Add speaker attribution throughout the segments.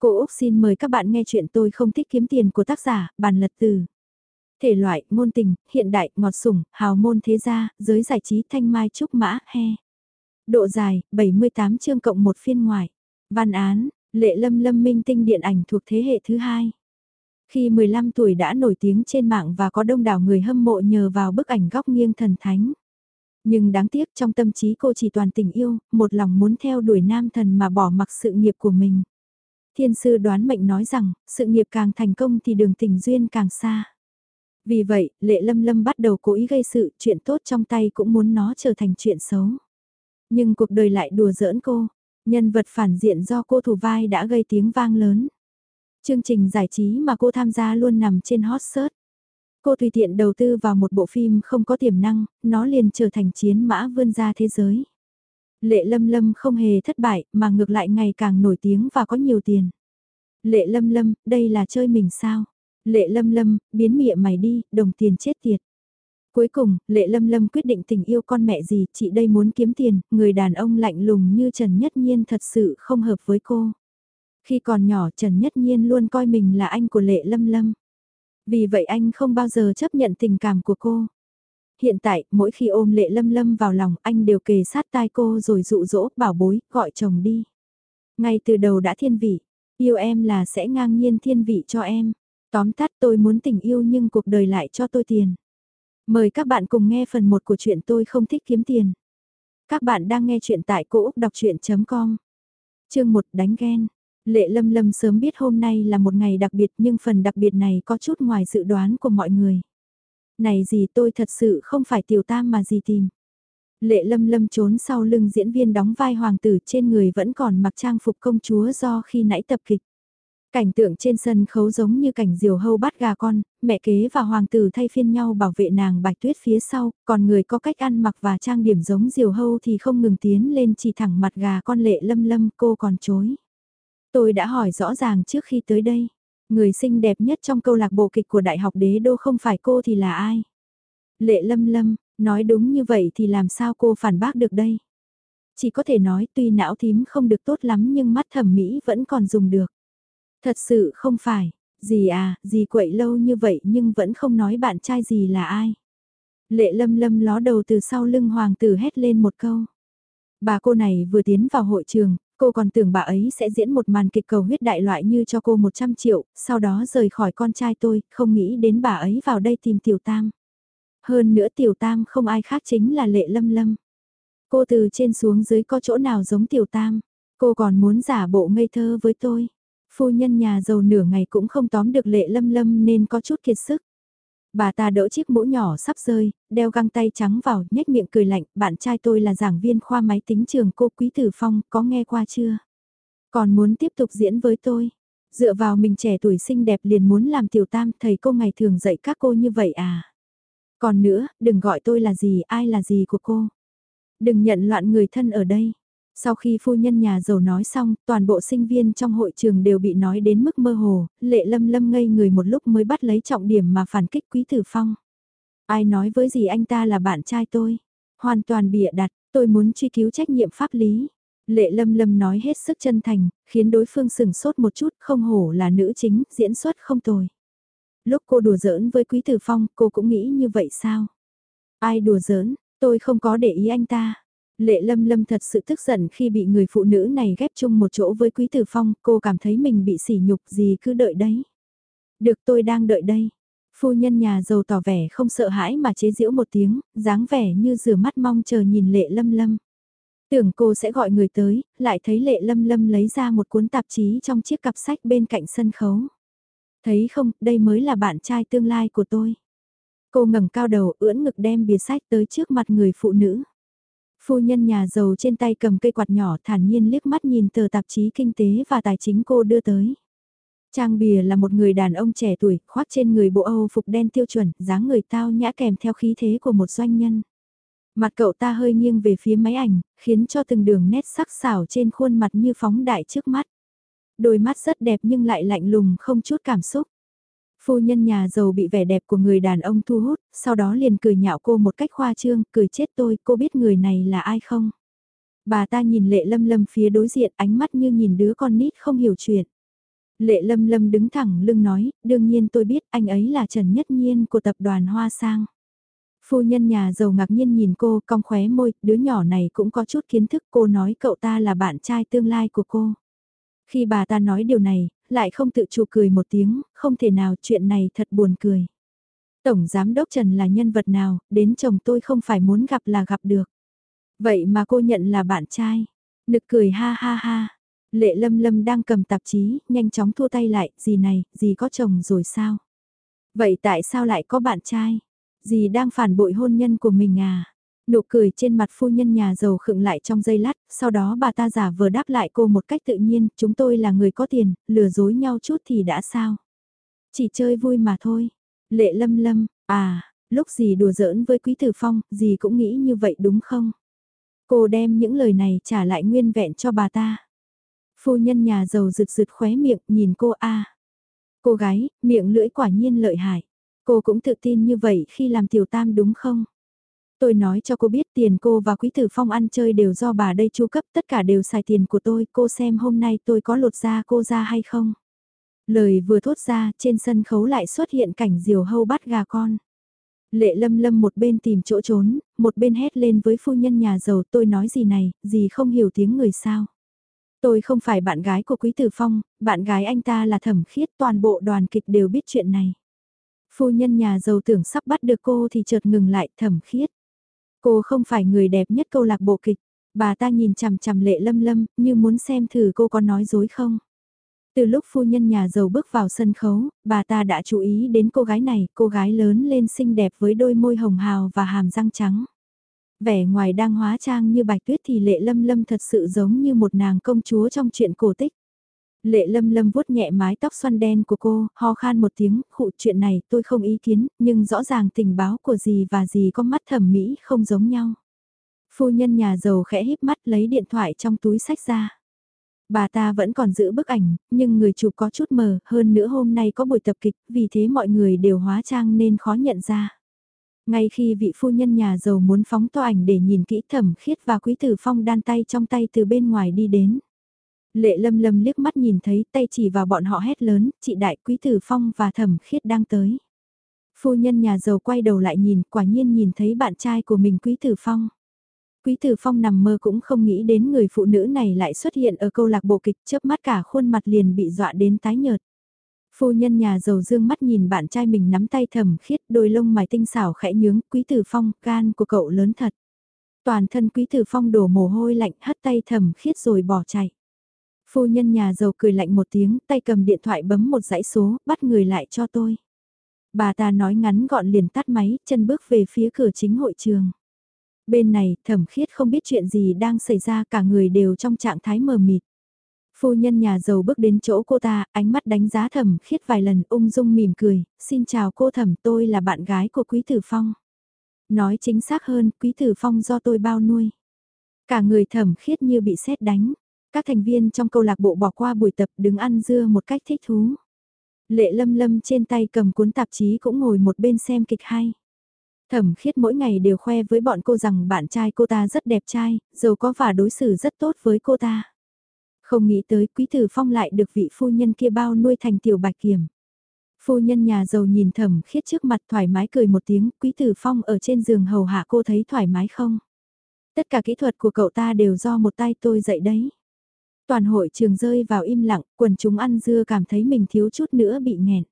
Speaker 1: Cô Úc xin mời các bạn nghe chuyện tôi không thích kiếm tiền của tác giả, bàn lật từ. Thể loại, ngôn tình, hiện đại, ngọt sủng, hào môn thế gia, giới giải trí thanh mai trúc mã, he. Độ dài, 78 chương cộng một phiên ngoại Văn án, lệ lâm lâm minh tinh điện ảnh thuộc thế hệ thứ hai. Khi 15 tuổi đã nổi tiếng trên mạng và có đông đảo người hâm mộ nhờ vào bức ảnh góc nghiêng thần thánh. Nhưng đáng tiếc trong tâm trí cô chỉ toàn tình yêu, một lòng muốn theo đuổi nam thần mà bỏ mặc sự nghiệp của mình. Thiên sư đoán mệnh nói rằng, sự nghiệp càng thành công thì đường tình duyên càng xa. Vì vậy, Lệ Lâm Lâm bắt đầu cố ý gây sự, chuyện tốt trong tay cũng muốn nó trở thành chuyện xấu. Nhưng cuộc đời lại đùa giỡn cô, nhân vật phản diện do cô thủ vai đã gây tiếng vang lớn. Chương trình giải trí mà cô tham gia luôn nằm trên hot search. Cô tùy tiện đầu tư vào một bộ phim không có tiềm năng, nó liền trở thành chiến mã vươn ra thế giới. Lệ Lâm Lâm không hề thất bại, mà ngược lại ngày càng nổi tiếng và có nhiều tiền. Lệ Lâm Lâm, đây là chơi mình sao? Lệ Lâm Lâm, biến mịa mày đi, đồng tiền chết tiệt. Cuối cùng, Lệ Lâm Lâm quyết định tình yêu con mẹ gì, chị đây muốn kiếm tiền, người đàn ông lạnh lùng như Trần Nhất Nhiên thật sự không hợp với cô. Khi còn nhỏ Trần Nhất Nhiên luôn coi mình là anh của Lệ Lâm Lâm. Vì vậy anh không bao giờ chấp nhận tình cảm của cô. Hiện tại, mỗi khi ôm Lệ Lâm Lâm vào lòng, anh đều kề sát tai cô rồi dụ dỗ, bảo bối, gọi chồng đi. Ngay từ đầu đã thiên vị, yêu em là sẽ ngang nhiên thiên vị cho em. Tóm tắt tôi muốn tình yêu nhưng cuộc đời lại cho tôi tiền. Mời các bạn cùng nghe phần 1 của chuyện tôi không thích kiếm tiền. Các bạn đang nghe chuyện tại cỗ đọc chuyện.com. Chương 1 đánh ghen. Lệ Lâm Lâm sớm biết hôm nay là một ngày đặc biệt nhưng phần đặc biệt này có chút ngoài dự đoán của mọi người. Này gì tôi thật sự không phải tiểu tam mà gì tìm. Lệ Lâm Lâm trốn sau lưng diễn viên đóng vai hoàng tử trên người vẫn còn mặc trang phục công chúa do khi nãy tập kịch. Cảnh tượng trên sân khấu giống như cảnh diều hâu bắt gà con, mẹ kế và hoàng tử thay phiên nhau bảo vệ nàng bạch tuyết phía sau, còn người có cách ăn mặc và trang điểm giống diều hâu thì không ngừng tiến lên chỉ thẳng mặt gà con lệ lâm lâm cô còn chối. Tôi đã hỏi rõ ràng trước khi tới đây, người xinh đẹp nhất trong câu lạc bộ kịch của Đại học Đế Đô không phải cô thì là ai? Lệ lâm lâm, nói đúng như vậy thì làm sao cô phản bác được đây? Chỉ có thể nói tuy não thím không được tốt lắm nhưng mắt thẩm mỹ vẫn còn dùng được. Thật sự không phải, gì à, gì quậy lâu như vậy nhưng vẫn không nói bạn trai gì là ai. Lệ lâm lâm ló đầu từ sau lưng hoàng tử hét lên một câu. Bà cô này vừa tiến vào hội trường, cô còn tưởng bà ấy sẽ diễn một màn kịch cầu huyết đại loại như cho cô 100 triệu, sau đó rời khỏi con trai tôi, không nghĩ đến bà ấy vào đây tìm tiểu tam. Hơn nữa tiểu tam không ai khác chính là lệ lâm lâm. Cô từ trên xuống dưới có chỗ nào giống tiểu tam, cô còn muốn giả bộ ngây thơ với tôi phu nhân nhà giàu nửa ngày cũng không tóm được lệ lâm lâm nên có chút kiệt sức. Bà ta đỡ chiếc mũ nhỏ sắp rơi, đeo găng tay trắng vào, nhếch miệng cười lạnh, bạn trai tôi là giảng viên khoa máy tính trường cô Quý Tử Phong, có nghe qua chưa? Còn muốn tiếp tục diễn với tôi? Dựa vào mình trẻ tuổi xinh đẹp liền muốn làm tiểu tam, thầy cô ngày thường dạy các cô như vậy à? Còn nữa, đừng gọi tôi là gì, ai là gì của cô? Đừng nhận loạn người thân ở đây. Sau khi phu nhân nhà giàu nói xong, toàn bộ sinh viên trong hội trường đều bị nói đến mức mơ hồ, lệ lâm lâm ngây người một lúc mới bắt lấy trọng điểm mà phản kích quý tử phong. Ai nói với gì anh ta là bạn trai tôi? Hoàn toàn bịa đặt, tôi muốn truy cứu trách nhiệm pháp lý. Lệ lâm lâm nói hết sức chân thành, khiến đối phương sừng sốt một chút, không hổ là nữ chính, diễn xuất không tồi. Lúc cô đùa giỡn với quý tử phong, cô cũng nghĩ như vậy sao? Ai đùa giỡn, tôi không có để ý anh ta. Lệ Lâm Lâm thật sự tức giận khi bị người phụ nữ này ghép chung một chỗ với Quý Tử Phong, cô cảm thấy mình bị sỉ nhục gì cứ đợi đấy. Được tôi đang đợi đây. Phu nhân nhà giàu tỏ vẻ không sợ hãi mà chế giễu một tiếng, dáng vẻ như rửa mắt mong chờ nhìn Lệ Lâm Lâm. Tưởng cô sẽ gọi người tới, lại thấy Lệ Lâm Lâm lấy ra một cuốn tạp chí trong chiếc cặp sách bên cạnh sân khấu. Thấy không, đây mới là bạn trai tương lai của tôi. Cô ngẩng cao đầu ưỡn ngực đem bìa sách tới trước mặt người phụ nữ. Phu nhân nhà giàu trên tay cầm cây quạt nhỏ thản nhiên liếc mắt nhìn tờ tạp chí kinh tế và tài chính cô đưa tới. Trang bìa là một người đàn ông trẻ tuổi, khoác trên người bộ Âu phục đen tiêu chuẩn, dáng người tao nhã kèm theo khí thế của một doanh nhân. Mặt cậu ta hơi nghiêng về phía máy ảnh, khiến cho từng đường nét sắc sảo trên khuôn mặt như phóng đại trước mắt. Đôi mắt rất đẹp nhưng lại lạnh lùng không chút cảm xúc. Phu nhân nhà giàu bị vẻ đẹp của người đàn ông thu hút, sau đó liền cười nhạo cô một cách khoa trương, cười chết tôi, cô biết người này là ai không? Bà ta nhìn lệ lâm lâm phía đối diện ánh mắt như nhìn đứa con nít không hiểu chuyện. Lệ Lâm Lâm đứng thẳng lưng nói, đương nhiên tôi biết anh ấy là Trần Nhất Nhiên của tập đoàn Hoa Sang. Phu nhân nhà giàu ngạc nhiên nhìn cô cong khóe môi, đứa nhỏ này cũng có chút kiến thức cô nói cậu ta là bạn trai tương lai của cô. Khi bà ta nói điều này, lại không tự chủ cười một tiếng, không thể nào chuyện này thật buồn cười. Tổng Giám Đốc Trần là nhân vật nào, đến chồng tôi không phải muốn gặp là gặp được. Vậy mà cô nhận là bạn trai. Nực cười ha ha ha. Lệ lâm lâm đang cầm tạp chí, nhanh chóng thua tay lại, gì này, gì có chồng rồi sao? Vậy tại sao lại có bạn trai? Dì đang phản bội hôn nhân của mình à? Nụ cười trên mặt phu nhân nhà giàu khựng lại trong giây lát, sau đó bà ta giả vờ đáp lại cô một cách tự nhiên, chúng tôi là người có tiền, lừa dối nhau chút thì đã sao? Chỉ chơi vui mà thôi. Lệ lâm lâm, à, lúc gì đùa giỡn với Quý Tử Phong, gì cũng nghĩ như vậy đúng không? Cô đem những lời này trả lại nguyên vẹn cho bà ta. Phu nhân nhà giàu rực rực khóe miệng nhìn cô a Cô gái, miệng lưỡi quả nhiên lợi hại. Cô cũng tự tin như vậy khi làm tiểu tam đúng không? Tôi nói cho cô biết tiền cô và Quý Tử Phong ăn chơi đều do bà đây chu cấp tất cả đều xài tiền của tôi, cô xem hôm nay tôi có lột da cô ra hay không? Lời vừa thốt ra, trên sân khấu lại xuất hiện cảnh diều hâu bắt gà con. Lệ lâm lâm một bên tìm chỗ trốn, một bên hét lên với phu nhân nhà giàu tôi nói gì này, gì không hiểu tiếng người sao. Tôi không phải bạn gái của Quý Tử Phong, bạn gái anh ta là thẩm khiết toàn bộ đoàn kịch đều biết chuyện này. Phu nhân nhà giàu tưởng sắp bắt được cô thì chợt ngừng lại thẩm khiết. Cô không phải người đẹp nhất câu lạc bộ kịch, bà ta nhìn chằm chằm lệ lâm lâm như muốn xem thử cô có nói dối không. Từ lúc phu nhân nhà giàu bước vào sân khấu, bà ta đã chú ý đến cô gái này, cô gái lớn lên xinh đẹp với đôi môi hồng hào và hàm răng trắng. Vẻ ngoài đang hóa trang như bạch tuyết thì lệ lâm lâm thật sự giống như một nàng công chúa trong chuyện cổ tích. Lệ lâm lâm vuốt nhẹ mái tóc xoăn đen của cô, ho khan một tiếng, khụ chuyện này tôi không ý kiến, nhưng rõ ràng tình báo của gì và gì có mắt thẩm mỹ không giống nhau. Phu nhân nhà giàu khẽ híp mắt lấy điện thoại trong túi sách ra. Bà ta vẫn còn giữ bức ảnh, nhưng người chụp có chút mờ, hơn nữa hôm nay có buổi tập kịch, vì thế mọi người đều hóa trang nên khó nhận ra. Ngay khi vị phu nhân nhà giàu muốn phóng to ảnh để nhìn kỹ thẩm khiết và quý tử phong đan tay trong tay từ bên ngoài đi đến. Lệ lâm lâm liếc mắt nhìn thấy tay chỉ vào bọn họ hét lớn, chị đại quý tử phong và thẩm khiết đang tới. Phu nhân nhà giàu quay đầu lại nhìn, quả nhiên nhìn thấy bạn trai của mình quý tử phong. Quý Tử Phong nằm mơ cũng không nghĩ đến người phụ nữ này lại xuất hiện ở câu lạc bộ kịch chớp mắt cả khuôn mặt liền bị dọa đến tái nhợt. Phu nhân nhà giàu dương mắt nhìn bạn trai mình nắm tay thầm khiết đôi lông mày tinh xảo khẽ nhướng Quý Tử Phong gan của cậu lớn thật. Toàn thân Quý Tử Phong đổ mồ hôi lạnh hất tay thầm khiết rồi bỏ chạy. Phu nhân nhà giàu cười lạnh một tiếng tay cầm điện thoại bấm một dãy số bắt người lại cho tôi. Bà ta nói ngắn gọn liền tắt máy chân bước về phía cửa chính hội trường. Bên này, thẩm khiết không biết chuyện gì đang xảy ra cả người đều trong trạng thái mờ mịt. Phu nhân nhà giàu bước đến chỗ cô ta, ánh mắt đánh giá thẩm khiết vài lần ung dung mỉm cười, xin chào cô thẩm tôi là bạn gái của Quý Tử Phong. Nói chính xác hơn, Quý Tử Phong do tôi bao nuôi. Cả người thẩm khiết như bị sét đánh. Các thành viên trong câu lạc bộ bỏ qua buổi tập đứng ăn dưa một cách thích thú. Lệ lâm lâm trên tay cầm cuốn tạp chí cũng ngồi một bên xem kịch hay. Thẩm khiết mỗi ngày đều khoe với bọn cô rằng bạn trai cô ta rất đẹp trai, giàu có và đối xử rất tốt với cô ta. Không nghĩ tới quý tử phong lại được vị phu nhân kia bao nuôi thành tiểu bạch kiểm. Phu nhân nhà giàu nhìn thẩm khiết trước mặt thoải mái cười một tiếng, quý tử phong ở trên giường hầu hạ cô thấy thoải mái không? Tất cả kỹ thuật của cậu ta đều do một tay tôi dạy đấy. Toàn hội trường rơi vào im lặng, quần chúng ăn dưa cảm thấy mình thiếu chút nữa bị nghẹn.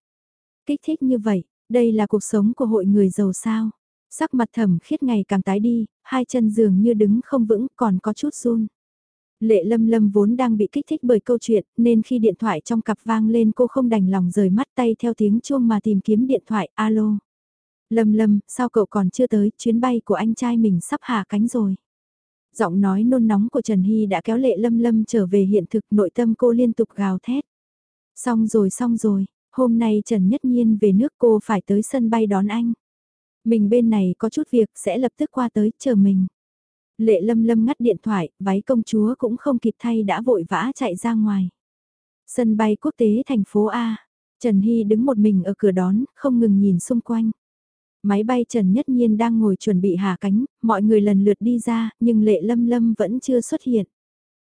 Speaker 1: Kích thích như vậy, đây là cuộc sống của hội người giàu sao? Sắc mặt thẩm khiết ngày càng tái đi, hai chân giường như đứng không vững còn có chút run. Lệ lâm lâm vốn đang bị kích thích bởi câu chuyện nên khi điện thoại trong cặp vang lên cô không đành lòng rời mắt tay theo tiếng chuông mà tìm kiếm điện thoại alo. Lâm lâm, sao cậu còn chưa tới, chuyến bay của anh trai mình sắp hạ cánh rồi. Giọng nói nôn nóng của Trần Hy đã kéo lệ lâm lâm trở về hiện thực nội tâm cô liên tục gào thét. Xong rồi xong rồi, hôm nay Trần Nhất Nhiên về nước cô phải tới sân bay đón anh. Mình bên này có chút việc sẽ lập tức qua tới, chờ mình. Lệ lâm lâm ngắt điện thoại, váy công chúa cũng không kịp thay đã vội vã chạy ra ngoài. Sân bay quốc tế thành phố A. Trần Hy đứng một mình ở cửa đón, không ngừng nhìn xung quanh. Máy bay Trần Nhất Nhiên đang ngồi chuẩn bị hạ cánh, mọi người lần lượt đi ra, nhưng Lệ Lâm Lâm vẫn chưa xuất hiện.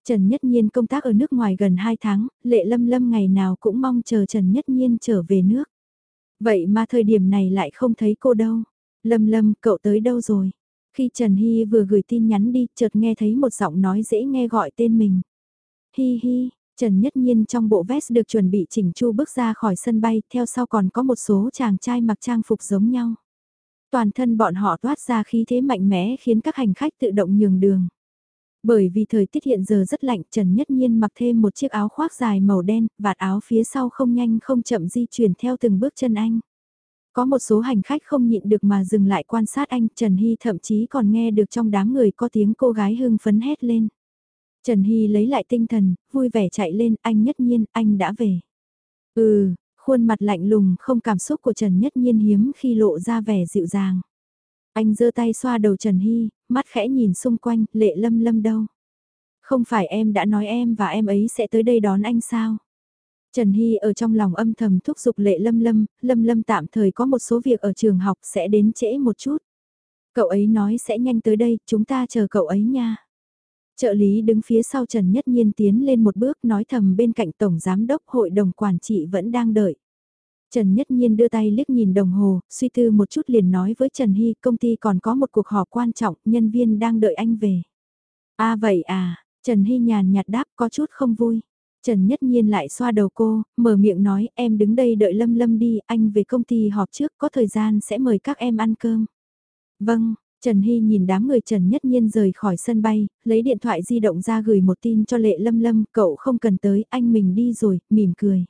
Speaker 1: Trần Nhất Nhiên công tác ở nước ngoài gần 2 tháng, Lệ Lâm Lâm ngày nào cũng mong chờ Trần Nhất Nhiên trở về nước. Vậy mà thời điểm này lại không thấy cô đâu. Lâm Lâm, cậu tới đâu rồi? Khi Trần Hy vừa gửi tin nhắn đi, chợt nghe thấy một giọng nói dễ nghe gọi tên mình. Hi hi, Trần Nhất Nhiên trong bộ vest được chuẩn bị chỉnh chu bước ra khỏi sân bay, theo sau còn có một số chàng trai mặc trang phục giống nhau. Toàn thân bọn họ toát ra khí thế mạnh mẽ khiến các hành khách tự động nhường đường. Bởi vì thời tiết hiện giờ rất lạnh, Trần Nhất Nhiên mặc thêm một chiếc áo khoác dài màu đen, vạt áo phía sau không nhanh không chậm di chuyển theo từng bước chân anh. Có một số hành khách không nhịn được mà dừng lại quan sát anh, Trần Hy thậm chí còn nghe được trong đám người có tiếng cô gái hưng phấn hét lên. Trần Hy lấy lại tinh thần, vui vẻ chạy lên, anh Nhất Nhiên, anh đã về. Ừ, khuôn mặt lạnh lùng không cảm xúc của Trần Nhất Nhiên hiếm khi lộ ra vẻ dịu dàng. Anh giơ tay xoa đầu Trần Hy, mắt khẽ nhìn xung quanh, lệ lâm lâm đâu. Không phải em đã nói em và em ấy sẽ tới đây đón anh sao? Trần Hy ở trong lòng âm thầm thúc giục lệ lâm lâm, lâm lâm tạm thời có một số việc ở trường học sẽ đến trễ một chút. Cậu ấy nói sẽ nhanh tới đây, chúng ta chờ cậu ấy nha. Trợ lý đứng phía sau Trần Nhất Nhiên tiến lên một bước nói thầm bên cạnh Tổng Giám đốc Hội đồng Quản trị vẫn đang đợi. Trần Nhất Nhiên đưa tay liếc nhìn đồng hồ, suy tư một chút liền nói với Trần Hy công ty còn có một cuộc họp quan trọng, nhân viên đang đợi anh về. À vậy à, Trần Hy nhàn nhạt đáp có chút không vui. Trần Nhất Nhiên lại xoa đầu cô, mở miệng nói em đứng đây đợi Lâm Lâm đi, anh về công ty họp trước có thời gian sẽ mời các em ăn cơm. Vâng, Trần Hy nhìn đám người Trần Nhất Nhiên rời khỏi sân bay, lấy điện thoại di động ra gửi một tin cho Lệ Lâm Lâm, cậu không cần tới, anh mình đi rồi, mỉm cười.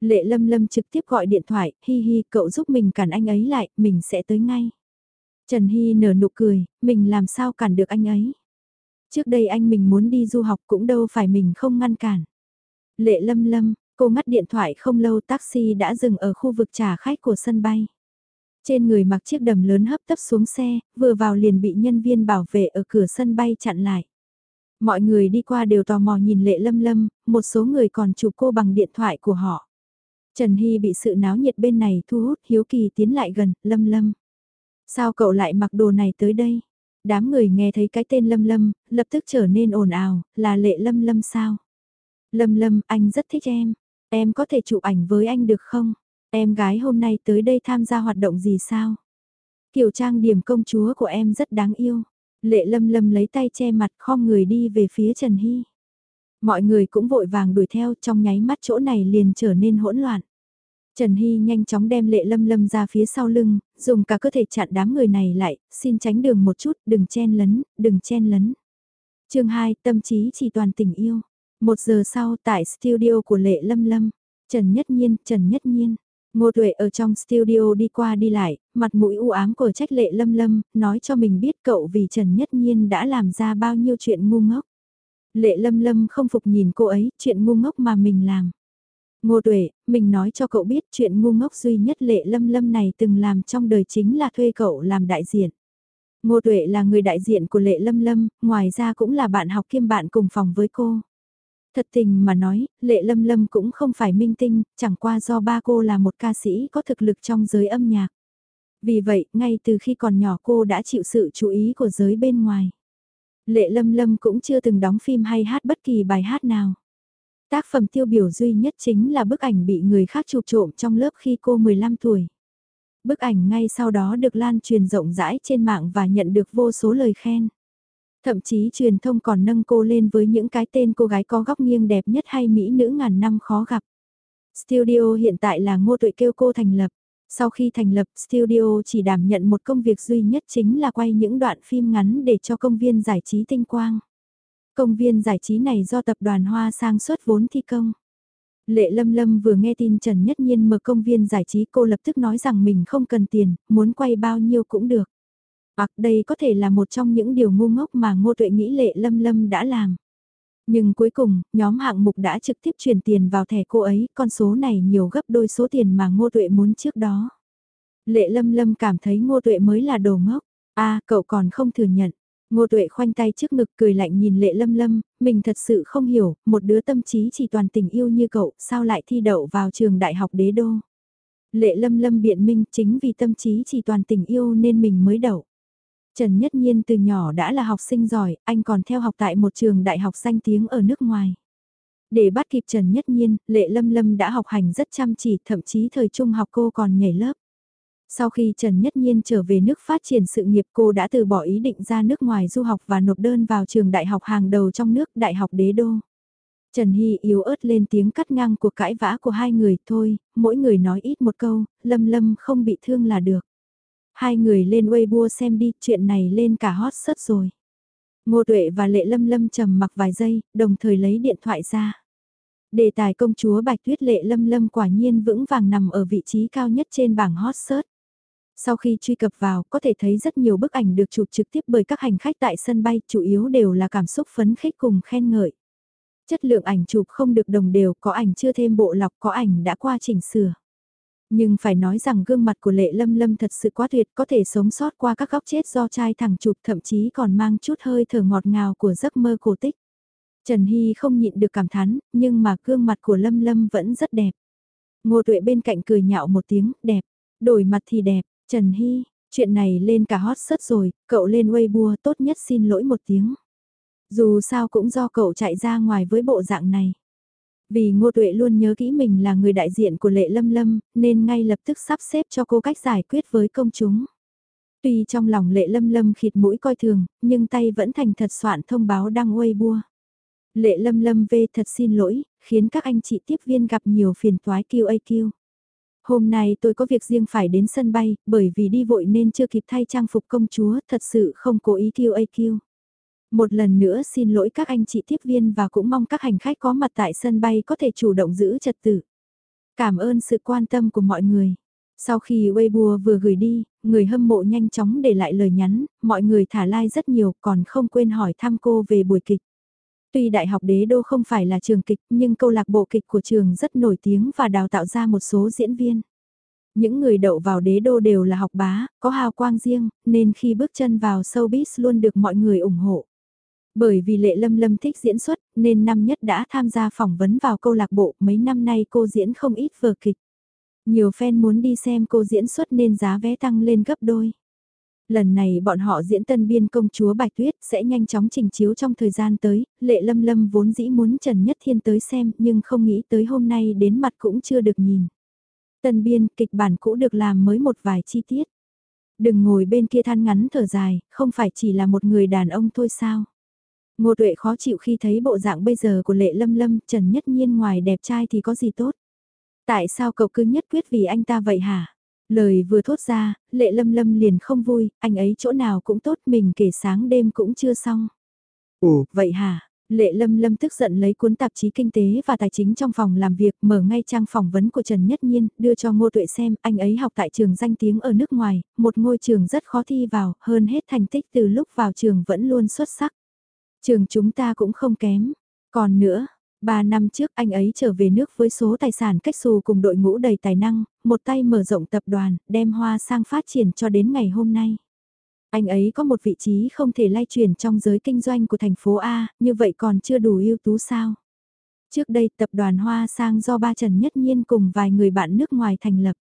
Speaker 1: Lệ Lâm Lâm trực tiếp gọi điện thoại, hi hi, cậu giúp mình cản anh ấy lại, mình sẽ tới ngay. Trần Hy nở nụ cười, mình làm sao cản được anh ấy. Trước đây anh mình muốn đi du học cũng đâu phải mình không ngăn cản. Lệ Lâm Lâm, cô ngắt điện thoại không lâu taxi đã dừng ở khu vực trả khách của sân bay. Trên người mặc chiếc đầm lớn hấp tấp xuống xe, vừa vào liền bị nhân viên bảo vệ ở cửa sân bay chặn lại. Mọi người đi qua đều tò mò nhìn lệ lâm lâm, một số người còn chụp cô bằng điện thoại của họ. Trần Hy bị sự náo nhiệt bên này thu hút hiếu kỳ tiến lại gần, lâm lâm. Sao cậu lại mặc đồ này tới đây? Đám người nghe thấy cái tên lâm lâm, lập tức trở nên ồn ào, là lệ lâm lâm sao? Lâm lâm, anh rất thích em. Em có thể chụp ảnh với anh được không? Em gái hôm nay tới đây tham gia hoạt động gì sao? Kiểu trang điểm công chúa của em rất đáng yêu. Lệ lâm lâm lấy tay che mặt khom người đi về phía Trần Hy. Mọi người cũng vội vàng đuổi theo trong nháy mắt chỗ này liền trở nên hỗn loạn. Trần Hy nhanh chóng đem lệ lâm lâm ra phía sau lưng, dùng cả cơ thể chặn đám người này lại, xin tránh đường một chút, đừng chen lấn, đừng chen lấn. chương 2, tâm trí chỉ toàn tình yêu. Một giờ sau tại studio của lệ lâm lâm, Trần Nhất Nhiên, Trần Nhất Nhiên. Ngô Tuệ ở trong studio đi qua đi lại, mặt mũi u ám của trách lệ lâm lâm, nói cho mình biết cậu vì Trần Nhất Nhiên đã làm ra bao nhiêu chuyện ngu ngốc. Lệ lâm lâm không phục nhìn cô ấy, chuyện ngu ngốc mà mình làm. Ngô Tuệ, mình nói cho cậu biết chuyện ngu ngốc duy nhất lệ lâm lâm này từng làm trong đời chính là thuê cậu làm đại diện. Ngô Tuệ là người đại diện của lệ lâm lâm, ngoài ra cũng là bạn học kiêm bạn cùng phòng với cô. Thật tình mà nói, Lệ Lâm Lâm cũng không phải minh tinh, chẳng qua do ba cô là một ca sĩ có thực lực trong giới âm nhạc. Vì vậy, ngay từ khi còn nhỏ cô đã chịu sự chú ý của giới bên ngoài. Lệ Lâm Lâm cũng chưa từng đóng phim hay hát bất kỳ bài hát nào. Tác phẩm tiêu biểu duy nhất chính là bức ảnh bị người khác chụp trộm trong lớp khi cô 15 tuổi. Bức ảnh ngay sau đó được lan truyền rộng rãi trên mạng và nhận được vô số lời khen. Thậm chí truyền thông còn nâng cô lên với những cái tên cô gái có góc nghiêng đẹp nhất hay mỹ nữ ngàn năm khó gặp. Studio hiện tại là ngô tuệ kêu cô thành lập. Sau khi thành lập, studio chỉ đảm nhận một công việc duy nhất chính là quay những đoạn phim ngắn để cho công viên giải trí tinh quang. Công viên giải trí này do tập đoàn Hoa sang xuất vốn thi công. Lệ Lâm Lâm vừa nghe tin Trần Nhất Nhiên mở công viên giải trí cô lập tức nói rằng mình không cần tiền, muốn quay bao nhiêu cũng được. Hoặc đây có thể là một trong những điều ngu ngốc mà Ngô Tuệ nghĩ Lệ Lâm Lâm đã làm. Nhưng cuối cùng, nhóm hạng mục đã trực tiếp chuyển tiền vào thẻ cô ấy, con số này nhiều gấp đôi số tiền mà Ngô Tuệ muốn trước đó. Lệ Lâm Lâm cảm thấy Ngô Tuệ mới là đồ ngốc. a à, cậu còn không thừa nhận. Ngô Tuệ khoanh tay trước ngực cười lạnh nhìn Lệ Lâm Lâm, mình thật sự không hiểu, một đứa tâm trí chỉ toàn tình yêu như cậu, sao lại thi đậu vào trường đại học đế đô. Lệ Lâm Lâm biện minh chính vì tâm trí chỉ toàn tình yêu nên mình mới đậu. Trần Nhất Nhiên từ nhỏ đã là học sinh giỏi, anh còn theo học tại một trường đại học danh tiếng ở nước ngoài. Để bắt kịp Trần Nhất Nhiên, Lệ Lâm Lâm đã học hành rất chăm chỉ, thậm chí thời trung học cô còn nhảy lớp. Sau khi Trần Nhất Nhiên trở về nước phát triển sự nghiệp cô đã từ bỏ ý định ra nước ngoài du học và nộp đơn vào trường đại học hàng đầu trong nước Đại học Đế Đô. Trần Hy yếu ớt lên tiếng cắt ngang cuộc cãi vã của hai người thôi, mỗi người nói ít một câu, Lâm Lâm không bị thương là được. Hai người lên Weibo xem đi, chuyện này lên cả hot search rồi. Ngô Tuệ và Lệ Lâm Lâm trầm mặc vài giây, đồng thời lấy điện thoại ra. Đề tài công chúa Bạch Tuyết Lệ Lâm Lâm quả nhiên vững vàng nằm ở vị trí cao nhất trên bảng hot search. Sau khi truy cập vào, có thể thấy rất nhiều bức ảnh được chụp trực tiếp bởi các hành khách tại sân bay, chủ yếu đều là cảm xúc phấn khích cùng khen ngợi. Chất lượng ảnh chụp không được đồng đều, có ảnh chưa thêm bộ lọc, có ảnh đã qua chỉnh sửa. Nhưng phải nói rằng gương mặt của Lệ Lâm Lâm thật sự quá tuyệt, có thể sống sót qua các góc chết do trai thẳng chụp thậm chí còn mang chút hơi thở ngọt ngào của giấc mơ cổ tích. Trần Hy không nhịn được cảm thán, nhưng mà gương mặt của Lâm Lâm vẫn rất đẹp. Ngô Tuệ bên cạnh cười nhạo một tiếng, đẹp, đổi mặt thì đẹp, Trần Hy, chuyện này lên cả hot sớt rồi, cậu lên Weibo tốt nhất xin lỗi một tiếng. Dù sao cũng do cậu chạy ra ngoài với bộ dạng này. Vì Ngô Tuệ luôn nhớ kỹ mình là người đại diện của Lệ Lâm Lâm, nên ngay lập tức sắp xếp cho cô cách giải quyết với công chúng. Tuy trong lòng Lệ Lâm Lâm khịt mũi coi thường, nhưng tay vẫn thành thật soạn thông báo đăng Weibo. Lệ Lâm Lâm về thật xin lỗi, khiến các anh chị tiếp viên gặp nhiều phiền toái QAQ. Hôm nay tôi có việc riêng phải đến sân bay, bởi vì đi vội nên chưa kịp thay trang phục công chúa, thật sự không cố ý QAQ. Một lần nữa xin lỗi các anh chị tiếp viên và cũng mong các hành khách có mặt tại sân bay có thể chủ động giữ trật tự. Cảm ơn sự quan tâm của mọi người. Sau khi Weibo vừa gửi đi, người hâm mộ nhanh chóng để lại lời nhắn, mọi người thả like rất nhiều còn không quên hỏi thăm cô về buổi kịch. Tuy Đại học Đế Đô không phải là trường kịch nhưng câu lạc bộ kịch của trường rất nổi tiếng và đào tạo ra một số diễn viên. Những người đậu vào đế đô đều là học bá, có hào quang riêng, nên khi bước chân vào showbiz luôn được mọi người ủng hộ. Bởi vì Lệ Lâm Lâm thích diễn xuất, nên năm nhất đã tham gia phỏng vấn vào câu lạc bộ, mấy năm nay cô diễn không ít vở kịch. Nhiều fan muốn đi xem cô diễn xuất nên giá vé tăng lên gấp đôi. Lần này bọn họ diễn tân biên công chúa Bạch Tuyết sẽ nhanh chóng trình chiếu trong thời gian tới, Lệ Lâm Lâm vốn dĩ muốn Trần Nhất Thiên tới xem nhưng không nghĩ tới hôm nay đến mặt cũng chưa được nhìn. Tân biên kịch bản cũ được làm mới một vài chi tiết. Đừng ngồi bên kia than ngắn thở dài, không phải chỉ là một người đàn ông thôi sao. Ngô Tuệ khó chịu khi thấy bộ dạng bây giờ của Lệ Lâm Lâm, Trần Nhất Nhiên ngoài đẹp trai thì có gì tốt. Tại sao cậu cứ nhất quyết vì anh ta vậy hả? Lời vừa thốt ra, Lệ Lâm Lâm liền không vui, anh ấy chỗ nào cũng tốt mình kể sáng đêm cũng chưa xong. Ồ, vậy hả? Lệ Lâm Lâm tức giận lấy cuốn tạp chí kinh tế và tài chính trong phòng làm việc mở ngay trang phỏng vấn của Trần Nhất Nhiên, đưa cho Ngô Tuệ xem, anh ấy học tại trường danh tiếng ở nước ngoài, một ngôi trường rất khó thi vào, hơn hết thành tích từ lúc vào trường vẫn luôn xuất sắc. Trường chúng ta cũng không kém. Còn nữa, ba năm trước anh ấy trở về nước với số tài sản cách xù cùng đội ngũ đầy tài năng, một tay mở rộng tập đoàn, đem hoa sang phát triển cho đến ngày hôm nay. Anh ấy có một vị trí không thể lay chuyển trong giới kinh doanh của thành phố A, như vậy còn chưa đủ ưu tú sao? Trước đây tập đoàn Hoa Sang do ba Trần Nhất Nhiên cùng vài người bạn nước ngoài thành lập.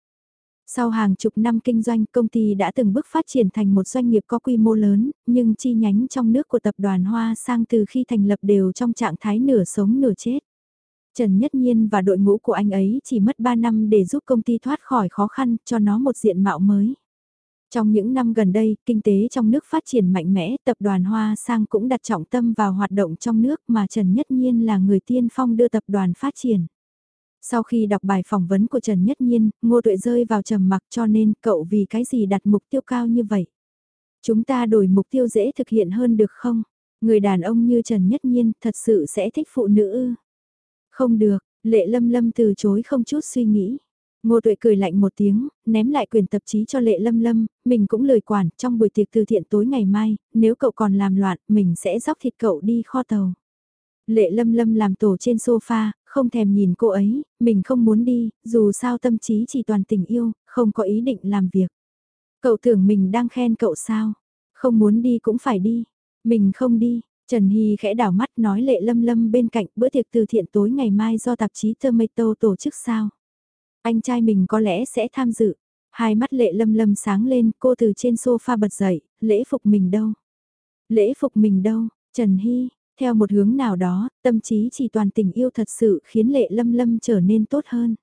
Speaker 1: Sau hàng chục năm kinh doanh, công ty đã từng bước phát triển thành một doanh nghiệp có quy mô lớn, nhưng chi nhánh trong nước của tập đoàn Hoa Sang từ khi thành lập đều trong trạng thái nửa sống nửa chết. Trần Nhất Nhiên và đội ngũ của anh ấy chỉ mất 3 năm để giúp công ty thoát khỏi khó khăn, cho nó một diện mạo mới. Trong những năm gần đây, kinh tế trong nước phát triển mạnh mẽ, tập đoàn Hoa Sang cũng đặt trọng tâm vào hoạt động trong nước mà Trần Nhất Nhiên là người tiên phong đưa tập đoàn phát triển. Sau khi đọc bài phỏng vấn của Trần Nhất Nhiên, Ngô Tuệ rơi vào trầm mặc cho nên cậu vì cái gì đặt mục tiêu cao như vậy? Chúng ta đổi mục tiêu dễ thực hiện hơn được không? Người đàn ông như Trần Nhất Nhiên thật sự sẽ thích phụ nữ ư? Không được, Lệ Lâm Lâm từ chối không chút suy nghĩ. Ngô Tuệ cười lạnh một tiếng, ném lại quyền tạp chí cho Lệ Lâm Lâm, mình cũng lời quản, trong buổi tiệc từ thiện tối ngày mai, nếu cậu còn làm loạn, mình sẽ dóc thịt cậu đi kho tàu. Lệ Lâm Lâm làm tổ trên sofa, không thèm nhìn cô ấy, mình không muốn đi, dù sao tâm trí chỉ toàn tình yêu, không có ý định làm việc. Cậu tưởng mình đang khen cậu sao? Không muốn đi cũng phải đi. Mình không đi. Trần Hy khẽ đảo mắt nói lệ lâm lâm bên cạnh bữa tiệc từ thiện tối ngày mai do tạp chí Tomato tổ chức sao. Anh trai mình có lẽ sẽ tham dự. Hai mắt lệ lâm lâm sáng lên, cô từ trên sofa bật dậy, lễ phục mình đâu? Lễ phục mình đâu? Trần Hy, theo một hướng nào đó, tâm trí chỉ toàn tình yêu thật sự khiến lệ lâm lâm trở nên tốt hơn.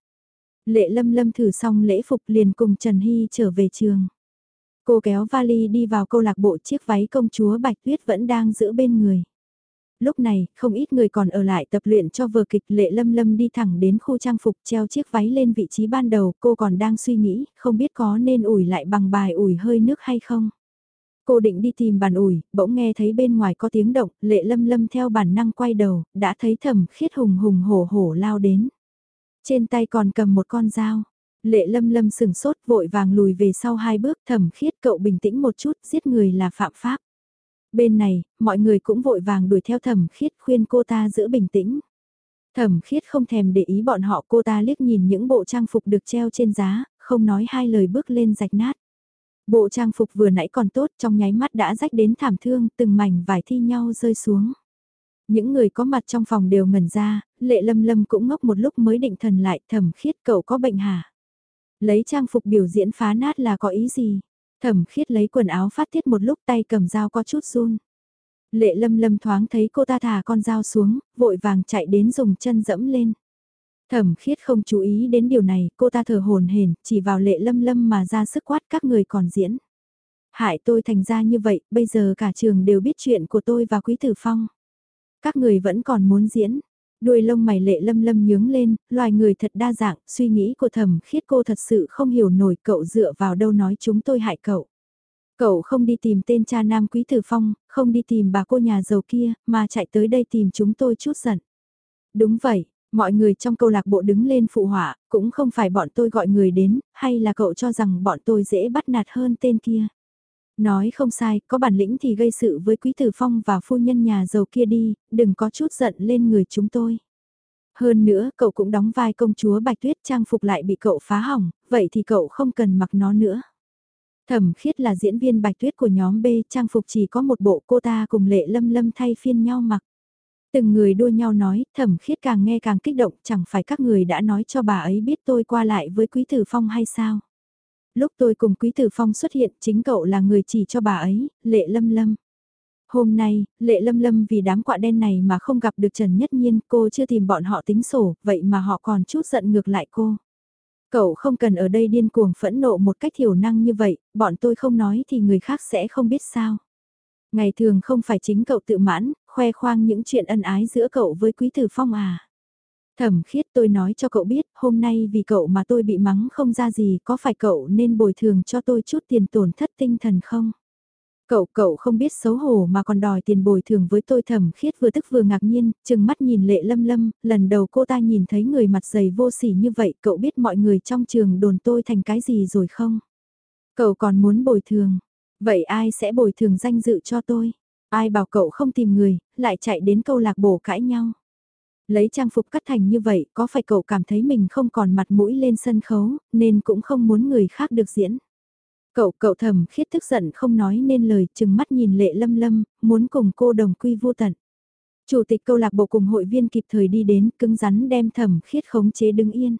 Speaker 1: Lệ lâm lâm thử xong lễ phục liền cùng Trần Hy trở về trường. Cô kéo vali đi vào câu lạc bộ chiếc váy công chúa Bạch Tuyết vẫn đang giữ bên người. Lúc này, không ít người còn ở lại tập luyện cho vở kịch lệ lâm lâm đi thẳng đến khu trang phục treo chiếc váy lên vị trí ban đầu, cô còn đang suy nghĩ, không biết có nên ủi lại bằng bài ủi hơi nước hay không. Cô định đi tìm bàn ủi, bỗng nghe thấy bên ngoài có tiếng động, lệ lâm lâm theo bản năng quay đầu, đã thấy thầm khiết hùng hùng hổ hổ lao đến. Trên tay còn cầm một con dao. Lệ lâm lâm sừng sốt vội vàng lùi về sau hai bước thầm khiết cậu bình tĩnh một chút giết người là phạm pháp. Bên này, mọi người cũng vội vàng đuổi theo thẩm khiết khuyên cô ta giữ bình tĩnh. Thẩm khiết không thèm để ý bọn họ cô ta liếc nhìn những bộ trang phục được treo trên giá, không nói hai lời bước lên rạch nát. Bộ trang phục vừa nãy còn tốt trong nháy mắt đã rách đến thảm thương từng mảnh vải thi nhau rơi xuống. Những người có mặt trong phòng đều ngẩn ra, lệ lâm lâm cũng ngốc một lúc mới định thần lại thẩm khiết cậu có bệnh hả? Lấy trang phục biểu diễn phá nát là có ý gì? Thẩm khiết lấy quần áo phát tiết một lúc tay cầm dao có chút run. Lệ lâm lâm thoáng thấy cô ta thả con dao xuống, vội vàng chạy đến dùng chân dẫm lên. Thẩm khiết không chú ý đến điều này, cô ta thở hồn hển, chỉ vào lệ lâm lâm mà ra sức quát các người còn diễn. Hại tôi thành ra như vậy, bây giờ cả trường đều biết chuyện của tôi và Quý Tử Phong. Các người vẫn còn muốn diễn, Đuôi lông mày lệ lâm lâm nhướng lên, loài người thật đa dạng, suy nghĩ của thầm khiết cô thật sự không hiểu nổi cậu dựa vào đâu nói chúng tôi hại cậu. Cậu không đi tìm tên cha nam quý tử phong, không đi tìm bà cô nhà giàu kia, mà chạy tới đây tìm chúng tôi chút giận. Đúng vậy, mọi người trong câu lạc bộ đứng lên phụ họa, cũng không phải bọn tôi gọi người đến, hay là cậu cho rằng bọn tôi dễ bắt nạt hơn tên kia. Nói không sai, có bản lĩnh thì gây sự với Quý Tử Phong và phu nhân nhà giàu kia đi, đừng có chút giận lên người chúng tôi. Hơn nữa, cậu cũng đóng vai công chúa Bạch Tuyết trang phục lại bị cậu phá hỏng, vậy thì cậu không cần mặc nó nữa. Thẩm khiết là diễn viên Bạch Tuyết của nhóm B, trang phục chỉ có một bộ cô ta cùng lệ lâm lâm thay phiên nhau mặc. Từng người đua nhau nói, thẩm khiết càng nghe càng kích động, chẳng phải các người đã nói cho bà ấy biết tôi qua lại với Quý Tử Phong hay sao? lúc tôi cùng Quý Tử Phong xuất hiện chính cậu là người chỉ cho bà ấy, Lệ Lâm Lâm. Hôm nay, Lệ Lâm Lâm vì đám quạ đen này mà không gặp được Trần Nhất Nhiên cô chưa tìm bọn họ tính sổ, vậy mà họ còn chút giận ngược lại cô. Cậu không cần ở đây điên cuồng phẫn nộ một cách thiểu năng như vậy, bọn tôi không nói thì người khác sẽ không biết sao. Ngày thường không phải chính cậu tự mãn, khoe khoang những chuyện ân ái giữa cậu với Quý Tử Phong à. Thẩm khiết tôi nói cho cậu biết, hôm nay vì cậu mà tôi bị mắng không ra gì, có phải cậu nên bồi thường cho tôi chút tiền tổn thất tinh thần không? Cậu, cậu không biết xấu hổ mà còn đòi tiền bồi thường với tôi thẩm khiết vừa tức vừa ngạc nhiên, chừng mắt nhìn lệ lâm lâm, lần đầu cô ta nhìn thấy người mặt dày vô sỉ như vậy, cậu biết mọi người trong trường đồn tôi thành cái gì rồi không? Cậu còn muốn bồi thường, vậy ai sẽ bồi thường danh dự cho tôi? Ai bảo cậu không tìm người, lại chạy đến câu lạc bộ cãi nhau? Lấy trang phục cắt thành như vậy, có phải cậu cảm thấy mình không còn mặt mũi lên sân khấu, nên cũng không muốn người khác được diễn. Cậu cậu thầm khiết tức giận không nói nên lời, chừng mắt nhìn lệ lâm lâm, muốn cùng cô đồng quy vô tận. Chủ tịch câu lạc bộ cùng hội viên kịp thời đi đến, cứng rắn đem thầm khiết khống chế đứng yên.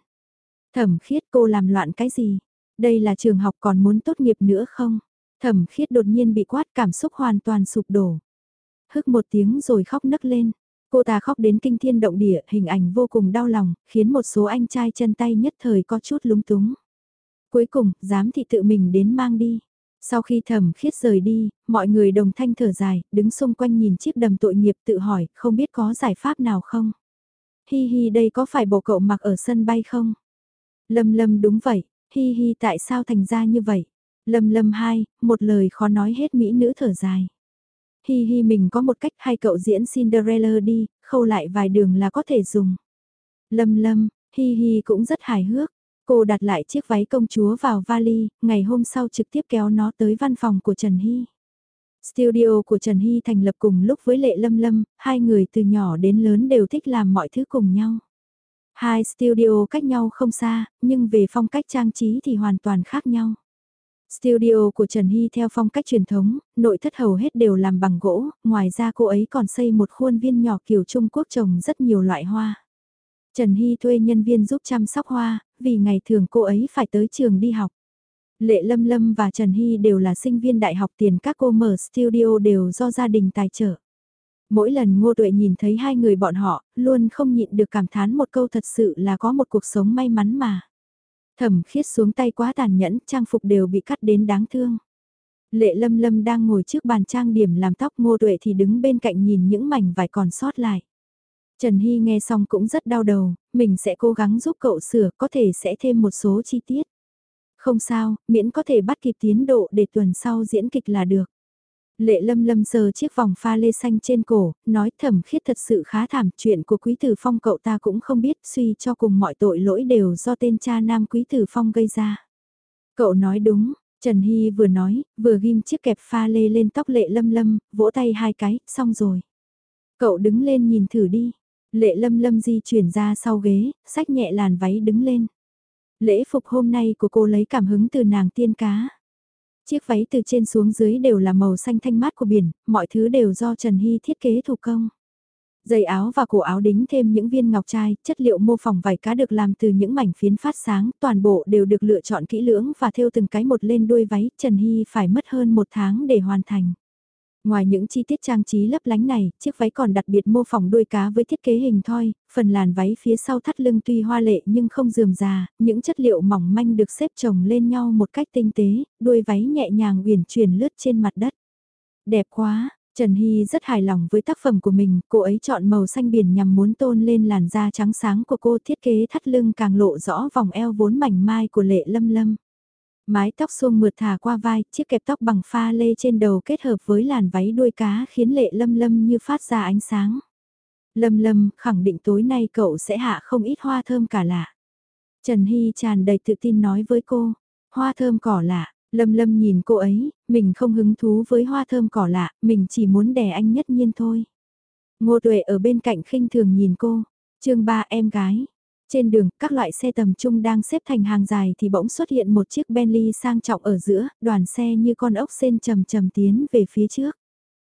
Speaker 1: Thẩm khiết cô làm loạn cái gì? Đây là trường học còn muốn tốt nghiệp nữa không? Thẩm khiết đột nhiên bị quát cảm xúc hoàn toàn sụp đổ. Hức một tiếng rồi khóc nấc lên. Cô ta khóc đến kinh thiên động địa, hình ảnh vô cùng đau lòng, khiến một số anh trai chân tay nhất thời có chút lúng túng. Cuối cùng, giám thị tự mình đến mang đi. Sau khi thẩm khiết rời đi, mọi người đồng thanh thở dài, đứng xung quanh nhìn chiếc đầm tội nghiệp tự hỏi, không biết có giải pháp nào không? Hi hi đây có phải bộ cậu mặc ở sân bay không? Lâm lâm đúng vậy, hi hi tại sao thành ra như vậy? Lâm lâm hai, một lời khó nói hết mỹ nữ thở dài. Hi hi mình có một cách hai cậu diễn Cinderella đi, khâu lại vài đường là có thể dùng. Lâm lâm, hi hi cũng rất hài hước. Cô đặt lại chiếc váy công chúa vào vali, ngày hôm sau trực tiếp kéo nó tới văn phòng của Trần Hy. Studio của Trần Hy thành lập cùng lúc với Lệ Lâm Lâm, hai người từ nhỏ đến lớn đều thích làm mọi thứ cùng nhau. Hai studio cách nhau không xa, nhưng về phong cách trang trí thì hoàn toàn khác nhau. Studio của Trần Hy theo phong cách truyền thống, nội thất hầu hết đều làm bằng gỗ, ngoài ra cô ấy còn xây một khuôn viên nhỏ kiểu Trung Quốc trồng rất nhiều loại hoa. Trần Hy thuê nhân viên giúp chăm sóc hoa, vì ngày thường cô ấy phải tới trường đi học. Lệ Lâm Lâm và Trần Hy đều là sinh viên đại học tiền các cô mở studio đều do gia đình tài trợ. Mỗi lần Ngô Tuệ nhìn thấy hai người bọn họ, luôn không nhịn được cảm thán một câu thật sự là có một cuộc sống may mắn mà. Thẩm khiết xuống tay quá tàn nhẫn, trang phục đều bị cắt đến đáng thương. Lệ Lâm Lâm đang ngồi trước bàn trang điểm làm tóc Ngô Tuệ thì đứng bên cạnh nhìn những mảnh vải còn sót lại. Trần Hy nghe xong cũng rất đau đầu, mình sẽ cố gắng giúp cậu sửa, có thể sẽ thêm một số chi tiết. Không sao, miễn có thể bắt kịp tiến độ để tuần sau diễn kịch là được. Lệ lâm lâm sờ chiếc vòng pha lê xanh trên cổ, nói thầm khiết thật sự khá thảm, chuyện của quý tử phong cậu ta cũng không biết, suy cho cùng mọi tội lỗi đều do tên cha nam quý tử phong gây ra. Cậu nói đúng, Trần Hy vừa nói, vừa ghim chiếc kẹp pha lê lên tóc lệ lâm lâm, vỗ tay hai cái, xong rồi. Cậu đứng lên nhìn thử đi. Lệ lâm lâm di chuyển ra sau ghế, sách nhẹ làn váy đứng lên. Lễ phục hôm nay của cô lấy cảm hứng từ nàng tiên cá. Chiếc váy từ trên xuống dưới đều là màu xanh thanh mát của biển, mọi thứ đều do Trần Hy thiết kế thủ công. Dây áo và cổ áo đính thêm những viên ngọc trai, chất liệu mô phỏng vải cá được làm từ những mảnh phiến phát sáng, toàn bộ đều được lựa chọn kỹ lưỡng và thêu từng cái một lên đuôi váy, Trần Hy phải mất hơn một tháng để hoàn thành. Ngoài những chi tiết trang trí lấp lánh này, chiếc váy còn đặc biệt mô phỏng đuôi cá với thiết kế hình thoi, phần làn váy phía sau thắt lưng tuy hoa lệ nhưng không dườm già, những chất liệu mỏng manh được xếp chồng lên nhau một cách tinh tế, đuôi váy nhẹ nhàng uyển chuyển lướt trên mặt đất. Đẹp quá, Trần Hy rất hài lòng với tác phẩm của mình, cô ấy chọn màu xanh biển nhằm muốn tôn lên làn da trắng sáng của cô thiết kế thắt lưng càng lộ rõ vòng eo vốn mảnh mai của lệ lâm lâm. Mái tóc xuông mượt thả qua vai, chiếc kẹp tóc bằng pha lê trên đầu kết hợp với làn váy đuôi cá khiến lệ lâm lâm như phát ra ánh sáng. Lâm lâm khẳng định tối nay cậu sẽ hạ không ít hoa thơm cả lạ. Trần Hy tràn đầy tự tin nói với cô, hoa thơm cỏ lạ, lâm lâm nhìn cô ấy, mình không hứng thú với hoa thơm cỏ lạ, mình chỉ muốn đè anh nhất nhiên thôi. Ngô tuệ ở bên cạnh khinh thường nhìn cô, chương ba em gái, trên đường, các loại xe tầm trung đang xếp thành hàng dài thì bỗng xuất hiện một chiếc Bentley sang trọng ở giữa, đoàn xe như con ốc sen trầm trầm tiến về phía trước.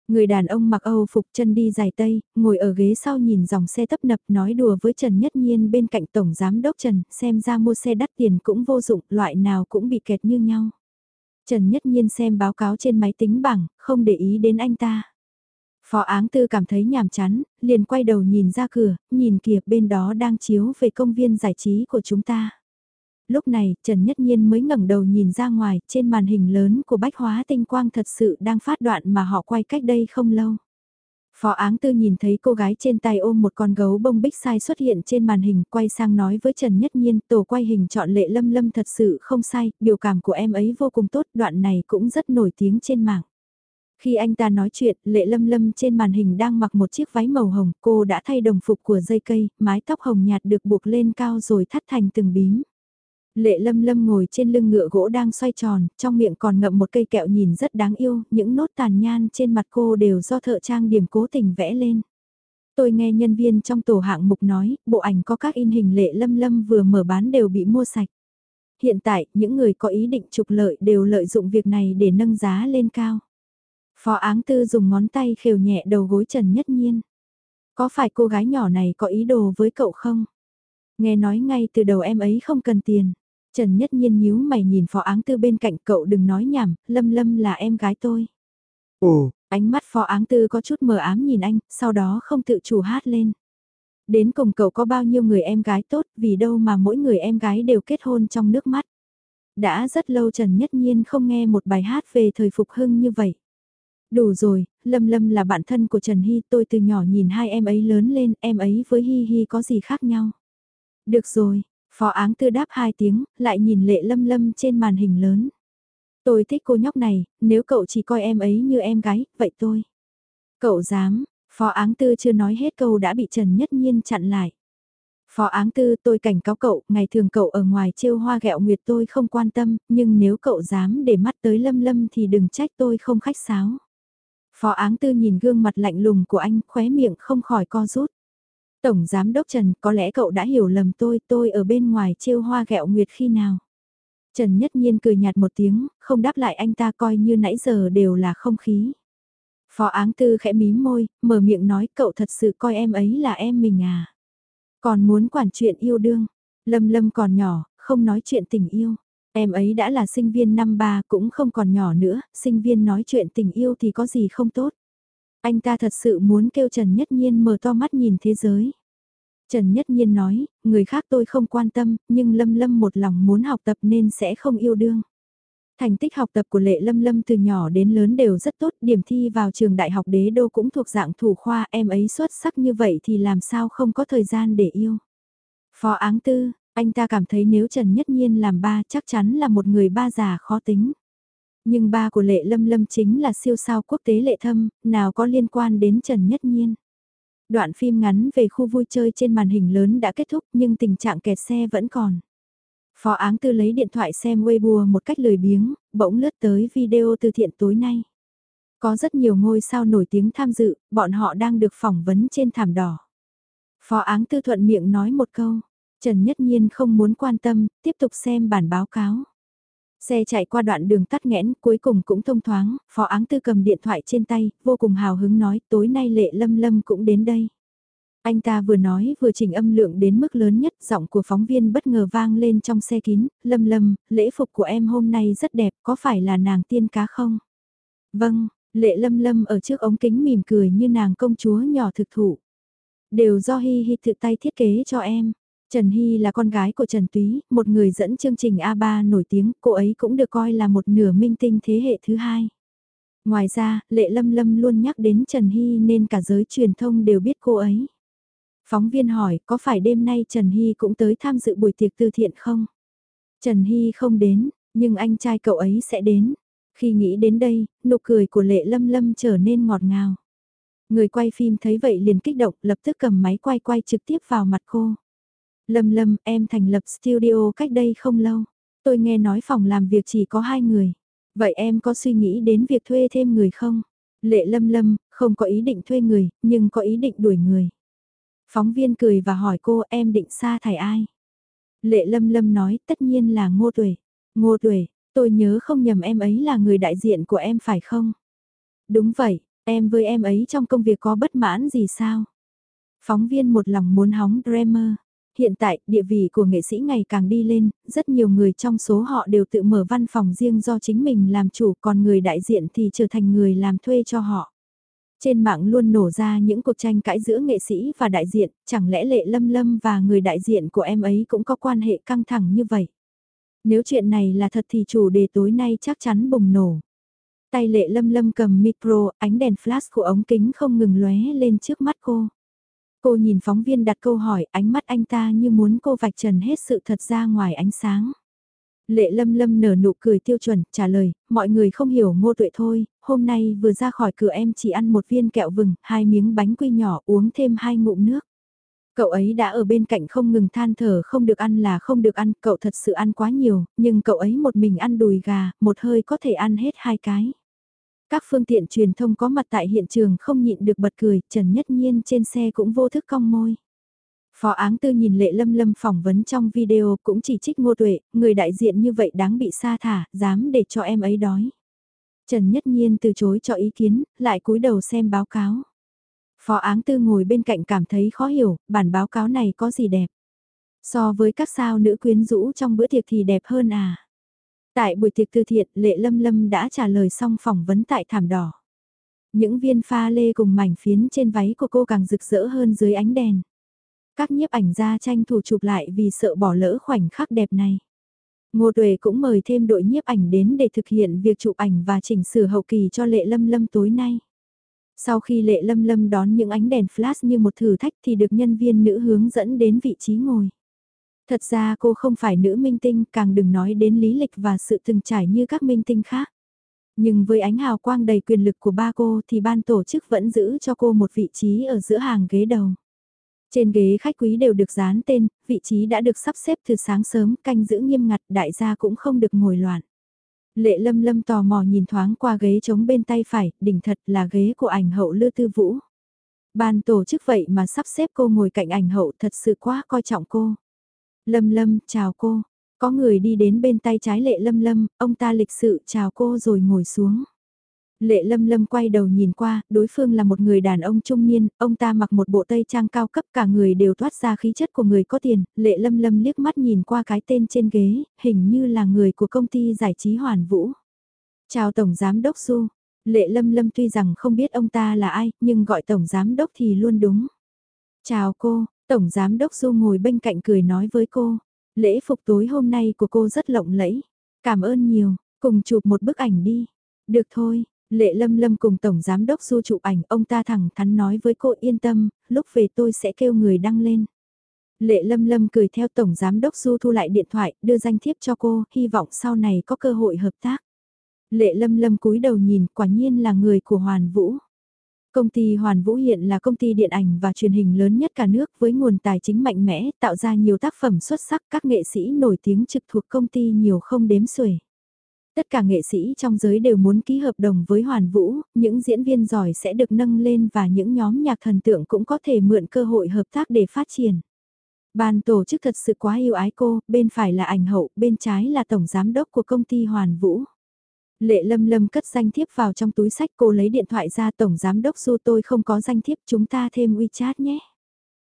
Speaker 1: Người đàn ông mặc Âu phục chân đi dài tây, ngồi ở ghế sau nhìn dòng xe tấp nập nói đùa với Trần Nhất Nhiên bên cạnh Tổng Giám Đốc Trần, xem ra mua xe đắt tiền cũng vô dụng, loại nào cũng bị kẹt như nhau. Trần Nhất Nhiên xem báo cáo trên máy tính bảng, không để ý đến anh ta. Phó áng tư cảm thấy nhàm chán, liền quay đầu nhìn ra cửa, nhìn kìa bên đó đang chiếu về công viên giải trí của chúng ta. Lúc này, Trần Nhất Nhiên mới ngẩng đầu nhìn ra ngoài, trên màn hình lớn của bách hóa tinh quang thật sự đang phát đoạn mà họ quay cách đây không lâu. Phó áng tư nhìn thấy cô gái trên tay ôm một con gấu bông bích sai xuất hiện trên màn hình, quay sang nói với Trần Nhất Nhiên, tổ quay hình chọn lệ lâm lâm thật sự không sai, biểu cảm của em ấy vô cùng tốt, đoạn này cũng rất nổi tiếng trên mạng. Khi anh ta nói chuyện, Lệ Lâm Lâm trên màn hình đang mặc một chiếc váy màu hồng, cô đã thay đồng phục của dây cây, mái tóc hồng nhạt được buộc lên cao rồi thắt thành từng bím. Lệ Lâm Lâm ngồi trên lưng ngựa gỗ đang xoay tròn, trong miệng còn ngậm một cây kẹo nhìn rất đáng yêu, những nốt tàn nhan trên mặt cô đều do thợ trang điểm cố tình vẽ lên. Tôi nghe nhân viên trong tổ hạng mục nói, bộ ảnh có các in hình Lệ Lâm Lâm vừa mở bán đều bị mua sạch. Hiện tại, những người có ý định trục lợi đều lợi dụng việc này để nâng giá lên cao. Phó áng tư dùng ngón tay khều nhẹ đầu gối Trần Nhất Nhiên. Có phải cô gái nhỏ này có ý đồ với cậu không? Nghe nói ngay từ đầu em ấy không cần tiền. Trần Nhất Nhiên nhíu mày nhìn phó áng tư bên cạnh cậu đừng nói nhảm, Lâm Lâm là em gái tôi.
Speaker 2: Ồ,
Speaker 1: ánh mắt phó áng tư có chút mờ ám nhìn anh, sau đó không tự chủ hát lên. Đến cùng cậu có bao nhiêu người em gái tốt vì đâu mà mỗi người em gái đều kết hôn trong nước mắt. Đã rất lâu Trần Nhất Nhiên không nghe một bài hát về thời phục hưng như vậy. Đủ rồi, Lâm Lâm là bạn thân của Trần Hy, tôi từ nhỏ nhìn hai em ấy lớn lên, em ấy với Hy Hy có gì khác nhau. Được rồi, phó áng tư đáp hai tiếng, lại nhìn lệ Lâm Lâm trên màn hình lớn. Tôi thích cô nhóc này, nếu cậu chỉ coi em ấy như em gái, vậy tôi. Cậu dám, phó áng tư chưa nói hết câu đã bị Trần Nhất Nhiên chặn lại. Phó áng tư tôi cảnh cáo cậu, ngày thường cậu ở ngoài trêu hoa gẹo nguyệt tôi không quan tâm, nhưng nếu cậu dám để mắt tới lâm lâm thì đừng trách tôi không khách sáo. Phó áng tư nhìn gương mặt lạnh lùng của anh, khóe miệng không khỏi co rút. Tổng Giám Đốc Trần, có lẽ cậu đã hiểu lầm tôi, tôi ở bên ngoài trêu hoa gẹo nguyệt khi nào. Trần Nhất Nhiên cười nhạt một tiếng, không đáp lại anh ta coi như nãy giờ đều là không khí. Phó áng tư khẽ mím môi, mở miệng nói cậu thật sự coi em ấy là em mình à. Còn muốn quản chuyện yêu đương, lâm lâm còn nhỏ, không nói chuyện tình yêu. Em ấy đã là sinh viên năm ba cũng không còn nhỏ nữa, sinh viên nói chuyện tình yêu thì có gì không tốt. Anh ta thật sự muốn kêu Trần Nhất Nhiên mở to mắt nhìn thế giới. Trần Nhất Nhiên nói, người khác tôi không quan tâm, nhưng Lâm Lâm một lòng muốn học tập nên sẽ không yêu đương. Thành tích học tập của Lệ Lâm Lâm từ nhỏ đến lớn đều rất tốt, điểm thi vào trường đại học đế đô cũng thuộc dạng thủ khoa, em ấy xuất sắc như vậy thì làm sao không có thời gian để yêu. Phó áng tư, anh ta cảm thấy nếu Trần Nhất Nhiên làm ba chắc chắn là một người ba già khó tính. Nhưng ba của Lệ Lâm Lâm chính là siêu sao quốc tế Lệ Thâm, nào có liên quan đến Trần Nhất Nhiên. Đoạn phim ngắn về khu vui chơi trên màn hình lớn đã kết thúc nhưng tình trạng kẹt xe vẫn còn. Phó áng tư lấy điện thoại xem Weibo một cách lười biếng, bỗng lướt tới video từ thiện tối nay. Có rất nhiều ngôi sao nổi tiếng tham dự, bọn họ đang được phỏng vấn trên thảm đỏ. Phó áng tư thuận miệng nói một câu, Trần Nhất Nhiên không muốn quan tâm, tiếp tục xem bản báo cáo. Xe chạy qua đoạn đường tắt nghẽn, cuối cùng cũng thông thoáng, phó áng tư cầm điện thoại trên tay, vô cùng hào hứng nói, tối nay lệ lâm lâm cũng đến đây. Anh ta vừa nói vừa chỉnh âm lượng đến mức lớn nhất, giọng của phóng viên bất ngờ vang lên trong xe kín, lâm lâm, lễ phục của em hôm nay rất đẹp, có phải là nàng tiên cá không? Vâng, lệ lâm lâm ở trước ống kính mỉm cười như nàng công chúa nhỏ thực thụ. Đều do Hi Hi tự tay thiết kế cho em. Trần Hy là con gái của Trần Túy, một người dẫn chương trình A3 nổi tiếng, cô ấy cũng được coi là một nửa minh tinh thế hệ thứ hai. Ngoài ra, Lệ Lâm Lâm luôn nhắc đến Trần Hy nên cả giới truyền thông đều biết cô ấy. Phóng viên hỏi có phải đêm nay Trần Hy cũng tới tham dự buổi tiệc từ thiện không? Trần Hy không đến, nhưng anh trai cậu ấy sẽ đến. Khi nghĩ đến đây, nụ cười của Lệ Lâm Lâm trở nên ngọt ngào. Người quay phim thấy vậy liền kích động lập tức cầm máy quay quay trực tiếp vào mặt cô. Lâm Lâm, em thành lập studio cách đây không lâu. Tôi nghe nói phòng làm việc chỉ có hai người. Vậy em có suy nghĩ đến việc thuê thêm người không? Lệ Lâm Lâm, không có ý định thuê người, nhưng có ý định đuổi người. Phóng viên cười và hỏi cô em định sa thải ai? Lệ Lâm Lâm nói tất nhiên là Ngô Tuệ. Ngô Tuệ, tôi nhớ không nhầm em ấy là người đại diện của em phải không? Đúng vậy, em với em ấy trong công việc có bất mãn gì sao? Phóng viên một lòng muốn hóng Dremer. Hiện tại, địa vị của nghệ sĩ ngày càng đi lên, rất nhiều người trong số họ đều tự mở văn phòng riêng do chính mình làm chủ, còn người đại diện thì trở thành người làm thuê cho họ. Trên mạng luôn nổ ra những cuộc tranh cãi giữa nghệ sĩ và đại diện, chẳng lẽ Lệ Lâm Lâm và người đại diện của em ấy cũng có quan hệ căng thẳng như vậy? Nếu chuyện này là thật thì chủ đề tối nay chắc chắn bùng nổ. Tay Lệ Lâm Lâm cầm micro, ánh đèn flash của ống kính không ngừng lóe lên trước mắt cô. Cô nhìn phóng viên đặt câu hỏi, ánh mắt anh ta như muốn cô vạch trần hết sự thật ra ngoài ánh sáng. Lệ lâm lâm nở nụ cười tiêu chuẩn, trả lời, mọi người không hiểu ngô tuệ thôi, hôm nay vừa ra khỏi cửa em chỉ ăn một viên kẹo vừng, hai miếng bánh quy nhỏ uống thêm hai ngụm nước. Cậu ấy đã ở bên cạnh không ngừng than thở không được ăn là không được ăn, cậu thật sự ăn quá nhiều, nhưng cậu ấy một mình ăn đùi gà, một hơi có thể ăn hết hai cái. Các phương tiện truyền thông có mặt tại hiện trường không nhịn được bật cười, Trần Nhất Nhiên trên xe cũng vô thức cong môi. Phó áng tư nhìn lệ lâm lâm phỏng vấn trong video cũng chỉ trích ngô tuệ, người đại diện như vậy đáng bị sa thả, dám để cho em ấy đói. Trần Nhất Nhiên từ chối cho ý kiến, lại cúi đầu xem báo cáo. Phó áng tư ngồi bên cạnh cảm thấy khó hiểu, bản báo cáo này có gì đẹp. So với các sao nữ quyến rũ trong bữa tiệc thì đẹp hơn à. Tại buổi tiệc từ thiện, Lệ Lâm Lâm đã trả lời xong phỏng vấn tại thảm đỏ. Những viên pha lê cùng mảnh phiến trên váy của cô càng rực rỡ hơn dưới ánh đèn. Các nhiếp ảnh gia tranh thủ chụp lại vì sợ bỏ lỡ khoảnh khắc đẹp này. Ngô Tuệ cũng mời thêm đội nhiếp ảnh đến để thực hiện việc chụp ảnh và chỉnh sửa hậu kỳ cho Lệ Lâm Lâm tối nay. Sau khi Lệ Lâm Lâm đón những ánh đèn flash như một thử thách thì được nhân viên nữ hướng dẫn đến vị trí ngồi. Thật ra cô không phải nữ minh tinh, càng đừng nói đến lý lịch và sự từng trải như các minh tinh khác. Nhưng với ánh hào quang đầy quyền lực của ba cô thì ban tổ chức vẫn giữ cho cô một vị trí ở giữa hàng ghế đầu. Trên ghế khách quý đều được dán tên, vị trí đã được sắp xếp từ sáng sớm, canh giữ nghiêm ngặt, đại gia cũng không được ngồi loạn. Lệ lâm lâm tò mò nhìn thoáng qua ghế trống bên tay phải, đỉnh thật là ghế của ảnh hậu Lư Tư Vũ. Ban tổ chức vậy mà sắp xếp cô ngồi cạnh ảnh hậu thật sự quá coi trọng cô. Lâm lâm, chào cô. Có người đi đến bên tay trái lệ lâm lâm, ông ta lịch sự chào cô rồi ngồi xuống. Lệ lâm lâm quay đầu nhìn qua, đối phương là một người đàn ông trung niên, ông ta mặc một bộ tây trang cao cấp cả người đều toát ra khí chất của người có tiền, lệ lâm lâm liếc mắt nhìn qua cái tên trên ghế, hình như là người của công ty giải trí Hoàn Vũ. Chào Tổng Giám Đốc Su. lệ lâm lâm tuy rằng không biết ông ta là ai, nhưng gọi Tổng Giám Đốc thì luôn đúng. Chào cô, Tổng Giám Đốc Du ngồi bên cạnh cười nói với cô, lễ phục tối hôm nay của cô rất lộng lẫy, cảm ơn nhiều, cùng chụp một bức ảnh đi. Được thôi, Lệ Lâm Lâm cùng Tổng Giám Đốc Du chụp ảnh, ông ta thẳng thắn nói với cô yên tâm, lúc về tôi sẽ kêu người đăng lên. Lệ Lâm Lâm cười theo Tổng Giám Đốc Du thu lại điện thoại, đưa danh thiếp cho cô, hy vọng sau này có cơ hội hợp tác. Lệ Lâm Lâm cúi đầu nhìn, quả nhiên là người của Hoàn Vũ. Công ty Hoàn Vũ hiện là công ty điện ảnh và truyền hình lớn nhất cả nước với nguồn tài chính mạnh mẽ, tạo ra nhiều tác phẩm xuất sắc, các nghệ sĩ nổi tiếng trực thuộc công ty nhiều không đếm xuể. Tất cả nghệ sĩ trong giới đều muốn ký hợp đồng với Hoàn Vũ, những diễn viên giỏi sẽ được nâng lên và những nhóm nhạc thần tượng cũng có thể mượn cơ hội hợp tác để phát triển. Ban tổ chức thật sự quá yêu ái cô, bên phải là ảnh hậu, bên trái là tổng giám đốc của công ty Hoàn Vũ. Lệ lâm lâm cất danh thiếp vào trong túi sách cô lấy điện thoại ra tổng giám đốc Du tôi không có danh thiếp chúng ta thêm WeChat nhé.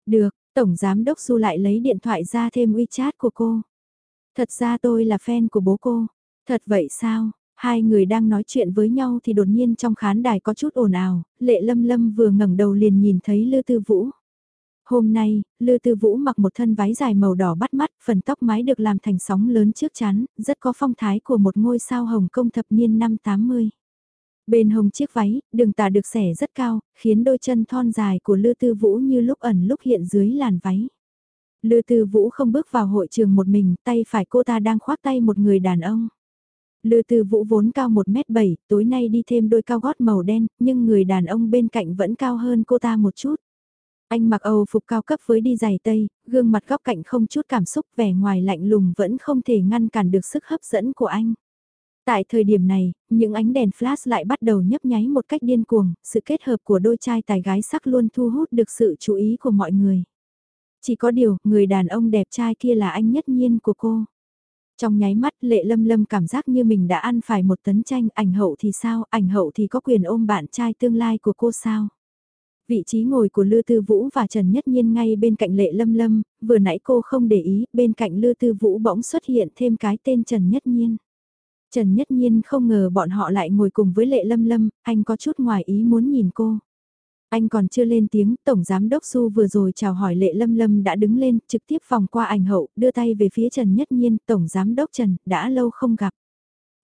Speaker 1: Được, tổng giám đốc Du lại lấy điện thoại ra thêm WeChat của cô. Thật ra tôi là fan của bố cô. Thật vậy sao? Hai người đang nói chuyện với nhau thì đột nhiên trong khán đài có chút ồn ào, lệ lâm lâm vừa ngẩng đầu liền nhìn thấy Lư Tư Vũ. Hôm nay, Lư Tư Vũ mặc một thân váy dài màu đỏ bắt mắt, phần tóc mái được làm thành sóng lớn trước chắn, rất có phong thái của một ngôi sao Hồng Công thập niên năm 80. Bên hồng chiếc váy, đường tà được xẻ rất cao, khiến đôi chân thon dài của Lư Tư Vũ như lúc ẩn lúc hiện dưới làn váy. Lư Tư Vũ không bước vào hội trường một mình, tay phải cô ta đang khoác tay một người đàn ông. Lư Tư Vũ vốn cao 1m7, tối nay đi thêm đôi cao gót màu đen, nhưng người đàn ông bên cạnh vẫn cao hơn cô ta một chút. Anh mặc Âu phục cao cấp với đi giày tây, gương mặt góc cạnh không chút cảm xúc vẻ ngoài lạnh lùng vẫn không thể ngăn cản được sức hấp dẫn của anh. Tại thời điểm này, những ánh đèn flash lại bắt đầu nhấp nháy một cách điên cuồng, sự kết hợp của đôi trai tài gái sắc luôn thu hút được sự chú ý của mọi người. Chỉ có điều, người đàn ông đẹp trai kia là anh nhất nhiên của cô. Trong nháy mắt lệ lâm lâm cảm giác như mình đã ăn phải một tấn chanh, ảnh hậu thì sao, ảnh hậu thì có quyền ôm bạn trai tương lai của cô sao. Vị trí ngồi của Lư Tư Vũ và Trần Nhất Nhiên ngay bên cạnh Lệ Lâm Lâm, vừa nãy cô không để ý, bên cạnh Lư Tư Vũ bỗng xuất hiện thêm cái tên Trần Nhất Nhiên. Trần Nhất Nhiên không ngờ bọn họ lại ngồi cùng với Lệ Lâm Lâm, anh có chút ngoài ý muốn nhìn cô. Anh còn chưa lên tiếng, Tổng Giám Đốc su vừa rồi chào hỏi Lệ Lâm Lâm đã đứng lên, trực tiếp vòng qua ảnh hậu, đưa tay về phía Trần Nhất Nhiên, Tổng Giám Đốc Trần, đã lâu không gặp.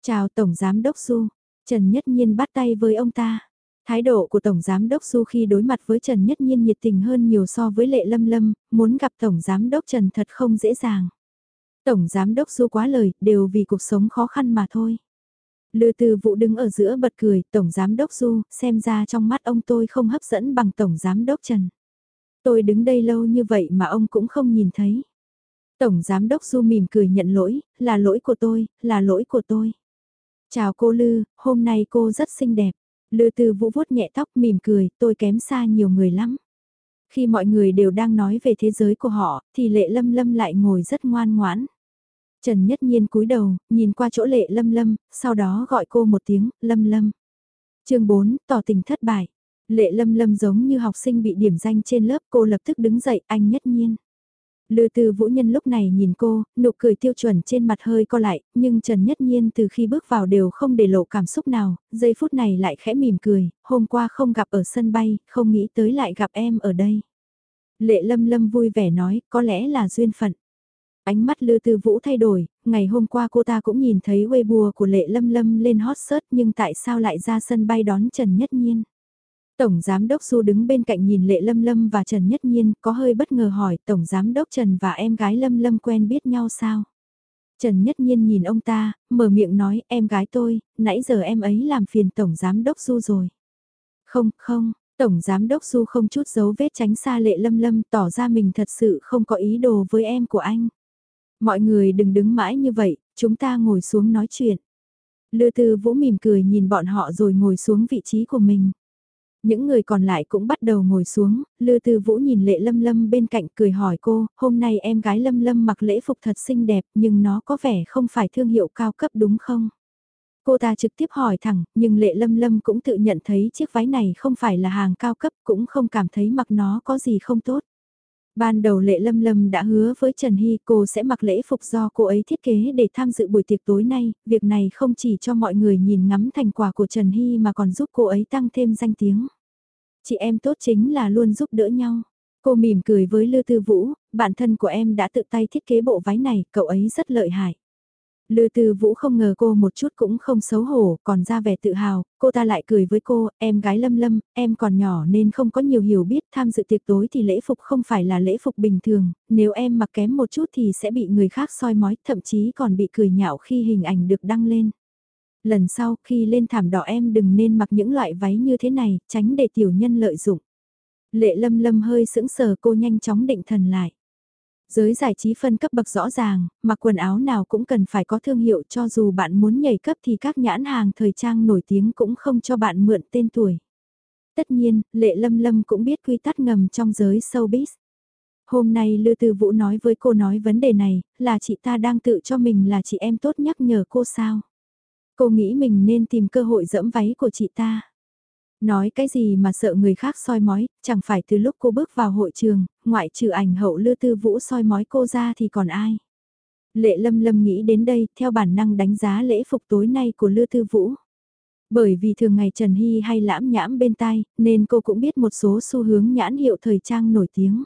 Speaker 1: Chào Tổng Giám Đốc su Trần Nhất Nhiên bắt tay với ông ta. Thái độ của Tổng Giám Đốc Du khi đối mặt với Trần Nhất Nhiên nhiệt tình hơn nhiều so với Lệ Lâm Lâm, muốn gặp Tổng Giám Đốc Trần thật không dễ dàng. Tổng Giám Đốc Du quá lời, đều vì cuộc sống khó khăn mà thôi. Lư Tư Vũ đứng ở giữa bật cười, Tổng Giám Đốc Du, xem ra trong mắt ông tôi không hấp dẫn bằng Tổng Giám Đốc Trần. Tôi đứng đây lâu như vậy mà ông cũng không nhìn thấy. Tổng Giám Đốc Du mỉm cười nhận lỗi, là lỗi của tôi, là lỗi của tôi. Chào cô Lư, hôm nay cô rất xinh đẹp. Lư Tư Vũ vuốt nhẹ tóc mỉm cười, tôi kém xa nhiều người lắm. Khi mọi người đều đang nói về thế giới của họ, thì Lệ Lâm Lâm lại ngồi rất ngoan ngoãn. Trần Nhất Nhiên cúi đầu, nhìn qua chỗ lệ lâm lâm, sau đó gọi cô một tiếng, lâm lâm. chương 4, tỏ tình thất bại. Lệ lâm lâm giống như học sinh bị điểm danh trên lớp cô lập tức đứng dậy, anh Nhất Nhiên. Lư Tư vũ nhân lúc này nhìn cô, nụ cười tiêu chuẩn trên mặt hơi co lại, nhưng Trần Nhất Nhiên từ khi bước vào đều không để lộ cảm xúc nào, giây phút này lại khẽ mỉm cười, hôm qua không gặp ở sân bay, không nghĩ tới lại gặp em ở đây. Lệ lâm lâm vui vẻ nói, có lẽ là duyên phận. Ánh mắt Lư Tư Vũ thay đổi, ngày hôm qua cô ta cũng nhìn thấy Weibo của Lệ Lâm Lâm lên hot search nhưng tại sao lại ra sân bay đón Trần Nhất Nhiên? Tổng Giám Đốc Du đứng bên cạnh nhìn Lệ Lâm Lâm và Trần Nhất Nhiên có hơi bất ngờ hỏi Tổng Giám Đốc Trần và em gái Lâm Lâm quen biết nhau sao? Trần Nhất Nhiên nhìn ông ta, mở miệng nói em gái tôi, nãy giờ em ấy làm phiền Tổng Giám Đốc Du rồi. Không, không, Tổng Giám Đốc Du không chút dấu vết tránh xa Lệ Lâm Lâm tỏ ra mình thật sự không có ý đồ với em của anh. Mọi người đừng đứng mãi như vậy, chúng ta ngồi xuống nói chuyện. Lư Tư Vũ mỉm cười nhìn bọn họ rồi ngồi xuống vị trí của mình. Những người còn lại cũng bắt đầu ngồi xuống, Lư Tư Vũ nhìn Lệ Lâm Lâm bên cạnh cười hỏi cô, hôm nay em gái Lâm Lâm mặc lễ phục thật xinh đẹp nhưng nó có vẻ không phải thương hiệu cao cấp đúng không? Cô ta trực tiếp hỏi thẳng, nhưng Lệ Lâm Lâm cũng tự nhận thấy chiếc váy này không phải là hàng cao cấp, cũng không cảm thấy mặc nó có gì không tốt. Ban đầu Lệ Lâm Lâm đã hứa với Trần Hy cô sẽ mặc lễ phục do cô ấy thiết kế để tham dự buổi tiệc tối nay, việc này không chỉ cho mọi người nhìn ngắm thành quả của Trần Hy mà còn giúp cô ấy tăng thêm danh tiếng. Chị em tốt chính là luôn giúp đỡ nhau. Cô mỉm cười với Lư Tư Vũ, bản thân của em đã tự tay thiết kế bộ váy này, cậu ấy rất lợi hại. Lư Tư Vũ không ngờ cô một chút cũng không xấu hổ, còn ra vẻ tự hào, cô ta lại cười với cô, em gái Lâm Lâm, em còn nhỏ nên không có nhiều hiểu biết, tham dự tiệc tối thì lễ phục không phải là lễ phục bình thường, nếu em mặc kém một chút thì sẽ bị người khác soi mói, thậm chí còn bị cười nhạo khi hình ảnh được đăng lên. Lần sau khi lên thảm đỏ em đừng nên mặc những loại váy như thế này, tránh để tiểu nhân lợi dụng. Lệ Lâm Lâm hơi sững sờ cô nhanh chóng định thần lại. Giới giải trí phân cấp bậc rõ ràng, mặc quần áo nào cũng cần phải có thương hiệu cho dù bạn muốn nhảy cấp thì các nhãn hàng thời trang nổi tiếng cũng không cho bạn mượn tên tuổi. Tất nhiên, Lệ Lâm Lâm cũng biết quy tắc ngầm trong giới showbiz. Hôm nay Lư Tư Vũ nói với cô nói vấn đề này, là chị ta đang tự cho mình là chị em tốt nhắc nhở cô sao. Cô nghĩ mình nên tìm cơ hội dẫm váy của chị ta. Nói cái gì mà sợ người khác soi mói, chẳng phải từ lúc cô bước vào hội trường, ngoại trừ ảnh hậu lư tư vũ soi mói cô ra thì còn ai. Lệ lâm lâm nghĩ đến đây, theo bản năng đánh giá lễ phục tối nay của lư tư vũ. Bởi vì thường ngày Trần Hy hay lãm nhãm bên tai, nên cô cũng biết một số xu hướng nhãn hiệu thời trang nổi tiếng.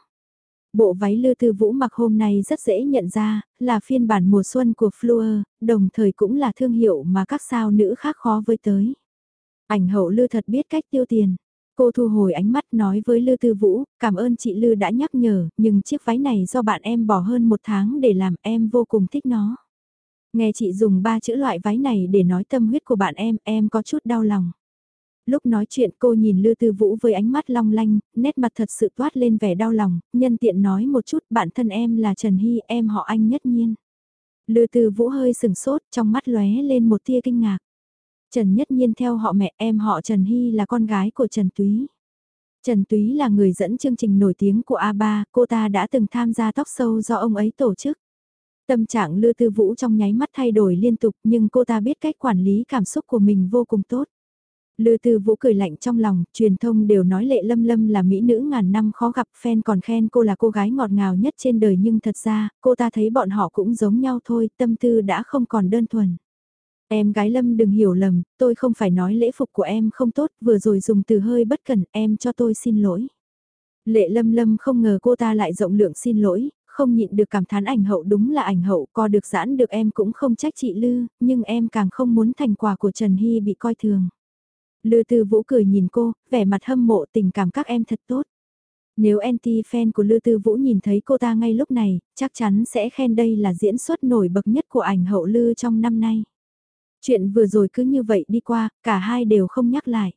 Speaker 1: Bộ váy lư tư vũ mặc hôm nay rất dễ nhận ra, là phiên bản mùa xuân của Fleur, đồng thời cũng là thương hiệu mà các sao nữ khác khó với tới. Ảnh hậu Lư thật biết cách tiêu tiền. Cô thu hồi ánh mắt nói với Lư Tư Vũ, cảm ơn chị Lư đã nhắc nhở, nhưng chiếc váy này do bạn em bỏ hơn một tháng để làm em vô cùng thích nó. Nghe chị dùng ba chữ loại váy này để nói tâm huyết của bạn em, em có chút đau lòng. Lúc nói chuyện cô nhìn Lư Tư Vũ với ánh mắt long lanh, nét mặt thật sự toát lên vẻ đau lòng, nhân tiện nói một chút bạn thân em là Trần Hy, em họ anh nhất nhiên. Lư Tư Vũ hơi sừng sốt, trong mắt lóe lên một tia kinh ngạc. Trần Nhất Nhiên theo họ mẹ em họ Trần Hy là con gái của Trần Túy. Trần Túy là người dẫn chương trình nổi tiếng của A3, cô ta đã từng tham gia tóc sâu do ông ấy tổ chức. Tâm trạng Lư Tư Vũ trong nháy mắt thay đổi liên tục nhưng cô ta biết cách quản lý cảm xúc của mình vô cùng tốt. Lư Tư Vũ cười lạnh trong lòng, truyền thông đều nói Lệ Lâm Lâm là mỹ nữ ngàn năm khó gặp, fan còn khen cô là cô gái ngọt ngào nhất trên đời nhưng thật ra, cô ta thấy bọn họ cũng giống nhau thôi, tâm tư đã không còn đơn thuần. Em gái Lâm đừng hiểu lầm, tôi không phải nói lễ phục của em không tốt, vừa rồi dùng từ hơi bất cẩn, em cho tôi xin lỗi. Lệ Lâm Lâm không ngờ cô ta lại rộng lượng xin lỗi, không nhịn được cảm thán ảnh hậu đúng là ảnh hậu, co được giãn được em cũng không trách chị Lư, nhưng em càng không muốn thành quả của Trần Hy bị coi thường. Lư Tư Vũ cười nhìn cô, vẻ mặt hâm mộ tình cảm các em thật tốt. Nếu anti-fan của Lư Tư Vũ nhìn thấy cô ta ngay lúc này, chắc chắn sẽ khen đây là diễn xuất nổi bật nhất của ảnh hậu Lư trong năm nay. Chuyện vừa rồi cứ như vậy đi qua, cả hai đều không nhắc lại.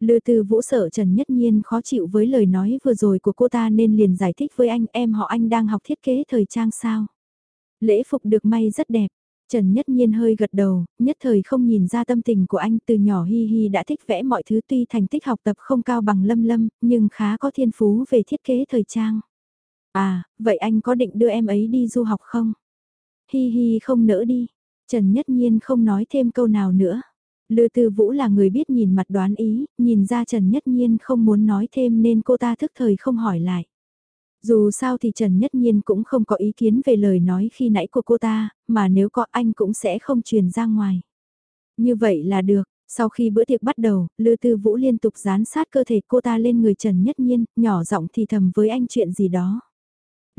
Speaker 1: Lư Tư Vũ sợ Trần Nhất Nhiên khó chịu với lời nói vừa rồi của cô ta nên liền giải thích với anh em họ anh đang học thiết kế thời trang sao. Lễ phục được may rất đẹp. Trần Nhất Nhiên hơi gật đầu, nhất thời không nhìn ra tâm tình của anh từ nhỏ Hi Hi đã thích vẽ mọi thứ tuy thành tích học tập không cao bằng Lâm Lâm, nhưng khá có thiên phú về thiết kế thời trang. À, vậy anh có định đưa em ấy đi du học không? Hi Hi không nỡ đi, Trần Nhất Nhiên không nói thêm câu nào nữa. Lư Tư Vũ là người biết nhìn mặt đoán ý, nhìn ra Trần Nhất Nhiên không muốn nói thêm nên cô ta thức thời không hỏi lại. Dù sao thì Trần Nhất Nhiên cũng không có ý kiến về lời nói khi nãy của cô ta, mà nếu có anh cũng sẽ không truyền ra ngoài. Như vậy là được, sau khi bữa tiệc bắt đầu, Lư Tư Vũ liên tục dán sát cơ thể cô ta lên người Trần Nhất Nhiên, nhỏ giọng thì thầm với anh chuyện gì đó.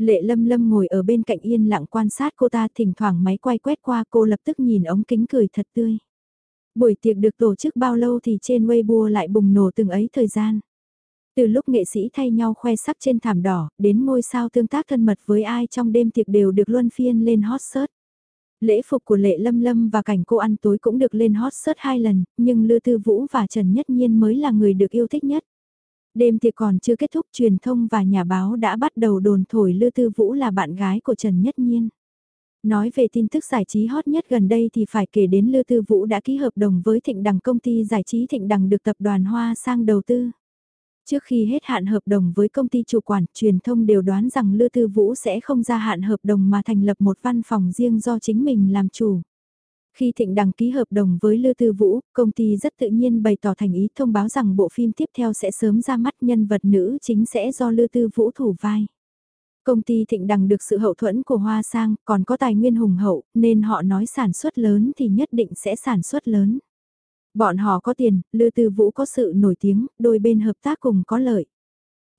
Speaker 1: Lệ lâm lâm ngồi ở bên cạnh yên lặng quan sát cô ta thỉnh thoảng máy quay quét qua cô lập tức nhìn ống kính cười thật tươi. Buổi tiệc được tổ chức bao lâu thì trên Weibo lại bùng nổ từng ấy thời gian. Từ lúc nghệ sĩ thay nhau khoe sắc trên thảm đỏ, đến ngôi sao tương tác thân mật với ai trong đêm tiệc đều được luân phiên lên hot search. Lễ phục của Lệ Lâm Lâm và cảnh cô ăn tối cũng được lên hot search hai lần, nhưng Lư Tư Vũ và Trần Nhất Nhiên mới là người được yêu thích nhất. Đêm tiệc còn chưa kết thúc truyền thông và nhà báo đã bắt đầu đồn thổi Lư Tư Vũ là bạn gái của Trần Nhất Nhiên. Nói về tin tức giải trí hot nhất gần đây thì phải kể đến Lư Tư Vũ đã ký hợp đồng với Thịnh Đằng công ty giải trí Thịnh Đằng được tập đoàn Hoa sang đầu tư. Trước khi hết hạn hợp đồng với công ty chủ quản, truyền thông đều đoán rằng Lư Tư Vũ sẽ không gia hạn hợp đồng mà thành lập một văn phòng riêng do chính mình làm chủ. Khi Thịnh đăng ký hợp đồng với Lư Tư Vũ, công ty rất tự nhiên bày tỏ thành ý thông báo rằng bộ phim tiếp theo sẽ sớm ra mắt nhân vật nữ chính sẽ do Lư Tư Vũ thủ vai. Công ty Thịnh Đằng được sự hậu thuẫn của Hoa Sang, còn có tài nguyên hùng hậu, nên họ nói sản xuất lớn thì nhất định sẽ sản xuất lớn. Bọn họ có tiền, Lư Tư Vũ có sự nổi tiếng, đôi bên hợp tác cùng có lợi.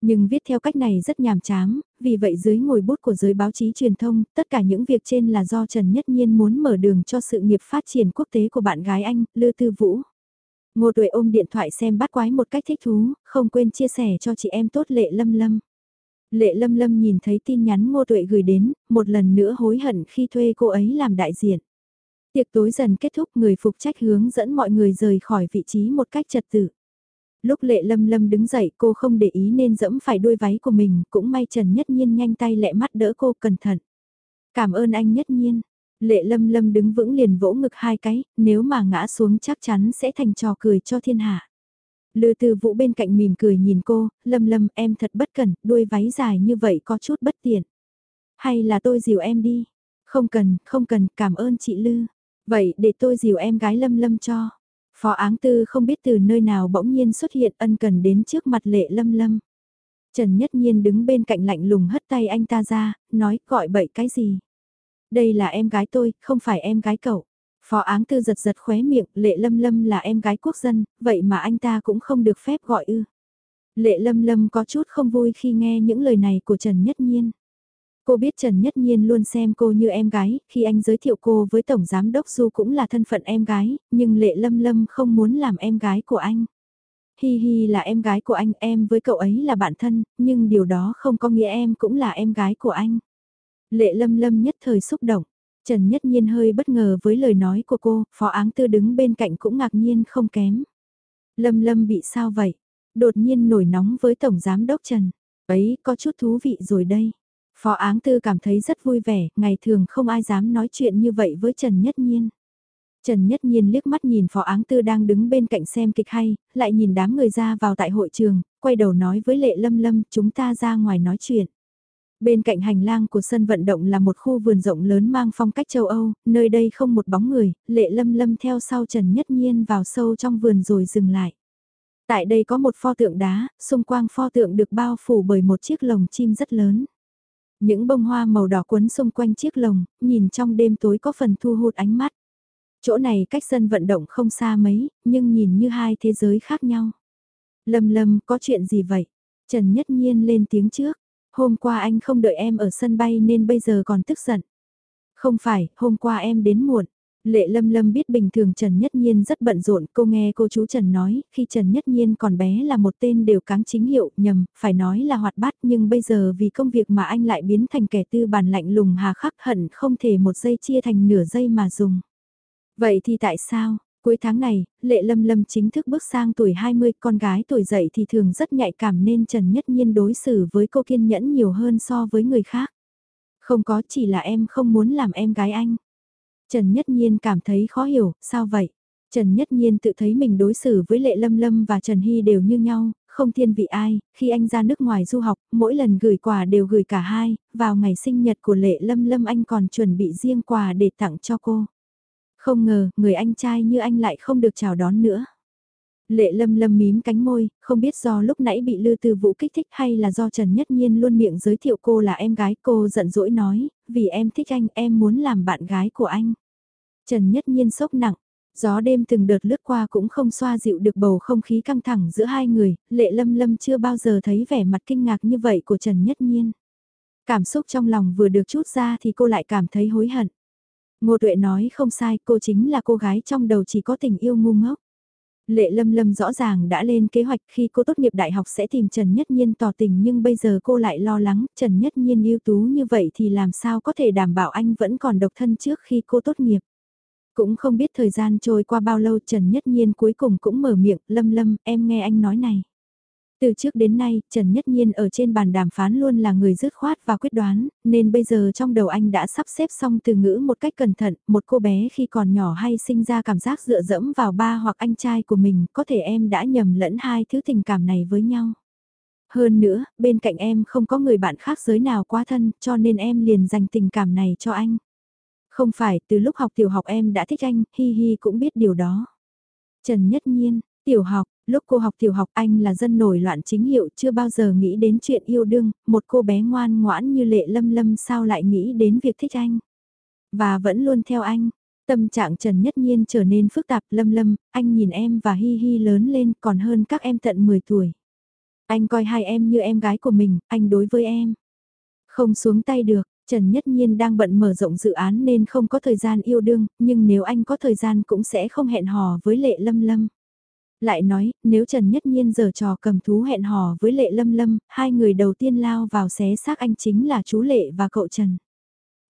Speaker 1: Nhưng viết theo cách này rất nhàm chán, vì vậy dưới ngồi bút của giới báo chí truyền thông, tất cả những việc trên là do Trần Nhất Nhiên muốn mở đường cho sự nghiệp phát triển quốc tế của bạn gái anh, Lư Tư Vũ. Ngô Tuệ ôm điện thoại xem bắt quái một cách thích thú, không quên chia sẻ cho chị em tốt lệ lâm lâm. Lệ lâm lâm nhìn thấy tin nhắn Ngô Tuệ gửi đến, một lần nữa hối hận khi thuê cô ấy làm đại diện. Tiệc tối dần kết thúc người phục trách hướng dẫn mọi người rời khỏi vị trí một cách trật tự. Lúc lệ lâm lâm đứng dậy cô không để ý nên dẫm phải đuôi váy của mình, cũng may Trần Nhất Nhiên nhanh tay lẹ mắt đỡ cô cẩn thận. Cảm ơn anh Nhất Nhiên. Lệ lâm lâm đứng vững liền vỗ ngực hai cái, nếu mà ngã xuống chắc chắn sẽ thành trò cười cho thiên hạ. Lư tư vũ bên cạnh mỉm cười nhìn cô, lâm lâm em thật bất cẩn, đuôi váy dài như vậy có chút bất tiện. Hay là tôi dìu em đi? Không cần, không cần, cảm ơn chị Lư. Vậy để tôi dìu em gái lâm lâm cho. Phó áng tư không biết từ nơi nào bỗng nhiên xuất hiện ân cần đến trước mặt lệ lâm lâm. Trần Nhất Nhiên đứng bên cạnh lạnh lùng hất tay anh ta ra, nói gọi bậy cái gì. Đây là em gái tôi, không phải em gái cậu. Phó áng tư giật giật khóe miệng, lệ lâm lâm là em gái quốc dân, vậy mà anh ta cũng không được phép gọi ư. Lệ lâm lâm có chút không vui khi nghe những lời này của Trần Nhất Nhiên. Cô biết Trần Nhất Nhiên luôn xem cô như em gái, khi anh giới thiệu cô với Tổng Giám Đốc Du cũng là thân phận em gái, nhưng Lệ Lâm Lâm không muốn làm em gái của anh. Hi Hi là em gái của anh, em với cậu ấy là bạn thân, nhưng điều đó không có nghĩa em cũng là em gái của anh. Lệ Lâm Lâm nhất thời xúc động. Trần Nhất Nhiên hơi bất ngờ với lời nói của cô, Phó Áng Tư đứng bên cạnh cũng ngạc nhiên không kém. Lâm Lâm bị sao vậy? Đột nhiên nổi nóng với Tổng Giám Đốc Trần. Ấy, có chút thú vị rồi đây. Phó Áng Tư cảm thấy rất vui vẻ, ngày thường không ai dám nói chuyện như vậy với Trần Nhất Nhiên. Trần Nhất Nhiên liếc mắt nhìn Phó Áng Tư đang đứng bên cạnh xem kịch hay, lại nhìn đám người ra vào tại hội trường, quay đầu nói với Lệ Lâm Lâm chúng ta ra ngoài nói chuyện. Bên cạnh hành lang của sân vận động là một khu vườn rộng lớn mang phong cách châu Âu, nơi đây không một bóng người, Lệ Lâm Lâm theo sau Trần Nhất Nhiên vào sâu trong vườn rồi dừng lại. Tại đây có một pho tượng đá, xung quanh pho tượng được bao phủ bởi một chiếc lồng chim rất lớn. Những bông hoa màu đỏ quấn xung quanh chiếc lồng, nhìn trong đêm tối có phần thu hút ánh mắt. Chỗ này cách sân vận động không xa mấy, nhưng nhìn như hai thế giới khác nhau. Lâm lâm có chuyện gì vậy? Trần Nhất Nhiên lên tiếng trước. Hôm qua anh không đợi em ở sân bay nên bây giờ còn tức giận. Không phải, hôm qua em đến muộn. Lệ Lâm Lâm biết bình thường Trần Nhất Nhiên rất bận rộn, cô nghe cô chú Trần nói, khi Trần Nhất Nhiên còn bé là một tên đều cáng chính hiệu, nhầm, phải nói là hoạt bát nhưng bây giờ vì công việc mà anh lại biến thành kẻ tư bản lạnh lùng hà khắc hận không thể một giây chia thành nửa giây mà dùng. Vậy thì tại sao, cuối tháng này, Lệ Lâm Lâm chính thức bước sang tuổi 20, con gái tuổi dậy thì thường rất nhạy cảm nên Trần Nhất Nhiên đối xử với cô kiên nhẫn nhiều hơn so với người khác. Không có chỉ là em không muốn làm em gái anh. Trần Nhất Nhiên cảm thấy khó hiểu, sao vậy? Trần Nhất Nhiên tự thấy mình đối xử với Lệ Lâm Lâm và Trần Hy đều như nhau, không thiên vị ai, khi anh ra nước ngoài du học, mỗi lần gửi quà đều gửi cả hai, vào ngày sinh nhật của Lệ Lâm Lâm anh còn chuẩn bị riêng quà để tặng cho cô. Không ngờ, người anh trai như anh lại không được chào đón nữa. Lệ lâm lâm mím cánh môi, không biết do lúc nãy bị Lư Tư Vũ kích thích hay là do Trần Nhất Nhiên luôn miệng giới thiệu cô là em gái cô giận dỗi nói, vì em thích anh em muốn làm bạn gái của anh. Trần Nhất Nhiên sốc nặng, gió đêm từng đợt lướt qua cũng không xoa dịu được bầu không khí căng thẳng giữa hai người, lệ lâm lâm chưa bao giờ thấy vẻ mặt kinh ngạc như vậy của Trần Nhất Nhiên. Cảm xúc trong lòng vừa được chút ra thì cô lại cảm thấy hối hận. Ngô Tuệ nói không sai, cô chính là cô gái trong đầu chỉ có tình yêu ngu ngốc. Lệ Lâm Lâm rõ ràng đã lên kế hoạch khi cô tốt nghiệp đại học sẽ tìm Trần Nhất Nhiên tỏ tình nhưng bây giờ cô lại lo lắng Trần Nhất Nhiên ưu tú như vậy thì làm sao có thể đảm bảo anh vẫn còn độc thân trước khi cô tốt nghiệp. Cũng không biết thời gian trôi qua bao lâu Trần Nhất Nhiên cuối cùng cũng mở miệng, Lâm Lâm, em nghe anh nói này. Từ trước đến nay, Trần Nhất Nhiên ở trên bàn đàm phán luôn là người dứt khoát và quyết đoán, nên bây giờ trong đầu anh đã sắp xếp xong từ ngữ một cách cẩn thận, một cô bé khi còn nhỏ hay sinh ra cảm giác dựa dẫm vào ba hoặc anh trai của mình, có thể em đã nhầm lẫn hai thứ tình cảm này với nhau. Hơn nữa, bên cạnh em không có người bạn khác giới nào quá thân, cho nên em liền dành tình cảm này cho anh. Không phải, từ lúc học tiểu học em đã thích anh, Hi Hi cũng biết điều đó. Trần Nhất Nhiên, tiểu học, lúc cô học tiểu học anh là dân nổi loạn chính hiệu chưa bao giờ nghĩ đến chuyện yêu đương, một cô bé ngoan ngoãn như lệ lâm lâm sao lại nghĩ đến việc thích anh. Và vẫn luôn theo anh, tâm trạng Trần Nhất Nhiên trở nên phức tạp lâm lâm, anh nhìn em và Hi Hi lớn lên còn hơn các em tận 10 tuổi. Anh coi hai em như em gái của mình, anh đối với em. Không xuống tay được, Trần Nhất Nhiên đang bận mở rộng dự án nên không có thời gian yêu đương, nhưng nếu anh có thời gian cũng sẽ không hẹn hò với Lệ Lâm Lâm. Lại nói, nếu Trần Nhất Nhiên giờ trò cầm thú hẹn hò với Lệ Lâm Lâm, hai người đầu tiên lao vào xé xác anh chính là chú Lệ và cậu Trần.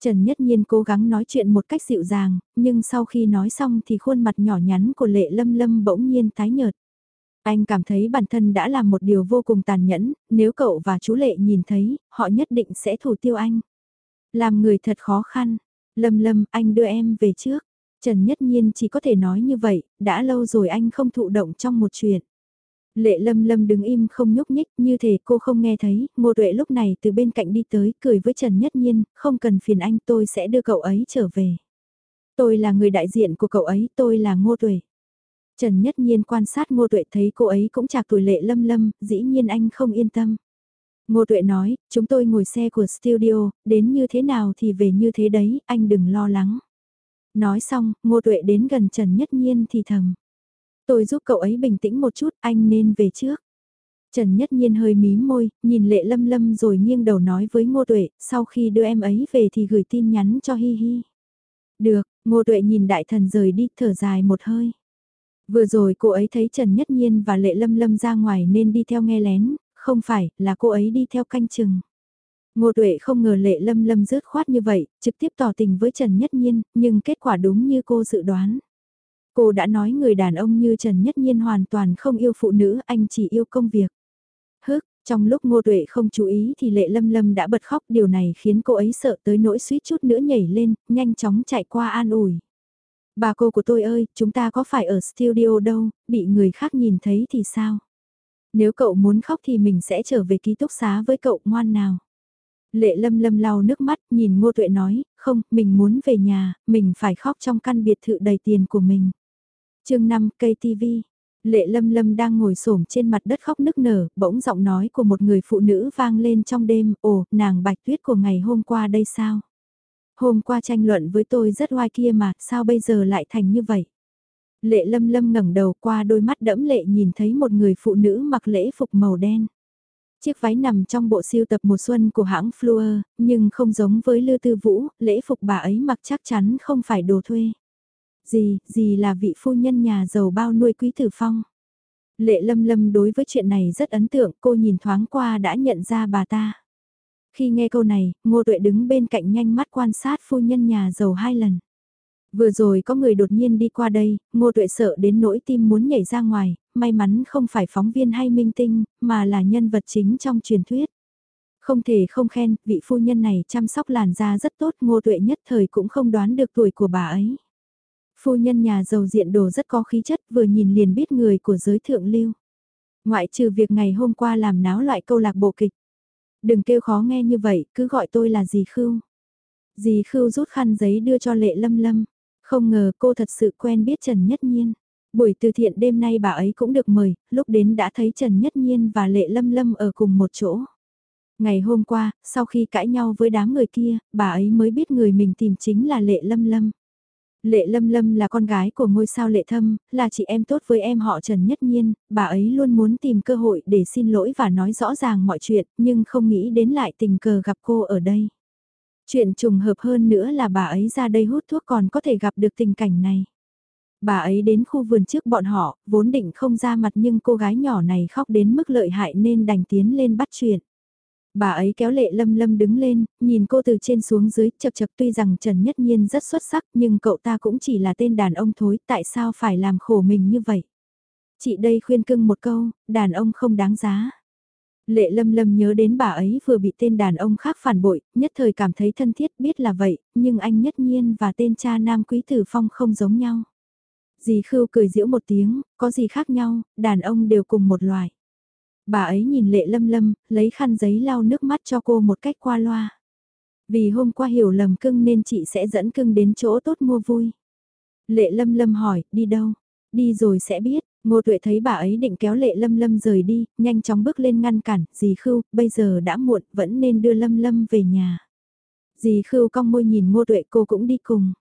Speaker 1: Trần Nhất Nhiên cố gắng nói chuyện một cách dịu dàng, nhưng sau khi nói xong thì khuôn mặt nhỏ nhắn của Lệ Lâm Lâm bỗng nhiên tái nhợt. Anh cảm thấy bản thân đã làm một điều vô cùng tàn nhẫn, nếu cậu và chú Lệ nhìn thấy, họ nhất định sẽ thủ tiêu anh. Làm người thật khó khăn. Lâm Lâm, anh đưa em về trước. Trần Nhất Nhiên chỉ có thể nói như vậy, đã lâu rồi anh không thụ động trong một chuyện. Lệ Lâm Lâm đứng im không nhúc nhích, như thể cô không nghe thấy, Ngô Tuệ lúc này từ bên cạnh đi tới, cười với Trần Nhất Nhiên, không cần phiền anh tôi sẽ đưa cậu ấy trở về. Tôi là người đại diện của cậu ấy, tôi là Ngô Tuệ. Trần Nhất Nhiên quan sát Ngô Tuệ thấy cô ấy cũng chạc tuổi Lệ Lâm Lâm, dĩ nhiên anh không yên tâm. Ngô Tuệ nói, chúng tôi ngồi xe của studio, đến như thế nào thì về như thế đấy, anh đừng lo lắng. Nói xong, Ngô Tuệ đến gần Trần Nhất Nhiên thì thầm. Tôi giúp cậu ấy bình tĩnh một chút, anh nên về trước. Trần Nhất Nhiên hơi mí môi, nhìn lệ lâm lâm rồi nghiêng đầu nói với Ngô Tuệ, sau khi đưa em ấy về thì gửi tin nhắn cho Hi Hi. Được, Ngô Tuệ nhìn đại thần rời đi thở dài một hơi. Vừa rồi cô ấy thấy Trần Nhất Nhiên và Lệ Lâm Lâm ra ngoài nên đi theo nghe lén, không phải, là cô ấy đi theo canh chừng. Ngô Tuệ không ngờ Lệ Lâm Lâm rớt khoát như vậy, trực tiếp tỏ tình với Trần Nhất Nhiên, nhưng kết quả đúng như cô dự đoán. Cô đã nói người đàn ông như Trần Nhất Nhiên hoàn toàn không yêu phụ nữ, anh chỉ yêu công việc. Hức, trong lúc Ngô Tuệ không chú ý thì Lệ Lâm Lâm đã bật khóc, điều này khiến cô ấy sợ tới nỗi suýt chút nữa nhảy lên, nhanh chóng chạy qua an ủi. Bà cô của tôi ơi, chúng ta có phải ở studio đâu, bị người khác nhìn thấy thì sao? Nếu cậu muốn khóc thì mình sẽ trở về ký túc xá với cậu ngoan nào. Lệ lâm lâm lau nước mắt, nhìn ngô tuệ nói, không, mình muốn về nhà, mình phải khóc trong căn biệt thự đầy tiền của mình. chương 5, cây TV. Lệ lâm lâm đang ngồi xổm trên mặt đất khóc nức nở, bỗng giọng nói của một người phụ nữ vang lên trong đêm, ồ, nàng bạch tuyết của ngày hôm qua đây sao? Hôm qua tranh luận với tôi rất oai kia mà, sao bây giờ lại thành như vậy? Lệ lâm lâm ngẩng đầu qua đôi mắt đẫm lệ nhìn thấy một người phụ nữ mặc lễ phục màu đen. Chiếc váy nằm trong bộ siêu tập mùa xuân của hãng Fleur, nhưng không giống với Lư Tư Vũ, lễ phục bà ấy mặc chắc chắn không phải đồ thuê. Gì, gì là vị phu nhân nhà giàu bao nuôi quý tử phong. Lệ lâm lâm đối với chuyện này rất ấn tượng, cô nhìn thoáng qua đã nhận ra bà ta. Khi nghe câu này, Ngô Tuệ đứng bên cạnh nhanh mắt quan sát phu nhân nhà giàu hai lần. Vừa rồi có người đột nhiên đi qua đây, Ngô Tuệ sợ đến nỗi tim muốn nhảy ra ngoài, may mắn không phải phóng viên hay minh tinh, mà là nhân vật chính trong truyền thuyết. Không thể không khen, vị phu nhân này chăm sóc làn da rất tốt, Ngô Tuệ nhất thời cũng không đoán được tuổi của bà ấy. Phu nhân nhà giàu diện đồ rất có khí chất, vừa nhìn liền biết người của giới thượng lưu. Ngoại trừ việc ngày hôm qua làm náo loại câu lạc bộ kịch. Đừng kêu khó nghe như vậy, cứ gọi tôi là dì Khưu. Dì Khưu rút khăn giấy đưa cho Lệ Lâm Lâm. Không ngờ cô thật sự quen biết Trần Nhất Nhiên. Buổi từ thiện đêm nay bà ấy cũng được mời, lúc đến đã thấy Trần Nhất Nhiên và Lệ Lâm Lâm ở cùng một chỗ. Ngày hôm qua, sau khi cãi nhau với đám người kia, bà ấy mới biết người mình tìm chính là Lệ Lâm Lâm. Lệ Lâm Lâm là con gái của ngôi sao Lệ Thâm, là chị em tốt với em họ Trần Nhất Nhiên, bà ấy luôn muốn tìm cơ hội để xin lỗi và nói rõ ràng mọi chuyện, nhưng không nghĩ đến lại tình cờ gặp cô ở đây. Chuyện trùng hợp hơn nữa là bà ấy ra đây hút thuốc còn có thể gặp được tình cảnh này. Bà ấy đến khu vườn trước bọn họ, vốn định không ra mặt nhưng cô gái nhỏ này khóc đến mức lợi hại nên đành tiến lên bắt chuyện. Bà ấy kéo lệ lâm lâm đứng lên, nhìn cô từ trên xuống dưới, chập chập tuy rằng Trần Nhất Nhiên rất xuất sắc nhưng cậu ta cũng chỉ là tên đàn ông thối, tại sao phải làm khổ mình như vậy? Chị đây khuyên cưng một câu, đàn ông không đáng giá. Lệ lâm lâm nhớ đến bà ấy vừa bị tên đàn ông khác phản bội, nhất thời cảm thấy thân thiết biết là vậy, nhưng anh nhất nhiên và tên cha nam quý tử phong không giống nhau. Dì Khưu cười giễu một tiếng, có gì khác nhau, đàn ông đều cùng một loài. Bà ấy nhìn lệ lâm lâm, lấy khăn giấy lau nước mắt cho cô một cách qua loa. Vì hôm qua hiểu lầm cưng nên chị sẽ dẫn cưng đến chỗ tốt mua vui. Lệ lâm lâm hỏi, đi đâu? Đi rồi sẽ biết, ngô tuệ thấy bà ấy định kéo lệ lâm lâm rời đi, nhanh chóng bước lên ngăn cản, dì khưu, bây giờ đã muộn, vẫn nên đưa lâm lâm về nhà. Dì khưu cong môi nhìn ngô tuệ cô cũng đi cùng.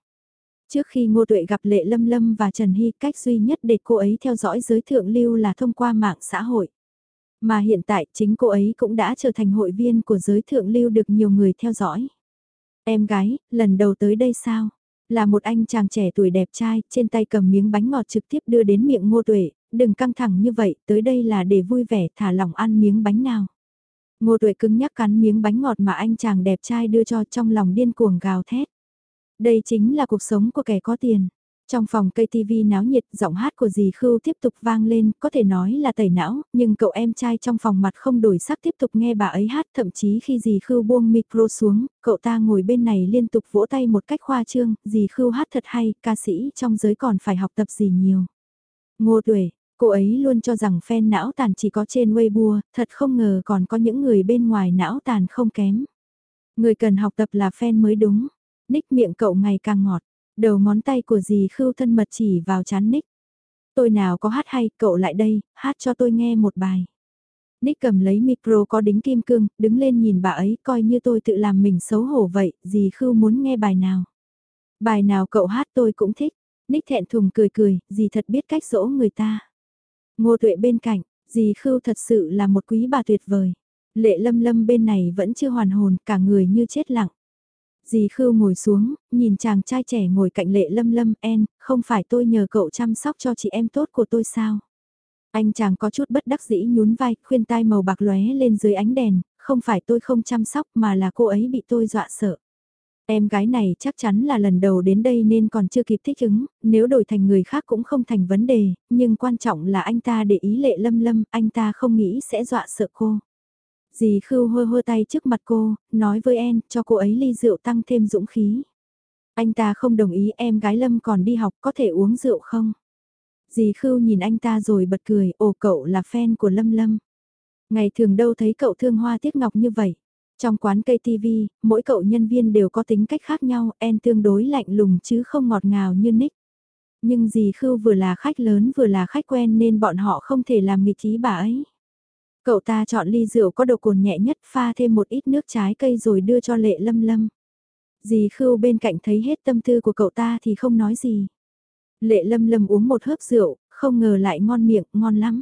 Speaker 1: Trước khi Ngô Tuệ gặp Lệ Lâm Lâm và Trần Hy, cách duy nhất để cô ấy theo dõi giới thượng lưu là thông qua mạng xã hội. Mà hiện tại chính cô ấy cũng đã trở thành hội viên của giới thượng lưu được nhiều người theo dõi. Em gái, lần đầu tới đây sao? Là một anh chàng trẻ tuổi đẹp trai, trên tay cầm miếng bánh ngọt trực tiếp đưa đến miệng Ngô Tuệ, đừng căng thẳng như vậy, tới đây là để vui vẻ thả lỏng ăn miếng bánh nào. Ngô Tuệ cứng nhắc cắn miếng bánh ngọt mà anh chàng đẹp trai đưa cho trong lòng điên cuồng gào thét. Đây chính là cuộc sống của kẻ có tiền. Trong phòng cây TV náo nhiệt, giọng hát của dì Khưu tiếp tục vang lên, có thể nói là tẩy não, nhưng cậu em trai trong phòng mặt không đổi sắc tiếp tục nghe bà ấy hát, thậm chí khi dì Khưu buông micro xuống, cậu ta ngồi bên này liên tục vỗ tay một cách khoa trương, dì Khưu hát thật hay, ca sĩ trong giới còn phải học tập gì nhiều. Ngô tuổi, cô ấy luôn cho rằng fan não tàn chỉ có trên Weibo, thật không ngờ còn có những người bên ngoài não tàn không kém. Người cần học tập là fan mới đúng. Nick miệng cậu ngày càng ngọt, đầu ngón tay của dì khưu thân mật chỉ vào chán Nick. Tôi nào có hát hay, cậu lại đây, hát cho tôi nghe một bài. Nick cầm lấy micro có đính kim cương, đứng lên nhìn bà ấy coi như tôi tự làm mình xấu hổ vậy, dì khưu muốn nghe bài nào. Bài nào cậu hát tôi cũng thích. Nick thẹn thùng cười cười, dì thật biết cách dỗ người ta. Ngô tuệ bên cạnh, dì khưu thật sự là một quý bà tuyệt vời. Lệ lâm lâm bên này vẫn chưa hoàn hồn, cả người như chết lặng. Dì Khưu ngồi xuống, nhìn chàng trai trẻ ngồi cạnh lệ lâm lâm, en, không phải tôi nhờ cậu chăm sóc cho chị em tốt của tôi sao? Anh chàng có chút bất đắc dĩ nhún vai, khuyên tai màu bạc lóe lên dưới ánh đèn, không phải tôi không chăm sóc mà là cô ấy bị tôi dọa sợ. Em gái này chắc chắn là lần đầu đến đây nên còn chưa kịp thích ứng, nếu đổi thành người khác cũng không thành vấn đề, nhưng quan trọng là anh ta để ý lệ lâm lâm, anh ta không nghĩ sẽ dọa sợ cô. Dì khưu hơ hơ tay trước mặt cô, nói với em cho cô ấy ly rượu tăng thêm dũng khí. Anh ta không đồng ý em gái Lâm còn đi học có thể uống rượu không? Dì khưu nhìn anh ta rồi bật cười, ồ cậu là fan của Lâm Lâm. Ngày thường đâu thấy cậu thương hoa tiếc ngọc như vậy. Trong quán cây TV, mỗi cậu nhân viên đều có tính cách khác nhau, En tương đối lạnh lùng chứ không ngọt ngào như Nick. Nhưng dì Khưu vừa là khách lớn vừa là khách quen nên bọn họ không thể làm nghịch ý bà ấy. Cậu ta chọn ly rượu có độ cồn nhẹ nhất pha thêm một ít nước trái cây rồi đưa cho lệ lâm lâm. Dì khưu bên cạnh thấy hết tâm tư của cậu ta thì không nói gì. Lệ lâm lâm uống một hớp rượu, không ngờ lại ngon miệng, ngon lắm.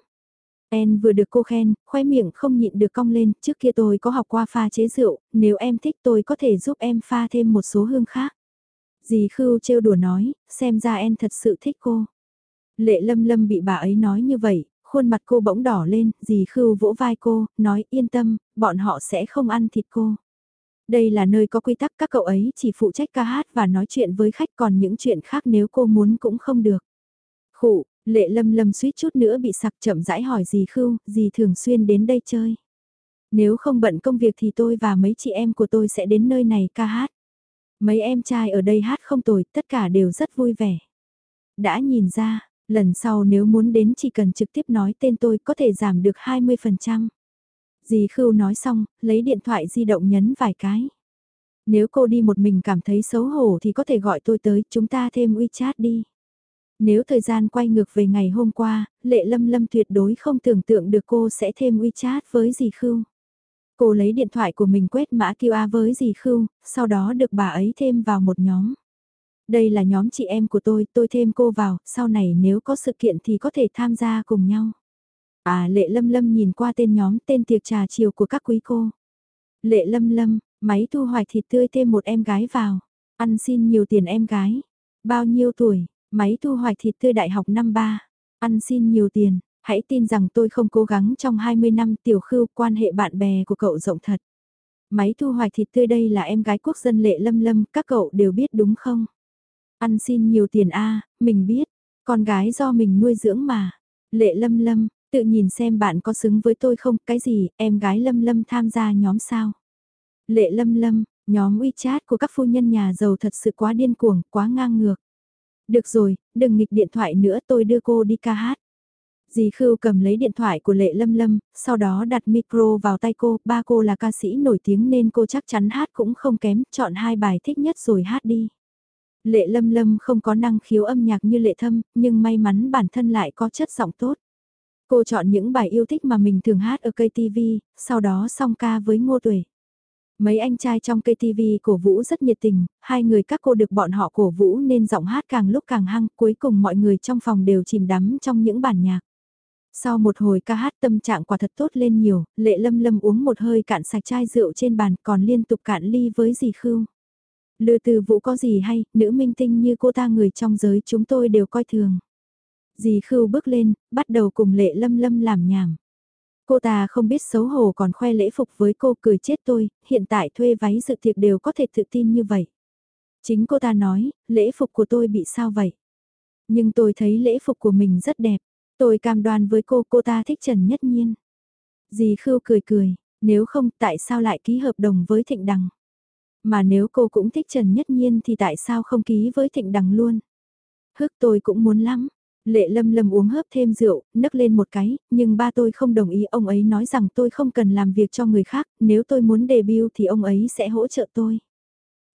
Speaker 1: En vừa được cô khen, khoe miệng không nhịn được cong lên, trước kia tôi có học qua pha chế rượu, nếu em thích tôi có thể giúp em pha thêm một số hương khác. Dì Khưu trêu đùa nói, xem ra En thật sự thích cô. Lệ lâm lâm bị bà ấy nói như vậy, khuôn mặt cô bỗng đỏ lên, dì khưu vỗ vai cô, nói yên tâm, bọn họ sẽ không ăn thịt cô. Đây là nơi có quy tắc các cậu ấy chỉ phụ trách ca hát và nói chuyện với khách còn những chuyện khác nếu cô muốn cũng không được. Khụ, lệ lâm lâm suýt chút nữa bị sặc chậm rãi hỏi dì khưu, dì thường xuyên đến đây chơi. Nếu không bận công việc thì tôi và mấy chị em của tôi sẽ đến nơi này ca hát. Mấy em trai ở đây hát không tồi, tất cả đều rất vui vẻ. Đã nhìn ra, Lần sau nếu muốn đến chỉ cần trực tiếp nói tên tôi có thể giảm được 20%. Dì Khưu nói xong, lấy điện thoại di động nhấn vài cái. Nếu cô đi một mình cảm thấy xấu hổ thì có thể gọi tôi tới, chúng ta thêm WeChat đi. Nếu thời gian quay ngược về ngày hôm qua, Lệ Lâm Lâm tuyệt đối không tưởng tượng được cô sẽ thêm WeChat với dì Khưu. Cô lấy điện thoại của mình quét mã QR với dì Khưu, sau đó được bà ấy thêm vào một nhóm. Đây là nhóm chị em của tôi, tôi thêm cô vào, sau này nếu có sự kiện thì có thể tham gia cùng nhau. À lệ lâm lâm nhìn qua tên nhóm tên tiệc trà chiều của các quý cô. Lệ lâm lâm, máy thu hoạch thịt tươi thêm một em gái vào. Ăn xin nhiều tiền em gái. Bao nhiêu tuổi, máy thu hoạch thịt tươi đại học năm ba. Ăn xin nhiều tiền, hãy tin rằng tôi không cố gắng trong 20 năm tiểu khưu quan hệ bạn bè của cậu rộng thật. Máy thu hoạch thịt tươi đây là em gái quốc dân lệ lâm lâm, các cậu đều biết đúng không? Ăn xin nhiều tiền a mình biết, con gái do mình nuôi dưỡng mà. Lệ lâm lâm, tự nhìn xem bạn có xứng với tôi không, cái gì, em gái lâm lâm tham gia nhóm sao. Lệ lâm lâm, nhóm WeChat của các phu nhân nhà giàu thật sự quá điên cuồng, quá ngang ngược. Được rồi, đừng nghịch điện thoại nữa tôi đưa cô đi ca hát. Dì Khưu cầm lấy điện thoại của Lệ Lâm Lâm, sau đó đặt micro vào tay cô, ba cô là ca sĩ nổi tiếng nên cô chắc chắn hát cũng không kém, chọn hai bài thích nhất rồi hát đi. Lệ Lâm Lâm không có năng khiếu âm nhạc như Lệ Thâm, nhưng may mắn bản thân lại có chất giọng tốt. Cô chọn những bài yêu thích mà mình thường hát ở cây TV, sau đó song ca với Ngô Tuệ. Mấy anh trai trong cây TV cổ vũ rất nhiệt tình, hai người các cô được bọn họ cổ vũ nên giọng hát càng lúc càng hăng, cuối cùng mọi người trong phòng đều chìm đắm trong những bản nhạc. Sau một hồi ca hát tâm trạng quả thật tốt lên nhiều, lệ lâm lâm uống một hơi cạn sạch chai rượu trên bàn còn liên tục cạn ly với dì Khương. Lừa từ vũ có gì hay, nữ minh tinh như cô ta người trong giới chúng tôi đều coi thường. Dì Khưu bước lên, bắt đầu cùng lệ lâm lâm làm nhảm. Cô ta không biết xấu hổ còn khoe lễ phục với cô cười chết tôi, hiện tại thuê váy dự tiệc đều có thể tự tin như vậy. Chính cô ta nói, lễ phục của tôi bị sao vậy? Nhưng tôi thấy lễ phục của mình rất đẹp. Tôi cam đoan với cô, cô ta thích Trần Nhất Nhiên. Dì Khưu cười cười, nếu không tại sao lại ký hợp đồng với Thịnh Đằng? Mà nếu cô cũng thích Trần Nhất Nhiên thì tại sao không ký với Thịnh Đằng luôn? Hức tôi cũng muốn lắm. Lệ lâm lâm uống hớp thêm rượu, nấc lên một cái, nhưng ba tôi không đồng ý ông ấy nói rằng tôi không cần làm việc cho người khác, nếu tôi muốn debut thì ông ấy sẽ hỗ trợ tôi.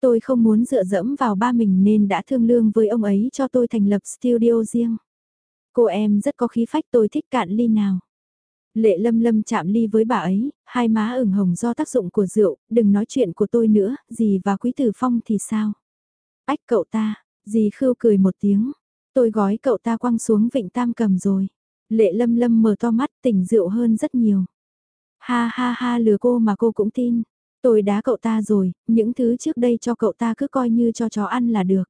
Speaker 1: Tôi không muốn dựa dẫm vào ba mình nên đã thương lương với ông ấy cho tôi thành lập studio riêng. Cô em rất có khí phách tôi thích cạn ly nào. Lệ lâm lâm chạm ly với bà ấy, hai má ửng hồng do tác dụng của rượu, đừng nói chuyện của tôi nữa, gì và quý tử phong thì sao? Ách cậu ta, dì khưu cười một tiếng, tôi gói cậu ta quăng xuống vịnh tam cầm rồi. Lệ lâm lâm mở to mắt tỉnh rượu hơn rất nhiều. Ha ha ha lừa cô mà cô cũng tin. Tôi đá cậu ta rồi, những thứ trước đây cho cậu ta cứ coi như cho chó ăn là được.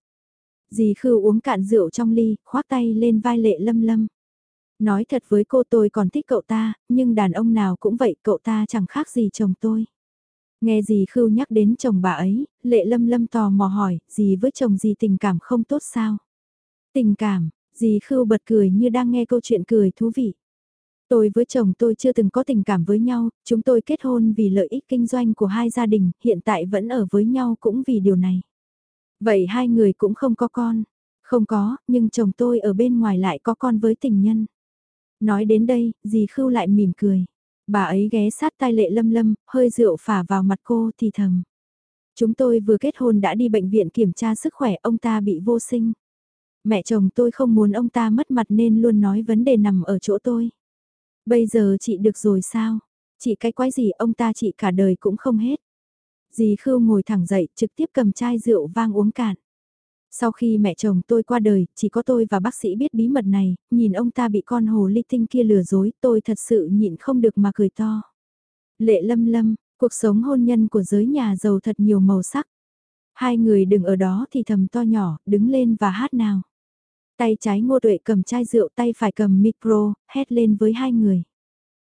Speaker 1: Dì khưu uống cạn rượu trong ly, khoác tay lên vai lệ lâm lâm. Nói thật với cô tôi còn thích cậu ta, nhưng đàn ông nào cũng vậy cậu ta chẳng khác gì chồng tôi. Nghe dì khưu nhắc đến chồng bà ấy, lệ lâm lâm tò mò hỏi, dì với chồng dì tình cảm không tốt sao? Tình cảm, dì khưu bật cười như đang nghe câu chuyện cười thú vị. Tôi với chồng tôi chưa từng có tình cảm với nhau, chúng tôi kết hôn vì lợi ích kinh doanh của hai gia đình, hiện tại vẫn ở với nhau cũng vì điều này. Vậy hai người cũng không có con. Không có, nhưng chồng tôi ở bên ngoài lại có con với tình nhân. Nói đến đây, dì Khưu lại mỉm cười. Bà ấy ghé sát tai lệ lâm lâm, hơi rượu phả vào mặt cô thì thầm. Chúng tôi vừa kết hôn đã đi bệnh viện kiểm tra sức khỏe ông ta bị vô sinh. Mẹ chồng tôi không muốn ông ta mất mặt nên luôn nói vấn đề nằm ở chỗ tôi. Bây giờ chị được rồi sao? Chị cái quái gì ông ta chị cả đời cũng không hết. Dì Khưu ngồi thẳng dậy trực tiếp cầm chai rượu vang uống cạn. Sau khi mẹ chồng tôi qua đời, chỉ có tôi và bác sĩ biết bí mật này, nhìn ông ta bị con hồ ly tinh kia lừa dối, tôi thật sự nhịn không được mà cười to. Lệ lâm lâm, cuộc sống hôn nhân của giới nhà giàu thật nhiều màu sắc. Hai người đừng ở đó thì thầm to nhỏ, đứng lên và hát nào. Tay trái ngô tuệ cầm chai rượu tay phải cầm micro, hét lên với hai người.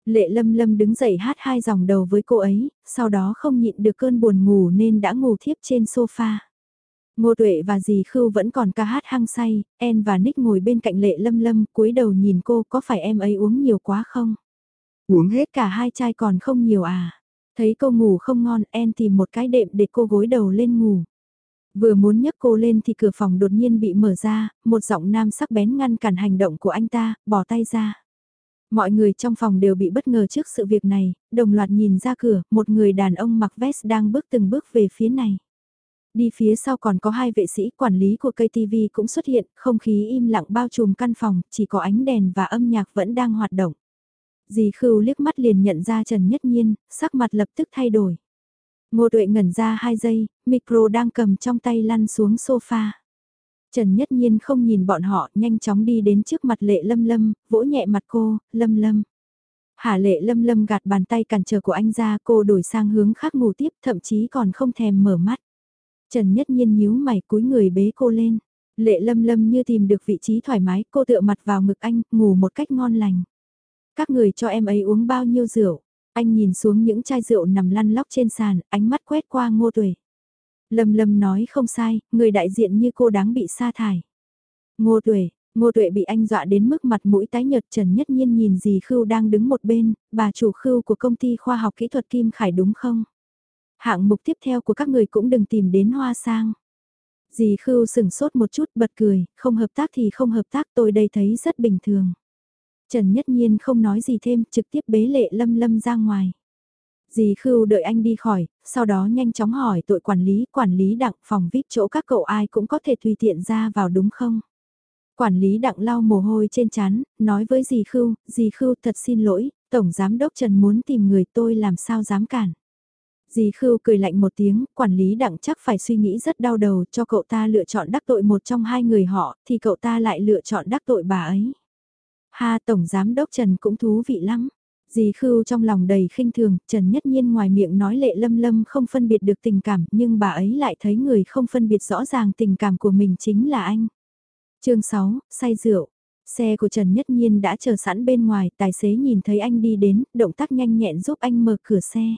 Speaker 1: Lệ lâm lâm đứng dậy hát hai dòng đầu với cô ấy, sau đó không nhịn được cơn buồn ngủ nên đã ngủ thiếp trên sofa. Ngô Tuệ và dì Khưu vẫn còn ca hát hăng say, En và Nick ngồi bên cạnh lệ lâm lâm cúi đầu nhìn cô có phải em ấy uống nhiều quá không? Uống hết cả hai chai còn không nhiều à? Thấy cô ngủ không ngon, En tìm một cái đệm để cô gối đầu lên ngủ. Vừa muốn nhấc cô lên thì cửa phòng đột nhiên bị mở ra, một giọng nam sắc bén ngăn cản hành động của anh ta, bỏ tay ra. Mọi người trong phòng đều bị bất ngờ trước sự việc này, đồng loạt nhìn ra cửa, một người đàn ông mặc vest đang bước từng bước về phía này. Đi phía sau còn có hai vệ sĩ quản lý của cây TV cũng xuất hiện, không khí im lặng bao trùm căn phòng, chỉ có ánh đèn và âm nhạc vẫn đang hoạt động. Dì Khưu liếc mắt liền nhận ra Trần Nhất Nhiên, sắc mặt lập tức thay đổi. Ngô Tuệ ngẩn ra hai giây, micro đang cầm trong tay lăn xuống sofa. Trần Nhất Nhiên không nhìn bọn họ, nhanh chóng đi đến trước mặt Lệ Lâm Lâm, vỗ nhẹ mặt cô, Lâm Lâm. Hà Lệ Lâm Lâm gạt bàn tay cản trở của anh ra, cô đổi sang hướng khác ngủ tiếp, thậm chí còn không thèm mở mắt. Trần Nhất Nhiên nhíu mày cúi người bế cô lên. Lệ Lâm Lâm như tìm được vị trí thoải mái, cô tựa mặt vào ngực anh, ngủ một cách ngon lành. Các người cho em ấy uống bao nhiêu rượu? Anh nhìn xuống những chai rượu nằm lăn lóc trên sàn, ánh mắt quét qua ngô tuệ. Lâm Lâm nói không sai, người đại diện như cô đáng bị sa thải. Ngô Tuệ, Ngô Tuệ bị anh dọa đến mức mặt mũi tái nhợt Trần Nhất Nhiên nhìn dì Khưu đang đứng một bên, bà chủ Khưu của công ty khoa học kỹ thuật Kim Khải đúng không? Hạng mục tiếp theo của các người cũng đừng tìm đến hoa sang. Dì Khưu sừng sốt một chút bật cười, không hợp tác thì không hợp tác tôi đây thấy rất bình thường. Trần Nhất Nhiên không nói gì thêm, trực tiếp bế lệ lâm lâm ra ngoài. Dì Khưu đợi anh đi khỏi, sau đó nhanh chóng hỏi tội quản lý, quản lý đặng phòng VIP chỗ các cậu ai cũng có thể tùy tiện ra vào đúng không? Quản lý đặng lau mồ hôi trên chán, nói với dì Khưu, dì Khưu thật xin lỗi, Tổng Giám Đốc Trần muốn tìm người tôi làm sao dám cản. Dì Khưu cười lạnh một tiếng, quản lý đặng chắc phải suy nghĩ rất đau đầu cho cậu ta lựa chọn đắc tội một trong hai người họ, thì cậu ta lại lựa chọn đắc tội bà ấy. Ha Tổng Giám Đốc Trần cũng thú vị lắm. Dì Khưu trong lòng đầy khinh thường, Trần Nhất Nhiên ngoài miệng nói lệ lâm lâm không phân biệt được tình cảm, nhưng bà ấy lại thấy người không phân biệt rõ ràng tình cảm của mình chính là anh. chương 6, say rượu. Xe của Trần Nhất Nhiên đã chờ sẵn bên ngoài, tài xế nhìn thấy anh đi đến, động tác nhanh nhẹn giúp anh mở cửa xe.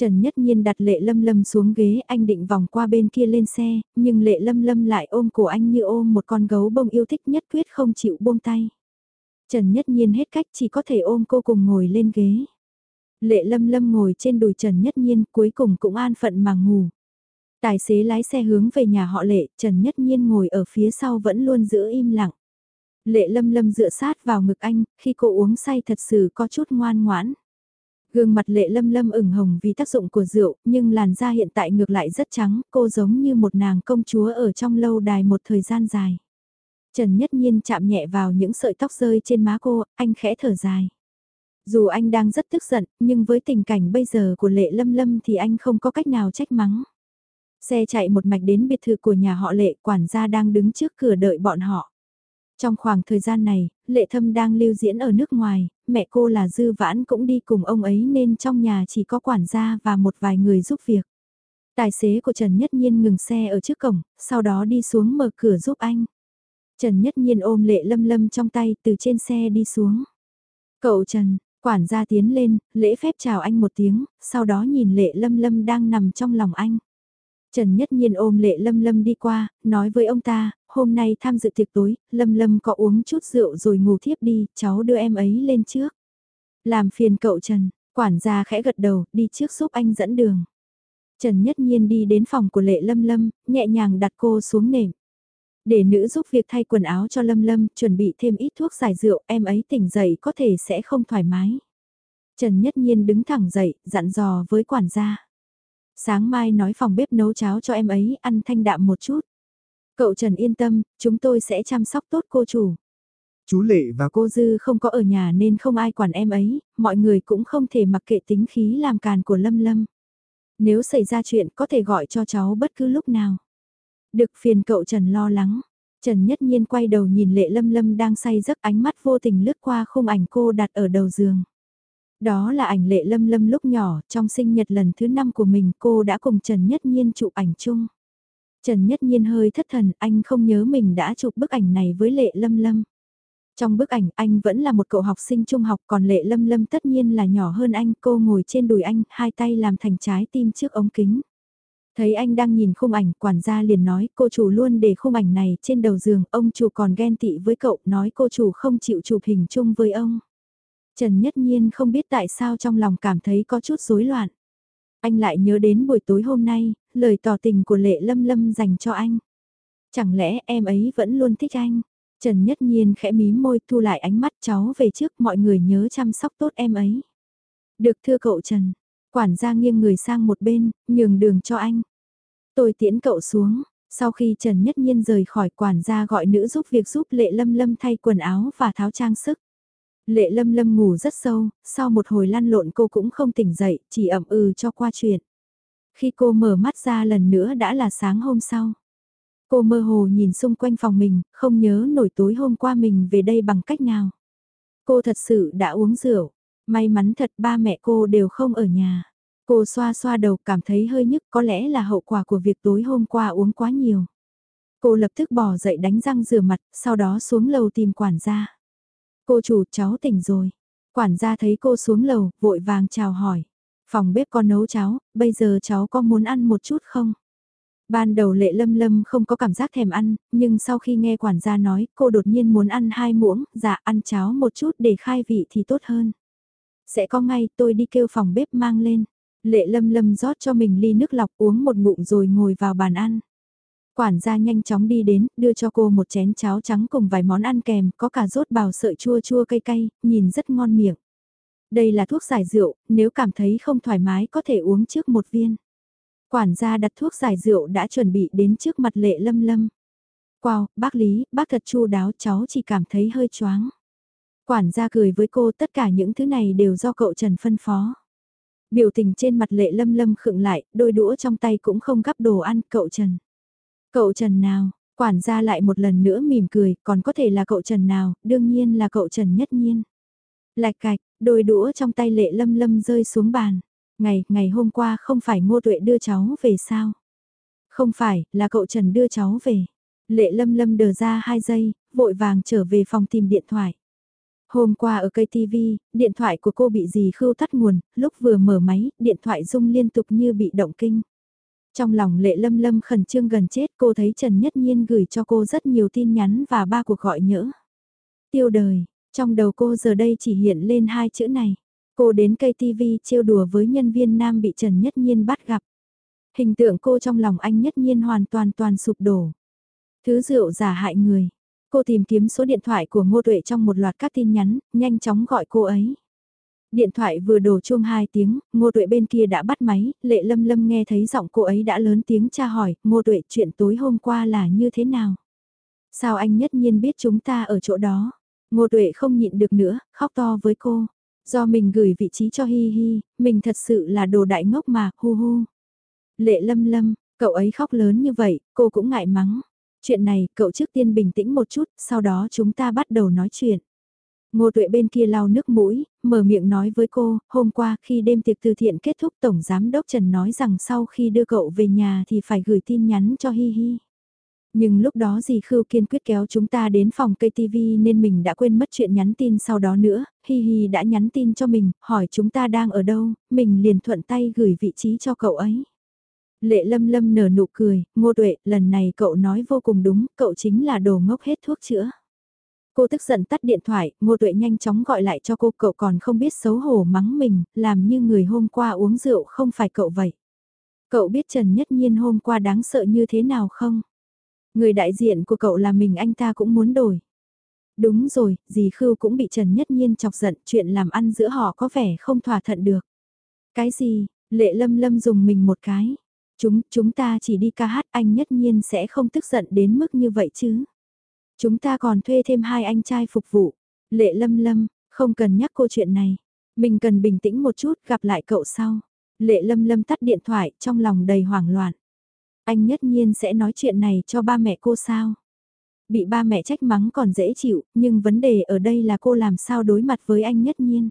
Speaker 1: Trần Nhất Nhiên đặt lệ lâm lâm xuống ghế, anh định vòng qua bên kia lên xe, nhưng lệ lâm lâm lại ôm cổ anh như ôm một con gấu bông yêu thích nhất quyết không chịu buông tay. Trần Nhất Nhiên hết cách chỉ có thể ôm cô cùng ngồi lên ghế. Lệ lâm lâm ngồi trên đùi Trần Nhất Nhiên cuối cùng cũng an phận mà ngủ. Tài xế lái xe hướng về nhà họ Lệ, Trần Nhất Nhiên ngồi ở phía sau vẫn luôn giữ im lặng. Lệ lâm lâm dựa sát vào ngực anh, khi cô uống say thật sự có chút ngoan ngoãn. Gương mặt lệ lâm lâm ửng hồng vì tác dụng của rượu, nhưng làn da hiện tại ngược lại rất trắng, cô giống như một nàng công chúa ở trong lâu đài một thời gian dài. Trần Nhất Nhiên chạm nhẹ vào những sợi tóc rơi trên má cô, anh khẽ thở dài. Dù anh đang rất tức giận, nhưng với tình cảnh bây giờ của Lệ Lâm Lâm thì anh không có cách nào trách mắng. Xe chạy một mạch đến biệt thự của nhà họ Lệ, quản gia đang đứng trước cửa đợi bọn họ. Trong khoảng thời gian này, Lệ Thâm đang lưu diễn ở nước ngoài, mẹ cô là Dư Vãn cũng đi cùng ông ấy nên trong nhà chỉ có quản gia và một vài người giúp việc. Tài xế của Trần Nhất Nhiên ngừng xe ở trước cổng, sau đó đi xuống mở cửa giúp anh. Trần Nhất Nhiên ôm lệ lâm lâm trong tay từ trên xe đi xuống. Cậu Trần, quản gia tiến lên, lễ phép chào anh một tiếng, sau đó nhìn lệ lâm lâm đang nằm trong lòng anh. Trần Nhất Nhiên ôm lệ lâm lâm đi qua, nói với ông ta, hôm nay tham dự tiệc tối, lâm lâm có uống chút rượu rồi ngủ thiếp đi, cháu đưa em ấy lên trước. Làm phiền cậu Trần, quản gia khẽ gật đầu, đi trước giúp anh dẫn đường. Trần Nhất Nhiên đi đến phòng của lệ lâm lâm, nhẹ nhàng đặt cô xuống nệm. Để nữ giúp việc thay quần áo cho Lâm Lâm, chuẩn bị thêm ít thuốc giải rượu, em ấy tỉnh dậy có thể sẽ không thoải mái. Trần Nhất Nhiên đứng thẳng dậy, dặn dò với quản gia. Sáng mai nói phòng bếp nấu cháo cho em ấy, ăn thanh đạm một chút. Cậu Trần yên tâm, chúng tôi sẽ chăm sóc tốt cô chủ.
Speaker 2: Chú Lệ và
Speaker 1: cô Dư không có ở nhà nên không ai quản em ấy, mọi người cũng không thể mặc kệ tính khí làm càn của Lâm Lâm. Nếu xảy ra chuyện có thể gọi cho cháu bất cứ lúc nào. Được phiền cậu Trần lo lắng. Trần Nhất Nhiên quay đầu nhìn Lệ Lâm Lâm đang say giấc ánh mắt vô tình lướt qua khung ảnh cô đặt ở đầu giường. Đó là ảnh Lệ Lâm Lâm lúc nhỏ, trong sinh nhật lần thứ năm của mình cô đã cùng Trần Nhất Nhiên chụp ảnh chung. Trần Nhất Nhiên hơi thất thần, anh không nhớ mình đã chụp bức ảnh này với Lệ Lâm Lâm. Trong bức ảnh anh vẫn là một cậu học sinh trung học còn Lệ Lâm Lâm tất nhiên là nhỏ hơn anh cô ngồi trên đùi anh, hai tay làm thành trái tim trước ống kính. Thấy anh đang nhìn khung ảnh, quản gia liền nói cô chủ luôn để khung ảnh này trên đầu giường, ông chủ còn ghen tị với cậu, nói cô chủ không chịu chụp hình chung với ông. Trần Nhất Nhiên không biết tại sao trong lòng cảm thấy có chút rối loạn. Anh lại nhớ đến buổi tối hôm nay, lời tỏ tình của Lệ Lâm Lâm dành cho anh. Chẳng lẽ em ấy vẫn luôn thích anh? Trần Nhất Nhiên khẽ mím môi thu lại ánh mắt cháu về trước mọi người nhớ chăm sóc tốt em ấy. Được thưa cậu Trần, Quản gia nghiêng người sang một bên, nhường đường cho anh. Tôi tiễn cậu xuống, sau khi Trần Nhất Nhiên rời khỏi quản gia gọi nữ giúp việc giúp Lệ Lâm Lâm thay quần áo và tháo trang sức. Lệ Lâm Lâm ngủ rất sâu, sau một hồi lăn lộn cô cũng không tỉnh dậy, chỉ ẩm ừ cho qua chuyện. Khi cô mở mắt ra lần nữa đã là sáng hôm sau. Cô mơ hồ nhìn xung quanh phòng mình, không nhớ nổi tối hôm qua mình về đây bằng cách nào. Cô thật sự đã uống rượu, May mắn thật ba mẹ cô đều không ở nhà. Cô xoa xoa đầu cảm thấy hơi nhức có lẽ là hậu quả của việc tối hôm qua uống quá nhiều. Cô lập tức bỏ dậy đánh răng rửa mặt, sau đó xuống lầu tìm quản gia. Cô chủ cháu tỉnh rồi. Quản gia thấy cô xuống lầu, vội vàng chào hỏi. Phòng bếp có nấu cháo, bây giờ cháu có muốn ăn một chút không? Ban đầu lệ lâm lâm không có cảm giác thèm ăn, nhưng sau khi nghe quản gia nói, cô đột nhiên muốn ăn hai muỗng, dạ ăn cháo một chút để khai vị thì tốt hơn. Sẽ có ngay tôi đi kêu phòng bếp mang lên. Lệ lâm lâm rót cho mình ly nước lọc uống một ngụm rồi ngồi vào bàn ăn. Quản gia nhanh chóng đi đến, đưa cho cô một chén cháo trắng cùng vài món ăn kèm, có cả rốt bào sợi chua chua cay cay, nhìn rất ngon miệng. Đây là thuốc giải rượu, nếu cảm thấy không thoải mái có thể uống trước một viên. Quản gia đặt thuốc giải rượu đã chuẩn bị đến trước mặt lệ lâm lâm. Wow, bác Lý, bác thật chu đáo cháu chỉ cảm thấy hơi choáng. Quản gia cười với cô tất cả những thứ này đều do cậu Trần phân phó. Biểu tình trên mặt lệ lâm lâm khựng lại, đôi đũa trong tay cũng không gắp đồ ăn, cậu Trần. Cậu Trần nào, quản gia lại một lần nữa mỉm cười, còn có thể là cậu Trần nào, đương nhiên là cậu Trần nhất nhiên. Lạch cạch, đôi đũa trong tay lệ lâm lâm rơi xuống bàn. Ngày, ngày hôm qua không phải ngô tuệ đưa cháu về sao? Không phải, là cậu Trần đưa cháu về. Lệ lâm lâm đờ ra hai giây, vội vàng trở về phòng tìm điện thoại. Hôm qua ở cây TV, điện thoại của cô bị gì khưu tắt nguồn, lúc vừa mở máy, điện thoại rung liên tục như bị động kinh. Trong lòng lệ lâm lâm khẩn trương gần chết cô thấy Trần Nhất Nhiên gửi cho cô rất nhiều tin nhắn và ba cuộc gọi nhỡ. Tiêu đời, trong đầu cô giờ đây chỉ hiện lên hai chữ này. Cô đến cây TV trêu đùa với nhân viên nam bị Trần Nhất Nhiên bắt gặp. Hình tượng cô trong lòng anh Nhất Nhiên hoàn toàn toàn sụp đổ. Thứ rượu giả hại người. Cô tìm kiếm số điện thoại của Ngô Tuệ trong một loạt các tin nhắn, nhanh chóng gọi cô ấy. Điện thoại vừa đổ chuông 2 tiếng, Ngô Tuệ bên kia đã bắt máy, Lệ Lâm Lâm nghe thấy giọng cô ấy đã lớn tiếng tra hỏi, Ngô Tuệ chuyện tối hôm qua là như thế nào? Sao anh nhất nhiên biết chúng ta ở chỗ đó? Ngô Tuệ không nhịn được nữa, khóc to với cô. Do mình gửi vị trí cho Hi Hi, mình thật sự là đồ đại ngốc mà, hu hu. Lệ Lâm Lâm, cậu ấy khóc lớn như vậy, cô cũng ngại mắng. Chuyện này, cậu trước tiên bình tĩnh một chút, sau đó chúng ta bắt đầu nói chuyện. Ngô tuệ bên kia lau nước mũi, mở miệng nói với cô, hôm qua khi đêm tiệc từ thiện kết thúc Tổng Giám Đốc Trần nói rằng sau khi đưa cậu về nhà thì phải gửi tin nhắn cho Hi Hi. Nhưng lúc đó dì Khưu kiên quyết kéo chúng ta đến phòng cây TV nên mình đã quên mất chuyện nhắn tin sau đó nữa, Hi Hi đã nhắn tin cho mình, hỏi chúng ta đang ở đâu, mình liền thuận tay gửi vị trí cho cậu ấy. Lệ lâm lâm nở nụ cười, ngô tuệ, lần này cậu nói vô cùng đúng, cậu chính là đồ ngốc hết thuốc chữa. Cô tức giận tắt điện thoại, ngô tuệ nhanh chóng gọi lại cho cô, cậu còn không biết xấu hổ mắng mình, làm như người hôm qua uống rượu không phải cậu vậy. Cậu biết Trần Nhất Nhiên hôm qua đáng sợ như thế nào không? Người đại diện của cậu là mình anh ta cũng muốn đổi. Đúng rồi, dì Khưu cũng bị Trần Nhất Nhiên chọc giận, chuyện làm ăn giữa họ có vẻ không thỏa thuận được. Cái gì, lệ lâm lâm dùng mình một cái. Chúng, chúng ta chỉ đi ca hát anh nhất nhiên sẽ không tức giận đến mức như vậy chứ. Chúng ta còn thuê thêm hai anh trai phục vụ. Lệ lâm lâm, không cần nhắc cô chuyện này. Mình cần bình tĩnh một chút gặp lại cậu sau. Lệ lâm lâm tắt điện thoại trong lòng đầy hoảng loạn. Anh nhất nhiên sẽ nói chuyện này cho ba mẹ cô sao? Bị ba mẹ trách mắng còn dễ chịu, nhưng vấn đề ở đây là cô làm sao đối mặt với anh nhất nhiên.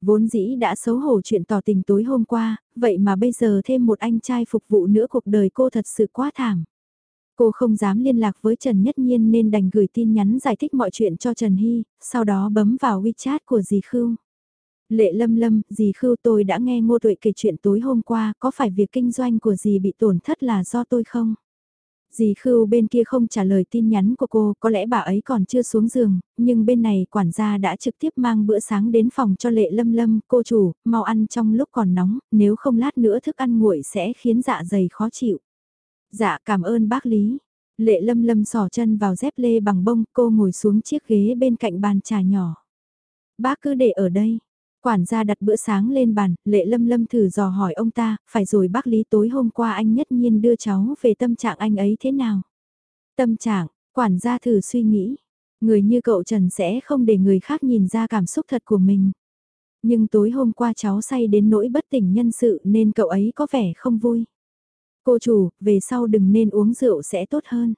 Speaker 1: Vốn dĩ đã xấu hổ chuyện tỏ tình tối hôm qua, vậy mà bây giờ thêm một anh trai phục vụ nữa cuộc đời cô thật sự quá thảm. Cô không dám liên lạc với Trần Nhất Nhiên nên đành gửi tin nhắn giải thích mọi chuyện cho Trần Hy, sau đó bấm vào WeChat của dì Khưu. Lệ lâm lâm, dì Khưu tôi đã nghe Ngô Tuệ kể chuyện tối hôm qua, có phải việc kinh doanh của dì bị tổn thất là do tôi không? Dì Khưu bên kia không trả lời tin nhắn của cô, có lẽ bà ấy còn chưa xuống giường, nhưng bên này quản gia đã trực tiếp mang bữa sáng đến phòng cho Lệ Lâm Lâm, cô chủ, mau ăn trong lúc còn nóng, nếu không lát nữa thức ăn nguội sẽ khiến dạ dày khó chịu. Dạ cảm ơn bác Lý. Lệ Lâm Lâm sỏ chân vào dép lê bằng bông, cô ngồi xuống chiếc ghế bên cạnh bàn trà nhỏ. Bác cứ để ở đây, Quản gia đặt bữa sáng lên bàn, lệ lâm lâm thử dò hỏi ông ta, phải rồi bác Lý tối hôm qua anh nhất nhiên đưa cháu về tâm trạng anh ấy thế nào? Tâm trạng, quản gia thử suy nghĩ, người như cậu Trần sẽ không để người khác nhìn ra cảm xúc thật của mình. Nhưng tối hôm qua cháu say đến nỗi bất tỉnh nhân sự nên cậu ấy có vẻ không vui. Cô chủ, về sau đừng nên uống rượu sẽ tốt hơn.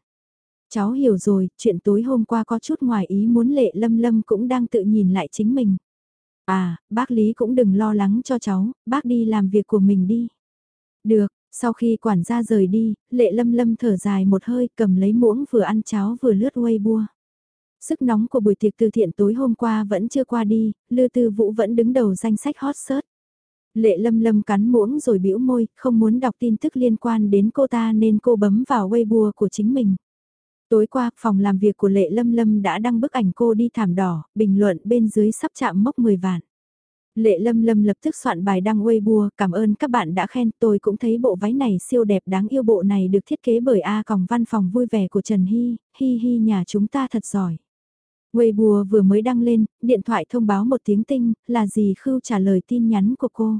Speaker 1: Cháu hiểu rồi, chuyện tối hôm qua có chút ngoài ý muốn lệ lâm lâm cũng đang tự nhìn lại chính mình. À, bác Lý cũng đừng lo lắng cho cháu, bác đi làm việc của mình đi. Được, sau khi quản gia rời đi, lệ lâm lâm thở dài một hơi cầm lấy muỗng vừa ăn cháo vừa lướt bua. Sức nóng của buổi tiệc từ thiện tối hôm qua vẫn chưa qua đi, Lư Tư Vũ vẫn đứng đầu danh sách hot search. Lệ lâm lâm cắn muỗng rồi bĩu môi, không muốn đọc tin tức liên quan đến cô ta nên cô bấm vào Weibo của chính mình. Tối qua, phòng làm việc của Lệ Lâm Lâm đã đăng bức ảnh cô đi thảm đỏ, bình luận bên dưới sắp chạm mốc 10 vạn. Lệ Lâm Lâm lập tức soạn bài đăng Weibo, cảm ơn các bạn đã khen, tôi cũng thấy bộ váy này siêu đẹp đáng yêu bộ này được thiết kế bởi A còng văn phòng vui vẻ của Trần Hy, Hi Hi nhà chúng ta thật giỏi. Weibo vừa mới đăng lên, điện thoại thông báo một tiếng tinh, là gì Khưu trả lời tin nhắn của cô.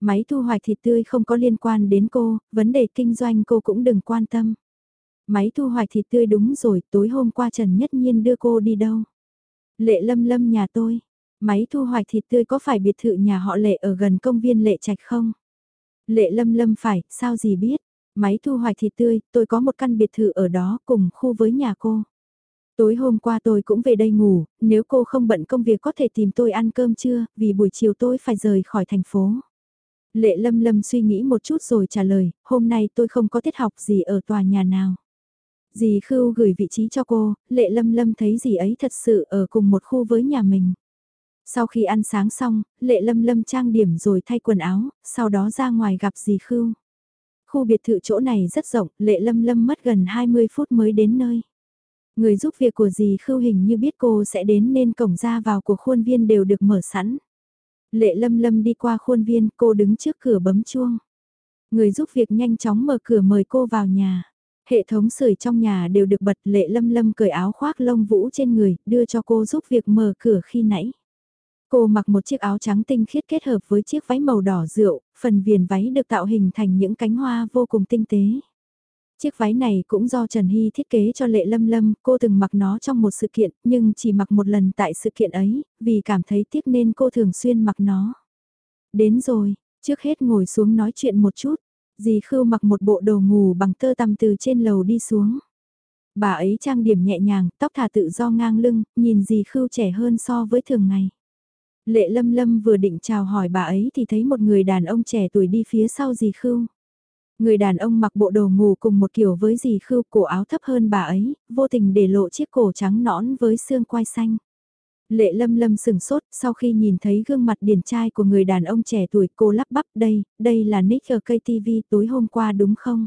Speaker 1: Máy thu hoạch thịt tươi không có liên quan đến cô, vấn đề kinh doanh cô cũng đừng quan tâm. Máy thu hoạch thịt tươi đúng rồi, tối hôm qua Trần Nhất Nhiên đưa cô đi đâu? Lệ lâm lâm nhà tôi. Máy thu hoạch thịt tươi có phải biệt thự nhà họ Lệ ở gần công viên Lệ Trạch không? Lệ lâm lâm phải, sao gì biết? Máy thu hoạch thịt tươi, tôi có một căn biệt thự ở đó cùng khu với nhà cô. Tối hôm qua tôi cũng về đây ngủ, nếu cô không bận công việc có thể tìm tôi ăn cơm trưa, vì buổi chiều tôi phải rời khỏi thành phố. Lệ lâm lâm suy nghĩ một chút rồi trả lời, hôm nay tôi không có tiết học gì ở tòa nhà nào. Dì Khưu gửi vị trí cho cô, Lệ Lâm Lâm thấy dì ấy thật sự ở cùng một khu với nhà mình. Sau khi ăn sáng xong, Lệ Lâm Lâm trang điểm rồi thay quần áo, sau đó ra ngoài gặp dì Khưu. Khu biệt thự chỗ này rất rộng, Lệ Lâm Lâm mất gần 20 phút mới đến nơi. Người giúp việc của dì Khưu hình như biết cô sẽ đến nên cổng ra vào của khuôn viên đều được mở sẵn. Lệ Lâm Lâm đi qua khuôn viên, cô đứng trước cửa bấm chuông. Người giúp việc nhanh chóng mở cửa mời cô vào nhà. Hệ thống sưởi trong nhà đều được bật lệ lâm lâm cởi áo khoác lông vũ trên người, đưa cho cô giúp việc mở cửa khi nãy. Cô mặc một chiếc áo trắng tinh khiết kết hợp với chiếc váy màu đỏ rượu, phần viền váy được tạo hình thành những cánh hoa vô cùng tinh tế. Chiếc váy này cũng do Trần Hy thiết kế cho Lệ Lâm Lâm, cô từng mặc nó trong một sự kiện, nhưng chỉ mặc một lần tại sự kiện ấy, vì cảm thấy tiếc nên cô thường xuyên mặc nó. Đến rồi, trước hết ngồi xuống nói chuyện một chút, Dì Khưu mặc một bộ đồ ngủ bằng tơ tằm từ trên lầu đi xuống. Bà ấy trang điểm nhẹ nhàng, tóc thả tự do ngang lưng, nhìn dì Khưu trẻ hơn so với thường ngày. Lệ Lâm Lâm vừa định chào hỏi bà ấy thì thấy một người đàn ông trẻ tuổi đi phía sau dì Khưu. Người đàn ông mặc bộ đồ ngủ cùng một kiểu với dì Khưu, cổ áo thấp hơn bà ấy, vô tình để lộ chiếc cổ trắng nõn với xương quai xanh. Lệ lâm lâm sừng sốt sau khi nhìn thấy gương mặt điển trai của người đàn ông trẻ tuổi cô lắp bắp đây, đây là Nick ở KTV tối hôm qua đúng không?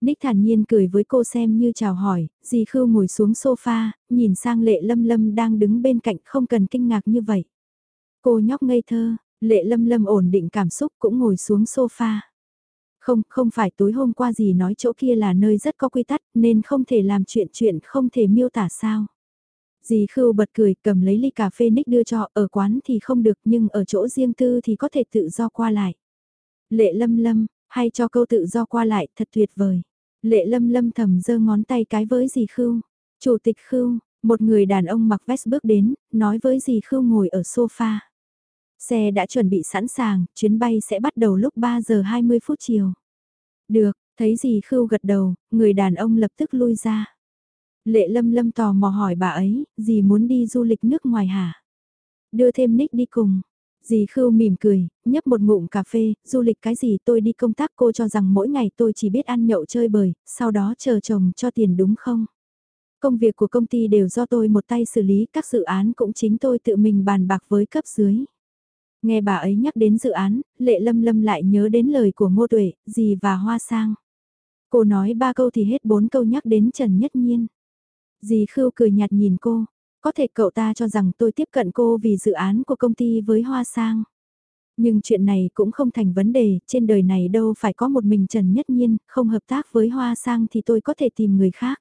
Speaker 1: Nick thản nhiên cười với cô xem như chào hỏi, dì Khưu ngồi xuống sofa, nhìn sang lệ lâm lâm đang đứng bên cạnh không cần kinh ngạc như vậy. Cô nhóc ngây thơ, lệ lâm lâm ổn định cảm xúc cũng ngồi xuống sofa. Không, không phải tối hôm qua gì nói chỗ kia là nơi rất có quy tắc nên không thể làm chuyện chuyện không thể miêu tả sao. Dì Khưu bật cười cầm lấy ly cà phê nick đưa cho ở quán thì không được nhưng ở chỗ riêng tư thì có thể tự do qua lại. Lệ lâm lâm, hay cho câu tự do qua lại thật tuyệt vời. Lệ lâm lâm thầm giơ ngón tay cái với dì Khưu. Chủ tịch Khưu, một người đàn ông mặc vest bước đến, nói với dì Khưu ngồi ở sofa. Xe đã chuẩn bị sẵn sàng, chuyến bay sẽ bắt đầu lúc 3 giờ 20 phút chiều. Được, thấy gì Khưu gật đầu, người đàn ông lập tức lui ra. Lệ lâm lâm tò mò hỏi bà ấy, dì muốn đi du lịch nước ngoài hả? Đưa thêm Nick đi cùng. Dì Khưu mỉm cười, nhấp một ngụm cà phê, du lịch cái gì tôi đi công tác cô cho rằng mỗi ngày tôi chỉ biết ăn nhậu chơi bời, sau đó chờ chồng cho tiền đúng không? Công việc của công ty đều do tôi một tay xử lý, các dự án cũng chính tôi tự mình bàn bạc với cấp dưới. Nghe bà ấy nhắc đến dự án, lệ lâm lâm lại nhớ đến lời của Ngô Tuệ, dì và Hoa Sang. Cô nói ba câu thì hết bốn câu nhắc đến Trần Nhất Nhiên. Dì Khưu cười nhạt nhìn cô, có thể cậu ta cho rằng tôi tiếp cận cô vì dự án của công ty với Hoa Sang. Nhưng chuyện này cũng không thành vấn đề, trên đời này đâu phải có một mình Trần Nhất Nhiên, không hợp tác với Hoa Sang thì tôi có thể tìm người khác.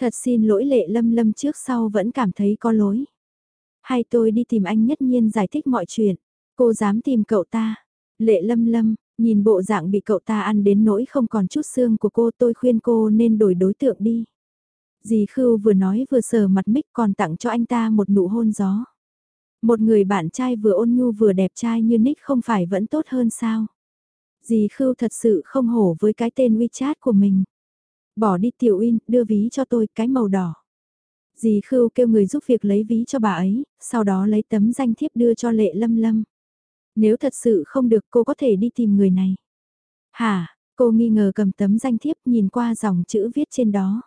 Speaker 1: Thật xin lỗi lệ lâm lâm trước sau vẫn cảm thấy có lỗi. Hay tôi đi tìm anh Nhất Nhiên giải thích mọi chuyện, cô dám tìm cậu ta. Lệ lâm lâm, nhìn bộ dạng bị cậu ta ăn đến nỗi không còn chút xương của cô tôi khuyên cô nên đổi đối tượng đi. Dì Khưu vừa nói vừa sờ mặt mic còn tặng cho anh ta một nụ hôn gió. Một người bạn trai vừa ôn nhu vừa đẹp trai như Nick không phải vẫn tốt hơn sao? Dì Khưu thật sự không hổ với cái tên WeChat của mình. Bỏ đi tiểu in, đưa ví cho tôi, cái màu đỏ. Dì Khưu kêu người giúp việc lấy ví cho bà ấy, sau đó lấy tấm danh thiếp đưa cho Lệ Lâm Lâm. Nếu thật sự không được cô có thể đi tìm người này. Hả, cô nghi ngờ cầm tấm danh thiếp nhìn qua dòng chữ viết trên đó.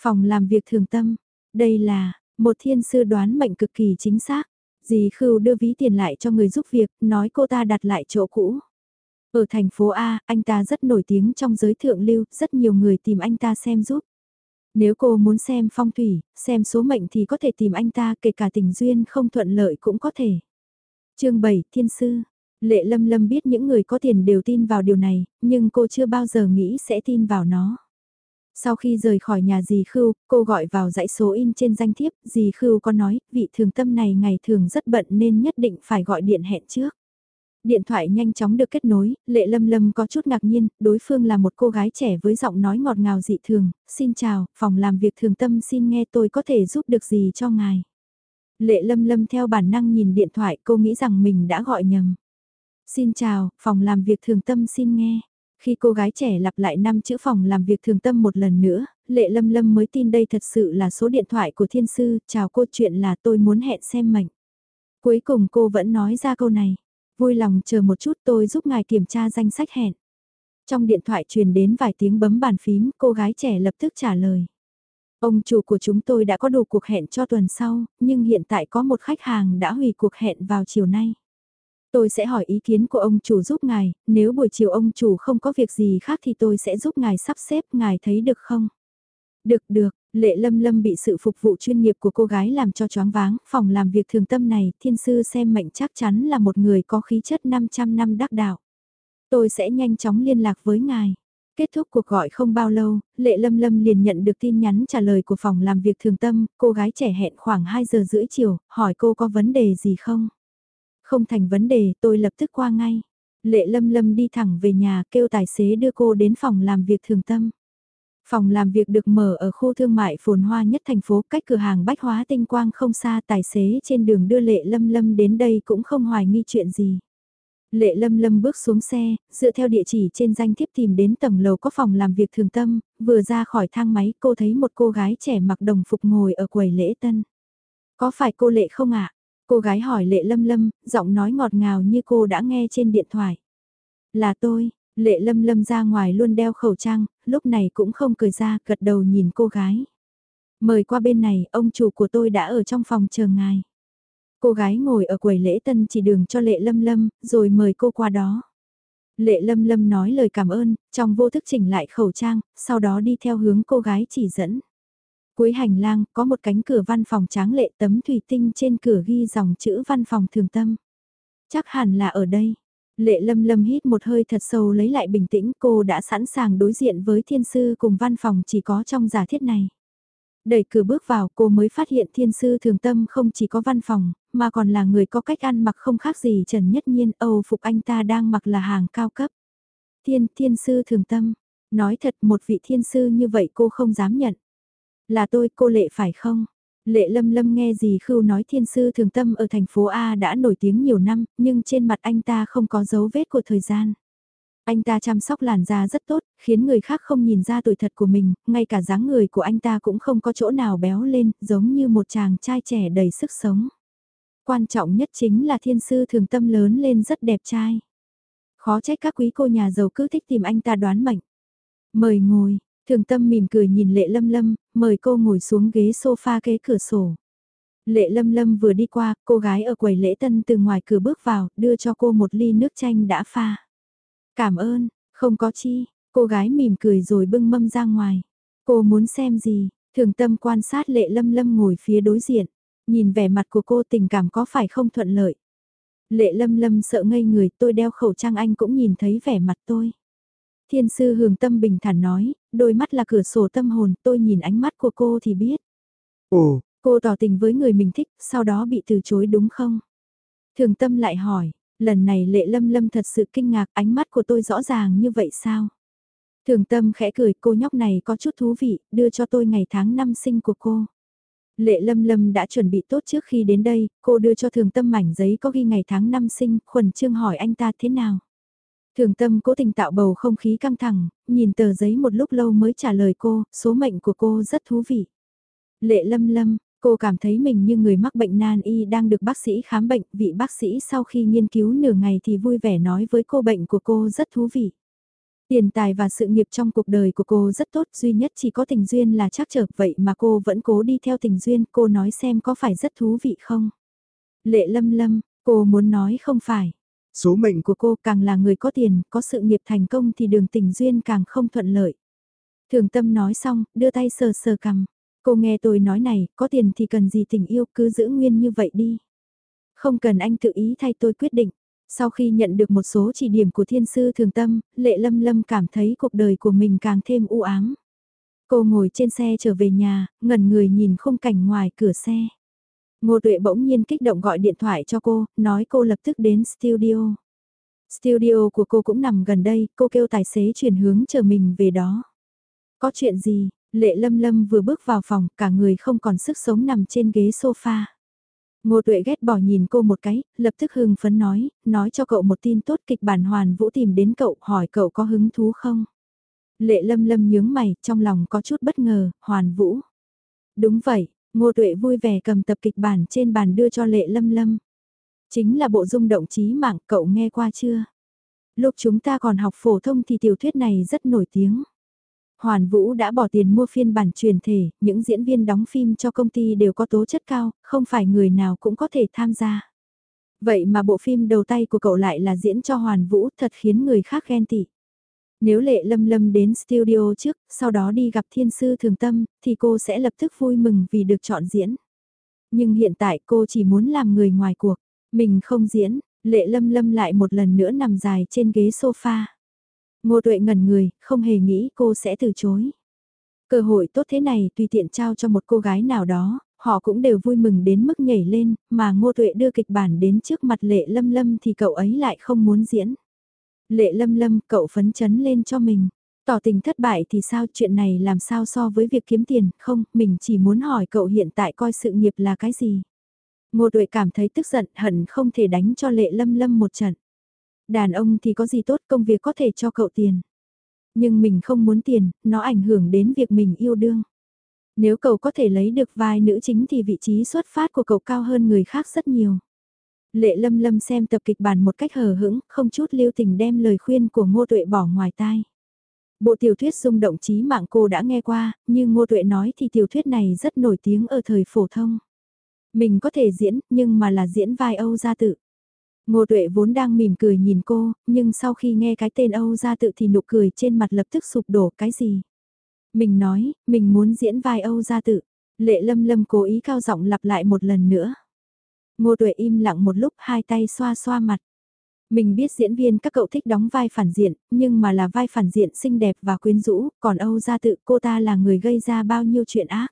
Speaker 1: Phòng làm việc thường tâm, đây là, một thiên sư đoán mệnh cực kỳ chính xác. Dì Khưu đưa ví tiền lại cho người giúp việc, nói cô ta đặt lại chỗ cũ. Ở thành phố A, anh ta rất nổi tiếng trong giới thượng lưu, rất nhiều người tìm anh ta xem giúp. Nếu cô muốn xem phong thủy, xem số mệnh thì có thể tìm anh ta, kể cả tình duyên không thuận lợi cũng có thể chương 7, Thiên Sư. Lệ Lâm Lâm biết những người có tiền đều tin vào điều này, nhưng cô chưa bao giờ nghĩ sẽ tin vào nó. Sau khi rời khỏi nhà dì Khưu, cô gọi vào dãy số in trên danh thiếp, dì Khưu có nói, vị thường tâm này ngày thường rất bận nên nhất định phải gọi điện hẹn trước. Điện thoại nhanh chóng được kết nối, Lệ Lâm Lâm có chút ngạc nhiên, đối phương là một cô gái trẻ với giọng nói ngọt ngào dị thường, xin chào, phòng làm việc thường tâm xin nghe tôi có thể giúp được gì cho ngài. Lệ Lâm Lâm theo bản năng nhìn điện thoại cô nghĩ rằng mình đã gọi nhầm. Xin chào, phòng làm việc thường tâm xin nghe. Khi cô gái trẻ lặp lại năm chữ phòng làm việc thường tâm một lần nữa, Lệ Lâm Lâm mới tin đây thật sự là số điện thoại của thiên sư, chào cô chuyện là tôi muốn hẹn xem mệnh. Cuối cùng cô vẫn nói ra câu này, vui lòng chờ một chút tôi giúp ngài kiểm tra danh sách hẹn. Trong điện thoại truyền đến vài tiếng bấm bàn phím, cô gái trẻ lập tức trả lời. Ông chủ của chúng tôi đã có đủ cuộc hẹn cho tuần sau, nhưng hiện tại có một khách hàng đã hủy cuộc hẹn vào chiều nay. Tôi sẽ hỏi ý kiến của ông chủ giúp ngài, nếu buổi chiều ông chủ không có việc gì khác thì tôi sẽ giúp ngài sắp xếp, ngài thấy được không? Được được, Lệ Lâm Lâm bị sự phục vụ chuyên nghiệp của cô gái làm cho choáng váng, phòng làm việc thường tâm này, thiên sư xem mệnh chắc chắn là một người có khí chất 500 năm đắc đạo. Tôi sẽ nhanh chóng liên lạc với ngài. Kết thúc cuộc gọi không bao lâu, Lệ Lâm Lâm liền nhận được tin nhắn trả lời của phòng làm việc thường tâm, cô gái trẻ hẹn khoảng 2 giờ rưỡi chiều, hỏi cô có vấn đề gì không? Không thành vấn đề, tôi lập tức qua ngay. Lệ Lâm Lâm đi thẳng về nhà kêu tài xế đưa cô đến phòng làm việc thường tâm. Phòng làm việc được mở ở khu thương mại phồn hoa nhất thành phố cách cửa hàng bách hóa tinh quang không xa tài xế trên đường đưa Lệ Lâm Lâm đến đây cũng không hoài nghi chuyện gì. Lệ Lâm Lâm bước xuống xe, dựa theo địa chỉ trên danh thiếp tìm đến tầng lầu có phòng làm việc thường tâm, vừa ra khỏi thang máy cô thấy một cô gái trẻ mặc đồng phục ngồi ở quầy lễ tân. Có phải cô Lệ không ạ? Cô gái hỏi Lệ Lâm Lâm, giọng nói ngọt ngào như cô đã nghe trên điện thoại. Là tôi, Lệ Lâm Lâm ra ngoài luôn đeo khẩu trang, lúc này cũng không cười ra, gật đầu nhìn cô gái. Mời qua bên này, ông chủ của tôi đã ở trong phòng chờ ngài. Cô gái ngồi ở quầy lễ tân chỉ đường cho Lệ Lâm Lâm, rồi mời cô qua đó. Lệ Lâm Lâm nói lời cảm ơn, trong vô thức chỉnh lại khẩu trang, sau đó đi theo hướng cô gái chỉ dẫn. Cuối hành lang có một cánh cửa văn phòng tráng lệ tấm thủy tinh trên cửa ghi dòng chữ văn phòng thường tâm. Chắc hẳn là ở đây. Lệ lâm lâm hít một hơi thật sâu lấy lại bình tĩnh cô đã sẵn sàng đối diện với thiên sư cùng văn phòng chỉ có trong giả thiết này. Đẩy cửa bước vào cô mới phát hiện thiên sư thường tâm không chỉ có văn phòng, mà còn là người có cách ăn mặc không khác gì Trần Nhất Nhiên Âu phục anh ta đang mặc là hàng cao cấp. Thiên, thiên sư thường tâm, nói thật một vị thiên sư như vậy cô không dám nhận. Là tôi cô Lệ phải không? Lệ lâm lâm nghe gì khưu nói thiên sư thường tâm ở thành phố A đã nổi tiếng nhiều năm, nhưng trên mặt anh ta không có dấu vết của thời gian. Anh ta chăm sóc làn da rất tốt, khiến người khác không nhìn ra tuổi thật của mình, ngay cả dáng người của anh ta cũng không có chỗ nào béo lên, giống như một chàng trai trẻ đầy sức sống. Quan trọng nhất chính là thiên sư thường tâm lớn lên rất đẹp trai. Khó trách các quý cô nhà giàu cứ thích tìm anh ta đoán mệnh. Mời ngồi, Thường tâm mỉm cười nhìn Lệ Lâm Lâm, mời cô ngồi xuống ghế sofa kế cửa sổ. Lệ Lâm Lâm vừa đi qua, cô gái ở quầy lễ tân từ ngoài cửa bước vào, đưa cho cô một ly nước chanh đã pha. Cảm ơn, không có chi, cô gái mỉm cười rồi bưng mâm ra ngoài. Cô muốn xem gì, thường tâm quan sát Lệ Lâm Lâm ngồi phía đối diện, nhìn vẻ mặt của cô tình cảm có phải không thuận lợi. Lệ Lâm Lâm sợ ngây người tôi đeo khẩu trang anh cũng nhìn thấy vẻ mặt tôi. Thiên sư hường tâm bình thản nói, đôi mắt là cửa sổ tâm hồn, tôi nhìn ánh mắt của cô thì biết.
Speaker 2: Ồ,
Speaker 1: cô tỏ tình với người mình thích, sau đó bị từ chối đúng không? Thường tâm lại hỏi, lần này lệ lâm lâm thật sự kinh ngạc ánh mắt của tôi rõ ràng như vậy sao? Thường tâm khẽ cười cô nhóc này có chút thú vị, đưa cho tôi ngày tháng năm sinh của cô. Lệ lâm lâm đã chuẩn bị tốt trước khi đến đây, cô đưa cho thường tâm mảnh giấy có ghi ngày tháng năm sinh, khuẩn trương hỏi anh ta thế nào. Thường tâm cố tình tạo bầu không khí căng thẳng, nhìn tờ giấy một lúc lâu mới trả lời cô, số mệnh của cô rất thú vị. Lệ lâm lâm, cô cảm thấy mình như người mắc bệnh nan y đang được bác sĩ khám bệnh, vị bác sĩ sau khi nghiên cứu nửa ngày thì vui vẻ nói với cô bệnh của cô rất thú vị. Tiền tài và sự nghiệp trong cuộc đời của cô rất tốt, duy nhất chỉ có tình duyên là chắc trở vậy mà cô vẫn cố đi theo tình duyên, cô nói xem có phải rất thú vị không? Lệ lâm lâm, cô muốn nói không phải,
Speaker 2: Số mệnh
Speaker 1: của cô càng là người có tiền, có sự nghiệp thành công thì đường tình duyên càng không thuận lợi. Thường tâm nói xong, đưa tay sờ sờ cằm. Cô nghe tôi nói này, có tiền thì cần gì tình yêu cứ giữ nguyên như vậy đi. Không cần anh tự ý thay tôi quyết định. Sau khi nhận được một số chỉ điểm của thiên sư thường tâm, lệ lâm lâm cảm thấy cuộc đời của mình càng thêm u ám. Cô ngồi trên xe trở về nhà, ngẩn người nhìn khung cảnh ngoài cửa xe. Ngô Tuệ bỗng nhiên kích động gọi điện thoại cho cô, nói cô lập tức đến studio. Studio của cô cũng nằm gần đây, cô kêu tài xế chuyển hướng chờ mình về đó. Có chuyện gì, Lệ Lâm Lâm vừa bước vào phòng, cả người không còn sức sống nằm trên ghế sofa. Ngô Tuệ ghét bỏ nhìn cô một cái, lập tức hưng phấn nói, nói cho cậu một tin tốt kịch bản Hoàn Vũ tìm đến cậu, hỏi cậu có hứng thú không? Lệ Lâm Lâm nhướng mày, trong lòng có chút bất ngờ, Hoàn Vũ. Đúng vậy, Ngô Tuệ vui vẻ cầm tập kịch bản trên bàn đưa cho Lệ Lâm Lâm. Chính là bộ dung động trí mạng, cậu nghe qua chưa? Lúc chúng ta còn học phổ thông thì tiểu thuyết này rất nổi tiếng. Hoàn Vũ đã bỏ tiền mua phiên bản truyền thể, những diễn viên đóng phim cho công ty đều có tố chất cao, không phải người nào cũng có thể tham gia. Vậy mà bộ phim đầu tay của cậu lại là diễn cho Hoàn Vũ thật khiến người khác ghen tị. Nếu Lệ Lâm Lâm đến studio trước, sau đó đi gặp thiên sư thường tâm, thì cô sẽ lập tức vui mừng vì được chọn diễn. Nhưng hiện tại cô chỉ muốn làm người ngoài cuộc, mình không diễn, Lệ Lâm Lâm lại một lần nữa nằm dài trên ghế sofa. Ngô Tuệ ngẩn người, không hề nghĩ cô sẽ từ chối. Cơ hội tốt thế này tùy tiện trao cho một cô gái nào đó, họ cũng đều vui mừng đến mức nhảy lên, mà Ngô Tuệ đưa kịch bản đến trước mặt Lệ Lâm Lâm thì cậu ấy lại không muốn diễn. Lệ Lâm Lâm, cậu phấn chấn lên cho mình. Tỏ tình thất bại thì sao chuyện này làm sao so với việc kiếm tiền, không, mình chỉ muốn hỏi cậu hiện tại coi sự nghiệp là cái gì. Ngô Tuệ cảm thấy tức giận hận không thể đánh cho Lệ Lâm Lâm một trận. Đàn ông thì có gì tốt công việc có thể cho cậu tiền. Nhưng mình không muốn tiền, nó ảnh hưởng đến việc mình yêu đương. Nếu cậu có thể lấy được vai nữ chính thì vị trí xuất phát của cậu cao hơn người khác rất nhiều. Lệ lâm lâm xem tập kịch bản một cách hờ hững, không chút lưu tình đem lời khuyên của Ngô Tuệ bỏ ngoài tai. Bộ tiểu thuyết rung động trí mạng cô đã nghe qua, nhưng Ngô Tuệ nói thì tiểu thuyết này rất nổi tiếng ở thời phổ thông. Mình có thể diễn, nhưng mà là diễn vai Âu gia tự. Ngô Tuệ vốn đang mỉm cười nhìn cô, nhưng sau khi nghe cái tên Âu gia tự thì nụ cười trên mặt lập tức sụp đổ cái gì. Mình nói, mình muốn diễn vai Âu gia tự. Lệ lâm lâm cố ý cao giọng lặp lại một lần nữa. Ngô Tuệ im lặng một lúc hai tay xoa xoa mặt. Mình biết diễn viên các cậu thích đóng vai phản diện, nhưng mà là vai phản diện xinh đẹp và quyến rũ, còn Âu gia tự cô ta là người gây ra bao nhiêu chuyện ác.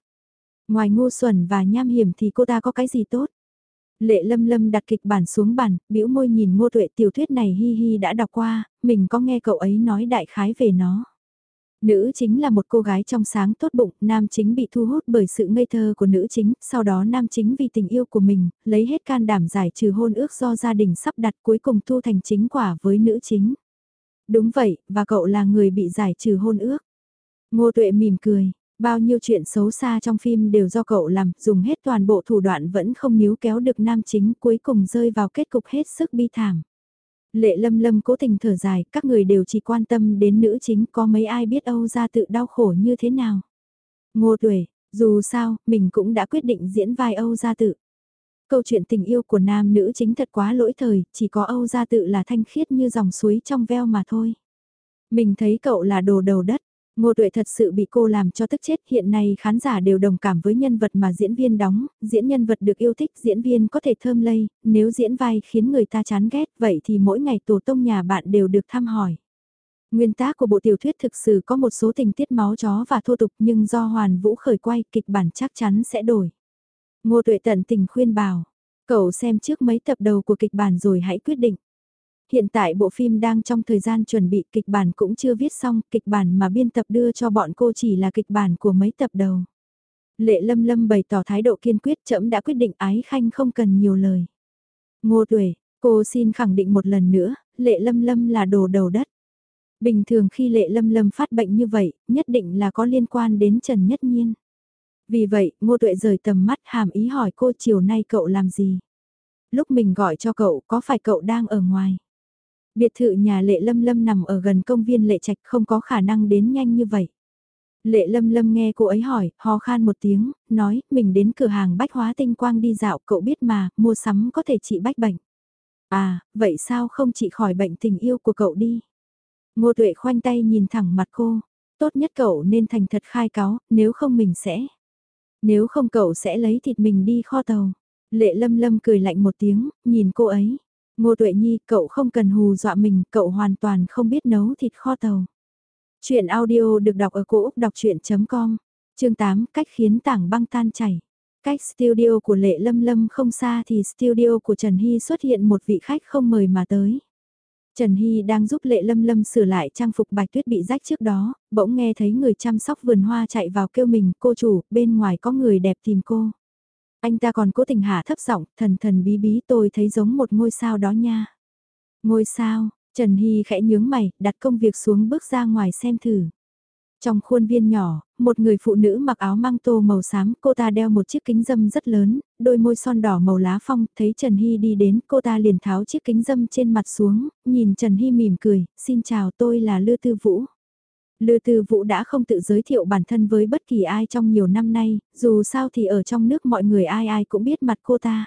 Speaker 1: Ngoài ngu xuẩn và nham hiểm thì cô ta có cái gì tốt? Lệ lâm lâm đặt kịch bản xuống bàn, bĩu môi nhìn ngô tuệ tiểu thuyết này hi hi đã đọc qua, mình có nghe cậu ấy nói đại khái về nó. Nữ chính là một cô gái trong sáng tốt bụng, nam chính bị thu hút bởi sự ngây thơ của nữ chính, sau đó nam chính vì tình yêu của mình, lấy hết can đảm giải trừ hôn ước do gia đình sắp đặt cuối cùng thu thành chính quả với nữ chính. Đúng vậy, và cậu là người bị giải trừ hôn ước. Ngô tuệ mỉm cười, Bao nhiêu chuyện xấu xa trong phim đều do cậu làm, dùng hết toàn bộ thủ đoạn vẫn không níu kéo được nam chính cuối cùng rơi vào kết cục hết sức bi thảm. Lệ lâm lâm cố tình thở dài, các người đều chỉ quan tâm đến nữ chính có mấy ai biết Âu ra tự đau khổ như thế nào. Ngô tuệ, dù sao, mình cũng đã quyết định diễn vai Âu gia tự. Câu chuyện tình yêu của nam nữ chính thật quá lỗi thời, chỉ có Âu gia tự là thanh khiết như dòng suối trong veo mà thôi. Mình thấy cậu là đồ đầu đất, Ngô Tuệ thật sự bị cô làm cho tức chết, hiện nay khán giả đều đồng cảm với nhân vật mà diễn viên đóng, diễn nhân vật được yêu thích, diễn viên có thể thơm lây, nếu diễn vai khiến người ta chán ghét, vậy thì mỗi ngày tổ tông nhà bạn đều được thăm hỏi. Nguyên tác của bộ tiểu thuyết thực sự có một số tình tiết máu chó và thô tục nhưng do Hoàn Vũ khởi quay kịch bản chắc chắn sẽ đổi. Ngô Tuệ tận tình khuyên bảo, cậu xem trước mấy tập đầu của kịch bản rồi hãy quyết định. Hiện tại bộ phim đang trong thời gian chuẩn bị kịch bản cũng chưa viết xong, kịch bản mà biên tập đưa cho bọn cô chỉ là kịch bản của mấy tập đầu. Lệ Lâm Lâm bày tỏ thái độ kiên quyết chậm đã quyết định ái khanh không cần nhiều lời. Ngô Tuệ, cô xin khẳng định một lần nữa, Lệ Lâm Lâm là đồ đầu đất. Bình thường khi Lệ Lâm Lâm phát bệnh như vậy, nhất định là có liên quan đến Trần Nhất Nhiên. Vì vậy, Ngô Tuệ rời tầm mắt hàm ý hỏi cô chiều nay cậu làm gì? Lúc mình gọi cho cậu có phải cậu đang ở ngoài? Biệt thự nhà Lệ Lâm Lâm nằm ở gần công viên Lệ Trạch không có khả năng đến nhanh như vậy. Lệ Lâm Lâm nghe cô ấy hỏi, ho khan một tiếng, nói, mình đến cửa hàng bách hóa tinh quang đi dạo, cậu biết mà, mua sắm có thể trị bách bệnh. À, vậy sao không trị khỏi bệnh tình yêu của cậu đi? Ngô Tuệ khoanh tay nhìn thẳng mặt cô, tốt nhất cậu nên thành thật khai cáo, nếu không mình sẽ. Nếu không cậu sẽ lấy thịt mình đi kho tàu. Lệ lâm lâm cười lạnh một tiếng, nhìn cô ấy. Ngô Tuệ Nhi, cậu không cần hù dọa mình, cậu hoàn toàn không biết nấu thịt kho tàu. Chuyện audio được đọc ở cổ Úc đọc chuyện.com, chương 8, cách khiến tảng băng tan chảy. Cách studio của Lệ Lâm Lâm không xa thì studio của Trần Hy xuất hiện một vị khách không mời mà tới. Trần Hy đang giúp Lệ Lâm Lâm sửa lại trang phục bạch tuyết bị rách trước đó, bỗng nghe thấy người chăm sóc vườn hoa chạy vào kêu mình, cô chủ, bên ngoài có người đẹp tìm cô. Anh ta còn cố tình hạ thấp giọng, thần thần bí bí tôi thấy giống một ngôi sao đó nha. Ngôi sao, Trần Hy khẽ nhướng mày, đặt công việc xuống bước ra ngoài xem thử. Trong khuôn viên nhỏ, một người phụ nữ mặc áo mang tô màu xám, cô ta đeo một chiếc kính dâm rất lớn, đôi môi son đỏ màu lá phong, thấy Trần Hy đi đến, cô ta liền tháo chiếc kính dâm trên mặt xuống, nhìn Trần Hy mỉm cười, xin chào tôi là Lư Tư Vũ. Lư Tư Vũ đã không tự giới thiệu bản thân với bất kỳ ai trong nhiều năm nay, dù sao thì ở trong nước mọi người ai ai cũng biết mặt cô ta.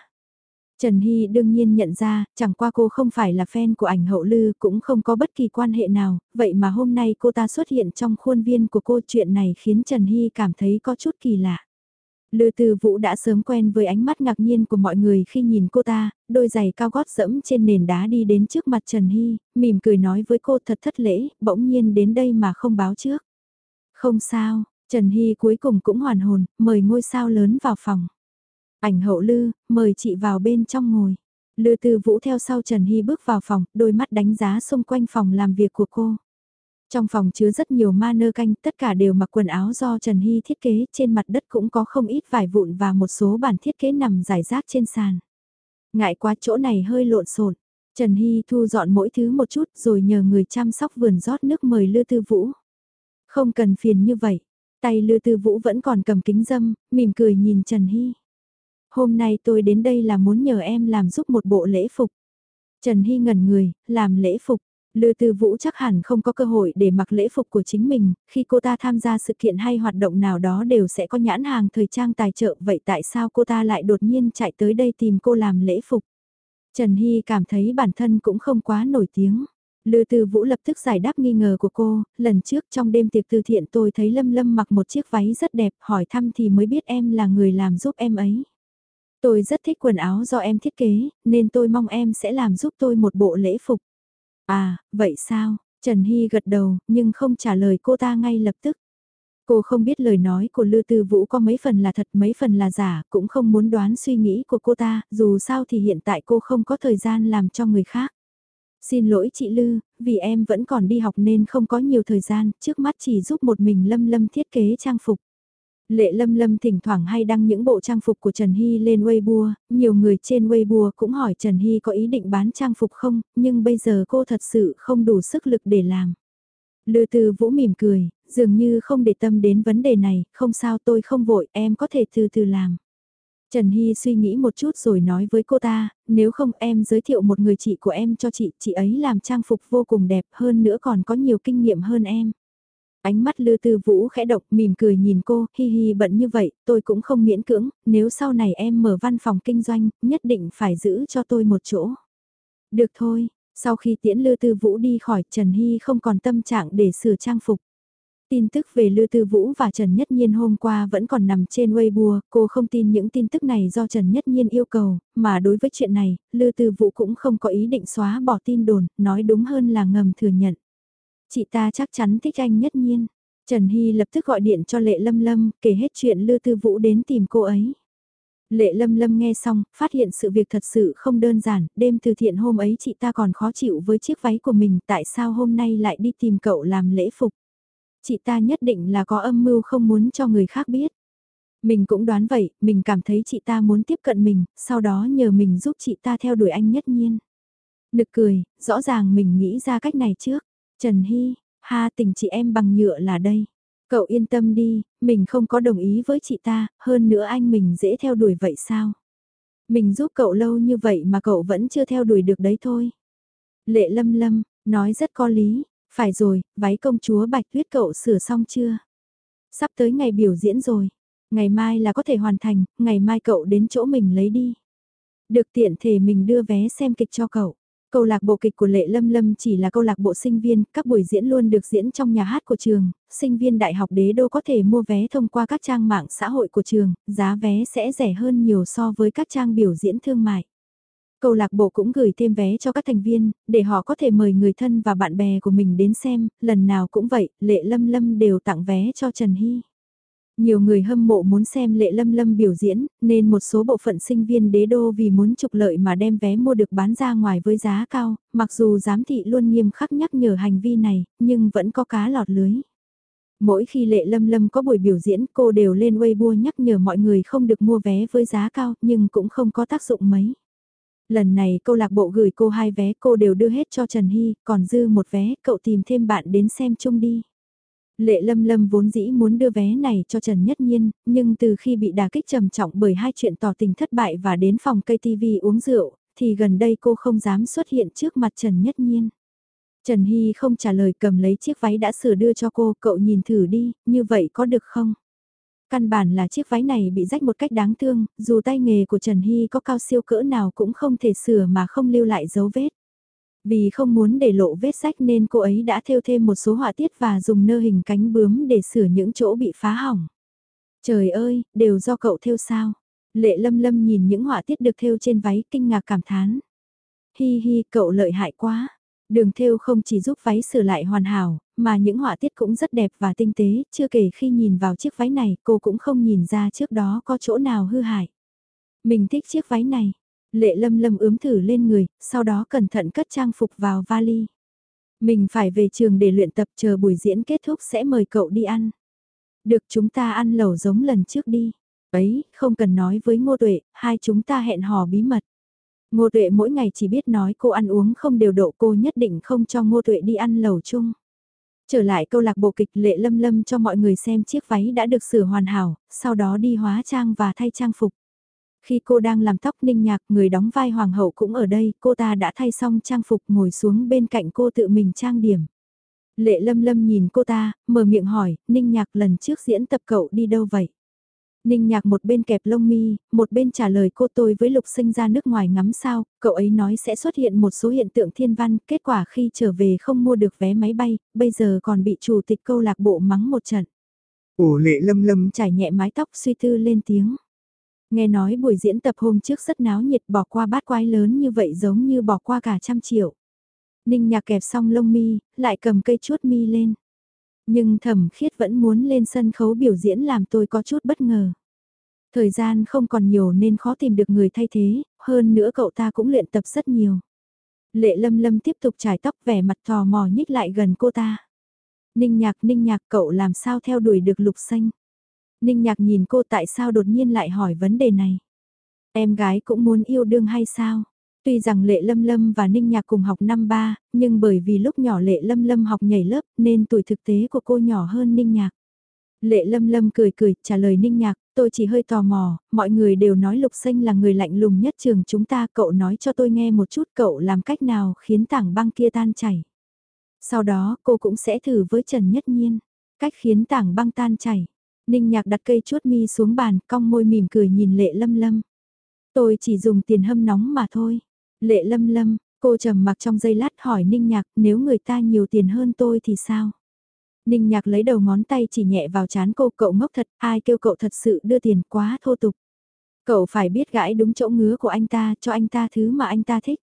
Speaker 1: Trần Hy đương nhiên nhận ra, chẳng qua cô không phải là fan của ảnh hậu lư, cũng không có bất kỳ quan hệ nào, vậy mà hôm nay cô ta xuất hiện trong khuôn viên của cô chuyện này khiến Trần Hy cảm thấy có chút kỳ lạ. Lư Tư Vũ đã sớm quen với ánh mắt ngạc nhiên của mọi người khi nhìn cô ta, đôi giày cao gót dẫm trên nền đá đi đến trước mặt Trần Hy, mỉm cười nói với cô thật thất lễ, bỗng nhiên đến đây mà không báo trước. Không sao, Trần Hy cuối cùng cũng hoàn hồn, mời ngôi sao lớn vào phòng. Ảnh hậu Lư, mời chị vào bên trong ngồi. Lư Tư Vũ theo sau Trần Hy bước vào phòng, đôi mắt đánh giá xung quanh phòng làm việc của cô. Trong phòng chứa rất nhiều ma nơ canh, tất cả đều mặc quần áo do Trần Hy thiết kế, trên mặt đất cũng có không ít vải vụn và một số bản thiết kế nằm rải rác trên sàn. Ngại quá chỗ này hơi lộn xộn. Trần Hy thu dọn mỗi thứ một chút rồi nhờ người chăm sóc vườn rót nước mời Lư Tư Vũ. Không cần phiền như vậy, tay Lư Tư Vũ vẫn còn cầm kính dâm, mỉm cười nhìn Trần Hy. Hôm nay tôi đến đây là muốn nhờ em làm giúp một bộ lễ phục. Trần Hy ngẩn người, làm lễ phục. Lư Tư Vũ chắc hẳn không có cơ hội để mặc lễ phục của chính mình, khi cô ta tham gia sự kiện hay hoạt động nào đó đều sẽ có nhãn hàng thời trang tài trợ, vậy tại sao cô ta lại đột nhiên chạy tới đây tìm cô làm lễ phục? Trần Hy cảm thấy bản thân cũng không quá nổi tiếng. Lư Tư Vũ lập tức giải đáp nghi ngờ của cô, lần trước trong đêm tiệc từ thiện tôi thấy Lâm Lâm mặc một chiếc váy rất đẹp, hỏi thăm thì mới biết em là người làm giúp em ấy. Tôi rất thích quần áo do em thiết kế, nên tôi mong em sẽ làm giúp tôi một bộ lễ phục. À, vậy sao? Trần Hy gật đầu, nhưng không trả lời cô ta ngay lập tức. Cô không biết lời nói của Lư Tư Vũ có mấy phần là thật mấy phần là giả, cũng không muốn đoán suy nghĩ của cô ta, dù sao thì hiện tại cô không có thời gian làm cho người khác. Xin lỗi chị Lư, vì em vẫn còn đi học nên không có nhiều thời gian, trước mắt chỉ giúp một mình Lâm Lâm thiết kế trang phục. Lệ Lâm Lâm thỉnh thoảng hay đăng những bộ trang phục của Trần Hy lên Weibo, nhiều người trên Weibo cũng hỏi Trần Hy có ý định bán trang phục không, nhưng bây giờ cô thật sự không đủ sức lực để làm. Lư Từ Vũ mỉm cười, dường như không để tâm đến vấn đề này, không sao tôi không vội, em có thể từ từ làm. Trần Hy suy nghĩ một chút rồi nói với cô ta, nếu không em giới thiệu một người chị của em cho chị, chị ấy làm trang phục vô cùng đẹp hơn nữa còn có nhiều kinh nghiệm hơn em. Ánh mắt Lư Tư Vũ khẽ độc mỉm cười nhìn cô, hi hi bận như vậy, tôi cũng không miễn cưỡng, nếu sau này em mở văn phòng kinh doanh, nhất định phải giữ cho tôi một chỗ. Được thôi, sau khi tiễn Lư Tư Vũ đi khỏi, Trần Hy không còn tâm trạng để sửa trang phục. Tin tức về Lư Tư Vũ và Trần Nhất Nhiên hôm qua vẫn còn nằm trên Weibo, cô không tin những tin tức này do Trần Nhất Nhiên yêu cầu, mà đối với chuyện này, Lư Tư Vũ cũng không có ý định xóa bỏ tin đồn, nói đúng hơn là ngầm thừa nhận. Chị ta chắc chắn thích anh nhất nhiên. Trần Hy lập tức gọi điện cho Lệ Lâm Lâm, kể hết chuyện Lư Tư Vũ đến tìm cô ấy. Lệ Lâm Lâm nghe xong, phát hiện sự việc thật sự không đơn giản, đêm từ thiện hôm ấy chị ta còn khó chịu với chiếc váy của mình, tại sao hôm nay lại đi tìm cậu làm lễ phục. Chị ta nhất định là có âm mưu không muốn cho người khác biết. Mình cũng đoán vậy, mình cảm thấy chị ta muốn tiếp cận mình, sau đó nhờ mình giúp chị ta theo đuổi anh nhất nhiên. Nực cười, rõ ràng mình nghĩ ra cách này trước. Trần Hy, ha tình chị em bằng nhựa là đây. Cậu yên tâm đi, mình không có đồng ý với chị ta, hơn nữa anh mình dễ theo đuổi vậy sao? Mình giúp cậu lâu như vậy mà cậu vẫn chưa theo đuổi được đấy thôi. Lệ lâm lâm, nói rất có lý, phải rồi, váy công chúa bạch tuyết cậu sửa xong chưa? Sắp tới ngày biểu diễn rồi, ngày mai là có thể hoàn thành, ngày mai cậu đến chỗ mình lấy đi. Được tiện thể mình đưa vé xem kịch cho cậu. Câu lạc bộ kịch của Lệ Lâm Lâm chỉ là câu lạc bộ sinh viên, các buổi diễn luôn được diễn trong nhà hát của trường, sinh viên đại học đế đô có thể mua vé thông qua các trang mạng xã hội của trường, giá vé sẽ rẻ hơn nhiều so với các trang biểu diễn thương mại. Câu lạc bộ cũng gửi thêm vé cho các thành viên, để họ có thể mời người thân và bạn bè của mình đến xem, lần nào cũng vậy, Lệ Lâm Lâm đều tặng vé cho Trần Hy. Nhiều người hâm mộ muốn xem Lệ Lâm Lâm biểu diễn, nên một số bộ phận sinh viên đế đô vì muốn trục lợi mà đem vé mua được bán ra ngoài với giá cao, mặc dù giám thị luôn nghiêm khắc nhắc nhở hành vi này, nhưng vẫn có cá lọt lưới. Mỗi khi Lệ Lâm Lâm có buổi biểu diễn cô đều lên Weibo nhắc nhở mọi người không được mua vé với giá cao nhưng cũng không có tác dụng mấy. Lần này câu lạc bộ gửi cô hai vé cô đều đưa hết cho Trần Hy, còn dư một vé cậu tìm thêm bạn đến xem chung đi. Lệ Lâm Lâm vốn dĩ muốn đưa vé này cho Trần Nhất Nhiên, nhưng từ khi bị đả kích trầm trọng bởi hai chuyện tỏ tình thất bại và đến phòng cây TV uống rượu, thì gần đây cô không dám xuất hiện trước mặt Trần Nhất Nhiên. Trần Hy không trả lời cầm lấy chiếc váy đã sửa đưa cho cô, cậu nhìn thử đi, như vậy có được không? Căn bản là chiếc váy này bị rách một cách đáng thương, dù tay nghề của Trần Hy có cao siêu cỡ nào cũng không thể sửa mà không lưu lại dấu vết. Vì không muốn để lộ vết sách nên cô ấy đã thêu thêm một số họa tiết và dùng nơ hình cánh bướm để sửa những chỗ bị phá hỏng. Trời ơi, đều do cậu thêu sao? Lệ lâm lâm nhìn những họa tiết được thêu trên váy kinh ngạc cảm thán. Hi hi, cậu lợi hại quá. Đường thêu không chỉ giúp váy sửa lại hoàn hảo, mà những họa tiết cũng rất đẹp và tinh tế, chưa kể khi nhìn vào chiếc váy này cô cũng không nhìn ra trước đó có chỗ nào hư hại. Mình thích chiếc váy này, Lệ lâm lâm ướm thử lên người, sau đó cẩn thận cất trang phục vào vali. Mình phải về trường để luyện tập chờ buổi diễn kết thúc sẽ mời cậu đi ăn. Được chúng ta ăn lẩu giống lần trước đi. Ấy, không cần nói với Ngô Tuệ, hai chúng ta hẹn hò bí mật. Ngô Tuệ mỗi ngày chỉ biết nói cô ăn uống không đều độ cô nhất định không cho Ngô Tuệ đi ăn lẩu chung. Trở lại câu lạc bộ kịch lệ lâm lâm cho mọi người xem chiếc váy đã được sửa hoàn hảo, sau đó đi hóa trang và thay trang phục. Khi cô đang làm tóc ninh nhạc người đóng vai hoàng hậu cũng ở đây, cô ta đã thay xong trang phục ngồi xuống bên cạnh cô tự mình trang điểm. Lệ lâm lâm nhìn cô ta, mở miệng hỏi, ninh nhạc lần trước diễn tập cậu đi đâu vậy? Ninh nhạc một bên kẹp lông mi, một bên trả lời cô tôi với lục sinh ra nước ngoài ngắm sao, cậu ấy nói sẽ xuất hiện một số hiện tượng thiên văn, kết quả khi trở về không mua được vé máy bay, bây giờ còn bị chủ tịch câu lạc bộ mắng một trận.
Speaker 2: Ồ lệ lâm lâm
Speaker 1: trải nhẹ mái tóc suy tư lên tiếng. Nghe nói buổi diễn tập hôm trước rất náo nhiệt bỏ qua bát quái lớn như vậy giống như bỏ qua cả trăm triệu. Ninh nhạc kẹp xong lông mi, lại cầm cây chuốt mi lên. Nhưng thẩm khiết vẫn muốn lên sân khấu biểu diễn làm tôi có chút bất ngờ. Thời gian không còn nhiều nên khó tìm được người thay thế, hơn nữa cậu ta cũng luyện tập rất nhiều. Lệ lâm lâm tiếp tục trải tóc vẻ mặt thò mò nhích lại gần cô ta. Ninh nhạc ninh nhạc cậu làm sao theo đuổi được lục xanh. Ninh nhạc nhìn cô tại sao đột nhiên lại hỏi vấn đề này. Em gái cũng muốn yêu đương hay sao? Tuy rằng Lệ Lâm Lâm và Ninh Nhạc cùng học năm ba, nhưng bởi vì lúc nhỏ Lệ Lâm Lâm học nhảy lớp nên tuổi thực tế của cô nhỏ hơn Ninh Nhạc. Lệ Lâm Lâm cười cười trả lời Ninh Nhạc, tôi chỉ hơi tò mò, mọi người đều nói Lục Xanh là người lạnh lùng nhất trường chúng ta, cậu nói cho tôi nghe một chút cậu làm cách nào khiến tảng băng kia tan chảy. Sau đó cô cũng sẽ thử với Trần Nhất Nhiên, cách khiến tảng băng tan chảy. Ninh nhạc đặt cây chuốt mi xuống bàn, cong môi mỉm cười nhìn lệ lâm lâm. Tôi chỉ dùng tiền hâm nóng mà thôi. Lệ lâm lâm, cô trầm mặc trong giây lát hỏi Ninh nhạc nếu người ta nhiều tiền hơn tôi thì sao? Ninh nhạc lấy đầu ngón tay chỉ nhẹ vào chán cô cậu ngốc thật, ai kêu cậu thật sự đưa tiền quá thô tục. Cậu phải biết gãi đúng chỗ ngứa của anh ta, cho anh ta thứ mà anh ta thích.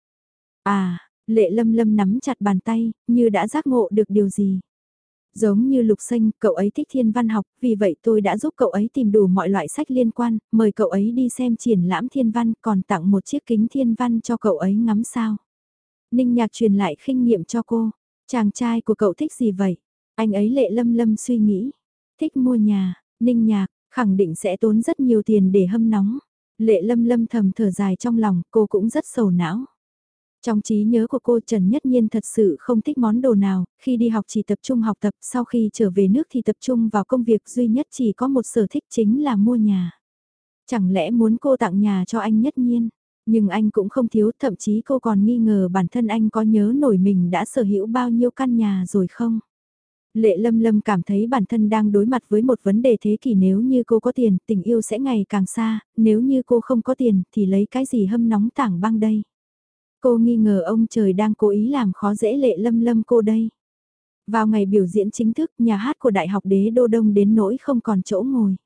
Speaker 1: À, lệ lâm lâm nắm chặt bàn tay, như đã giác ngộ được điều gì. Giống như Lục Xanh, cậu ấy thích thiên văn học, vì vậy tôi đã giúp cậu ấy tìm đủ mọi loại sách liên quan, mời cậu ấy đi xem triển lãm thiên văn, còn tặng một chiếc kính thiên văn cho cậu ấy ngắm sao. Ninh Nhạc truyền lại khinh nghiệm cho cô, chàng trai của cậu thích gì vậy? Anh ấy lệ lâm lâm suy nghĩ, thích mua nhà, Ninh Nhạc, khẳng định sẽ tốn rất nhiều tiền để hâm nóng. Lệ lâm lâm thầm thở dài trong lòng, cô cũng rất sầu não. Trong trí nhớ của cô Trần Nhất Nhiên thật sự không thích món đồ nào, khi đi học chỉ tập trung học tập, sau khi trở về nước thì tập trung vào công việc duy nhất chỉ có một sở thích chính là mua nhà. Chẳng lẽ muốn cô tặng nhà cho anh Nhất Nhiên? Nhưng anh cũng không thiếu, thậm chí cô còn nghi ngờ bản thân anh có nhớ nổi mình đã sở hữu bao nhiêu căn nhà rồi không? Lệ Lâm Lâm cảm thấy bản thân đang đối mặt với một vấn đề thế kỷ nếu như cô có tiền, tình yêu sẽ ngày càng xa, nếu như cô không có tiền thì lấy cái gì hâm nóng tảng băng đây? Cô nghi ngờ ông trời đang cố ý làm khó dễ lệ lâm lâm cô đây. Vào ngày biểu diễn chính thức, nhà hát của Đại học Đế Đô Đông đến nỗi không còn chỗ ngồi.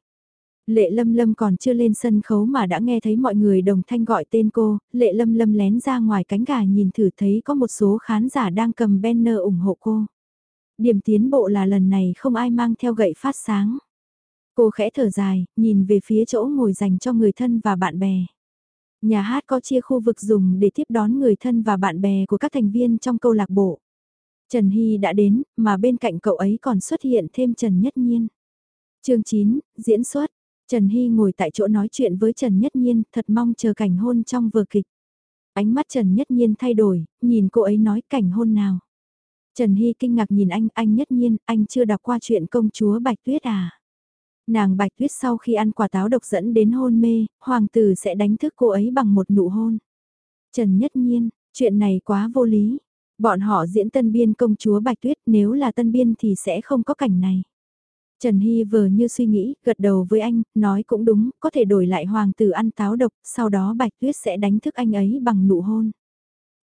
Speaker 1: Lệ Lâm Lâm còn chưa lên sân khấu mà đã nghe thấy mọi người đồng thanh gọi tên cô, Lệ Lâm Lâm lén ra ngoài cánh gà nhìn thử thấy có một số khán giả đang cầm banner ủng hộ cô. Điểm tiến bộ là lần này không ai mang theo gậy phát sáng. Cô khẽ thở dài, nhìn về phía chỗ ngồi dành cho người thân và bạn bè. Nhà hát có chia khu vực dùng để tiếp đón người thân và bạn bè của các thành viên trong câu lạc bộ. Trần Hy đã đến, mà bên cạnh cậu ấy còn xuất hiện thêm Trần Nhất Nhiên. chương 9, diễn xuất. Trần Hy ngồi tại chỗ nói chuyện với Trần Nhất Nhiên, thật mong chờ cảnh hôn trong vở kịch. Ánh mắt Trần Nhất Nhiên thay đổi, nhìn cô ấy nói cảnh hôn nào. Trần Hy kinh ngạc nhìn anh, anh Nhất Nhiên, anh chưa đọc qua chuyện công chúa Bạch Tuyết à? Nàng Bạch Tuyết sau khi ăn quả táo độc dẫn đến hôn mê, hoàng tử sẽ đánh thức cô ấy bằng một nụ hôn. Trần Nhất Nhiên, chuyện này quá vô lý. Bọn họ diễn tân biên công chúa Bạch Tuyết nếu là tân biên thì sẽ không có cảnh này. Trần Hy vừa như suy nghĩ, gật đầu với anh, nói cũng đúng, có thể đổi lại hoàng tử ăn táo độc, sau đó Bạch Tuyết sẽ đánh thức anh ấy bằng nụ hôn.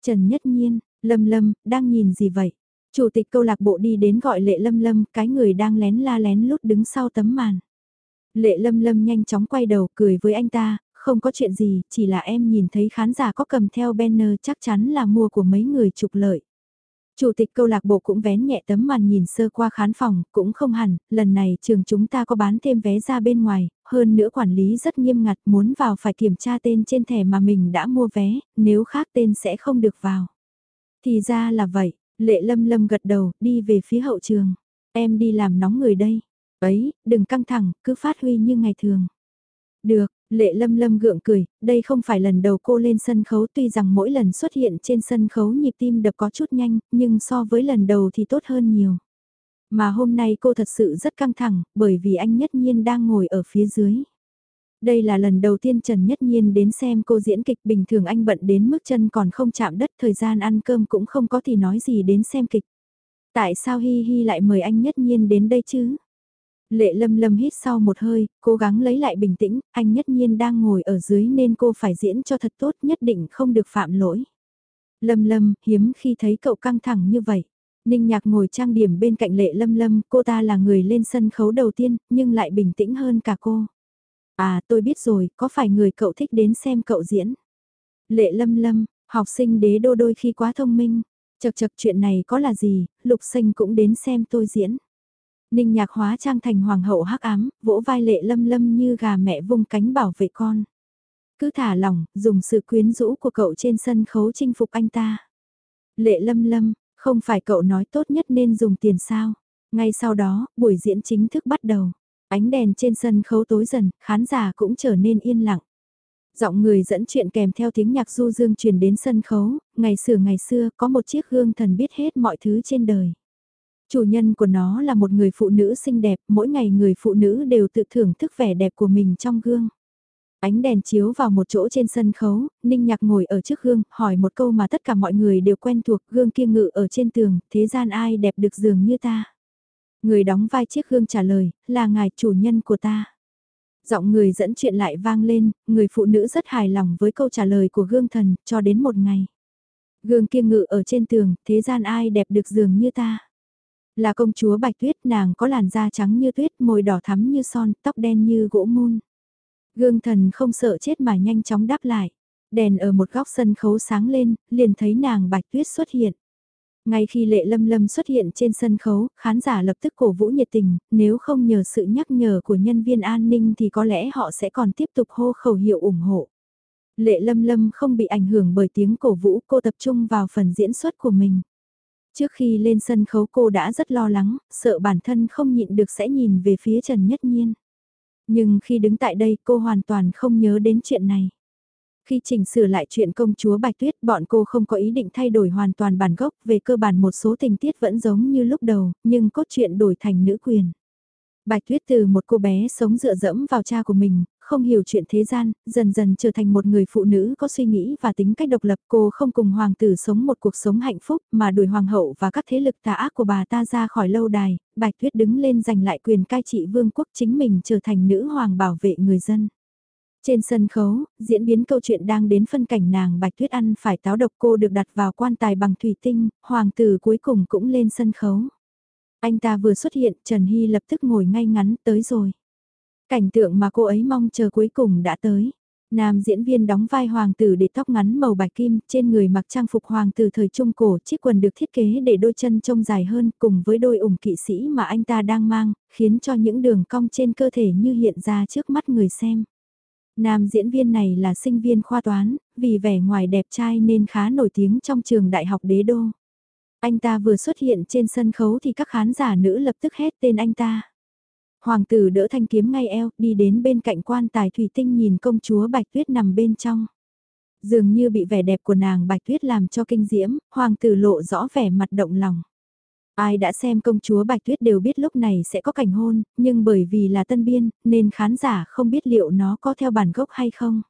Speaker 1: Trần Nhất Nhiên, Lâm Lâm, đang nhìn gì vậy? Chủ tịch câu lạc bộ đi đến gọi lệ Lâm Lâm, cái người đang lén la lén lút đứng sau tấm màn. Lệ Lâm Lâm nhanh chóng quay đầu cười với anh ta, không có chuyện gì, chỉ là em nhìn thấy khán giả có cầm theo banner chắc chắn là mua của mấy người trục lợi. Chủ tịch câu lạc bộ cũng vén nhẹ tấm màn nhìn sơ qua khán phòng, cũng không hẳn, lần này trường chúng ta có bán thêm vé ra bên ngoài, hơn nữa quản lý rất nghiêm ngặt muốn vào phải kiểm tra tên trên thẻ mà mình đã mua vé, nếu khác tên sẽ không được vào. Thì ra là vậy, lệ lâm lâm gật đầu, đi về phía hậu trường. Em đi làm nóng người đây. Ấy, đừng căng thẳng, cứ phát huy như ngày thường. Được, Lệ lâm lâm gượng cười, đây không phải lần đầu cô lên sân khấu tuy rằng mỗi lần xuất hiện trên sân khấu nhịp tim đập có chút nhanh, nhưng so với lần đầu thì tốt hơn nhiều. Mà hôm nay cô thật sự rất căng thẳng, bởi vì anh Nhất Nhiên đang ngồi ở phía dưới. Đây là lần đầu tiên Trần Nhất Nhiên đến xem cô diễn kịch bình thường anh bận đến mức chân còn không chạm đất thời gian ăn cơm cũng không có thì nói gì đến xem kịch. Tại sao Hi Hi lại mời anh Nhất Nhiên đến đây chứ? Lệ lâm lâm hít sau một hơi, cố gắng lấy lại bình tĩnh, anh nhất nhiên đang ngồi ở dưới nên cô phải diễn cho thật tốt nhất định không được phạm lỗi. Lâm lâm, hiếm khi thấy cậu căng thẳng như vậy. Ninh nhạc ngồi trang điểm bên cạnh lệ lâm lâm, cô ta là người lên sân khấu đầu tiên, nhưng lại bình tĩnh hơn cả cô. À tôi biết rồi, có phải người cậu thích đến xem cậu diễn? Lệ lâm lâm, học sinh đế đô đôi khi quá thông minh. Chật chật chuyện này có là gì, lục sinh cũng đến xem tôi diễn. Ninh nhạc hóa trang thành hoàng hậu hắc ám, vỗ vai lệ lâm lâm như gà mẹ vung cánh bảo vệ con. Cứ thả lỏng, dùng sự quyến rũ của cậu trên sân khấu chinh phục anh ta. Lệ lâm lâm, không phải cậu nói tốt nhất nên dùng tiền sao. Ngay sau đó, buổi diễn chính thức bắt đầu. Ánh đèn trên sân khấu tối dần, khán giả cũng trở nên yên lặng. Giọng người dẫn chuyện kèm theo tiếng nhạc du dương truyền đến sân khấu, ngày xưa ngày xưa có một chiếc gương thần biết hết mọi thứ trên đời. Chủ nhân của nó là một người phụ nữ xinh đẹp, mỗi ngày người phụ nữ đều tự thưởng thức vẻ đẹp của mình trong gương. Ánh đèn chiếu vào một chỗ trên sân khấu, Ninh Nhạc ngồi ở trước gương, hỏi một câu mà tất cả mọi người đều quen thuộc, gương kia ngự ở trên tường, thế gian ai đẹp được dường như ta. Người đóng vai chiếc gương trả lời, là ngài chủ nhân của ta. Giọng người dẫn chuyện lại vang lên, người phụ nữ rất hài lòng với câu trả lời của gương thần, cho đến một ngày. Gương kia ngự ở trên tường, thế gian ai đẹp được dường như ta. Là công chúa Bạch Tuyết nàng có làn da trắng như tuyết, môi đỏ thắm như son, tóc đen như gỗ mun. Gương thần không sợ chết mà nhanh chóng đáp lại. Đèn ở một góc sân khấu sáng lên, liền thấy nàng Bạch Tuyết xuất hiện. Ngay khi Lệ Lâm Lâm xuất hiện trên sân khấu, khán giả lập tức cổ vũ nhiệt tình, nếu không nhờ sự nhắc nhở của nhân viên an ninh thì có lẽ họ sẽ còn tiếp tục hô khẩu hiệu ủng hộ. Lệ Lâm Lâm không bị ảnh hưởng bởi tiếng cổ vũ, cô tập trung vào phần diễn xuất của mình. Trước khi lên sân khấu cô đã rất lo lắng, sợ bản thân không nhịn được sẽ nhìn về phía Trần Nhất Nhiên. Nhưng khi đứng tại đây cô hoàn toàn không nhớ đến chuyện này. Khi chỉnh sửa lại chuyện công chúa Bạch Tuyết bọn cô không có ý định thay đổi hoàn toàn bản gốc về cơ bản một số tình tiết vẫn giống như lúc đầu, nhưng cốt truyện đổi thành nữ quyền. Bạch Tuyết từ một cô bé sống dựa dẫm vào cha của mình, không hiểu chuyện thế gian, dần dần trở thành một người phụ nữ có suy nghĩ và tính cách độc lập. Cô không cùng hoàng tử sống một cuộc sống hạnh phúc mà đuổi hoàng hậu và các thế lực tà ác của bà ta ra khỏi lâu đài. Bạch Tuyết đứng lên giành lại quyền cai trị vương quốc chính mình trở thành nữ hoàng bảo vệ người dân. Trên sân khấu, diễn biến câu chuyện đang đến phân cảnh nàng Bạch Tuyết ăn phải táo độc cô được đặt vào quan tài bằng thủy tinh, hoàng tử cuối cùng cũng lên sân khấu. Anh ta vừa xuất hiện, Trần Hy lập tức ngồi ngay ngắn tới rồi. Cảnh tượng mà cô ấy mong chờ cuối cùng đã tới. Nam diễn viên đóng vai hoàng tử để tóc ngắn màu bạch kim, trên người mặc trang phục hoàng tử thời trung cổ, chiếc quần được thiết kế để đôi chân trông dài hơn cùng với đôi ủng kỵ sĩ mà anh ta đang mang, khiến cho những đường cong trên cơ thể như hiện ra trước mắt người xem. Nam diễn viên này là sinh viên khoa toán, vì vẻ ngoài đẹp trai nên khá nổi tiếng trong trường đại học đế đô. Anh ta vừa xuất hiện trên sân khấu thì các khán giả nữ lập tức hét tên anh ta. Hoàng tử đỡ thanh kiếm ngay eo, đi đến bên cạnh quan tài thủy tinh nhìn công chúa Bạch Tuyết nằm bên trong. Dường như bị vẻ đẹp của nàng Bạch Tuyết làm cho kinh diễm, hoàng tử lộ rõ vẻ mặt động lòng. Ai đã xem công chúa Bạch Tuyết đều biết lúc này sẽ có cảnh hôn, nhưng bởi vì là tân biên, nên khán giả không biết liệu nó có theo bản gốc hay không.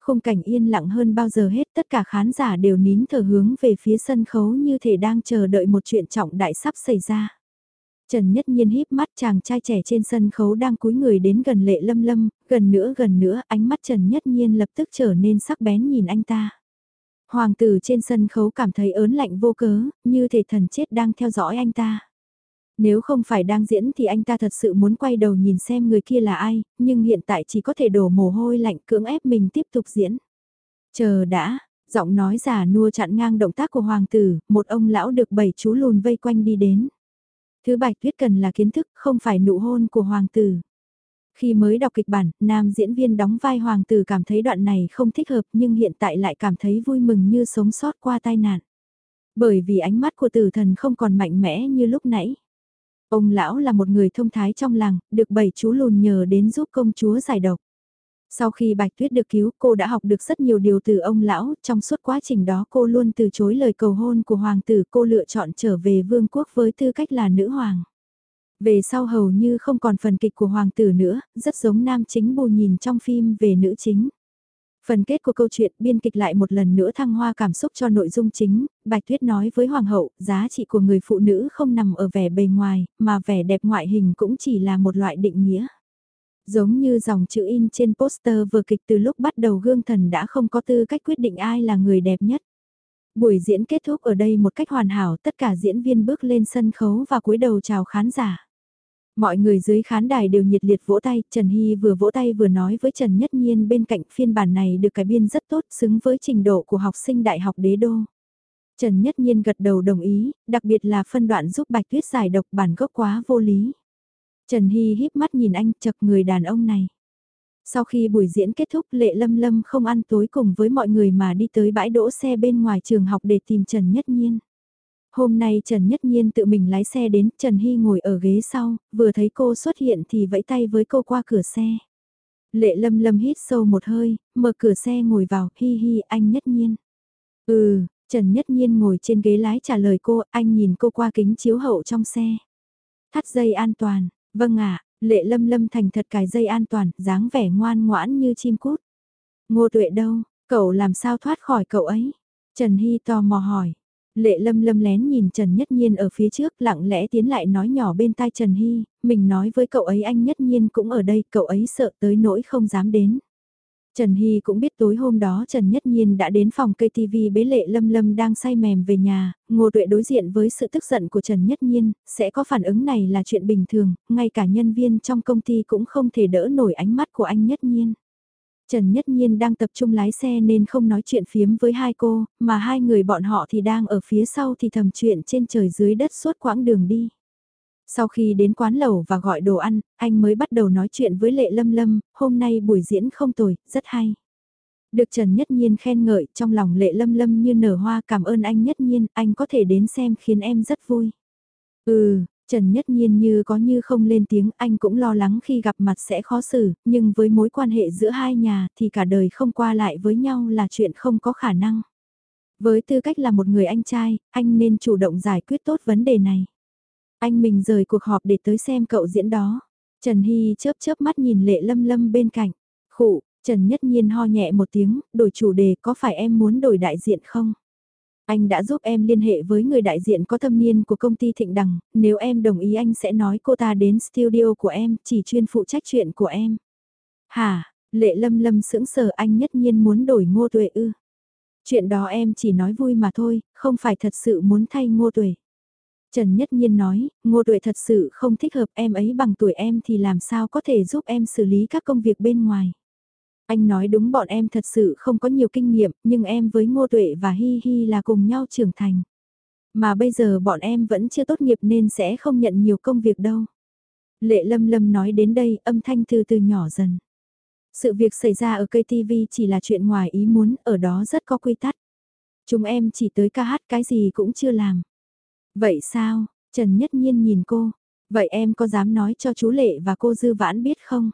Speaker 1: Khung cảnh yên lặng hơn bao giờ hết tất cả khán giả đều nín thở hướng về phía sân khấu như thể đang chờ đợi một chuyện trọng đại sắp xảy ra. Trần Nhất Nhiên híp mắt chàng trai trẻ trên sân khấu đang cúi người đến gần lệ lâm lâm, gần nữa gần nữa ánh mắt Trần Nhất Nhiên lập tức trở nên sắc bén nhìn anh ta. Hoàng tử trên sân khấu cảm thấy ớn lạnh vô cớ, như thể thần chết đang theo dõi anh ta. Nếu không phải đang diễn thì anh ta thật sự muốn quay đầu nhìn xem người kia là ai, nhưng hiện tại chỉ có thể đổ mồ hôi lạnh cưỡng ép mình tiếp tục diễn. Chờ đã, giọng nói giả nua chặn ngang động tác của hoàng tử, một ông lão được bảy chú lùn vây quanh đi đến. Thứ bạch tuyết cần là kiến thức, không phải nụ hôn của hoàng tử. Khi mới đọc kịch bản, nam diễn viên đóng vai hoàng tử cảm thấy đoạn này không thích hợp nhưng hiện tại lại cảm thấy vui mừng như sống sót qua tai nạn. Bởi vì ánh mắt của tử thần không còn mạnh mẽ như lúc nãy. Ông lão là một người thông thái trong làng, được bảy chú lùn nhờ đến giúp công chúa giải độc. Sau khi Bạch Tuyết được cứu, cô đã học được rất nhiều điều từ ông lão, trong suốt quá trình đó cô luôn từ chối lời cầu hôn của hoàng tử, cô lựa chọn trở về vương quốc với tư cách là nữ hoàng. Về sau hầu như không còn phần kịch của hoàng tử nữa, rất giống nam chính bù nhìn trong phim về nữ chính. Phần kết của câu chuyện biên kịch lại một lần nữa thăng hoa cảm xúc cho nội dung chính, Bạch Tuyết nói với Hoàng hậu, giá trị của người phụ nữ không nằm ở vẻ bề ngoài, mà vẻ đẹp ngoại hình cũng chỉ là một loại định nghĩa. Giống như dòng chữ in trên poster vừa kịch từ lúc bắt đầu gương thần đã không có tư cách quyết định ai là người đẹp nhất. Buổi diễn kết thúc ở đây một cách hoàn hảo, tất cả diễn viên bước lên sân khấu và cúi đầu chào khán giả. Mọi người dưới khán đài đều nhiệt liệt vỗ tay, Trần Hy vừa vỗ tay vừa nói với Trần Nhất Nhiên bên cạnh phiên bản này được cải biên rất tốt, xứng với trình độ của học sinh đại học đế đô. Trần Nhất Nhiên gật đầu đồng ý, đặc biệt là phân đoạn giúp Bạch Tuyết giải độc bản gốc quá vô lý. Trần Hy híp mắt nhìn anh chật người đàn ông này. Sau khi buổi diễn kết thúc Lệ Lâm Lâm không ăn tối cùng với mọi người mà đi tới bãi đỗ xe bên ngoài trường học để tìm Trần Nhất Nhiên. Hôm nay Trần Nhất Nhiên tự mình lái xe đến, Trần Hy ngồi ở ghế sau, vừa thấy cô xuất hiện thì vẫy tay với cô qua cửa xe. Lệ Lâm Lâm hít sâu một hơi, mở cửa xe ngồi vào, hi hi anh Nhất Nhiên. Ừ, Trần Nhất Nhiên ngồi trên ghế lái trả lời cô, anh nhìn cô qua kính chiếu hậu trong xe. Thắt dây an toàn, vâng ạ, lệ lâm lâm thành thật cài dây an toàn, dáng vẻ ngoan ngoãn như chim cút. Ngô tuệ đâu, cậu làm sao thoát khỏi cậu ấy? Trần Hy tò mò hỏi. Lệ lâm lâm lén nhìn Trần Nhất Nhiên ở phía trước lặng lẽ tiến lại nói nhỏ bên tai Trần Hy, mình nói với cậu ấy anh Nhất Nhiên cũng ở đây, cậu ấy sợ tới nỗi không dám đến. Trần Hy cũng biết tối hôm đó Trần Nhất Nhiên đã đến phòng cây TV bế lệ lâm lâm đang say mềm về nhà, ngô tuệ đối diện với sự tức giận của Trần Nhất Nhiên, sẽ có phản ứng này là chuyện bình thường, ngay cả nhân viên trong công ty cũng không thể đỡ nổi ánh mắt của anh Nhất Nhiên. Trần Nhất Nhiên đang tập trung lái xe nên không nói chuyện phiếm với hai cô, mà hai người bọn họ thì đang ở phía sau thì thầm chuyện trên trời dưới đất suốt quãng đường đi. Sau khi đến quán lẩu và gọi đồ ăn, anh mới bắt đầu nói chuyện với Lệ Lâm Lâm, hôm nay buổi diễn không tồi, rất hay. Được Trần Nhất Nhiên khen ngợi trong lòng Lệ Lâm Lâm như nở hoa cảm ơn anh Nhất Nhiên, anh có thể đến xem khiến em rất vui. Ừ, Trần Nhất Nhiên như có như không lên tiếng anh cũng lo lắng khi gặp mặt sẽ khó xử, nhưng với mối quan hệ giữa hai nhà thì cả đời không qua lại với nhau là chuyện không có khả năng. Với tư cách là một người anh trai, anh nên chủ động giải quyết tốt vấn đề này. Anh mình rời cuộc họp để tới xem cậu diễn đó. Trần Hy chớp chớp mắt nhìn lệ lâm lâm bên cạnh. Khụ, Trần Nhất Nhiên ho nhẹ một tiếng, đổi chủ đề có phải em muốn đổi đại diện không? Anh đã giúp em liên hệ với người đại diện có thâm niên của công ty Thịnh Đằng, nếu em đồng ý anh sẽ nói cô ta đến studio của em, chỉ chuyên phụ trách chuyện của em. Hả, Lệ lâm lâm sững sờ anh nhất nhiên muốn đổi ngô tuệ ư. Chuyện đó em chỉ nói vui mà thôi, không phải thật sự muốn thay ngô tuệ. Trần Nhất Nhiên nói, ngô tuệ thật sự không thích hợp em ấy bằng tuổi em thì làm sao có thể giúp em xử lý các công việc bên ngoài. Anh nói đúng bọn em thật sự không có nhiều kinh nghiệm, nhưng em với Ngô Tuệ và Hi Hi là cùng nhau trưởng thành. Mà bây giờ bọn em vẫn chưa tốt nghiệp nên sẽ không nhận nhiều công việc đâu. Lệ Lâm Lâm nói đến đây, âm thanh từ từ nhỏ dần. Sự việc xảy ra ở cây TV chỉ là chuyện ngoài ý muốn, ở đó rất có quy tắc. Chúng em chỉ tới ca hát cái gì cũng chưa làm. Vậy sao, Trần Nhất Nhiên nhìn cô, vậy em có dám nói cho chú Lệ và cô Dư Vãn biết không?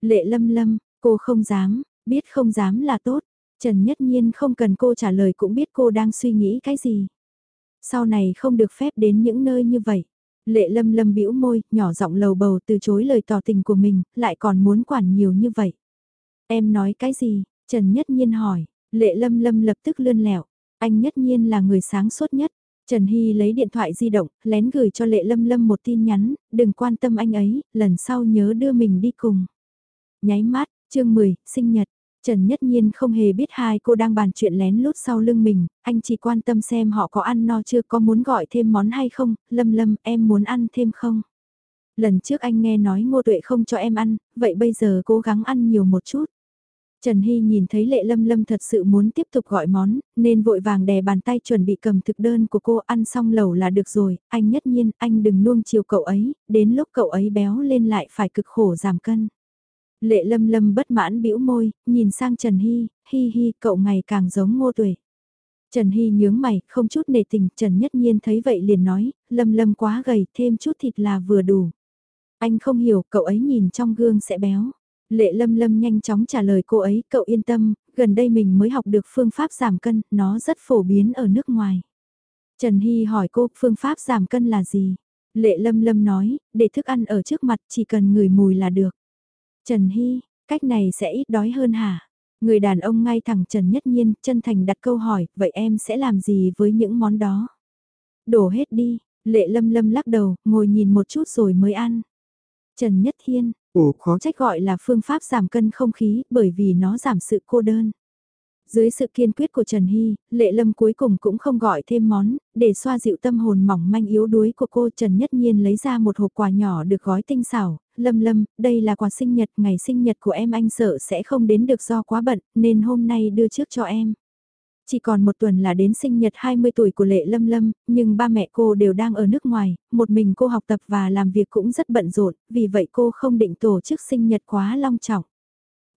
Speaker 1: Lệ Lâm Lâm, cô không dám, biết không dám là tốt. Trần Nhất Nhiên không cần cô trả lời cũng biết cô đang suy nghĩ cái gì. Sau này không được phép đến những nơi như vậy. Lệ lâm lâm bĩu môi, nhỏ giọng lầu bầu từ chối lời tỏ tình của mình, lại còn muốn quản nhiều như vậy. Em nói cái gì? Trần Nhất Nhiên hỏi. Lệ lâm lâm lập tức lươn lẹo. Anh Nhất Nhiên là người sáng suốt nhất. Trần Hy lấy điện thoại di động, lén gửi cho Lệ Lâm Lâm một tin nhắn, đừng quan tâm anh ấy, lần sau nhớ đưa mình đi cùng. Nháy mắt, chương 10, sinh nhật. Trần Nhất Nhiên không hề biết hai cô đang bàn chuyện lén lút sau lưng mình, anh chỉ quan tâm xem họ có ăn no chưa có muốn gọi thêm món hay không, Lâm Lâm em muốn ăn thêm không? Lần trước anh nghe nói ngô tuệ không cho em ăn, vậy bây giờ cố gắng ăn nhiều một chút. Trần Hy nhìn thấy lệ lâm lâm thật sự muốn tiếp tục gọi món, nên vội vàng đè bàn tay chuẩn bị cầm thực đơn của cô ăn xong lẩu là được rồi, anh nhất nhiên, anh đừng nuông chiều cậu ấy, đến lúc cậu ấy béo lên lại phải cực khổ giảm cân. Lệ lâm lâm bất mãn bĩu môi, nhìn sang Trần Hy, hi hi cậu ngày càng giống ngô tuệ. Trần Hy nhướng mày, không chút nề tình, Trần Nhất Nhiên thấy vậy liền nói, lâm lâm quá gầy, thêm chút thịt là vừa đủ. Anh không hiểu, cậu ấy nhìn trong gương sẽ béo. Lệ lâm lâm nhanh chóng trả lời cô ấy, cậu yên tâm, gần đây mình mới học được phương pháp giảm cân, nó rất phổ biến ở nước ngoài. Trần Hy hỏi cô, phương pháp giảm cân là gì? Lệ lâm lâm nói, để thức ăn ở trước mặt chỉ cần ngửi mùi là được. Trần Hy, cách này sẽ ít đói hơn hả? Người đàn ông ngay thẳng Trần Nhất Nhiên, chân thành đặt câu hỏi, vậy em sẽ làm gì với những món đó? Đổ hết đi, lệ lâm lâm lắc đầu, ngồi nhìn một chút rồi mới ăn. Trần Nhất Thiên, Ồ, khó trách gọi là phương pháp giảm cân không khí bởi vì nó giảm sự cô đơn. Dưới sự kiên quyết của Trần Hy, Lệ Lâm cuối cùng cũng không gọi thêm món, để xoa dịu tâm hồn mỏng manh yếu đuối của cô Trần Nhất Nhiên lấy ra một hộp quà nhỏ được gói tinh xảo, Lâm Lâm, đây là quà sinh nhật, ngày sinh nhật của em anh sợ sẽ không đến được do quá bận, nên hôm nay đưa trước cho em. Chỉ còn một tuần là đến sinh nhật 20 tuổi của Lệ Lâm Lâm, nhưng ba mẹ cô đều đang ở nước ngoài, một mình cô học tập và làm việc cũng rất bận rộn, vì vậy cô không định tổ chức sinh nhật quá long trọng.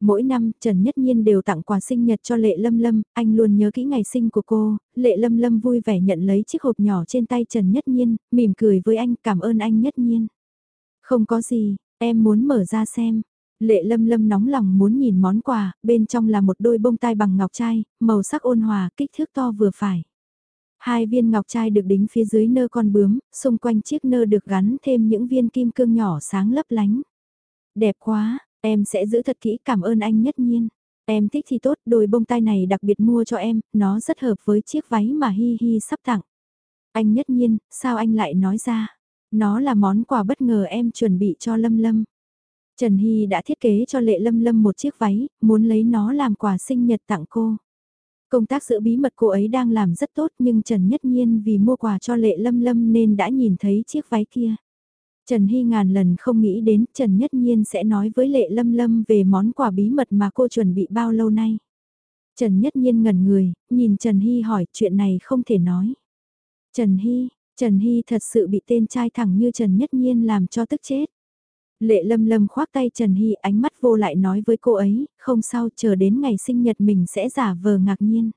Speaker 1: Mỗi năm, Trần Nhất Nhiên đều tặng quà sinh nhật cho Lệ Lâm Lâm, anh luôn nhớ kỹ ngày sinh của cô, Lệ Lâm Lâm vui vẻ nhận lấy chiếc hộp nhỏ trên tay Trần Nhất Nhiên, mỉm cười với anh cảm ơn anh Nhất Nhiên. Không có gì, em muốn mở ra xem. Lệ Lâm Lâm nóng lòng muốn nhìn món quà, bên trong là một đôi bông tai bằng ngọc trai, màu sắc ôn hòa, kích thước to vừa phải. Hai viên ngọc trai được đính phía dưới nơ con bướm, xung quanh chiếc nơ được gắn thêm những viên kim cương nhỏ sáng lấp lánh. Đẹp quá, Em sẽ giữ thật kỹ cảm ơn anh nhất nhiên. Em thích thì tốt, đôi bông tai này đặc biệt mua cho em, nó rất hợp với chiếc váy mà Hi Hi sắp tặng. Anh nhất nhiên, sao anh lại nói ra? Nó là món quà bất ngờ em chuẩn bị cho Lâm Lâm. Trần Hy đã thiết kế cho Lệ Lâm Lâm một chiếc váy, muốn lấy nó làm quà sinh nhật tặng cô. Công tác giữ bí mật cô ấy đang làm rất tốt nhưng Trần Nhất Nhiên vì mua quà cho Lệ Lâm Lâm nên đã nhìn thấy chiếc váy kia. Trần Hy ngàn lần không nghĩ đến Trần Nhất Nhiên sẽ nói với Lệ Lâm Lâm về món quà bí mật mà cô chuẩn bị bao lâu nay. Trần Nhất Nhiên ngẩn người, nhìn Trần Hy hỏi chuyện này không thể nói. Trần Hy, Trần Hy thật sự bị tên trai thẳng như Trần Nhất Nhiên làm cho tức chết. Lệ Lâm Lâm khoác tay Trần Hy ánh mắt vô lại nói với cô ấy, không sao chờ đến ngày sinh nhật mình sẽ giả vờ ngạc nhiên.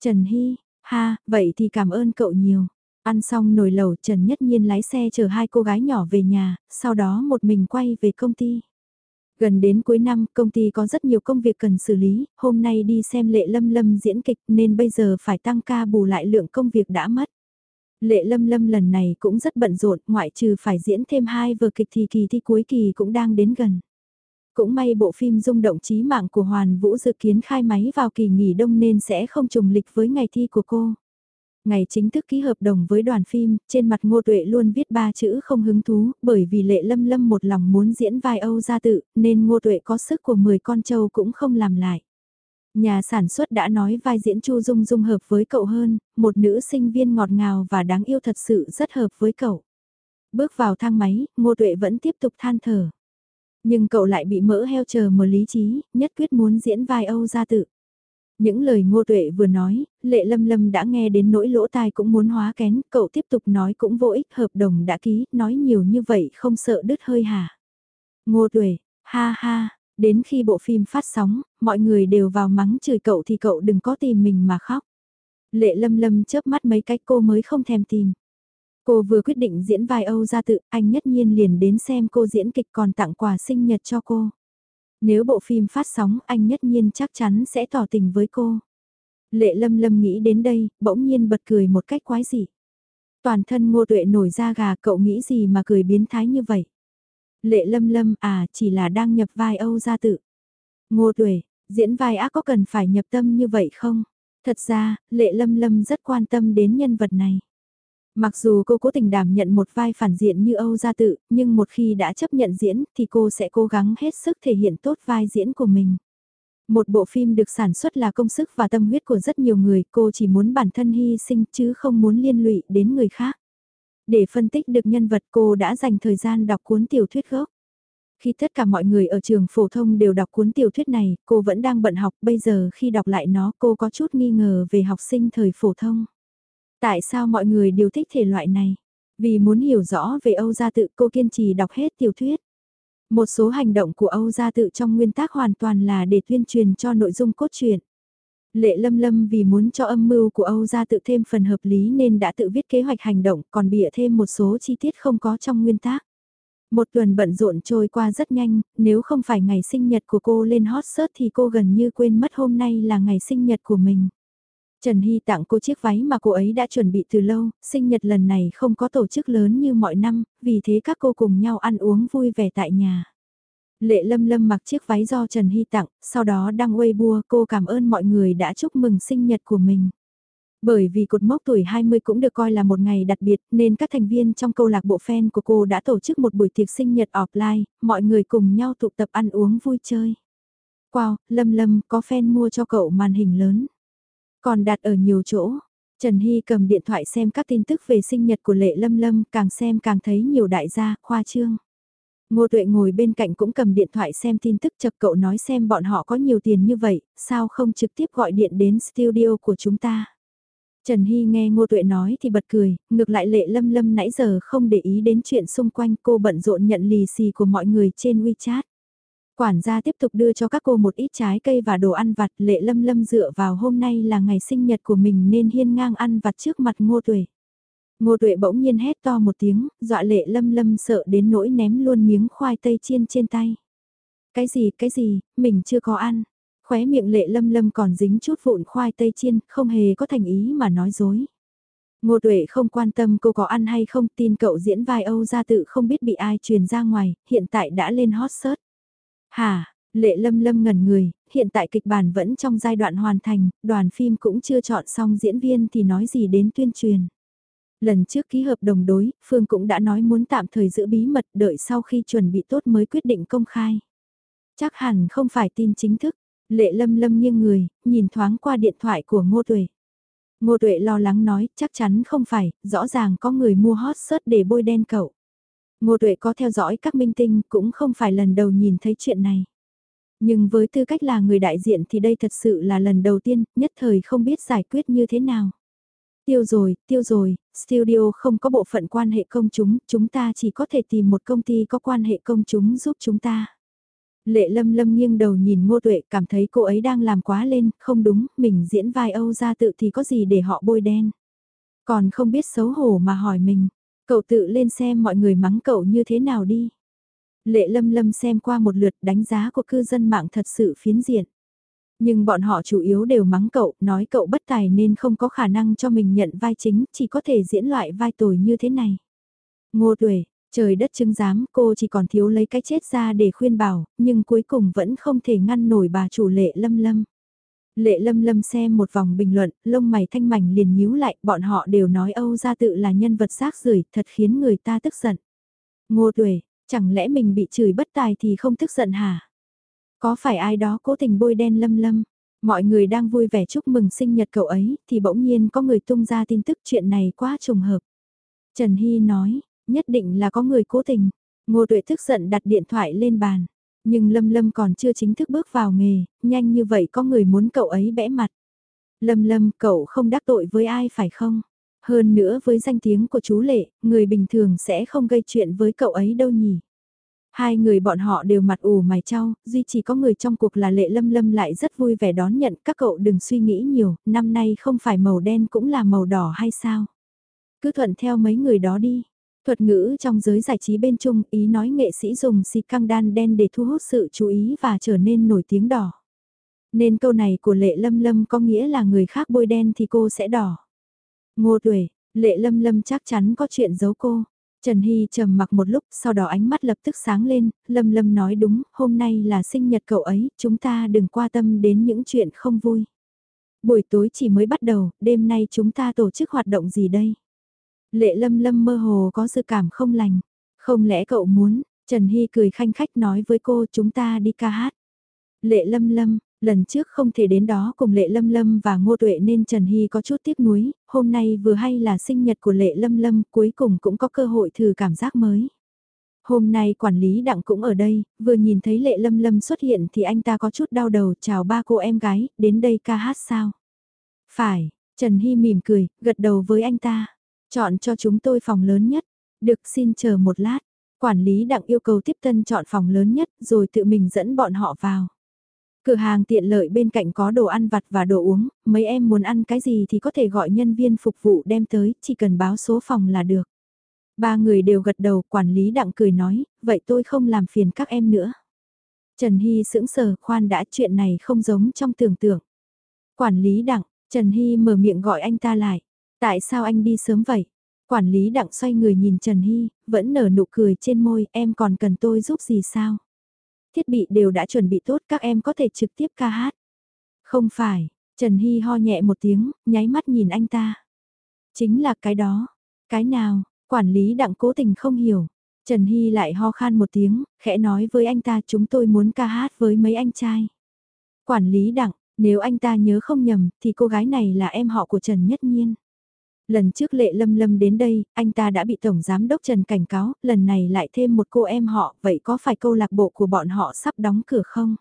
Speaker 1: Trần Hy, ha, vậy thì cảm ơn cậu nhiều. Ăn xong nồi lẩu Trần Nhất Nhiên lái xe chở hai cô gái nhỏ về nhà, sau đó một mình quay về công ty. Gần đến cuối năm, công ty có rất nhiều công việc cần xử lý, hôm nay đi xem Lệ Lâm Lâm diễn kịch nên bây giờ phải tăng ca bù lại lượng công việc đã mất. Lệ Lâm Lâm lần này cũng rất bận rộn, ngoại trừ phải diễn thêm hai vở kịch thì kỳ thi cuối kỳ cũng đang đến gần. Cũng may bộ phim rung động trí mạng của Hoàn Vũ dự kiến khai máy vào kỳ nghỉ đông nên sẽ không trùng lịch với ngày thi của cô. Ngày chính thức ký hợp đồng với đoàn phim, trên mặt Ngô Tuệ luôn viết ba chữ không hứng thú, bởi vì Lệ Lâm Lâm một lòng muốn diễn vai Âu gia tự, nên Ngô Tuệ có sức của 10 con trâu cũng không làm lại. Nhà sản xuất đã nói vai diễn Chu Dung Dung hợp với cậu hơn, một nữ sinh viên ngọt ngào và đáng yêu thật sự rất hợp với cậu. Bước vào thang máy, Ngô Tuệ vẫn tiếp tục than thở. Nhưng cậu lại bị mỡ heo chờ một lý trí, nhất quyết muốn diễn vai Âu gia tự. Những lời ngô tuệ vừa nói, lệ lâm lâm đã nghe đến nỗi lỗ tai cũng muốn hóa kén, cậu tiếp tục nói cũng vô ích, hợp đồng đã ký, nói nhiều như vậy không sợ đứt hơi hả. Ngô tuệ, ha ha, đến khi bộ phim phát sóng, mọi người đều vào mắng chửi cậu thì cậu đừng có tìm mình mà khóc. Lệ lâm lâm chớp mắt mấy cách cô mới không thèm tìm. Cô vừa quyết định diễn vai Âu gia tự, anh nhất nhiên liền đến xem cô diễn kịch còn tặng quà sinh nhật cho cô. Nếu bộ phim phát sóng anh nhất nhiên chắc chắn sẽ tỏ tình với cô. Lệ lâm lâm nghĩ đến đây, bỗng nhiên bật cười một cách quái dị. Toàn thân ngô tuệ nổi da gà cậu nghĩ gì mà cười biến thái như vậy. Lệ lâm lâm à chỉ là đang nhập vai Âu gia tự. Ngô tuệ, diễn vai ác có cần phải nhập tâm như vậy không? Thật ra, Lệ Lâm Lâm rất quan tâm đến nhân vật này. Mặc dù cô cố tình đảm nhận một vai phản diện như Âu Gia Tự, nhưng một khi đã chấp nhận diễn thì cô sẽ cố gắng hết sức thể hiện tốt vai diễn của mình. Một bộ phim được sản xuất là công sức và tâm huyết của rất nhiều người, cô chỉ muốn bản thân hy sinh chứ không muốn liên lụy đến người khác. Để phân tích được nhân vật cô đã dành thời gian đọc cuốn tiểu thuyết gốc. Khi tất cả mọi người ở trường phổ thông đều đọc cuốn tiểu thuyết này, cô vẫn đang bận học, bây giờ khi đọc lại nó cô có chút nghi ngờ về học sinh thời phổ thông. Tại sao mọi người đều thích thể loại này? Vì muốn hiểu rõ về Âu Gia Tự cô kiên trì đọc hết tiểu thuyết. Một số hành động của Âu Gia Tự trong nguyên tác hoàn toàn là để tuyên truyền cho nội dung cốt truyện. Lệ Lâm Lâm vì muốn cho âm mưu của Âu ra Tự thêm phần hợp lý nên đã tự viết kế hoạch hành động còn bịa thêm một số chi tiết không có trong nguyên tác. Một tuần bận rộn trôi qua rất nhanh, nếu không phải ngày sinh nhật của cô lên hot search thì cô gần như quên mất hôm nay là ngày sinh nhật của mình. Trần Hy tặng cô chiếc váy mà cô ấy đã chuẩn bị từ lâu, sinh nhật lần này không có tổ chức lớn như mọi năm, vì thế các cô cùng nhau ăn uống vui vẻ tại nhà. Lệ Lâm Lâm mặc chiếc váy do Trần Hy tặng, sau đó đăng Weibo cô cảm ơn mọi người đã chúc mừng sinh nhật của mình. Bởi vì cột mốc tuổi 20 cũng được coi là một ngày đặc biệt nên các thành viên trong câu lạc bộ fan của cô đã tổ chức một buổi tiệc sinh nhật offline, mọi người cùng nhau tụ tập ăn uống vui chơi. Wow, Lâm Lâm có fan mua cho cậu màn hình lớn. Còn đặt ở nhiều chỗ, Trần Hy cầm điện thoại xem các tin tức về sinh nhật của Lệ Lâm Lâm, càng xem càng thấy nhiều đại gia, khoa trương. Ngô Tuệ ngồi bên cạnh cũng cầm điện thoại xem tin tức chập cậu nói xem bọn họ có nhiều tiền như vậy, sao không trực tiếp gọi điện đến studio của chúng ta. Trần Hy nghe Ngô Tuệ nói thì bật cười, ngược lại Lệ Lâm Lâm nãy giờ không để ý đến chuyện xung quanh cô bận rộn nhận lì xì của mọi người trên WeChat. Quản gia tiếp tục đưa cho các cô một ít trái cây và đồ ăn vặt lệ lâm lâm dựa vào hôm nay là ngày sinh nhật của mình nên hiên ngang ăn vặt trước mặt ngô tuệ. Ngô tuệ bỗng nhiên hét to một tiếng, dọa lệ lâm lâm sợ đến nỗi ném luôn miếng khoai tây chiên trên tay. Cái gì, cái gì, mình chưa có ăn. Khóe miệng lệ lâm lâm còn dính chút vụn khoai tây chiên, không hề có thành ý mà nói dối. Ngô Tuệ không quan tâm cô có ăn hay không tin cậu diễn vai Âu gia tự không biết bị ai truyền ra ngoài, hiện tại đã lên hot search. Hả, lệ lâm lâm ngẩn người, hiện tại kịch bản vẫn trong giai đoạn hoàn thành, đoàn phim cũng chưa chọn xong diễn viên thì nói gì đến tuyên truyền. Lần trước ký hợp đồng đối, Phương cũng đã nói muốn tạm thời giữ bí mật đợi sau khi chuẩn bị tốt mới quyết định công khai. Chắc hẳn không phải tin chính thức, lệ lâm lâm nghiêng người, nhìn thoáng qua điện thoại của Ngô Tuệ. Ngô Tuệ lo lắng nói, chắc chắn không phải, rõ ràng có người mua hot search để bôi đen cậu. Ngô Tuệ có theo dõi các minh tinh cũng không phải lần đầu nhìn thấy chuyện này. Nhưng với tư cách là người đại diện thì đây thật sự là lần đầu tiên, nhất thời không biết giải quyết như thế nào. Tiêu rồi, tiêu rồi, studio không có bộ phận quan hệ công chúng, chúng ta chỉ có thể tìm một công ty có quan hệ công chúng giúp chúng ta. Lệ lâm lâm nghiêng đầu nhìn ngô tuệ cảm thấy cô ấy đang làm quá lên, không đúng, mình diễn vai Âu ra tự thì có gì để họ bôi đen. Còn không biết xấu hổ mà hỏi mình, Cậu tự lên xem mọi người mắng cậu như thế nào đi. Lệ lâm lâm xem qua một lượt đánh giá của cư dân mạng thật sự phiến diện. Nhưng bọn họ chủ yếu đều mắng cậu, nói cậu bất tài nên không có khả năng cho mình nhận vai chính, chỉ có thể diễn loại vai tồi như thế này. Ngô tuệ, trời đất chứng giám cô chỉ còn thiếu lấy cái chết ra để khuyên bảo, nhưng cuối cùng vẫn không thể ngăn nổi bà chủ lệ lâm lâm. Lệ lâm lâm xem một vòng bình luận, lông mày thanh mảnh liền nhíu lại, bọn họ đều nói Âu gia tự là nhân vật rác rưởi thật khiến người ta tức giận. Ngô tuệ, chẳng lẽ mình bị chửi bất tài thì không tức giận hả? Có phải ai đó cố tình bôi đen lâm lâm? Mọi người đang vui vẻ chúc mừng sinh nhật cậu ấy, thì bỗng nhiên có người tung ra tin tức chuyện này quá trùng hợp. Trần Hy nói, nhất định là có người cố tình. Ngô Tuệ tức giận đặt điện thoại lên bàn. Nhưng Lâm Lâm còn chưa chính thức bước vào nghề, nhanh như vậy có người muốn cậu ấy bẽ mặt. Lâm Lâm, cậu không đắc tội với ai phải không? Hơn nữa với danh tiếng của chú Lệ, người bình thường sẽ không gây chuyện với cậu ấy đâu nhỉ? Hai người bọn họ đều mặt ủ mày trao, duy chỉ có người trong cuộc là Lệ Lâm Lâm lại rất vui vẻ đón nhận các cậu đừng suy nghĩ nhiều, năm nay không phải màu đen cũng là màu đỏ hay sao? Cứ thuận theo mấy người đó đi. Thuật ngữ trong giới giải trí bên trung ý nói nghệ sĩ dùng xì căng đan đen để thu hút sự chú ý và trở nên nổi tiếng đỏ. Nên câu này của Lệ Lâm Lâm có nghĩa là người khác bôi đen thì cô sẽ đỏ. Ngô tuổi, Lệ Lâm Lâm chắc chắn có chuyện giấu cô. Trần Hy trầm mặc một lúc, sau đó ánh mắt lập tức sáng lên, Lâm Lâm nói đúng, hôm nay là sinh nhật cậu ấy, chúng ta đừng qua tâm đến những chuyện không vui. Buổi tối chỉ mới bắt đầu, đêm nay chúng ta tổ chức hoạt động gì đây? Lệ Lâm Lâm mơ hồ có dự cảm không lành. Không lẽ cậu muốn, Trần Hy cười khanh khách nói với cô chúng ta đi ca hát. Lệ Lâm Lâm, lần trước không thể đến đó cùng Lệ Lâm Lâm và Ngô Tuệ nên Trần Hy có chút tiếc nuối, hôm nay vừa hay là sinh nhật của Lệ Lâm Lâm cuối cùng cũng có cơ hội thử cảm giác mới. Hôm nay quản lý đặng cũng ở đây, vừa nhìn thấy Lệ Lâm Lâm xuất hiện thì anh ta có chút đau đầu chào ba cô em gái, đến đây ca hát sao? Phải, Trần Hy mỉm cười, gật đầu với anh ta. Chọn cho chúng tôi phòng lớn nhất. Được xin chờ một lát. Quản lý đặng yêu cầu tiếp tân chọn phòng lớn nhất rồi tự mình dẫn bọn họ vào. Cửa hàng tiện lợi bên cạnh có đồ ăn vặt và đồ uống, mấy em muốn ăn cái gì thì có thể gọi nhân viên phục vụ đem tới, chỉ cần báo số phòng là được. Ba người đều gật đầu, quản lý đặng cười nói, vậy tôi không làm phiền các em nữa. Trần Hy sững sờ, khoan đã chuyện này không giống trong tưởng tượng. Quản lý đặng, Trần Hy mở miệng gọi anh ta lại. Tại sao anh đi sớm vậy? Quản lý đặng xoay người nhìn Trần Hy, vẫn nở nụ cười trên môi, em còn cần tôi giúp gì sao? Thiết bị đều đã chuẩn bị tốt, các em có thể trực tiếp ca hát. Không phải, Trần Hy ho nhẹ một tiếng, nháy mắt nhìn anh ta. Chính là cái đó. Cái nào, quản lý đặng cố tình không hiểu. Trần Hy lại ho khan một tiếng, khẽ nói với anh ta chúng tôi muốn ca hát với mấy anh trai. Quản lý đặng, nếu anh ta nhớ không nhầm thì cô gái này là em họ của Trần Nhất Nhiên. Lần trước lệ lâm lâm đến đây, anh ta đã bị Tổng Giám Đốc Trần cảnh cáo, lần này lại thêm một cô em họ, vậy có phải câu lạc bộ của bọn họ sắp đóng cửa không?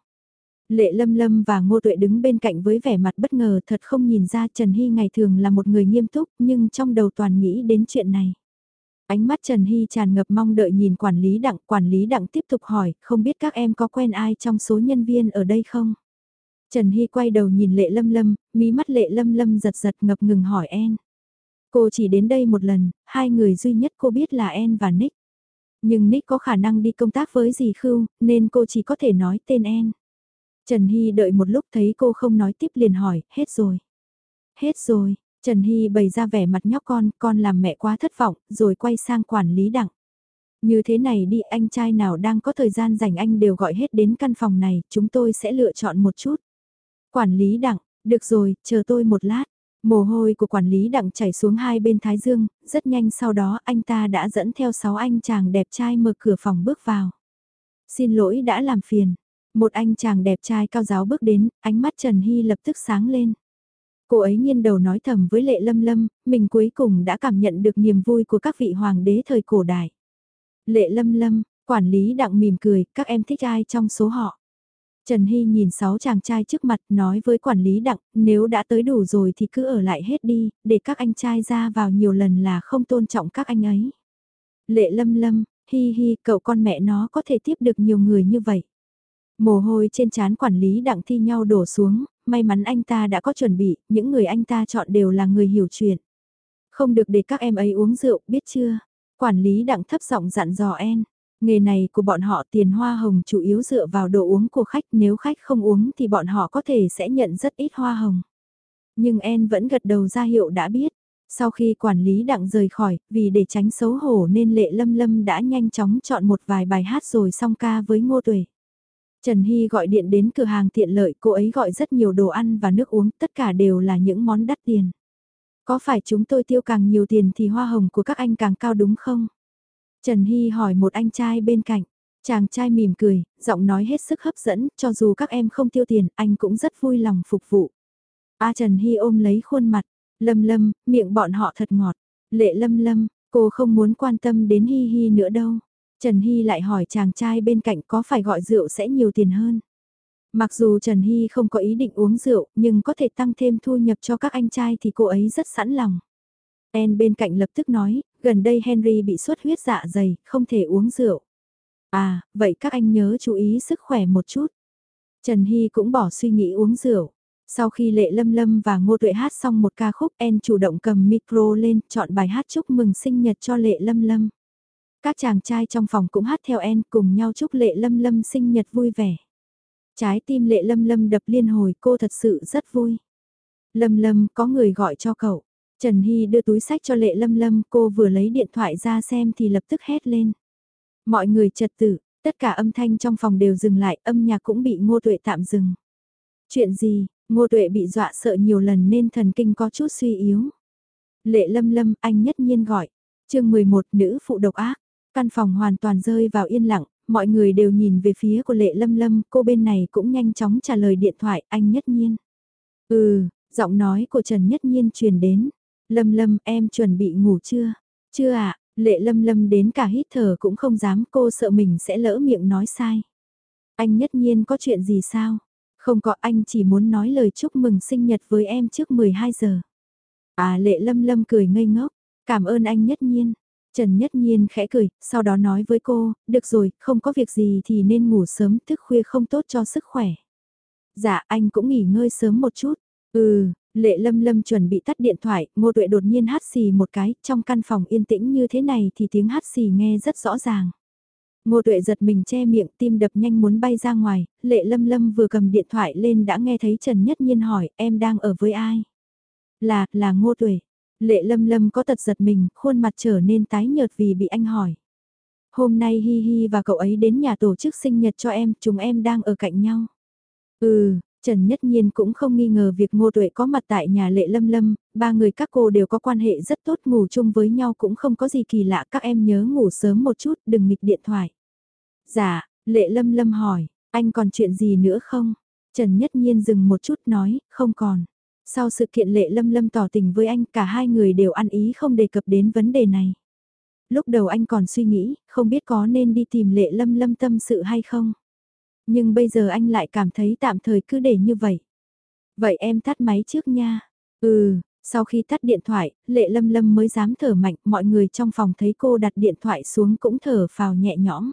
Speaker 1: Lệ Lâm Lâm và Ngô Tuệ đứng bên cạnh với vẻ mặt bất ngờ thật không nhìn ra Trần Hy ngày thường là một người nghiêm túc nhưng trong đầu toàn nghĩ đến chuyện này. Ánh mắt Trần Hy tràn ngập mong đợi nhìn quản lý đặng, quản lý đặng tiếp tục hỏi, không biết các em có quen ai trong số nhân viên ở đây không? Trần Hy quay đầu nhìn Lệ Lâm Lâm, mí mắt Lệ Lâm Lâm giật giật ngập ngừng hỏi en. Cô chỉ đến đây một lần, hai người duy nhất cô biết là En và Nick. Nhưng Nick có khả năng đi công tác với dì Khưu, nên cô chỉ có thể nói tên En. Trần Hy đợi một lúc thấy cô không nói tiếp liền hỏi, hết rồi. Hết rồi, Trần Hy bày ra vẻ mặt nhóc con, con làm mẹ quá thất vọng, rồi quay sang quản lý đặng. Như thế này đi, anh trai nào đang có thời gian dành anh đều gọi hết đến căn phòng này, chúng tôi sẽ lựa chọn một chút. Quản lý đặng, được rồi, chờ tôi một lát. Mồ hôi của quản lý đặng chảy xuống hai bên thái dương, rất nhanh sau đó anh ta đã dẫn theo sáu anh chàng đẹp trai mở cửa phòng bước vào. Xin lỗi đã làm phiền. Một anh chàng đẹp trai cao giáo bước đến, ánh mắt Trần Hy lập tức sáng lên. Cô ấy nghiêng đầu nói thầm với lệ lâm lâm, mình cuối cùng đã cảm nhận được niềm vui của các vị hoàng đế thời cổ đại. Lệ lâm lâm, quản lý đặng mỉm cười, các em thích ai trong số họ. Trần Hy nhìn sáu chàng trai trước mặt nói với quản lý đặng, nếu đã tới đủ rồi thì cứ ở lại hết đi, để các anh trai ra vào nhiều lần là không tôn trọng các anh ấy. Lệ lâm lâm, hi hi, cậu con mẹ nó có thể tiếp được nhiều người như vậy. Mồ hôi trên trán quản lý đặng thi nhau đổ xuống, may mắn anh ta đã có chuẩn bị, những người anh ta chọn đều là người hiểu chuyện. Không được để các em ấy uống rượu, biết chưa? Quản lý đặng thấp giọng dặn dò en. Nghề này của bọn họ tiền hoa hồng chủ yếu dựa vào đồ uống của khách nếu khách không uống thì bọn họ có thể sẽ nhận rất ít hoa hồng. Nhưng En vẫn gật đầu ra hiệu đã biết. Sau khi quản lý đặng rời khỏi, vì để tránh xấu hổ nên Lệ Lâm Lâm đã nhanh chóng chọn một vài bài hát rồi song ca với Ngô Tuệ. Trần Hy gọi điện đến cửa hàng tiện lợi, cô ấy gọi rất nhiều đồ ăn và nước uống, tất cả đều là những món đắt tiền. Có phải chúng tôi tiêu càng nhiều tiền thì hoa hồng của các anh càng cao đúng không? Trần Hy hỏi một anh trai bên cạnh. Chàng trai mỉm cười, giọng nói hết sức hấp dẫn, cho dù các em không tiêu tiền, anh cũng rất vui lòng phục vụ. A Trần Hy ôm lấy khuôn mặt, lâm lâm, miệng bọn họ thật ngọt. Lệ lâm lâm, cô không muốn quan tâm đến Hi Hi nữa đâu. Trần Hy lại hỏi chàng trai bên cạnh có phải gọi rượu sẽ nhiều tiền hơn. Mặc dù Trần Hy không có ý định uống rượu, nhưng có thể tăng thêm thu nhập cho các anh trai thì cô ấy rất sẵn lòng. En bên cạnh lập tức nói, gần đây Henry bị xuất huyết dạ dày, không thể uống rượu. À, vậy các anh nhớ chú ý sức khỏe một chút. Trần Hy cũng bỏ suy nghĩ uống rượu. Sau khi Lệ Lâm Lâm và Ngô Tuệ hát xong một ca khúc En chủ động cầm micro lên chọn bài hát chúc mừng sinh nhật cho Lệ Lâm Lâm. Các chàng trai trong phòng cũng hát theo En cùng nhau chúc Lệ Lâm Lâm sinh nhật vui vẻ. Trái tim Lệ Lâm Lâm đập liên hồi cô thật sự rất vui. Lâm Lâm có người gọi cho cậu. Trần Hy đưa túi sách cho Lệ Lâm Lâm cô vừa lấy điện thoại ra xem thì lập tức hét lên. Mọi người trật tự, tất cả âm thanh trong phòng đều dừng lại, âm nhạc cũng bị ngô tuệ tạm dừng. Chuyện gì, ngô tuệ bị dọa sợ nhiều lần nên thần kinh có chút suy yếu. Lệ lâm lâm, anh nhất nhiên gọi. chương 11, nữ phụ độc ác. Căn phòng hoàn toàn rơi vào yên lặng, mọi người đều nhìn về phía của lệ lâm lâm, cô bên này cũng nhanh chóng trả lời điện thoại, anh nhất nhiên. Ừ, giọng nói của Trần Nhất Nhiên truyền đến. Lâm lâm, em chuẩn bị ngủ chưa? Chưa ạ, Lệ lâm lâm đến cả hít thở cũng không dám cô sợ mình sẽ lỡ miệng nói sai. Anh nhất nhiên có chuyện gì sao? Không có anh chỉ muốn nói lời chúc mừng sinh nhật với em trước 12 giờ. À lệ lâm lâm cười ngây ngốc, cảm ơn anh nhất nhiên. Trần Nhất Nhiên khẽ cười, sau đó nói với cô, được rồi, không có việc gì thì nên ngủ sớm, thức khuya không tốt cho sức khỏe. Dạ, anh cũng nghỉ ngơi sớm một chút. Ừ, Lệ lâm lâm chuẩn bị tắt điện thoại, ngô tuệ đột nhiên hát xì một cái, trong căn phòng yên tĩnh như thế này thì tiếng hát xì nghe rất rõ ràng. Ngô tuệ giật mình che miệng tim đập nhanh muốn bay ra ngoài, lệ lâm lâm vừa cầm điện thoại lên đã nghe thấy Trần Nhất Nhiên hỏi em đang ở với ai? Là, là ngô tuệ. Lệ lâm lâm có tật giật mình, khuôn mặt trở nên tái nhợt vì bị anh hỏi. Hôm nay Hi Hi và cậu ấy đến nhà tổ chức sinh nhật cho em, chúng em đang ở cạnh nhau. Ừ, Trần Nhất Nhiên cũng không nghi ngờ việc Ngô Tuệ có mặt tại nhà Lệ Lâm Lâm, ba người các cô đều có quan hệ rất tốt ngủ chung với nhau cũng không có gì kỳ lạ các em nhớ ngủ sớm một chút đừng nghịch điện thoại. Dạ, Lệ Lâm Lâm hỏi, anh còn chuyện gì nữa không? Trần Nhất Nhiên dừng một chút nói, không còn. Sau sự kiện Lệ Lâm Lâm tỏ tình với anh cả hai người đều ăn ý không đề cập đến vấn đề này. Lúc đầu anh còn suy nghĩ, không biết có nên đi tìm Lệ Lâm Lâm tâm sự hay không? Nhưng bây giờ anh lại cảm thấy tạm thời cứ để như vậy. Vậy em tắt máy trước nha. Ừ, sau khi tắt điện thoại, Lệ Lâm Lâm mới dám thở mạnh, mọi người trong phòng thấy cô đặt điện thoại xuống cũng thở phào nhẹ nhõm.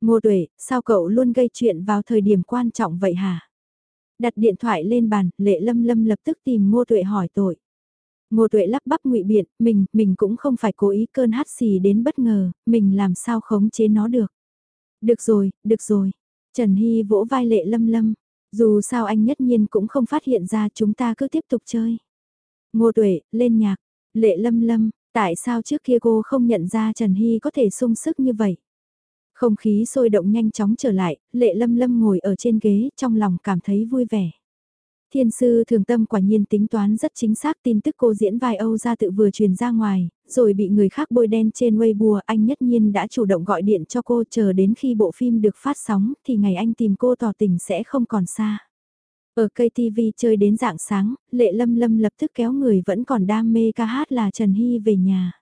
Speaker 1: Ngô Tuệ, sao cậu luôn gây chuyện vào thời điểm quan trọng vậy hả? Đặt điện thoại lên bàn, Lệ Lâm Lâm lập tức tìm Ngô Tuệ hỏi tội. Ngô Tuệ lắp bắp ngụy biện, mình, mình cũng không phải cố ý cơn hát xì đến bất ngờ, mình làm sao khống chế nó được. Được rồi, được rồi. Trần Hy vỗ vai lệ lâm lâm, dù sao anh nhất nhiên cũng không phát hiện ra chúng ta cứ tiếp tục chơi. Ngô Tuệ, lên nhạc, lệ lâm lâm, tại sao trước kia cô không nhận ra Trần Hy có thể sung sức như vậy? Không khí sôi động nhanh chóng trở lại, lệ lâm lâm ngồi ở trên ghế trong lòng cảm thấy vui vẻ. Thiên sư thường tâm quả nhiên tính toán rất chính xác tin tức cô diễn vai Âu ra tự vừa truyền ra ngoài, rồi bị người khác bôi đen trên Weibo anh nhất nhiên đã chủ động gọi điện cho cô chờ đến khi bộ phim được phát sóng thì ngày anh tìm cô tỏ tình sẽ không còn xa. Ở cây TV chơi đến dạng sáng, Lệ Lâm Lâm lập tức kéo người vẫn còn đam mê ca hát là Trần Hy về nhà.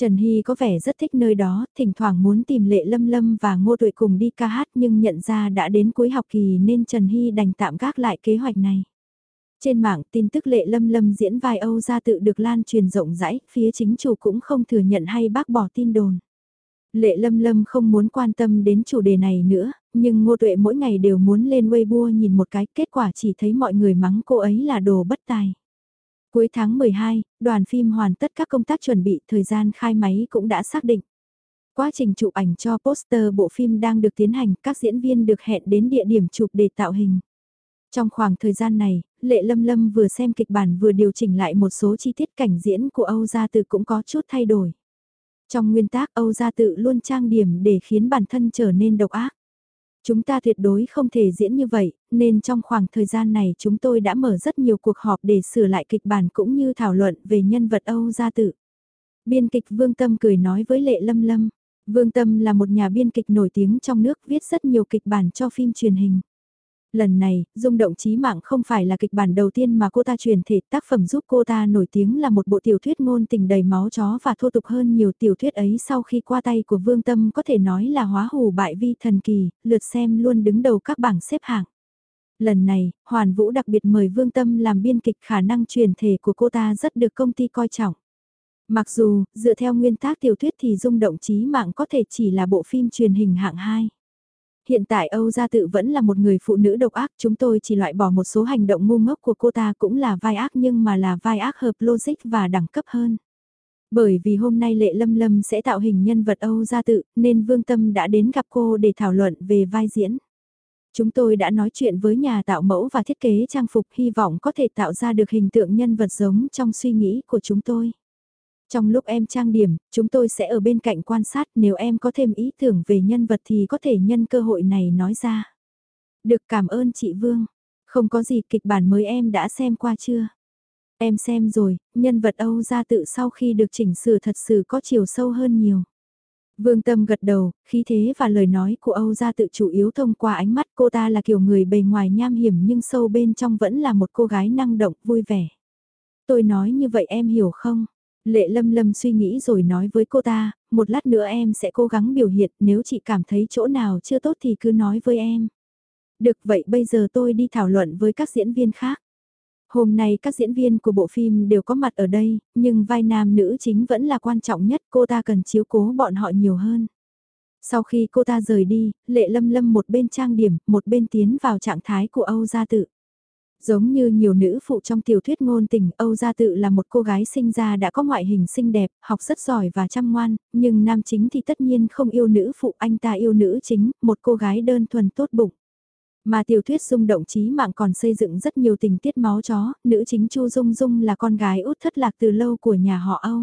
Speaker 1: Trần Hy có vẻ rất thích nơi đó, thỉnh thoảng muốn tìm Lệ Lâm Lâm và Ngô Tuệ cùng đi ca hát nhưng nhận ra đã đến cuối học kỳ nên Trần Hy đành tạm gác lại kế hoạch này. Trên mạng tin tức Lệ Lâm Lâm diễn vai Âu gia tự được lan truyền rộng rãi, phía chính chủ cũng không thừa nhận hay bác bỏ tin đồn. Lệ Lâm Lâm không muốn quan tâm đến chủ đề này nữa, nhưng Ngô Tuệ mỗi ngày đều muốn lên Weibo nhìn một cái, kết quả chỉ thấy mọi người mắng cô ấy là đồ bất tài. Cuối tháng 12, đoàn phim hoàn tất các công tác chuẩn bị, thời gian khai máy cũng đã xác định. Quá trình chụp ảnh cho poster bộ phim đang được tiến hành, các diễn viên được hẹn đến địa điểm chụp để tạo hình. Trong khoảng thời gian này, Lệ Lâm Lâm vừa xem kịch bản vừa điều chỉnh lại một số chi tiết cảnh diễn của Âu Gia Tự cũng có chút thay đổi. Trong nguyên tác Âu Gia Tự luôn trang điểm để khiến bản thân trở nên độc ác. Chúng ta tuyệt đối không thể diễn như vậy, nên trong khoảng thời gian này chúng tôi đã mở rất nhiều cuộc họp để sửa lại kịch bản cũng như thảo luận về nhân vật Âu Gia Tự. Biên kịch Vương Tâm cười nói với Lệ Lâm Lâm. Vương Tâm là một nhà biên kịch nổi tiếng trong nước viết rất nhiều kịch bản cho phim truyền hình. Lần này, Dung động chí mạng không phải là kịch bản đầu tiên mà cô ta truyền thể tác phẩm giúp cô ta nổi tiếng là một bộ tiểu thuyết ngôn tình đầy máu chó và thô tục hơn nhiều tiểu thuyết ấy sau khi qua tay của Vương Tâm có thể nói là hóa hù bại vi thần kỳ, lượt xem luôn đứng đầu các bảng xếp hạng. Lần này, Hoàn Vũ đặc biệt mời Vương Tâm làm biên kịch khả năng truyền thể của cô ta rất được công ty coi trọng. Mặc dù, dựa theo nguyên tác tiểu thuyết thì Dung động chí mạng có thể chỉ là bộ phim truyền hình hạng 2. Hiện tại Âu Gia Tự vẫn là một người phụ nữ độc ác, chúng tôi chỉ loại bỏ một số hành động ngu ngốc của cô ta cũng là vai ác nhưng mà là vai ác hợp logic và đẳng cấp hơn. Bởi vì hôm nay Lệ Lâm Lâm sẽ tạo hình nhân vật Âu Gia Tự, nên Vương Tâm đã đến gặp cô để thảo luận về vai diễn. Chúng tôi đã nói chuyện với nhà tạo mẫu và thiết kế trang phục hy vọng có thể tạo ra được hình tượng nhân vật giống trong suy nghĩ của chúng tôi. Trong lúc em trang điểm, chúng tôi sẽ ở bên cạnh quan sát nếu em có thêm ý tưởng về nhân vật thì có thể nhân cơ hội này nói ra. Được cảm ơn chị Vương. Không có gì kịch bản mới em đã xem qua chưa? Em xem rồi, nhân vật Âu gia tự sau khi được chỉnh sửa thật sự có chiều sâu hơn nhiều. Vương Tâm gật đầu, khí thế và lời nói của Âu gia tự chủ yếu thông qua ánh mắt cô ta là kiểu người bề ngoài nham hiểm nhưng sâu bên trong vẫn là một cô gái năng động, vui vẻ. Tôi nói như vậy em hiểu không? Lệ lâm lâm suy nghĩ rồi nói với cô ta, một lát nữa em sẽ cố gắng biểu hiện, nếu chị cảm thấy chỗ nào chưa tốt thì cứ nói với em. Được vậy bây giờ tôi đi thảo luận với các diễn viên khác. Hôm nay các diễn viên của bộ phim đều có mặt ở đây, nhưng vai nam nữ chính vẫn là quan trọng nhất, cô ta cần chiếu cố bọn họ nhiều hơn. Sau khi cô ta rời đi, lệ lâm lâm một bên trang điểm, một bên tiến vào trạng thái của Âu Gia Tự. Giống như nhiều nữ phụ trong tiểu thuyết ngôn tình, Âu Gia Tự là một cô gái sinh ra đã có ngoại hình xinh đẹp, học rất giỏi và chăm ngoan, nhưng nam chính thì tất nhiên không yêu nữ phụ, anh ta yêu nữ chính, một cô gái đơn thuần tốt bụng. Mà tiểu thuyết dung động trí mạng còn xây dựng rất nhiều tình tiết máu chó, nữ chính Chu Dung Dung là con gái út thất lạc từ lâu của nhà họ Âu.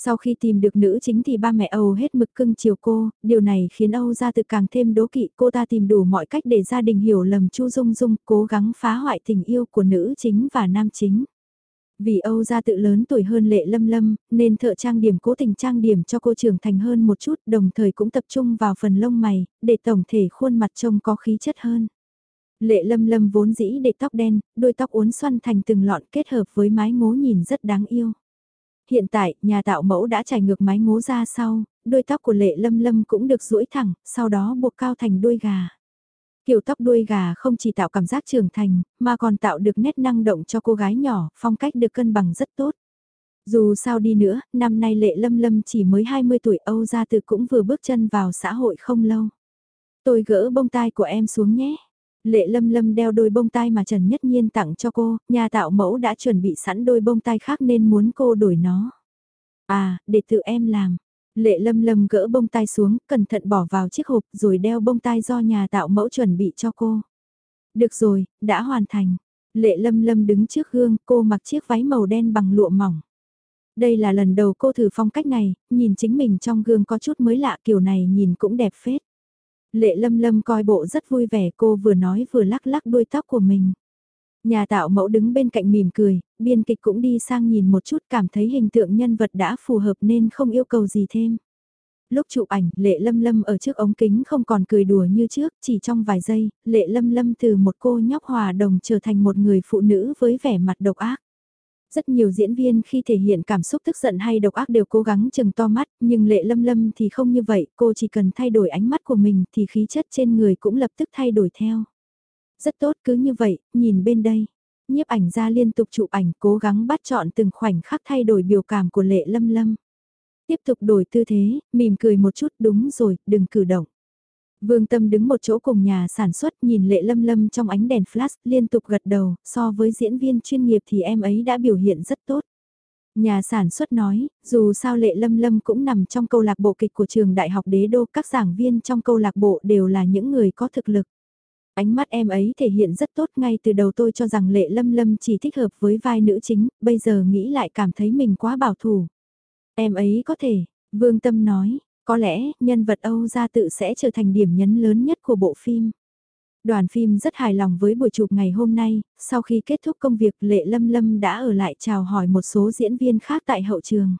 Speaker 1: Sau khi tìm được nữ chính thì ba mẹ Âu hết mực cưng chiều cô, điều này khiến Âu ra tự càng thêm đố kỵ cô ta tìm đủ mọi cách để gia đình hiểu lầm Chu Dung Dung cố gắng phá hoại tình yêu của nữ chính và nam chính. Vì Âu gia tự lớn tuổi hơn lệ lâm lâm, nên thợ trang điểm cố tình trang điểm cho cô trưởng thành hơn một chút đồng thời cũng tập trung vào phần lông mày, để tổng thể khuôn mặt trông có khí chất hơn. Lệ lâm lâm vốn dĩ để tóc đen, đôi tóc uốn xoăn thành từng lọn kết hợp với mái ngố nhìn rất đáng yêu. Hiện tại, nhà tạo mẫu đã trải ngược mái ngố ra sau, đôi tóc của lệ lâm lâm cũng được duỗi thẳng, sau đó buộc cao thành đuôi gà. Kiểu tóc đuôi gà không chỉ tạo cảm giác trưởng thành, mà còn tạo được nét năng động cho cô gái nhỏ, phong cách được cân bằng rất tốt. Dù sao đi nữa, năm nay lệ lâm lâm chỉ mới 20 tuổi Âu gia từ cũng vừa bước chân vào xã hội không lâu. Tôi gỡ bông tai của em xuống nhé. Lệ lâm lâm đeo đôi bông tai mà Trần Nhất Nhiên tặng cho cô, nhà tạo mẫu đã chuẩn bị sẵn đôi bông tai khác nên muốn cô đổi nó. À, để tự em làm. Lệ lâm lâm gỡ bông tai xuống, cẩn thận bỏ vào chiếc hộp rồi đeo bông tai do nhà tạo mẫu chuẩn bị cho cô. Được rồi, đã hoàn thành. Lệ lâm lâm đứng trước gương, cô mặc chiếc váy màu đen bằng lụa mỏng. Đây là lần đầu cô thử phong cách này, nhìn chính mình trong gương có chút mới lạ kiểu này nhìn cũng đẹp phết. Lệ lâm lâm coi bộ rất vui vẻ cô vừa nói vừa lắc lắc đuôi tóc của mình. Nhà tạo mẫu đứng bên cạnh mỉm cười, biên kịch cũng đi sang nhìn một chút cảm thấy hình tượng nhân vật đã phù hợp nên không yêu cầu gì thêm. Lúc chụp ảnh, Lệ Lâm Lâm ở trước ống kính không còn cười đùa như trước, chỉ trong vài giây, Lệ Lâm Lâm từ một cô nhóc hòa đồng trở thành một người phụ nữ với vẻ mặt độc ác. Rất nhiều diễn viên khi thể hiện cảm xúc tức giận hay độc ác đều cố gắng chừng to mắt, nhưng lệ lâm lâm thì không như vậy, cô chỉ cần thay đổi ánh mắt của mình thì khí chất trên người cũng lập tức thay đổi theo. Rất tốt cứ như vậy, nhìn bên đây. Nhiếp ảnh ra liên tục chụp ảnh cố gắng bắt chọn từng khoảnh khắc thay đổi biểu cảm của lệ lâm lâm. Tiếp tục đổi tư thế, mỉm cười một chút đúng rồi, đừng cử động. Vương Tâm đứng một chỗ cùng nhà sản xuất nhìn lệ lâm lâm trong ánh đèn flash liên tục gật đầu, so với diễn viên chuyên nghiệp thì em ấy đã biểu hiện rất tốt. Nhà sản xuất nói, dù sao lệ lâm lâm cũng nằm trong câu lạc bộ kịch của trường Đại học Đế Đô, các giảng viên trong câu lạc bộ đều là những người có thực lực. Ánh mắt em ấy thể hiện rất tốt ngay từ đầu tôi cho rằng lệ lâm lâm chỉ thích hợp với vai nữ chính, bây giờ nghĩ lại cảm thấy mình quá bảo thủ. Em ấy có thể, Vương Tâm nói, có lẽ, nhân vật Âu Gia Tự sẽ trở thành điểm nhấn lớn nhất của bộ phim. Đoàn phim rất hài lòng với buổi chụp ngày hôm nay, sau khi kết thúc công việc Lệ Lâm Lâm đã ở lại chào hỏi một số diễn viên khác tại hậu trường.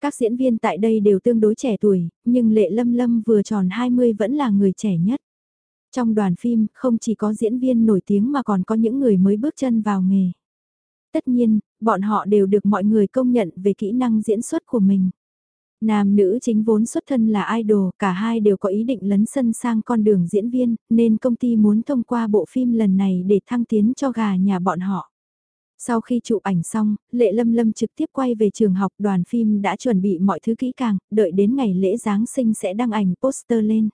Speaker 1: Các diễn viên tại đây đều tương đối trẻ tuổi, nhưng Lệ Lâm Lâm vừa tròn 20 vẫn là người trẻ nhất. Trong đoàn phim, không chỉ có diễn viên nổi tiếng mà còn có những người mới bước chân vào nghề. Tất nhiên, bọn họ đều được mọi người công nhận về kỹ năng diễn xuất của mình. Nam nữ chính vốn xuất thân là idol, cả hai đều có ý định lấn sân sang con đường diễn viên, nên công ty muốn thông qua bộ phim lần này để thăng tiến cho gà nhà bọn họ. Sau khi chụp ảnh xong, Lệ Lâm Lâm trực tiếp quay về trường học đoàn phim đã chuẩn bị mọi thứ kỹ càng, đợi đến ngày lễ Giáng sinh sẽ đăng ảnh poster lên.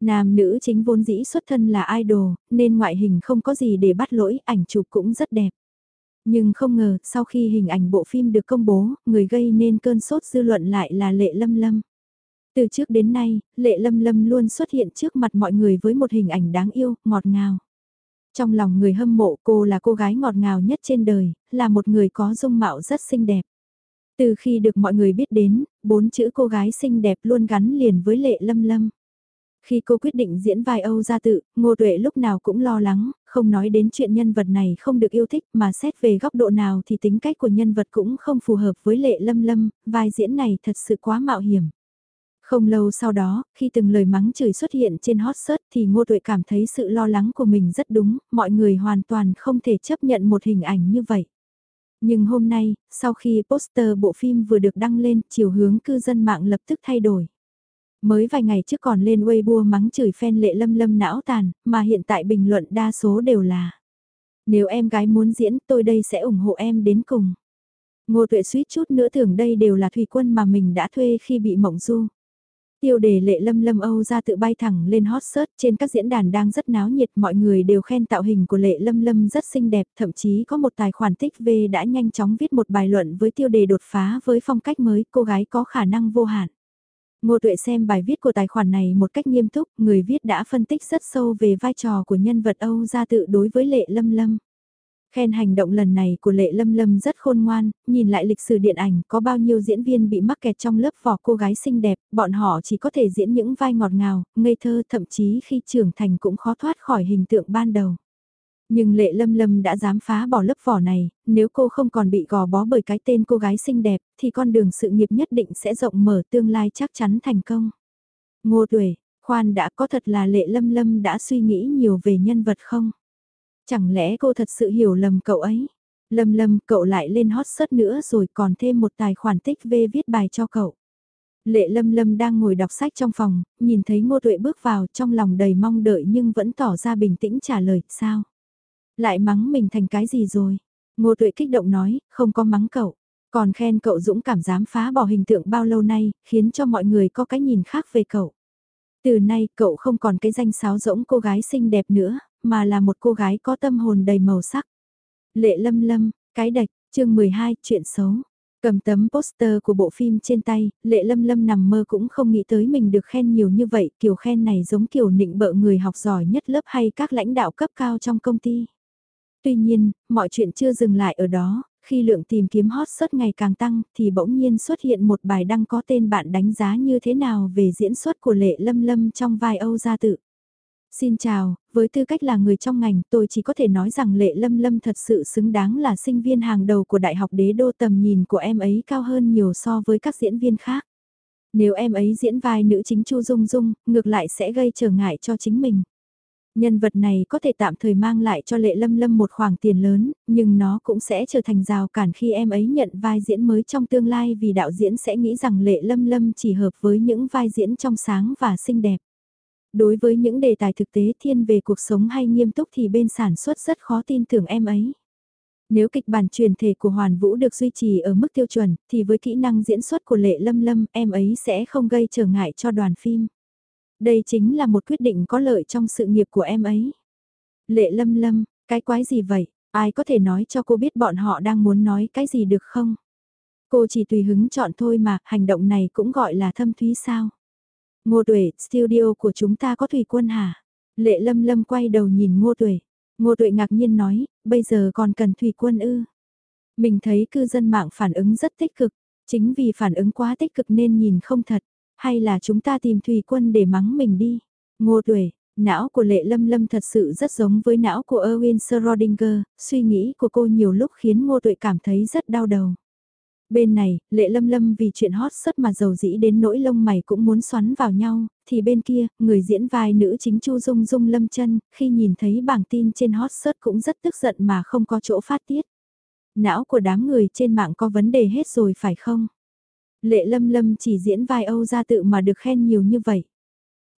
Speaker 1: Nam nữ chính vốn dĩ xuất thân là idol, nên ngoại hình không có gì để bắt lỗi, ảnh chụp cũng rất đẹp. Nhưng không ngờ, sau khi hình ảnh bộ phim được công bố, người gây nên cơn sốt dư luận lại là Lệ Lâm Lâm. Từ trước đến nay, Lệ Lâm Lâm luôn xuất hiện trước mặt mọi người với một hình ảnh đáng yêu, ngọt ngào. Trong lòng người hâm mộ cô là cô gái ngọt ngào nhất trên đời, là một người có dung mạo rất xinh đẹp. Từ khi được mọi người biết đến, bốn chữ cô gái xinh đẹp luôn gắn liền với Lệ Lâm Lâm. Khi cô quyết định diễn vai Âu gia tự, Ngô Tuệ lúc nào cũng lo lắng, không nói đến chuyện nhân vật này không được yêu thích mà xét về góc độ nào thì tính cách của nhân vật cũng không phù hợp với Lệ Lâm Lâm, vai diễn này thật sự quá mạo hiểm. Không lâu sau đó, khi từng lời mắng chửi xuất hiện trên hot search thì Ngô Tuệ cảm thấy sự lo lắng của mình rất đúng, mọi người hoàn toàn không thể chấp nhận một hình ảnh như vậy. Nhưng hôm nay, sau khi poster bộ phim vừa được đăng lên, chiều hướng cư dân mạng lập tức thay đổi. Mới vài ngày trước còn lên Weibo mắng chửi fan lệ lâm lâm não tàn, mà hiện tại bình luận đa số đều là Nếu em gái muốn diễn tôi đây sẽ ủng hộ em đến cùng. Ngô tuệ suýt chút nữa tưởng đây đều là thủy quân mà mình đã thuê khi bị mộng du. Tiêu đề lệ lâm lâm Âu ra tự bay thẳng lên hot search trên các diễn đàn đang rất náo nhiệt mọi người đều khen tạo hình của lệ lâm lâm rất xinh đẹp thậm chí có một tài khoản tích V đã nhanh chóng viết một bài luận với tiêu đề đột phá với phong cách mới cô gái có khả năng vô hạn. Ngô Tuệ xem bài viết của tài khoản này một cách nghiêm túc, người viết đã phân tích rất sâu về vai trò của nhân vật Âu gia tự đối với Lệ Lâm Lâm. Khen hành động lần này của Lệ Lâm Lâm rất khôn ngoan, nhìn lại lịch sử điện ảnh có bao nhiêu diễn viên bị mắc kẹt trong lớp vỏ cô gái xinh đẹp, bọn họ chỉ có thể diễn những vai ngọt ngào, ngây thơ thậm chí khi trưởng thành cũng khó thoát khỏi hình tượng ban đầu. Nhưng lệ lâm lâm đã dám phá bỏ lớp vỏ này, nếu cô không còn bị gò bó bởi cái tên cô gái xinh đẹp, thì con đường sự nghiệp nhất định sẽ rộng mở tương lai chắc chắn thành công. Ngô tuổi, khoan đã có thật là lệ lâm lâm đã suy nghĩ nhiều về nhân vật không? Chẳng lẽ cô thật sự hiểu lầm cậu ấy? Lâm lâm cậu lại lên hot search nữa rồi còn thêm một tài khoản tích về viết bài cho cậu. Lệ lâm lâm đang ngồi đọc sách trong phòng, nhìn thấy ngô tuệ bước vào trong lòng đầy mong đợi nhưng vẫn tỏ ra bình tĩnh trả lời, sao? Lại mắng mình thành cái gì rồi? Ngô Tuệ kích động nói, không có mắng cậu. Còn khen cậu dũng cảm dám phá bỏ hình tượng bao lâu nay, khiến cho mọi người có cái nhìn khác về cậu. Từ nay cậu không còn cái danh sáo rỗng cô gái xinh đẹp nữa, mà là một cô gái có tâm hồn đầy màu sắc. Lệ lâm lâm, cái đạch, chương 12, chuyện xấu. Cầm tấm poster của bộ phim trên tay, lệ lâm lâm nằm mơ cũng không nghĩ tới mình được khen nhiều như vậy, kiểu khen này giống kiểu nịnh bợ người học giỏi nhất lớp hay các lãnh đạo cấp cao trong công ty. Tuy nhiên, mọi chuyện chưa dừng lại ở đó, khi lượng tìm kiếm hot suất ngày càng tăng thì bỗng nhiên xuất hiện một bài đăng có tên bạn đánh giá như thế nào về diễn xuất của Lệ Lâm Lâm trong vai Âu Gia Tự. Xin chào, với tư cách là người trong ngành tôi chỉ có thể nói rằng Lệ Lâm Lâm thật sự xứng đáng là sinh viên hàng đầu của Đại học Đế Đô tầm nhìn của em ấy cao hơn nhiều so với các diễn viên khác. Nếu em ấy diễn vai nữ chính Chu Dung Dung, ngược lại sẽ gây trở ngại cho chính mình. Nhân vật này có thể tạm thời mang lại cho Lệ Lâm Lâm một khoản tiền lớn, nhưng nó cũng sẽ trở thành rào cản khi em ấy nhận vai diễn mới trong tương lai vì đạo diễn sẽ nghĩ rằng Lệ Lâm Lâm chỉ hợp với những vai diễn trong sáng và xinh đẹp. Đối với những đề tài thực tế thiên về cuộc sống hay nghiêm túc thì bên sản xuất rất khó tin tưởng em ấy. Nếu kịch bản truyền thể của Hoàn Vũ được duy trì ở mức tiêu chuẩn, thì với kỹ năng diễn xuất của Lệ Lâm Lâm, em ấy sẽ không gây trở ngại cho đoàn phim. Đây chính là một quyết định có lợi trong sự nghiệp của em ấy. Lệ lâm lâm, cái quái gì vậy? Ai có thể nói cho cô biết bọn họ đang muốn nói cái gì được không? Cô chỉ tùy hứng chọn thôi mà, hành động này cũng gọi là thâm thúy sao? Ngô Tuệ, studio của chúng ta có Thủy Quân hả? Lệ Lâm Lâm quay đầu nhìn Ngô Tuệ. Ngô Tuệ ngạc nhiên nói, bây giờ còn cần Thủy Quân ư? Mình thấy cư dân mạng phản ứng rất tích cực, chính vì phản ứng quá tích cực nên nhìn không thật. Hay là chúng ta tìm Thùy Quân để mắng mình đi? Ngô Tuệ, não của Lệ Lâm Lâm thật sự rất giống với não của Erwin Schrödinger, suy nghĩ của cô nhiều lúc khiến Ngô Tuệ cảm thấy rất đau đầu. Bên này, Lệ Lâm Lâm vì chuyện hot sất mà giàu dĩ đến nỗi lông mày cũng muốn xoắn vào nhau, thì bên kia, người diễn vai nữ chính Chu Dung Dung Lâm chân khi nhìn thấy bảng tin trên hot sớt cũng rất tức giận mà không có chỗ phát tiết. Não của đám người trên mạng có vấn đề hết rồi phải không? Lệ Lâm Lâm chỉ diễn vai Âu gia tự mà được khen nhiều như vậy.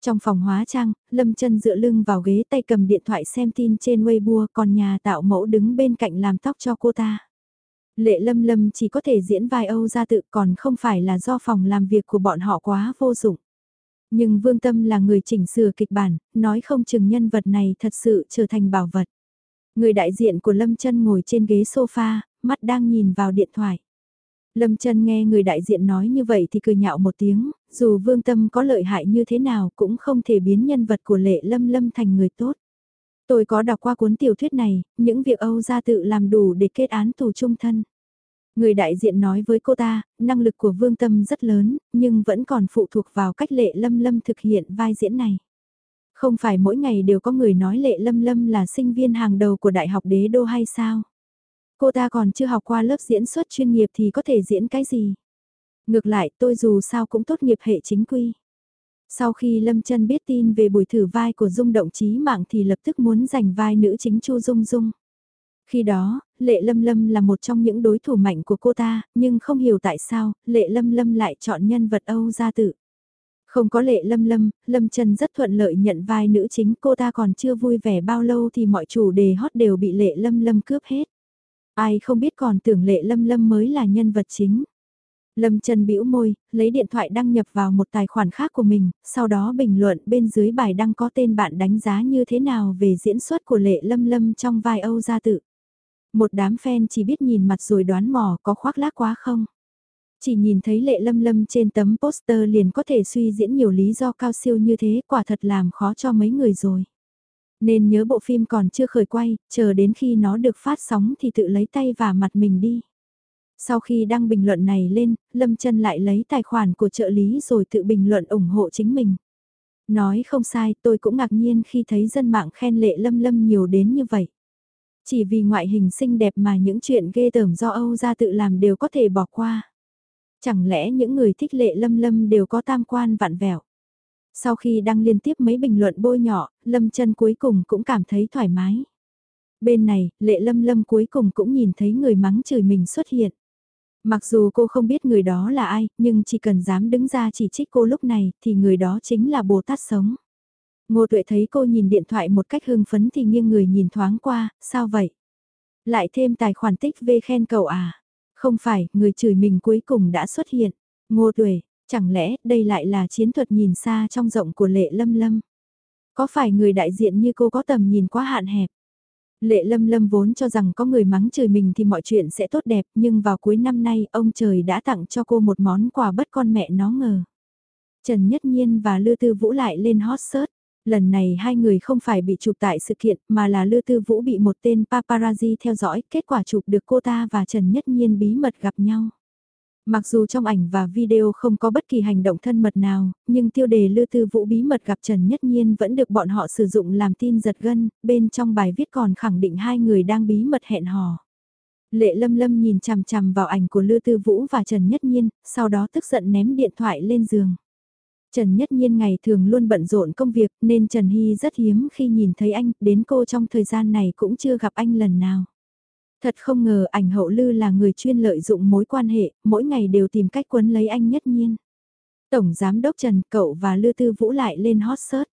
Speaker 1: Trong phòng hóa trang, Lâm chân dựa lưng vào ghế tay cầm điện thoại xem tin trên Weibo còn nhà tạo mẫu đứng bên cạnh làm tóc cho cô ta. Lệ Lâm Lâm chỉ có thể diễn vai Âu gia tự còn không phải là do phòng làm việc của bọn họ quá vô dụng. Nhưng Vương Tâm là người chỉnh sửa kịch bản, nói không chừng nhân vật này thật sự trở thành bảo vật. Người đại diện của Lâm chân ngồi trên ghế sofa, mắt đang nhìn vào điện thoại. Lâm chân nghe người đại diện nói như vậy thì cười nhạo một tiếng, dù Vương Tâm có lợi hại như thế nào cũng không thể biến nhân vật của Lệ Lâm Lâm thành người tốt. Tôi có đọc qua cuốn tiểu thuyết này, những việc Âu gia tự làm đủ để kết án tù trung thân. Người đại diện nói với cô ta, năng lực của Vương Tâm rất lớn, nhưng vẫn còn phụ thuộc vào cách Lệ Lâm Lâm thực hiện vai diễn này. Không phải mỗi ngày đều có người nói Lệ Lâm Lâm là sinh viên hàng đầu của Đại học Đế Đô hay sao? Cô ta còn chưa học qua lớp diễn xuất chuyên nghiệp thì có thể diễn cái gì? Ngược lại tôi dù sao cũng tốt nghiệp hệ chính quy. Sau khi Lâm Trân biết tin về buổi thử vai của Dung Động Chí Mạng thì lập tức muốn giành vai nữ chính Chu Dung Dung. Khi đó, Lệ Lâm Lâm là một trong những đối thủ mạnh của cô ta, nhưng không hiểu tại sao, Lệ Lâm Lâm lại chọn nhân vật Âu gia Tử. Không có Lệ Lâm Lâm, Lâm Trân rất thuận lợi nhận vai nữ chính cô ta còn chưa vui vẻ bao lâu thì mọi chủ đề hot đều bị Lệ Lâm Lâm cướp hết. Ai không biết còn tưởng Lệ Lâm Lâm mới là nhân vật chính. Lâm Trần bĩu môi, lấy điện thoại đăng nhập vào một tài khoản khác của mình, sau đó bình luận bên dưới bài đăng có tên bạn đánh giá như thế nào về diễn xuất của Lệ Lâm Lâm trong vai Âu Gia Tự. Một đám fan chỉ biết nhìn mặt rồi đoán mò có khoác lác quá không. Chỉ nhìn thấy Lệ Lâm Lâm trên tấm poster liền có thể suy diễn nhiều lý do cao siêu như thế quả thật làm khó cho mấy người rồi. Nên nhớ bộ phim còn chưa khởi quay, chờ đến khi nó được phát sóng thì tự lấy tay và mặt mình đi. Sau khi đăng bình luận này lên, Lâm Trân lại lấy tài khoản của trợ lý rồi tự bình luận ủng hộ chính mình. Nói không sai, tôi cũng ngạc nhiên khi thấy dân mạng khen lệ Lâm Lâm nhiều đến như vậy. Chỉ vì ngoại hình xinh đẹp mà những chuyện ghê tởm do Âu ra tự làm đều có thể bỏ qua. Chẳng lẽ những người thích lệ Lâm Lâm đều có tam quan vạn vẹo. Sau khi đăng liên tiếp mấy bình luận bôi nhỏ, Lâm chân cuối cùng cũng cảm thấy thoải mái. Bên này, lệ lâm lâm cuối cùng cũng nhìn thấy người mắng chửi mình xuất hiện. Mặc dù cô không biết người đó là ai, nhưng chỉ cần dám đứng ra chỉ trích cô lúc này thì người đó chính là Bồ Tát sống. Ngô Tuệ thấy cô nhìn điện thoại một cách hưng phấn thì nghiêng người nhìn thoáng qua, sao vậy? Lại thêm tài khoản tích V khen cậu à? Không phải, người chửi mình cuối cùng đã xuất hiện. Ngô Tuệ, chẳng lẽ đây lại là chiến thuật nhìn xa trong rộng của Lệ Lâm Lâm? Có phải người đại diện như cô có tầm nhìn quá hạn hẹp? Lệ lâm lâm vốn cho rằng có người mắng trời mình thì mọi chuyện sẽ tốt đẹp nhưng vào cuối năm nay ông trời đã tặng cho cô một món quà bất con mẹ nó ngờ. Trần Nhất Nhiên và Lư Tư Vũ lại lên hot search. Lần này hai người không phải bị chụp tại sự kiện mà là Lư Tư Vũ bị một tên paparazzi theo dõi, kết quả chụp được cô ta và Trần Nhất Nhiên bí mật gặp nhau. Mặc dù trong ảnh và video không có bất kỳ hành động thân mật nào, nhưng tiêu đề Lư Tư Vũ bí mật gặp Trần Nhất Nhiên vẫn được bọn họ sử dụng làm tin giật gân, bên trong bài viết còn khẳng định hai người đang bí mật hẹn hò. Lệ Lâm Lâm nhìn chằm chằm vào ảnh của Lư Tư Vũ và Trần Nhất Nhiên, sau đó tức giận ném điện thoại lên giường. Trần Nhất Nhiên ngày thường luôn bận rộn công việc nên Trần Hy rất hiếm khi nhìn thấy anh, đến cô trong thời gian này cũng chưa gặp anh lần nào. Thật không ngờ ảnh hậu lư là người chuyên lợi dụng mối quan hệ, mỗi ngày đều tìm cách quấn lấy anh nhất nhiên. Tổng Giám Đốc Trần, cậu và Lư Tư Vũ lại lên hot search.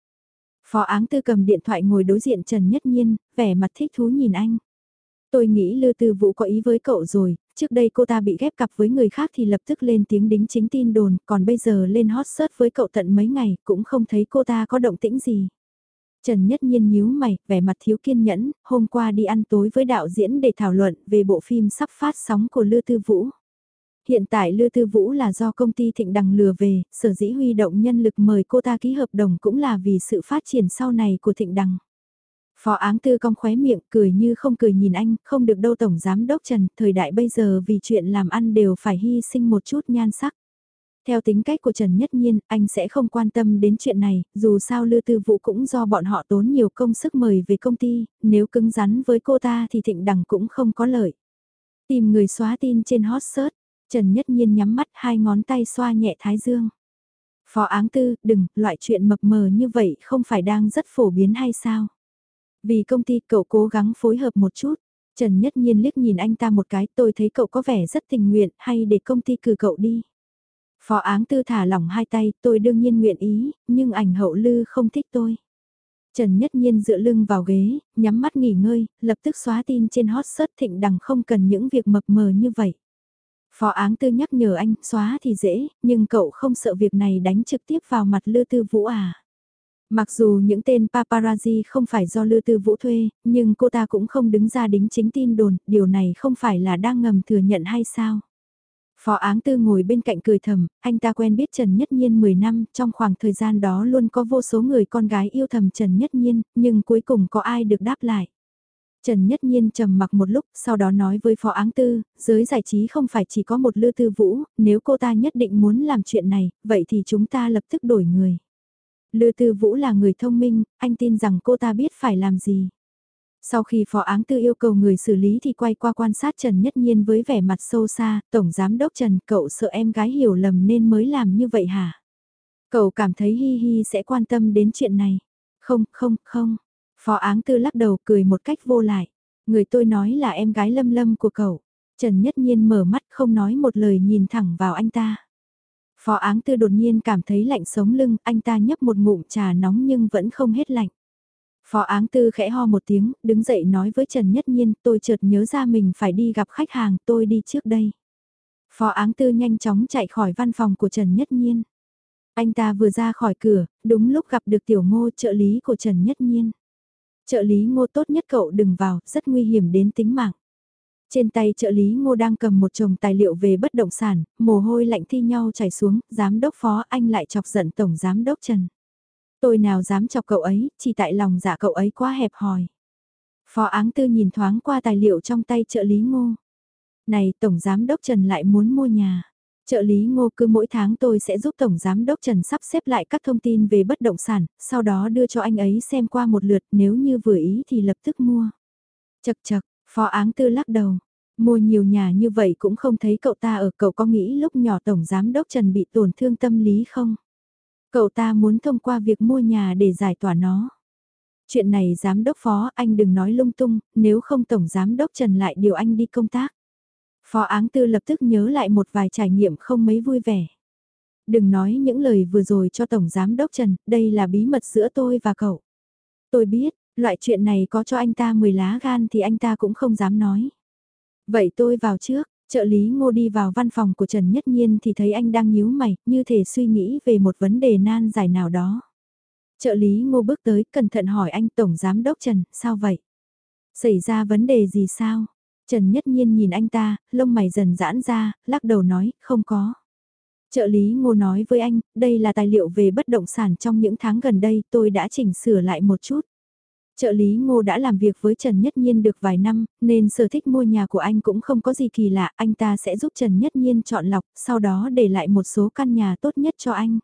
Speaker 1: Phó áng tư cầm điện thoại ngồi đối diện Trần Nhất Nhiên, vẻ mặt thích thú nhìn anh. Tôi nghĩ Lư Tư Vũ có ý với cậu rồi, trước đây cô ta bị ghép cặp với người khác thì lập tức lên tiếng đính chính tin đồn, còn bây giờ lên hot search với cậu tận mấy ngày, cũng không thấy cô ta có động tĩnh gì. Trần Nhất Nhiên nhíu mày, vẻ mặt thiếu kiên nhẫn, hôm qua đi ăn tối với đạo diễn để thảo luận về bộ phim sắp phát sóng của Lư Tư Vũ. Hiện tại Lư Tư Vũ là do công ty Thịnh Đằng lừa về, sở dĩ huy động nhân lực mời cô ta ký hợp đồng cũng là vì sự phát triển sau này của Thịnh Đằng. Phó áng tư cong khóe miệng, cười như không cười nhìn anh, không được đâu Tổng Giám Đốc Trần, thời đại bây giờ vì chuyện làm ăn đều phải hy sinh một chút nhan sắc. Theo tính cách của Trần Nhất Nhiên, anh sẽ không quan tâm đến chuyện này, dù sao Lư Tư Vũ cũng do bọn họ tốn nhiều công sức mời về công ty, nếu cứng rắn với cô ta thì Thịnh đẳng cũng không có lợi. Tìm người xóa tin trên hot search, Trần Nhất Nhiên nhắm mắt hai ngón tay xoa nhẹ thái dương. Phó áng tư, đừng, loại chuyện mập mờ như vậy không phải đang rất phổ biến hay sao? Vì công ty cậu cố gắng phối hợp một chút. Trần Nhất Nhiên liếc nhìn anh ta một cái, tôi thấy cậu có vẻ rất tình nguyện, hay để công ty cử cậu đi. Phó áng tư thả lỏng hai tay, tôi đương nhiên nguyện ý, nhưng ảnh hậu lư không thích tôi. Trần Nhất Nhiên dựa lưng vào ghế, nhắm mắt nghỉ ngơi, lập tức xóa tin trên hot search thịnh đằng không cần những việc mập mờ như vậy. Phó áng tư nhắc nhở anh, xóa thì dễ, nhưng cậu không sợ việc này đánh trực tiếp vào mặt Lư Tư Vũ à. Mặc dù những tên paparazzi không phải do Lư Tư Vũ thuê, nhưng cô ta cũng không đứng ra đính chính tin đồn, điều này không phải là đang ngầm thừa nhận hay sao? Phó áng tư ngồi bên cạnh cười thầm, anh ta quen biết Trần Nhất Nhiên 10 năm, trong khoảng thời gian đó luôn có vô số người con gái yêu thầm Trần Nhất Nhiên, nhưng cuối cùng có ai được đáp lại. Trần Nhất Nhiên trầm mặc một lúc, sau đó nói với Phó Áng Tư, giới giải trí không phải chỉ có một Lư Tư Vũ, nếu cô ta nhất định muốn làm chuyện này, vậy thì chúng ta lập tức đổi người. Lư Tư Vũ là người thông minh, anh tin rằng cô ta biết phải làm gì. Sau khi Phó Áng Tư yêu cầu người xử lý thì quay qua quan sát Trần Nhất Nhiên với vẻ mặt sâu xa, Tổng Giám Đốc Trần, cậu sợ em gái hiểu lầm nên mới làm như vậy hả? Cậu cảm thấy Hi Hi sẽ quan tâm đến chuyện này. Không, không, không. Phó Áng Tư lắc đầu cười một cách vô lại. Người tôi nói là em gái lâm lâm của cậu. Trần Nhất Nhiên mở mắt không nói một lời nhìn thẳng vào anh ta. Phó Áng Tư đột nhiên cảm thấy lạnh sống lưng, anh ta nhấp một ngụm trà nóng nhưng vẫn không hết lạnh. Phó áng tư khẽ ho một tiếng, đứng dậy nói với Trần Nhất Nhiên, tôi chợt nhớ ra mình phải đi gặp khách hàng, tôi đi trước đây. Phó áng tư nhanh chóng chạy khỏi văn phòng của Trần Nhất Nhiên. Anh ta vừa ra khỏi cửa, đúng lúc gặp được tiểu ngô trợ lý của Trần Nhất Nhiên. Trợ lý ngô tốt nhất cậu đừng vào, rất nguy hiểm đến tính mạng. Trên tay trợ lý ngô đang cầm một chồng tài liệu về bất động sản, mồ hôi lạnh thi nhau chảy xuống, giám đốc phó anh lại chọc giận tổng giám đốc Trần. Tôi nào dám chọc cậu ấy, chỉ tại lòng dạ cậu ấy quá hẹp hòi. Phó áng tư nhìn thoáng qua tài liệu trong tay trợ lý ngô. Này, Tổng Giám Đốc Trần lại muốn mua nhà. Trợ lý ngô cứ mỗi tháng tôi sẽ giúp Tổng Giám Đốc Trần sắp xếp lại các thông tin về bất động sản, sau đó đưa cho anh ấy xem qua một lượt nếu như vừa ý thì lập tức mua. Chật chật, Phó áng tư lắc đầu. Mua nhiều nhà như vậy cũng không thấy cậu ta ở cậu có nghĩ lúc nhỏ Tổng Giám Đốc Trần bị tổn thương tâm lý không? Cậu ta muốn thông qua việc mua nhà để giải tỏa nó. Chuyện này giám đốc phó anh đừng nói lung tung, nếu không tổng giám đốc Trần lại điều anh đi công tác. Phó áng tư lập tức nhớ lại một vài trải nghiệm không mấy vui vẻ. Đừng nói những lời vừa rồi cho tổng giám đốc Trần, đây là bí mật giữa tôi và cậu. Tôi biết, loại chuyện này có cho anh ta 10 lá gan thì anh ta cũng không dám nói. Vậy tôi vào trước, Trợ lý ngô đi vào văn phòng của Trần Nhất Nhiên thì thấy anh đang nhíu mày, như thể suy nghĩ về một vấn đề nan giải nào đó. Trợ lý ngô bước tới, cẩn thận hỏi anh Tổng Giám Đốc Trần, sao vậy? Xảy ra vấn đề gì sao? Trần Nhất Nhiên nhìn anh ta, lông mày dần giãn ra, lắc đầu nói, không có. Trợ lý ngô nói với anh, đây là tài liệu về bất động sản trong những tháng gần đây tôi đã chỉnh sửa lại một chút. Trợ lý ngô đã làm việc với Trần Nhất Nhiên được vài năm, nên sở thích mua nhà của anh cũng không có gì kỳ lạ, anh ta sẽ giúp Trần Nhất Nhiên chọn lọc, sau đó để lại một số căn nhà tốt nhất cho anh.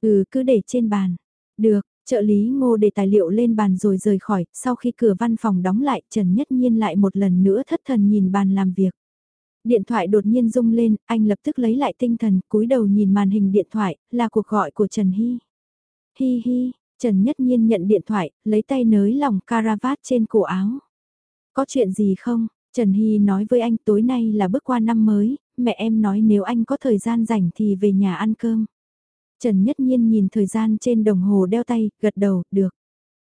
Speaker 1: Ừ, cứ để trên bàn. Được, trợ lý ngô để tài liệu lên bàn rồi rời khỏi, sau khi cửa văn phòng đóng lại, Trần Nhất Nhiên lại một lần nữa thất thần nhìn bàn làm việc. Điện thoại đột nhiên rung lên, anh lập tức lấy lại tinh thần, cúi đầu nhìn màn hình điện thoại, là cuộc gọi của Trần Hy. Hi hi, Trần Nhất Nhiên nhận điện thoại, lấy tay nới lòng caravat trên cổ áo. Có chuyện gì không? Trần Hy nói với anh tối nay là bước qua năm mới, mẹ em nói nếu anh có thời gian rảnh thì về nhà ăn cơm. Trần Nhất Nhiên nhìn thời gian trên đồng hồ đeo tay, gật đầu, được.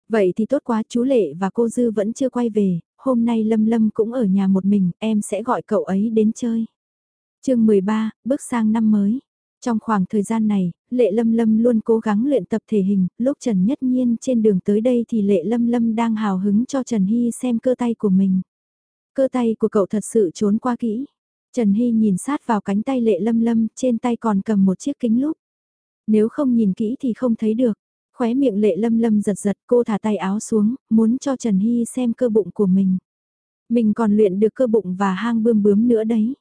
Speaker 1: Vậy thì tốt quá, chú Lệ và cô Dư vẫn chưa quay về, hôm nay Lâm Lâm cũng ở nhà một mình, em sẽ gọi cậu ấy đến chơi. chương 13, bước sang năm mới. Trong khoảng thời gian này, Lệ Lâm Lâm luôn cố gắng luyện tập thể hình, lúc Trần Nhất Nhiên trên đường tới đây thì Lệ Lâm Lâm đang hào hứng cho Trần Hy xem cơ tay của mình. Cơ tay của cậu thật sự trốn qua kỹ. Trần Hy nhìn sát vào cánh tay Lệ Lâm Lâm, trên tay còn cầm một chiếc kính lúp. Nếu không nhìn kỹ thì không thấy được. Khóe miệng Lệ Lâm Lâm giật giật cô thả tay áo xuống, muốn cho Trần Hy xem cơ bụng của mình. Mình còn luyện được cơ bụng và hang bươm bướm nữa đấy.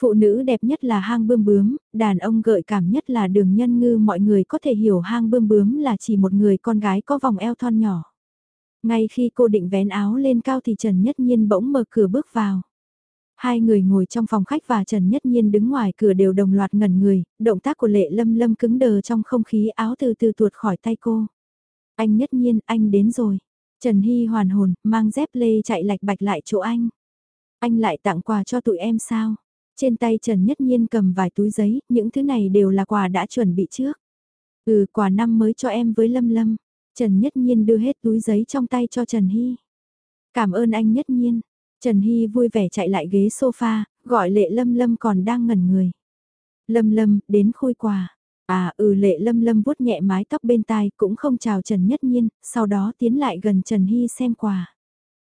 Speaker 1: Phụ nữ đẹp nhất là hang bươm bướm, đàn ông gợi cảm nhất là đường nhân ngư mọi người có thể hiểu hang bươm bướm là chỉ một người con gái có vòng eo thon nhỏ. Ngay khi cô định vén áo lên cao thì Trần Nhất Nhiên bỗng mở cửa bước vào. Hai người ngồi trong phòng khách và Trần Nhất Nhiên đứng ngoài cửa đều đồng loạt ngẩn người, động tác của Lệ Lâm Lâm cứng đờ trong không khí áo từ từ tuột khỏi tay cô. Anh Nhất Nhiên, anh đến rồi. Trần Hy hoàn hồn, mang dép lê chạy lạch bạch lại chỗ anh. Anh lại tặng quà cho tụi em sao? Trên tay Trần Nhất Nhiên cầm vài túi giấy, những thứ này đều là quà đã chuẩn bị trước. Ừ, quà năm mới cho em với Lâm Lâm. Trần Nhất Nhiên đưa hết túi giấy trong tay cho Trần Hy. Cảm ơn anh Nhất Nhiên. Trần Hy vui vẻ chạy lại ghế sofa, gọi lệ Lâm Lâm còn đang ngẩn người. Lâm Lâm, đến khui quà. À ừ lệ Lâm Lâm vuốt nhẹ mái tóc bên tai cũng không chào Trần Nhất Nhiên, sau đó tiến lại gần Trần Hy xem quà.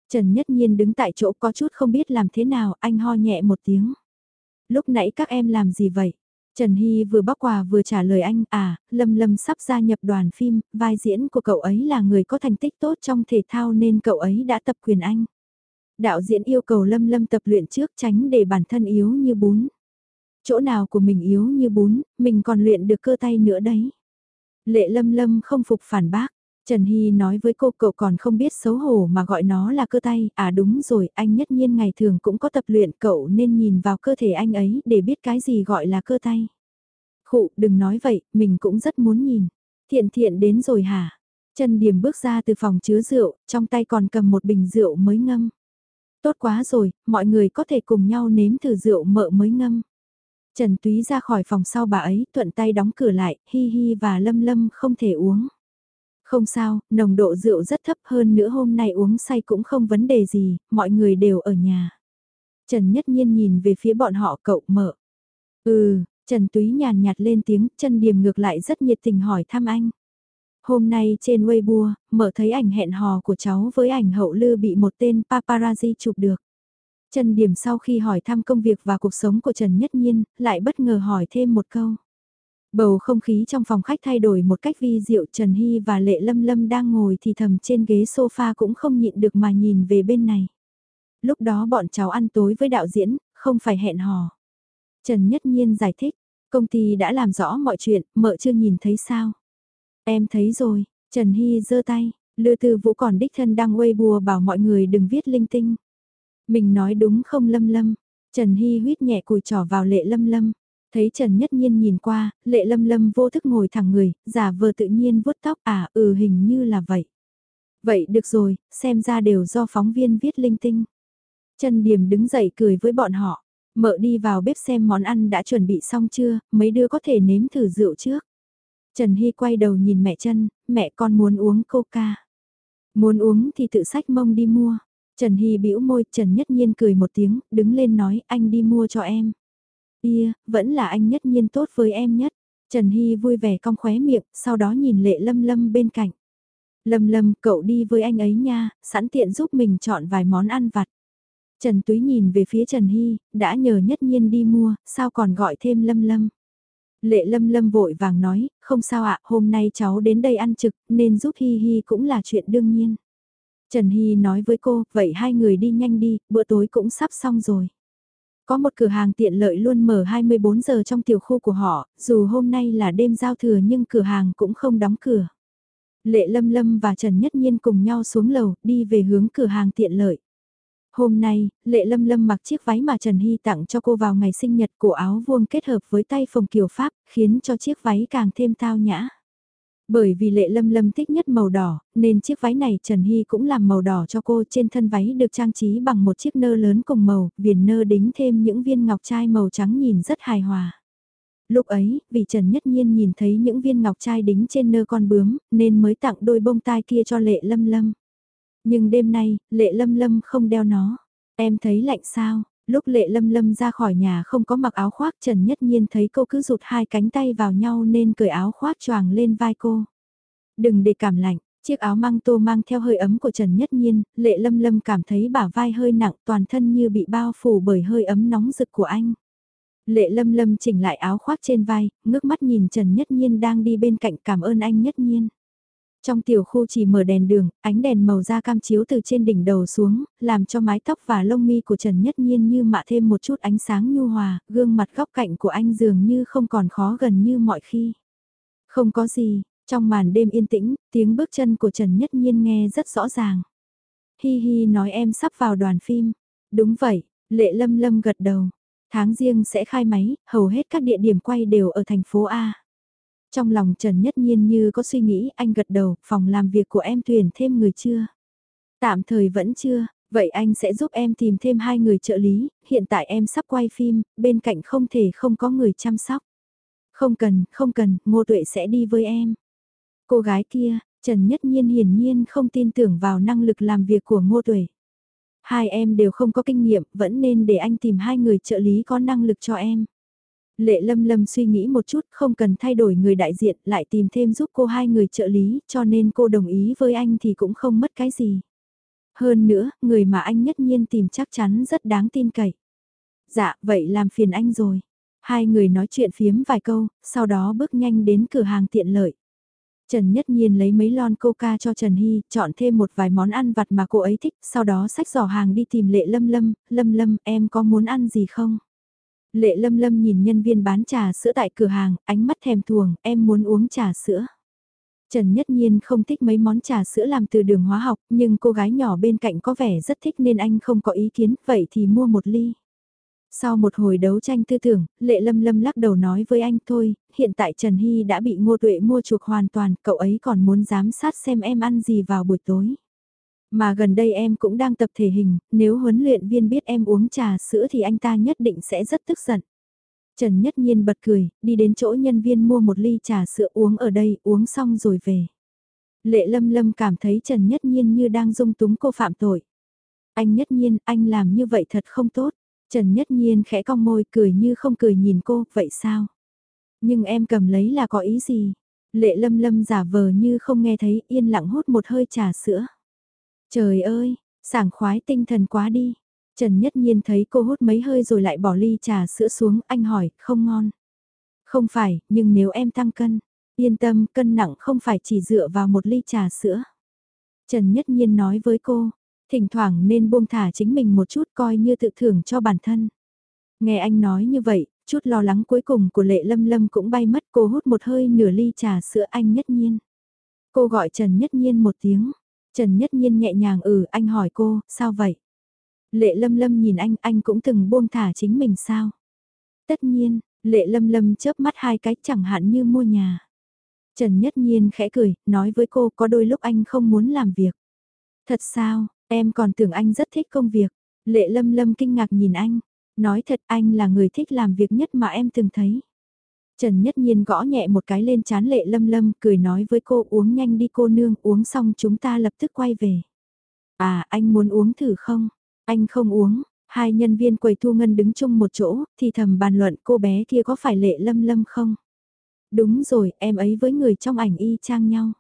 Speaker 1: Trần Nhất Nhiên đứng tại chỗ có chút không biết làm thế nào, anh ho nhẹ một tiếng. Lúc nãy các em làm gì vậy? Trần Hy vừa bóc quà vừa trả lời anh, à, Lâm Lâm sắp gia nhập đoàn phim, vai diễn của cậu ấy là người có thành tích tốt trong thể thao nên cậu ấy đã tập quyền anh. Đạo diễn yêu cầu Lâm Lâm tập luyện trước tránh để bản thân yếu như bún. Chỗ nào của mình yếu như bún, mình còn luyện được cơ tay nữa đấy. Lệ Lâm Lâm không phục phản bác, Trần Hy nói với cô cậu còn không biết xấu hổ mà gọi nó là cơ tay, à đúng rồi, anh nhất nhiên ngày thường cũng có tập luyện cậu nên nhìn vào cơ thể anh ấy để biết cái gì gọi là cơ tay. Khụ, đừng nói vậy, mình cũng rất muốn nhìn. Thiện thiện đến rồi hả? Trần Điểm bước ra từ phòng chứa rượu, trong tay còn cầm một bình rượu mới ngâm. Tốt quá rồi, mọi người có thể cùng nhau nếm thử rượu mợ mới ngâm. Trần Túy ra khỏi phòng sau bà ấy, thuận tay đóng cửa lại, Hi Hi và Lâm Lâm không thể uống. Không sao, nồng độ rượu rất thấp hơn nữa hôm nay uống say cũng không vấn đề gì, mọi người đều ở nhà. Trần Nhất Nhiên nhìn về phía bọn họ cậu mở. Ừ, Trần Túy nhàn nhạt lên tiếng, chân điềm ngược lại rất nhiệt tình hỏi thăm anh. Hôm nay trên Weibo, mở thấy ảnh hẹn hò của cháu với ảnh hậu lư bị một tên paparazzi chụp được. Trần Điểm sau khi hỏi thăm công việc và cuộc sống của Trần Nhất Nhiên, lại bất ngờ hỏi thêm một câu. Bầu không khí trong phòng khách thay đổi một cách vi diệu Trần Hy và Lệ Lâm Lâm đang ngồi thì thầm trên ghế sofa cũng không nhịn được mà nhìn về bên này. Lúc đó bọn cháu ăn tối với đạo diễn, không phải hẹn hò. Trần Nhất Nhiên giải thích, công ty đã làm rõ mọi chuyện, mợ chưa nhìn thấy sao. Em thấy rồi, Trần Hy giơ tay, Lư Tư Vũ còn đích thân đăng Weibo bảo mọi người đừng viết linh tinh. Mình nói đúng không Lâm Lâm? Trần Hy huyết nhẹ cùi trỏ vào lệ Lâm Lâm. Thấy Trần Nhất Nhiên nhìn qua, lệ lâm lâm vô thức ngồi thẳng người, giả vờ tự nhiên vuốt tóc à ừ hình như là vậy. Vậy được rồi, xem ra đều do phóng viên viết linh tinh. Trần Điểm đứng dậy cười với bọn họ, mợ đi vào bếp xem món ăn đã chuẩn bị xong chưa, mấy đứa có thể nếm thử rượu trước. Trần Hy quay đầu nhìn mẹ chân, mẹ con muốn uống coca. Muốn uống thì tự sách mông đi mua. Trần Hy bĩu môi, Trần Nhất Nhiên cười một tiếng, đứng lên nói anh đi mua cho em. Kia, vẫn là anh nhất nhiên tốt với em nhất. Trần Hy vui vẻ cong khóe miệng, sau đó nhìn lệ lâm lâm bên cạnh. Lâm lâm, cậu đi với anh ấy nha, sẵn tiện giúp mình chọn vài món ăn vặt. Trần Túy nhìn về phía Trần Hy, đã nhờ nhất nhiên đi mua, sao còn gọi thêm lâm lâm. Lệ lâm lâm vội vàng nói, không sao ạ, hôm nay cháu đến đây ăn trực, nên giúp Hi Hi cũng là chuyện đương nhiên. Trần Hy nói với cô, vậy hai người đi nhanh đi, bữa tối cũng sắp xong rồi. Có một cửa hàng tiện lợi luôn mở 24 giờ trong tiểu khu của họ, dù hôm nay là đêm giao thừa nhưng cửa hàng cũng không đóng cửa. Lệ Lâm Lâm và Trần Nhất Nhiên cùng nhau xuống lầu, đi về hướng cửa hàng tiện lợi. Hôm nay, Lệ Lâm Lâm mặc chiếc váy mà Trần Hy tặng cho cô vào ngày sinh nhật cổ áo vuông kết hợp với tay phồng kiểu Pháp, khiến cho chiếc váy càng thêm tao nhã. Bởi vì lệ lâm lâm thích nhất màu đỏ, nên chiếc váy này Trần Hy cũng làm màu đỏ cho cô trên thân váy được trang trí bằng một chiếc nơ lớn cùng màu, viền nơ đính thêm những viên ngọc trai màu trắng nhìn rất hài hòa. Lúc ấy, vì Trần Nhất Nhiên nhìn thấy những viên ngọc trai đính trên nơ con bướm, nên mới tặng đôi bông tai kia cho lệ lâm lâm. Nhưng đêm nay, lệ lâm lâm không đeo nó. Em thấy lạnh sao? Lúc lệ lâm lâm ra khỏi nhà không có mặc áo khoác Trần Nhất Nhiên thấy cô cứ rụt hai cánh tay vào nhau nên cởi áo khoác choàng lên vai cô. Đừng để cảm lạnh, chiếc áo măng tô mang theo hơi ấm của Trần Nhất Nhiên, lệ lâm lâm cảm thấy bả vai hơi nặng toàn thân như bị bao phủ bởi hơi ấm nóng rực của anh. Lệ lâm lâm chỉnh lại áo khoác trên vai, ngước mắt nhìn Trần Nhất Nhiên đang đi bên cạnh cảm ơn anh Nhất Nhiên. Trong tiểu khu chỉ mở đèn đường, ánh đèn màu da cam chiếu từ trên đỉnh đầu xuống, làm cho mái tóc và lông mi của Trần Nhất Nhiên như mạ thêm một chút ánh sáng nhu hòa, gương mặt góc cạnh của anh dường như không còn khó gần như mọi khi. Không có gì, trong màn đêm yên tĩnh, tiếng bước chân của Trần Nhất Nhiên nghe rất rõ ràng. Hi hi nói em sắp vào đoàn phim. Đúng vậy, Lệ Lâm Lâm gật đầu. Tháng riêng sẽ khai máy, hầu hết các địa điểm quay đều ở thành phố A. Trong lòng Trần Nhất Nhiên như có suy nghĩ anh gật đầu, phòng làm việc của em tuyển thêm người chưa? Tạm thời vẫn chưa, vậy anh sẽ giúp em tìm thêm hai người trợ lý, hiện tại em sắp quay phim, bên cạnh không thể không có người chăm sóc. Không cần, không cần, Ngô Tuệ sẽ đi với em. Cô gái kia, Trần Nhất Nhiên hiển nhiên không tin tưởng vào năng lực làm việc của Ngô Tuệ. Hai em đều không có kinh nghiệm, vẫn nên để anh tìm hai người trợ lý có năng lực cho em. Lệ Lâm Lâm suy nghĩ một chút, không cần thay đổi người đại diện, lại tìm thêm giúp cô hai người trợ lý, cho nên cô đồng ý với anh thì cũng không mất cái gì. Hơn nữa, người mà anh nhất nhiên tìm chắc chắn rất đáng tin cậy. Dạ, vậy làm phiền anh rồi. Hai người nói chuyện phiếm vài câu, sau đó bước nhanh đến cửa hàng tiện lợi. Trần Nhất Nhiên lấy mấy lon coca cho Trần Hy, chọn thêm một vài món ăn vặt mà cô ấy thích, sau đó xách giỏ hàng đi tìm Lệ Lâm Lâm, Lâm Lâm, em có muốn ăn gì không? Lệ Lâm Lâm nhìn nhân viên bán trà sữa tại cửa hàng, ánh mắt thèm thuồng, em muốn uống trà sữa. Trần Nhất Nhiên không thích mấy món trà sữa làm từ đường hóa học, nhưng cô gái nhỏ bên cạnh có vẻ rất thích nên anh không có ý kiến, vậy thì mua một ly. Sau một hồi đấu tranh tư tưởng, Lệ Lâm Lâm lắc đầu nói với anh thôi, hiện tại Trần Hy đã bị Ngô Tuệ mua chuộc hoàn toàn, cậu ấy còn muốn giám sát xem em ăn gì vào buổi tối. Mà gần đây em cũng đang tập thể hình, nếu huấn luyện viên biết em uống trà sữa thì anh ta nhất định sẽ rất tức giận. Trần Nhất Nhiên bật cười, đi đến chỗ nhân viên mua một ly trà sữa uống ở đây, uống xong rồi về. Lệ Lâm Lâm cảm thấy Trần Nhất Nhiên như đang dung túng cô phạm tội. Anh Nhất Nhiên, anh làm như vậy thật không tốt. Trần Nhất Nhiên khẽ cong môi cười như không cười nhìn cô, vậy sao? Nhưng em cầm lấy là có ý gì? Lệ Lâm Lâm giả vờ như không nghe thấy yên lặng hút một hơi trà sữa. Trời ơi, sảng khoái tinh thần quá đi. Trần Nhất Nhiên thấy cô hút mấy hơi rồi lại bỏ ly trà sữa xuống, anh hỏi, không ngon. Không phải, nhưng nếu em tăng cân, yên tâm, cân nặng không phải chỉ dựa vào một ly trà sữa. Trần Nhất Nhiên nói với cô, thỉnh thoảng nên buông thả chính mình một chút coi như tự thưởng cho bản thân. Nghe anh nói như vậy, chút lo lắng cuối cùng của lệ lâm lâm cũng bay mất cô hút một hơi nửa ly trà sữa anh Nhất Nhiên. Cô gọi Trần Nhất Nhiên một tiếng, Trần Nhất Nhiên nhẹ nhàng ừ anh hỏi cô, sao vậy? Lệ lâm lâm nhìn anh, anh cũng từng buông thả chính mình sao? Tất nhiên, lệ lâm lâm chớp mắt hai cái chẳng hạn như mua nhà. Trần Nhất Nhiên khẽ cười, nói với cô có đôi lúc anh không muốn làm việc. Thật sao, em còn tưởng anh rất thích công việc. Lệ lâm lâm kinh ngạc nhìn anh, nói thật anh là người thích làm việc nhất mà em từng thấy. Trần Nhất Nhiên gõ nhẹ một cái lên chán lệ lâm lâm, cười nói với cô uống nhanh đi cô nương, uống xong chúng ta lập tức quay về. À, anh muốn uống thử không? Anh không uống, hai nhân viên quầy thu ngân đứng chung một chỗ, thì thầm bàn luận cô bé kia có phải lệ lâm lâm không? Đúng rồi, em ấy với người trong ảnh y chang nhau.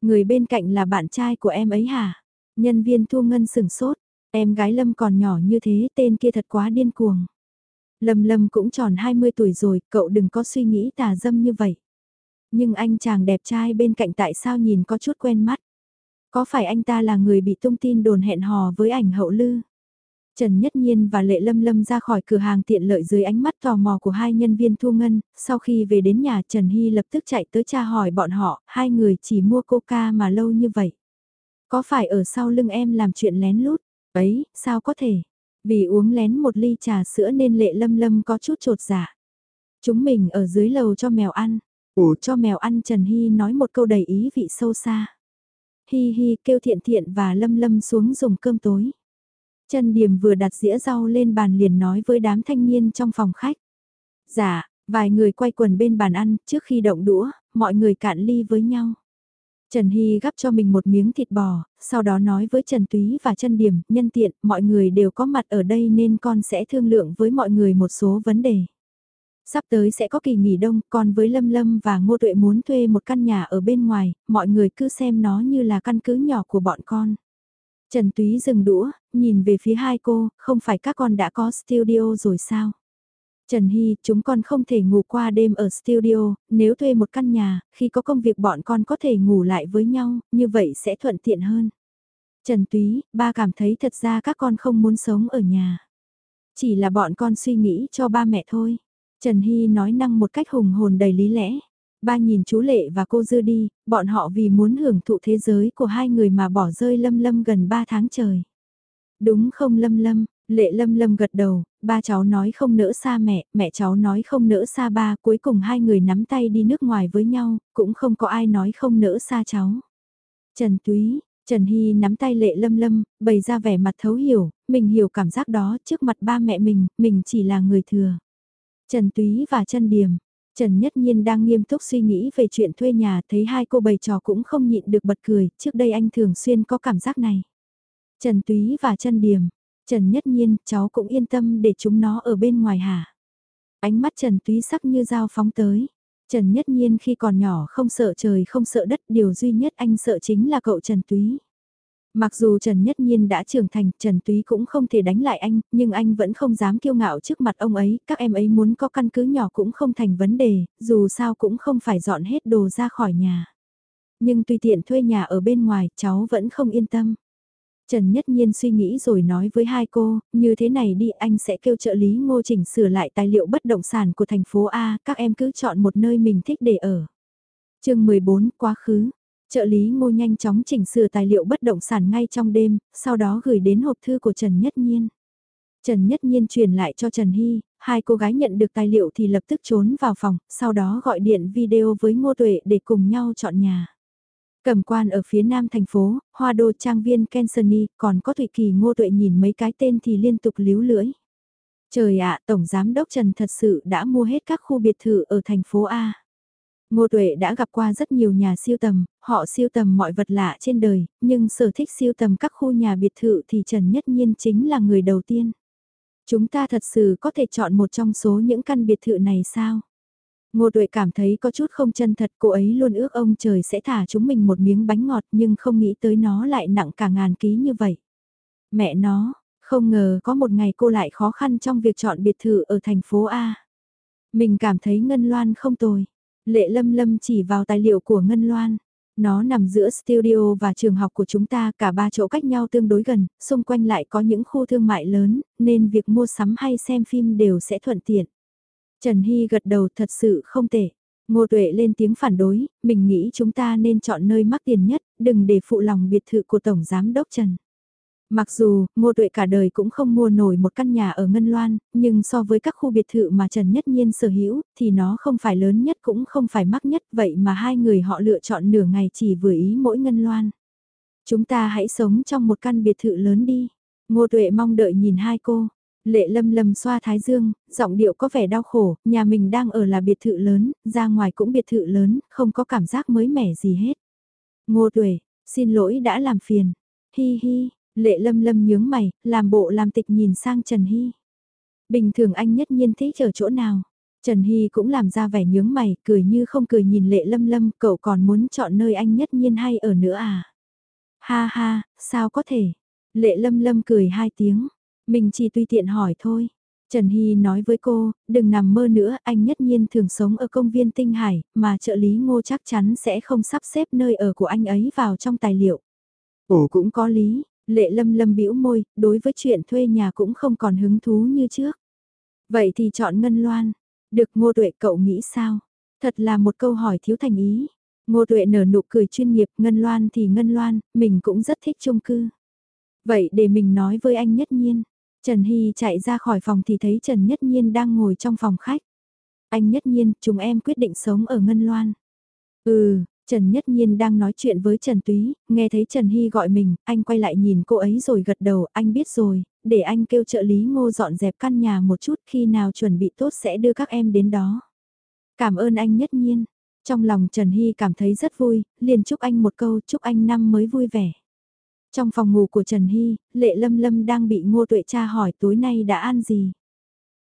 Speaker 1: Người bên cạnh là bạn trai của em ấy hả? Nhân viên thu ngân sừng sốt, em gái lâm còn nhỏ như thế tên kia thật quá điên cuồng. Lâm Lâm cũng tròn 20 tuổi rồi, cậu đừng có suy nghĩ tà dâm như vậy. Nhưng anh chàng đẹp trai bên cạnh tại sao nhìn có chút quen mắt? Có phải anh ta là người bị tung tin đồn hẹn hò với ảnh hậu lư? Trần Nhất Nhiên và Lệ Lâm Lâm ra khỏi cửa hàng tiện lợi dưới ánh mắt tò mò của hai nhân viên thu ngân, sau khi về đến nhà Trần Hy lập tức chạy tới tra hỏi bọn họ, hai người chỉ mua coca mà lâu như vậy. Có phải ở sau lưng em làm chuyện lén lút? Ấy, sao có thể? Vì uống lén một ly trà sữa nên lệ lâm lâm có chút trột dạ. Chúng mình ở dưới lầu cho mèo ăn. Ủa cho mèo ăn Trần Hy nói một câu đầy ý vị sâu xa. Hi hi kêu thiện thiện và lâm lâm xuống dùng cơm tối. Trần Điềm vừa đặt dĩa rau lên bàn liền nói với đám thanh niên trong phòng khách. Dạ, vài người quay quần bên bàn ăn, trước khi động đũa, mọi người cạn ly với nhau. Trần Hy gắp cho mình một miếng thịt bò, sau đó nói với Trần Túy và Trần Điểm, nhân tiện, mọi người đều có mặt ở đây nên con sẽ thương lượng với mọi người một số vấn đề. Sắp tới sẽ có kỳ nghỉ đông, con với Lâm Lâm và Ngô Tuệ muốn thuê một căn nhà ở bên ngoài, mọi người cứ xem nó như là căn cứ nhỏ của bọn con. Trần Túy dừng đũa, nhìn về phía hai cô, không phải các con đã có studio rồi sao? Trần Hy, chúng con không thể ngủ qua đêm ở studio, nếu thuê một căn nhà, khi có công việc bọn con có thể ngủ lại với nhau, như vậy sẽ thuận tiện hơn. Trần Túy, ba cảm thấy thật ra các con không muốn sống ở nhà. Chỉ là bọn con suy nghĩ cho ba mẹ thôi. Trần Hy nói năng một cách hùng hồn đầy lý lẽ. Ba nhìn chú Lệ và cô Dư đi, bọn họ vì muốn hưởng thụ thế giới của hai người mà bỏ rơi Lâm Lâm gần ba tháng trời. Đúng không Lâm Lâm, Lệ Lâm Lâm gật đầu, ba cháu nói không nỡ xa mẹ, mẹ cháu nói không nỡ xa ba, cuối cùng hai người nắm tay đi nước ngoài với nhau, cũng không có ai nói không nỡ xa cháu. Trần Túy, Trần Hy nắm tay Lệ Lâm Lâm, bày ra vẻ mặt thấu hiểu, mình hiểu cảm giác đó trước mặt ba mẹ mình, mình chỉ là người thừa. Trần Túy và Trần Điềm, Trần Nhất Nhiên đang nghiêm túc suy nghĩ về chuyện thuê nhà thấy hai cô bày trò cũng không nhịn được bật cười, trước đây anh thường xuyên có cảm giác này. Trần Túy và Trần Điềm, Trần Nhất Nhiên, cháu cũng yên tâm để chúng nó ở bên ngoài hả? Ánh mắt Trần Túy sắc như dao phóng tới. Trần Nhất Nhiên khi còn nhỏ không sợ trời không sợ đất, điều duy nhất anh sợ chính là cậu Trần Túy. Mặc dù Trần Nhất Nhiên đã trưởng thành, Trần Túy cũng không thể đánh lại anh, nhưng anh vẫn không dám kiêu ngạo trước mặt ông ấy, các em ấy muốn có căn cứ nhỏ cũng không thành vấn đề, dù sao cũng không phải dọn hết đồ ra khỏi nhà. Nhưng tùy tiện thuê nhà ở bên ngoài, cháu vẫn không yên tâm. Trần Nhất Nhiên suy nghĩ rồi nói với hai cô, như thế này đi anh sẽ kêu trợ lý ngô chỉnh sửa lại tài liệu bất động sản của thành phố A, các em cứ chọn một nơi mình thích để ở. chương 14, quá khứ. Trợ lý ngô nhanh chóng chỉnh sửa tài liệu bất động sản ngay trong đêm, sau đó gửi đến hộp thư của Trần Nhất Nhiên. Trần Nhất Nhiên truyền lại cho Trần Hy, hai cô gái nhận được tài liệu thì lập tức trốn vào phòng, sau đó gọi điện video với Ngô Tuệ để cùng nhau chọn nhà. Cầm quan ở phía nam thành phố, Hoa Đô Trang Viên Kensony, còn có Thụy Kỳ Ngô Tuệ nhìn mấy cái tên thì liên tục líu lưỡi. Trời ạ, Tổng Giám Đốc Trần thật sự đã mua hết các khu biệt thự ở thành phố A. Ngô Tuệ đã gặp qua rất nhiều nhà siêu tầm, họ siêu tầm mọi vật lạ trên đời, nhưng sở thích siêu tầm các khu nhà biệt thự thì Trần Nhất Nhiên chính là người đầu tiên. Chúng ta thật sự có thể chọn một trong số những căn biệt thự này sao? Ngô Tuệ cảm thấy có chút không chân thật, cô ấy luôn ước ông trời sẽ thả chúng mình một miếng bánh ngọt nhưng không nghĩ tới nó lại nặng cả ngàn ký như vậy. Mẹ nó, không ngờ có một ngày cô lại khó khăn trong việc chọn biệt thự ở thành phố A. Mình cảm thấy Ngân Loan không tồi. Lệ Lâm Lâm chỉ vào tài liệu của Ngân Loan. Nó nằm giữa studio và trường học của chúng ta cả ba chỗ cách nhau tương đối gần, xung quanh lại có những khu thương mại lớn, nên việc mua sắm hay xem phim đều sẽ thuận tiện. Trần Hy gật đầu thật sự không tệ. Ngô Tuệ lên tiếng phản đối, mình nghĩ chúng ta nên chọn nơi mắc tiền nhất, đừng để phụ lòng biệt thự của Tổng Giám Đốc Trần. Mặc dù, Ngô Tuệ cả đời cũng không mua nổi một căn nhà ở Ngân Loan, nhưng so với các khu biệt thự mà Trần Nhất Nhiên sở hữu, thì nó không phải lớn nhất cũng không phải mắc nhất, vậy mà hai người họ lựa chọn nửa ngày chỉ vừa ý mỗi Ngân Loan. Chúng ta hãy sống trong một căn biệt thự lớn đi. Ngô Tuệ mong đợi nhìn hai cô, Lệ lâm lâm xoa thái dương, giọng điệu có vẻ đau khổ, nhà mình đang ở là biệt thự lớn, ra ngoài cũng biệt thự lớn, không có cảm giác mới mẻ gì hết. Ngô tuệ, xin lỗi đã làm phiền. Hi hi, lệ lâm lâm nhướng mày, làm bộ làm tịch nhìn sang Trần Hy. Bình thường anh nhất nhiên thích ở chỗ nào? Trần Hy cũng làm ra vẻ nhướng mày, cười như không cười nhìn lệ lâm lâm, cậu còn muốn chọn nơi anh nhất nhiên hay ở nữa à? Ha ha, sao có thể? Lệ lâm lâm cười hai tiếng, mình chỉ tùy tiện hỏi thôi. Trần Hy nói với cô, đừng nằm mơ nữa, anh nhất nhiên thường sống ở công viên Tinh Hải, mà trợ lý ngô chắc chắn sẽ không sắp xếp nơi ở của anh ấy vào trong tài liệu. Ồ cũng có lý, lệ lâm lâm bĩu môi, đối với chuyện thuê nhà cũng không còn hứng thú như trước. Vậy thì chọn Ngân Loan. Được ngô tuệ cậu nghĩ sao? Thật là một câu hỏi thiếu thành ý. Ngô tuệ nở nụ cười chuyên nghiệp, Ngân Loan thì Ngân Loan, mình cũng rất thích chung cư. Vậy để mình nói với anh nhất nhiên. Trần Hy chạy ra khỏi phòng thì thấy Trần Nhất Nhiên đang ngồi trong phòng khách. Anh Nhất Nhiên, chúng em quyết định sống ở Ngân Loan. Ừ, Trần Nhất Nhiên đang nói chuyện với Trần Túy, nghe thấy Trần Hy gọi mình, anh quay lại nhìn cô ấy rồi gật đầu, anh biết rồi, để anh kêu trợ lý ngô dọn dẹp căn nhà một chút khi nào chuẩn bị tốt sẽ đưa các em đến đó. Cảm ơn anh Nhất Nhiên. Trong lòng Trần Hy cảm thấy rất vui, liền chúc anh một câu chúc anh năm mới vui vẻ. Trong phòng ngủ của Trần Hy, Lệ Lâm Lâm đang bị Ngô Tuệ cha hỏi tối nay đã ăn gì.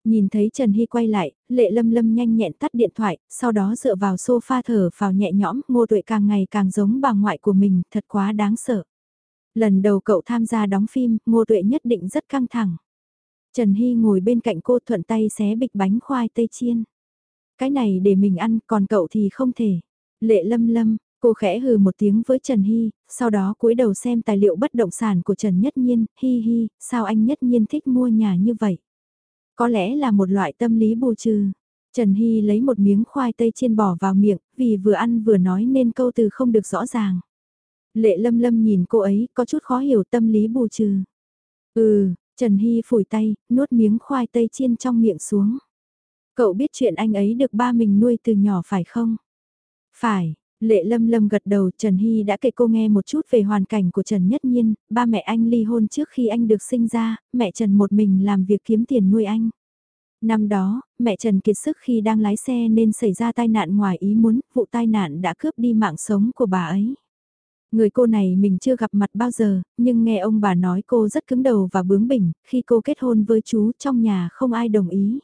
Speaker 1: Nhìn thấy Trần Hy quay lại, Lệ Lâm Lâm nhanh nhẹn tắt điện thoại, sau đó dựa vào sofa thở vào nhẹ nhõm, Ngô Tuệ càng ngày càng giống bà ngoại của mình, thật quá đáng sợ. Lần đầu cậu tham gia đóng phim, Ngô Tuệ nhất định rất căng thẳng. Trần Hy ngồi bên cạnh cô thuận tay xé bịch bánh khoai tây chiên. Cái này để mình ăn, còn cậu thì không thể. Lệ lâm lâm, cô khẽ hừ một tiếng với Trần Hy, sau đó cúi đầu xem tài liệu bất động sản của Trần Nhất Nhiên, hi hi, sao anh Nhất Nhiên thích mua nhà như vậy? Có lẽ là một loại tâm lý bù trừ. Trần Hy lấy một miếng khoai tây chiên bỏ vào miệng, vì vừa ăn vừa nói nên câu từ không được rõ ràng. Lệ lâm lâm nhìn cô ấy, có chút khó hiểu tâm lý bù trừ. Ừ, Trần Hy phủi tay, nuốt miếng khoai tây chiên trong miệng xuống. Cậu biết chuyện anh ấy được ba mình nuôi từ nhỏ phải không? Phải, Lệ Lâm Lâm gật đầu Trần Hy đã kể cô nghe một chút về hoàn cảnh của Trần Nhất Nhiên, ba mẹ anh ly hôn trước khi anh được sinh ra, mẹ Trần một mình làm việc kiếm tiền nuôi anh. Năm đó, mẹ Trần kiệt sức khi đang lái xe nên xảy ra tai nạn ngoài ý muốn, vụ tai nạn đã cướp đi mạng sống của bà ấy. Người cô này mình chưa gặp mặt bao giờ, nhưng nghe ông bà nói cô rất cứng đầu và bướng bỉnh, khi cô kết hôn với chú trong nhà không ai đồng ý.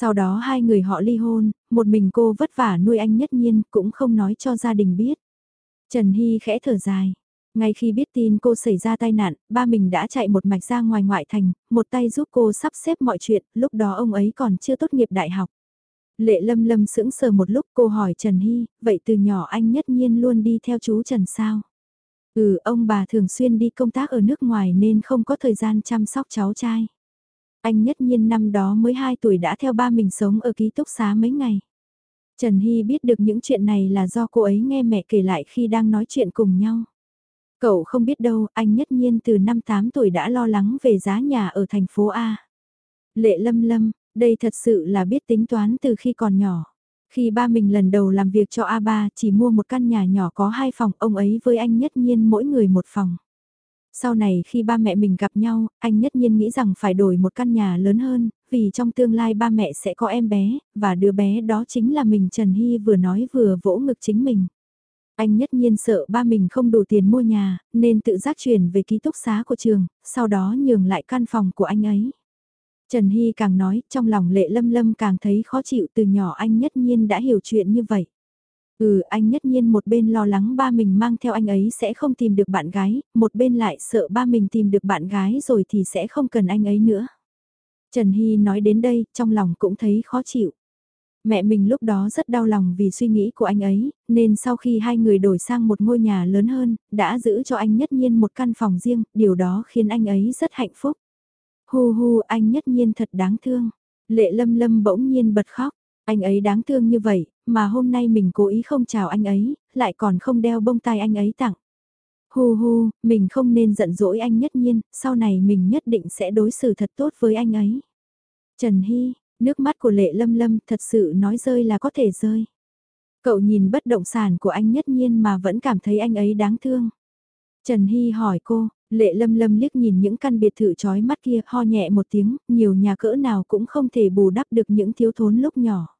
Speaker 1: Sau đó hai người họ ly hôn, một mình cô vất vả nuôi anh nhất nhiên cũng không nói cho gia đình biết. Trần Hy khẽ thở dài. Ngay khi biết tin cô xảy ra tai nạn, ba mình đã chạy một mạch ra ngoài ngoại thành, một tay giúp cô sắp xếp mọi chuyện, lúc đó ông ấy còn chưa tốt nghiệp đại học. Lệ lâm lâm sững sờ một lúc cô hỏi Trần Hy, vậy từ nhỏ anh nhất nhiên luôn đi theo chú Trần sao? Ừ, ông bà thường xuyên đi công tác ở nước ngoài nên không có thời gian chăm sóc cháu trai. Anh nhất nhiên năm đó mới 2 tuổi đã theo ba mình sống ở ký túc xá mấy ngày. Trần Hy biết được những chuyện này là do cô ấy nghe mẹ kể lại khi đang nói chuyện cùng nhau. Cậu không biết đâu, anh nhất nhiên từ năm 8 tuổi đã lo lắng về giá nhà ở thành phố A. Lệ lâm lâm, đây thật sự là biết tính toán từ khi còn nhỏ. Khi ba mình lần đầu làm việc cho A3 chỉ mua một căn nhà nhỏ có hai phòng, ông ấy với anh nhất nhiên mỗi người một phòng. Sau này khi ba mẹ mình gặp nhau, anh nhất nhiên nghĩ rằng phải đổi một căn nhà lớn hơn, vì trong tương lai ba mẹ sẽ có em bé, và đứa bé đó chính là mình Trần Hy vừa nói vừa vỗ ngực chính mình. Anh nhất nhiên sợ ba mình không đủ tiền mua nhà, nên tự giác chuyển về ký túc xá của trường, sau đó nhường lại căn phòng của anh ấy. Trần Hy càng nói, trong lòng lệ lâm lâm càng thấy khó chịu từ nhỏ anh nhất nhiên đã hiểu chuyện như vậy. Ừ, anh nhất nhiên một bên lo lắng ba mình mang theo anh ấy sẽ không tìm được bạn gái, một bên lại sợ ba mình tìm được bạn gái rồi thì sẽ không cần anh ấy nữa. Trần Hy nói đến đây, trong lòng cũng thấy khó chịu. Mẹ mình lúc đó rất đau lòng vì suy nghĩ của anh ấy, nên sau khi hai người đổi sang một ngôi nhà lớn hơn, đã giữ cho anh nhất nhiên một căn phòng riêng, điều đó khiến anh ấy rất hạnh phúc. Hu hu anh nhất nhiên thật đáng thương. Lệ lâm lâm bỗng nhiên bật khóc. Anh ấy đáng thương như vậy, mà hôm nay mình cố ý không chào anh ấy, lại còn không đeo bông tai anh ấy tặng. Hu hu, mình không nên giận dỗi anh nhất nhiên, sau này mình nhất định sẽ đối xử thật tốt với anh ấy. Trần Hy, nước mắt của lệ lâm lâm thật sự nói rơi là có thể rơi. Cậu nhìn bất động sản của anh nhất nhiên mà vẫn cảm thấy anh ấy đáng thương. Trần Hy hỏi cô, lệ lâm lâm liếc nhìn những căn biệt thự trói mắt kia ho nhẹ một tiếng, nhiều nhà cỡ nào cũng không thể bù đắp được những thiếu thốn lúc nhỏ.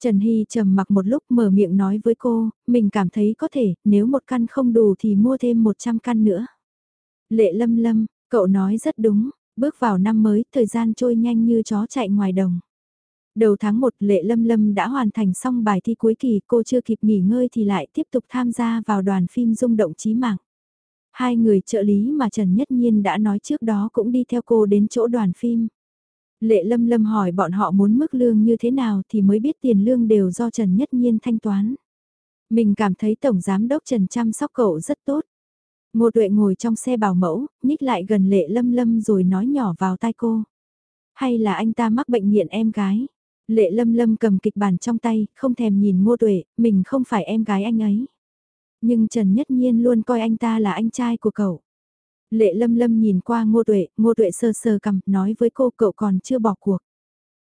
Speaker 1: Trần Hy trầm mặc một lúc mở miệng nói với cô, mình cảm thấy có thể, nếu một căn không đủ thì mua thêm 100 căn nữa. Lệ lâm lâm, cậu nói rất đúng, bước vào năm mới, thời gian trôi nhanh như chó chạy ngoài đồng. Đầu tháng 1 Lệ Lâm Lâm đã hoàn thành xong bài thi cuối kỳ, cô chưa kịp nghỉ ngơi thì lại tiếp tục tham gia vào đoàn phim rung động trí mạng. Hai người trợ lý mà Trần Nhất Nhiên đã nói trước đó cũng đi theo cô đến chỗ đoàn phim. Lệ Lâm Lâm hỏi bọn họ muốn mức lương như thế nào thì mới biết tiền lương đều do Trần Nhất Nhiên thanh toán. Mình cảm thấy Tổng Giám Đốc Trần chăm sóc cậu rất tốt. Ngô Tuệ ngồi trong xe bảo mẫu, nhích lại gần Lệ Lâm Lâm rồi nói nhỏ vào tai cô. Hay là anh ta mắc bệnh nghiện em gái? Lệ Lâm Lâm cầm kịch bản trong tay, không thèm nhìn Ngô Tuệ, mình không phải em gái anh ấy. Nhưng Trần Nhất Nhiên luôn coi anh ta là anh trai của cậu. Lệ lâm lâm nhìn qua ngô tuệ, ngô tuệ sơ sơ cầm, nói với cô cậu còn chưa bỏ cuộc.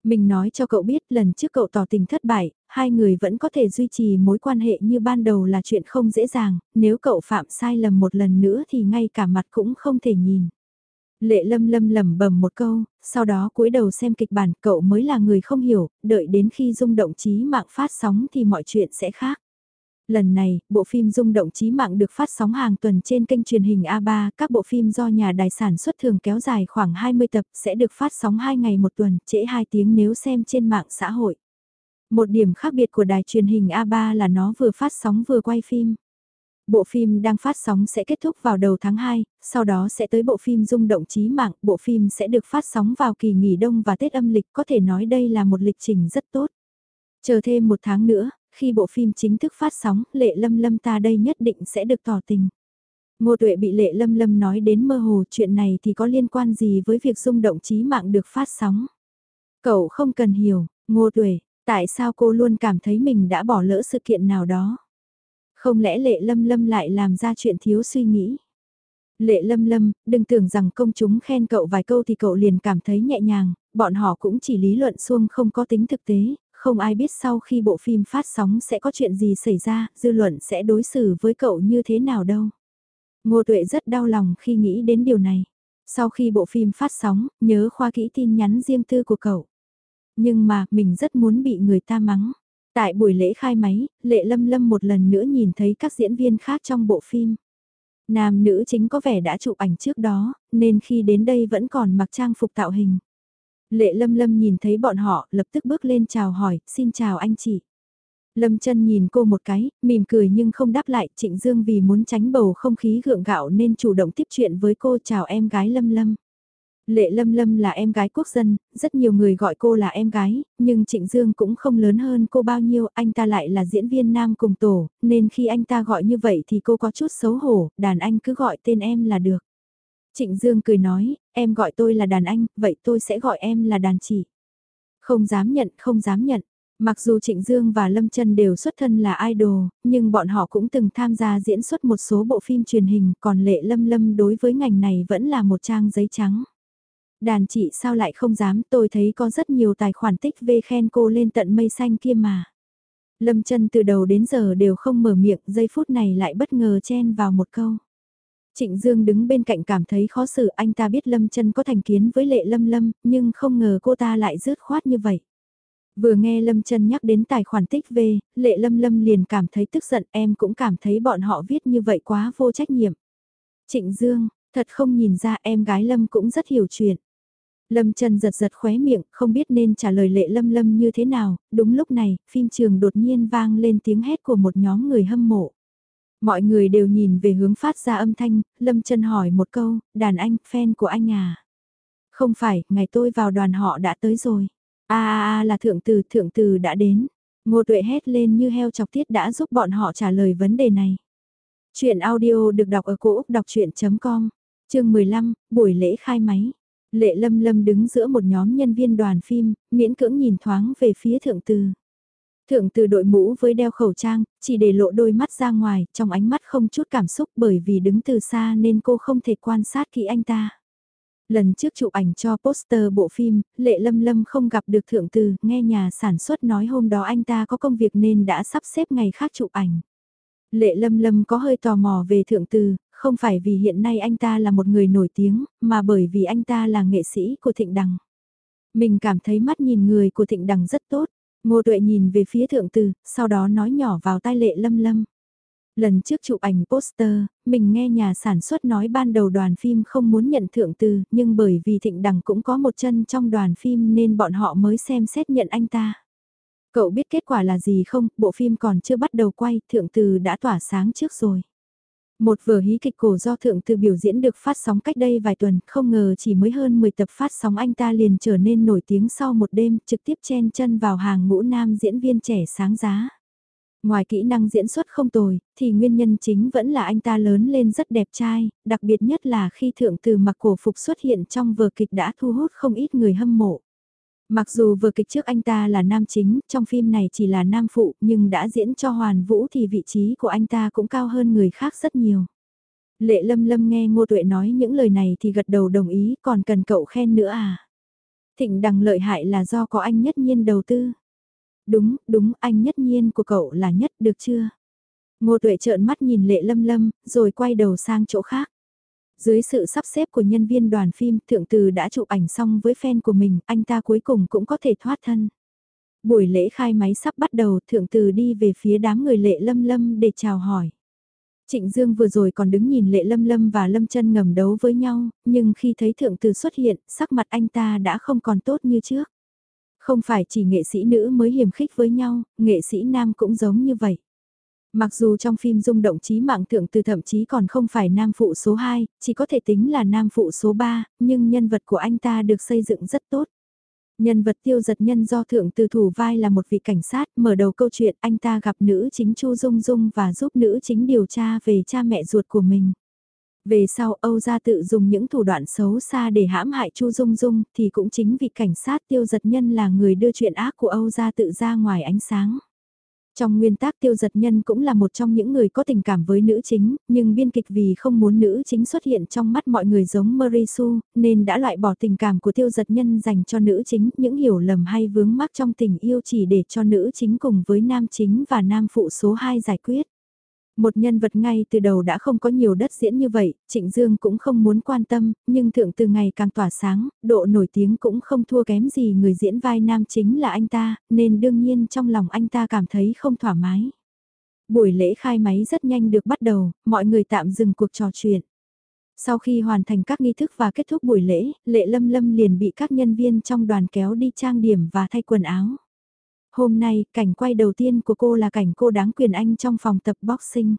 Speaker 1: Mình nói cho cậu biết lần trước cậu tỏ tình thất bại, hai người vẫn có thể duy trì mối quan hệ như ban đầu là chuyện không dễ dàng, nếu cậu phạm sai lầm một lần nữa thì ngay cả mặt cũng không thể nhìn. Lệ lâm lâm lẩm bẩm một câu, sau đó cúi đầu xem kịch bản cậu mới là người không hiểu, đợi đến khi rung động trí mạng phát sóng thì mọi chuyện sẽ khác. Lần này, bộ phim rung động trí mạng được phát sóng hàng tuần trên kênh truyền hình A3, các bộ phim do nhà đài sản xuất thường kéo dài khoảng 20 tập sẽ được phát sóng 2 ngày một tuần, trễ 2 tiếng nếu xem trên mạng xã hội. Một điểm khác biệt của đài truyền hình A3 là nó vừa phát sóng vừa quay phim. Bộ phim đang phát sóng sẽ kết thúc vào đầu tháng 2, sau đó sẽ tới bộ phim rung động trí mạng, bộ phim sẽ được phát sóng vào kỳ nghỉ đông và Tết âm lịch, có thể nói đây là một lịch trình rất tốt. Chờ thêm một tháng nữa, khi bộ phim chính thức phát sóng, lệ lâm lâm ta đây nhất định sẽ được tỏ tình. Ngô Tuệ bị lệ lâm lâm nói đến mơ hồ chuyện này thì có liên quan gì với việc rung động trí mạng được phát sóng. Cậu không cần hiểu, Ngô Tuệ, tại sao cô luôn cảm thấy mình đã bỏ lỡ sự kiện nào đó. Không lẽ lệ lâm lâm lại làm ra chuyện thiếu suy nghĩ. Lệ lâm lâm, đừng tưởng rằng công chúng khen cậu vài câu thì cậu liền cảm thấy nhẹ nhàng, bọn họ cũng chỉ lý luận xuông không có tính thực tế, không ai biết sau khi bộ phim phát sóng sẽ có chuyện gì xảy ra, dư luận sẽ đối xử với cậu như thế nào đâu. Ngô Tuệ rất đau lòng khi nghĩ đến điều này. Sau khi bộ phim phát sóng, nhớ khoa kỹ tin nhắn riêng tư của cậu. Nhưng mà, mình rất muốn bị người ta mắng. Tại buổi lễ khai máy, Lệ Lâm Lâm một lần nữa nhìn thấy các diễn viên khác trong bộ phim. Nam nữ chính có vẻ đã chụp ảnh trước đó, nên khi đến đây vẫn còn mặc trang phục tạo hình. Lệ Lâm Lâm nhìn thấy bọn họ, lập tức bước lên chào hỏi, xin chào anh chị. Lâm chân nhìn cô một cái, mỉm cười nhưng không đáp lại, Trịnh Dương vì muốn tránh bầu không khí gượng gạo nên chủ động tiếp chuyện với cô chào em gái Lâm Lâm. Lệ Lâm Lâm là em gái quốc dân, rất nhiều người gọi cô là em gái, nhưng Trịnh Dương cũng không lớn hơn cô bao nhiêu, anh ta lại là diễn viên nam cùng tổ, nên khi anh ta gọi như vậy thì cô có chút xấu hổ, đàn anh cứ gọi tên em là được. Trịnh Dương cười nói, em gọi tôi là đàn anh, vậy tôi sẽ gọi em là đàn chị. Không dám nhận, không dám nhận. Mặc dù Trịnh Dương và Lâm Trân đều xuất thân là idol, nhưng bọn họ cũng từng tham gia diễn xuất một số bộ phim truyền hình, còn Lệ Lâm Lâm đối với ngành này vẫn là một trang giấy trắng. Đàn chị sao lại không dám, tôi thấy có rất nhiều tài khoản tích về khen cô lên tận mây xanh kia mà. Lâm Trân từ đầu đến giờ đều không mở miệng, giây phút này lại bất ngờ chen vào một câu. Trịnh Dương đứng bên cạnh cảm thấy khó xử, anh ta biết Lâm Trân có thành kiến với Lệ Lâm Lâm, nhưng không ngờ cô ta lại rớt khoát như vậy. Vừa nghe Lâm Trân nhắc đến tài khoản tích về, Lệ Lâm Lâm liền cảm thấy tức giận, em cũng cảm thấy bọn họ viết như vậy quá vô trách nhiệm. Trịnh Dương, thật không nhìn ra em gái Lâm cũng rất hiểu chuyện. Lâm Trân giật giật khóe miệng, không biết nên trả lời Lệ Lâm Lâm như thế nào, đúng lúc này, phim trường đột nhiên vang lên tiếng hét của một nhóm người hâm mộ. Mọi người đều nhìn về hướng phát ra âm thanh, Lâm Trân hỏi một câu, đàn anh, fan của anh à? Không phải, ngày tôi vào đoàn họ đã tới rồi. a a a là thượng từ, thượng từ đã đến. Ngô tuệ hét lên như heo chọc tiết đã giúp bọn họ trả lời vấn đề này. Chuyện audio được đọc ở cổ Úc đọc chuyện.com, chương 15, buổi lễ khai máy. Lệ Lâm Lâm đứng giữa một nhóm nhân viên đoàn phim, miễn cưỡng nhìn thoáng về phía thượng từ. Thượng từ đội mũ với đeo khẩu trang, chỉ để lộ đôi mắt ra ngoài, trong ánh mắt không chút cảm xúc bởi vì đứng từ xa nên cô không thể quan sát kỹ anh ta. Lần trước chụp ảnh cho poster bộ phim, Lệ Lâm Lâm không gặp được thượng từ, nghe nhà sản xuất nói hôm đó anh ta có công việc nên đã sắp xếp ngày khác chụp ảnh. Lệ Lâm Lâm có hơi tò mò về thượng từ, không phải vì hiện nay anh ta là một người nổi tiếng, mà bởi vì anh ta là nghệ sĩ của Thịnh Đằng. Mình cảm thấy mắt nhìn người của Thịnh Đằng rất tốt, Ngô Tuệ nhìn về phía thượng từ, sau đó nói nhỏ vào tai lệ lâm lâm. Lần trước chụp ảnh poster, mình nghe nhà sản xuất nói ban đầu đoàn phim không muốn nhận thượng từ, nhưng bởi vì thịnh đằng cũng có một chân trong đoàn phim nên bọn họ mới xem xét nhận anh ta. Cậu biết kết quả là gì không, bộ phim còn chưa bắt đầu quay, thượng từ đã tỏa sáng trước rồi. Một vở hí kịch cổ do thượng từ biểu diễn được phát sóng cách đây vài tuần, không ngờ chỉ mới hơn 10 tập phát sóng anh ta liền trở nên nổi tiếng sau một đêm, trực tiếp chen chân vào hàng ngũ nam diễn viên trẻ sáng giá. Ngoài kỹ năng diễn xuất không tồi, thì nguyên nhân chính vẫn là anh ta lớn lên rất đẹp trai, đặc biệt nhất là khi thượng từ mặc cổ phục xuất hiện trong vở kịch đã thu hút không ít người hâm mộ. Mặc dù vừa kịch trước anh ta là nam chính, trong phim này chỉ là nam phụ, nhưng đã diễn cho Hoàn Vũ thì vị trí của anh ta cũng cao hơn người khác rất nhiều. Lệ Lâm Lâm nghe Ngô Tuệ nói những lời này thì gật đầu đồng ý, còn cần cậu khen nữa à? Thịnh đằng lợi hại là do có anh nhất nhiên đầu tư. Đúng, đúng, anh nhất nhiên của cậu là nhất, được chưa? Ngô Tuệ trợn mắt nhìn Lệ Lâm Lâm, rồi quay đầu sang chỗ khác. Dưới sự sắp xếp của nhân viên đoàn phim, thượng từ đã chụp ảnh xong với fan của mình, anh ta cuối cùng cũng có thể thoát thân. Buổi lễ khai máy sắp bắt đầu, thượng từ đi về phía đám người lệ lâm lâm để chào hỏi. Trịnh Dương vừa rồi còn đứng nhìn lệ lâm lâm và lâm chân ngầm đấu với nhau, nhưng khi thấy thượng từ xuất hiện, sắc mặt anh ta đã không còn tốt như trước. Không phải chỉ nghệ sĩ nữ mới hiểm khích với nhau, nghệ sĩ nam cũng giống như vậy. Mặc dù trong phim rung động trí mạng thượng từ thậm chí còn không phải nam phụ số 2, chỉ có thể tính là nam phụ số 3, nhưng nhân vật của anh ta được xây dựng rất tốt. Nhân vật tiêu giật nhân do thượng từ thủ vai là một vị cảnh sát, mở đầu câu chuyện anh ta gặp nữ chính Chu Dung Dung và giúp nữ chính điều tra về cha mẹ ruột của mình. Về sau Âu gia tự dùng những thủ đoạn xấu xa để hãm hại Chu Dung Dung thì cũng chính vì cảnh sát tiêu giật nhân là người đưa chuyện ác của Âu gia tự ra ngoài ánh sáng. Trong nguyên tác tiêu giật nhân cũng là một trong những người có tình cảm với nữ chính, nhưng biên kịch vì không muốn nữ chính xuất hiện trong mắt mọi người giống Marisu, nên đã loại bỏ tình cảm của tiêu giật nhân dành cho nữ chính, những hiểu lầm hay vướng mắc trong tình yêu chỉ để cho nữ chính cùng với nam chính và nam phụ số 2 giải quyết. Một nhân vật ngay từ đầu đã không có nhiều đất diễn như vậy, Trịnh Dương cũng không muốn quan tâm, nhưng thượng từ ngày càng tỏa sáng, độ nổi tiếng cũng không thua kém gì người diễn vai nam chính là anh ta, nên đương nhiên trong lòng anh ta cảm thấy không thoải mái. Buổi lễ khai máy rất nhanh được bắt đầu, mọi người tạm dừng cuộc trò chuyện. Sau khi hoàn thành các nghi thức và kết thúc buổi lễ, Lệ Lâm Lâm liền bị các nhân viên trong đoàn kéo đi trang điểm và thay quần áo. Hôm nay, cảnh quay đầu tiên của cô là cảnh cô đáng quyền anh trong phòng tập boxing.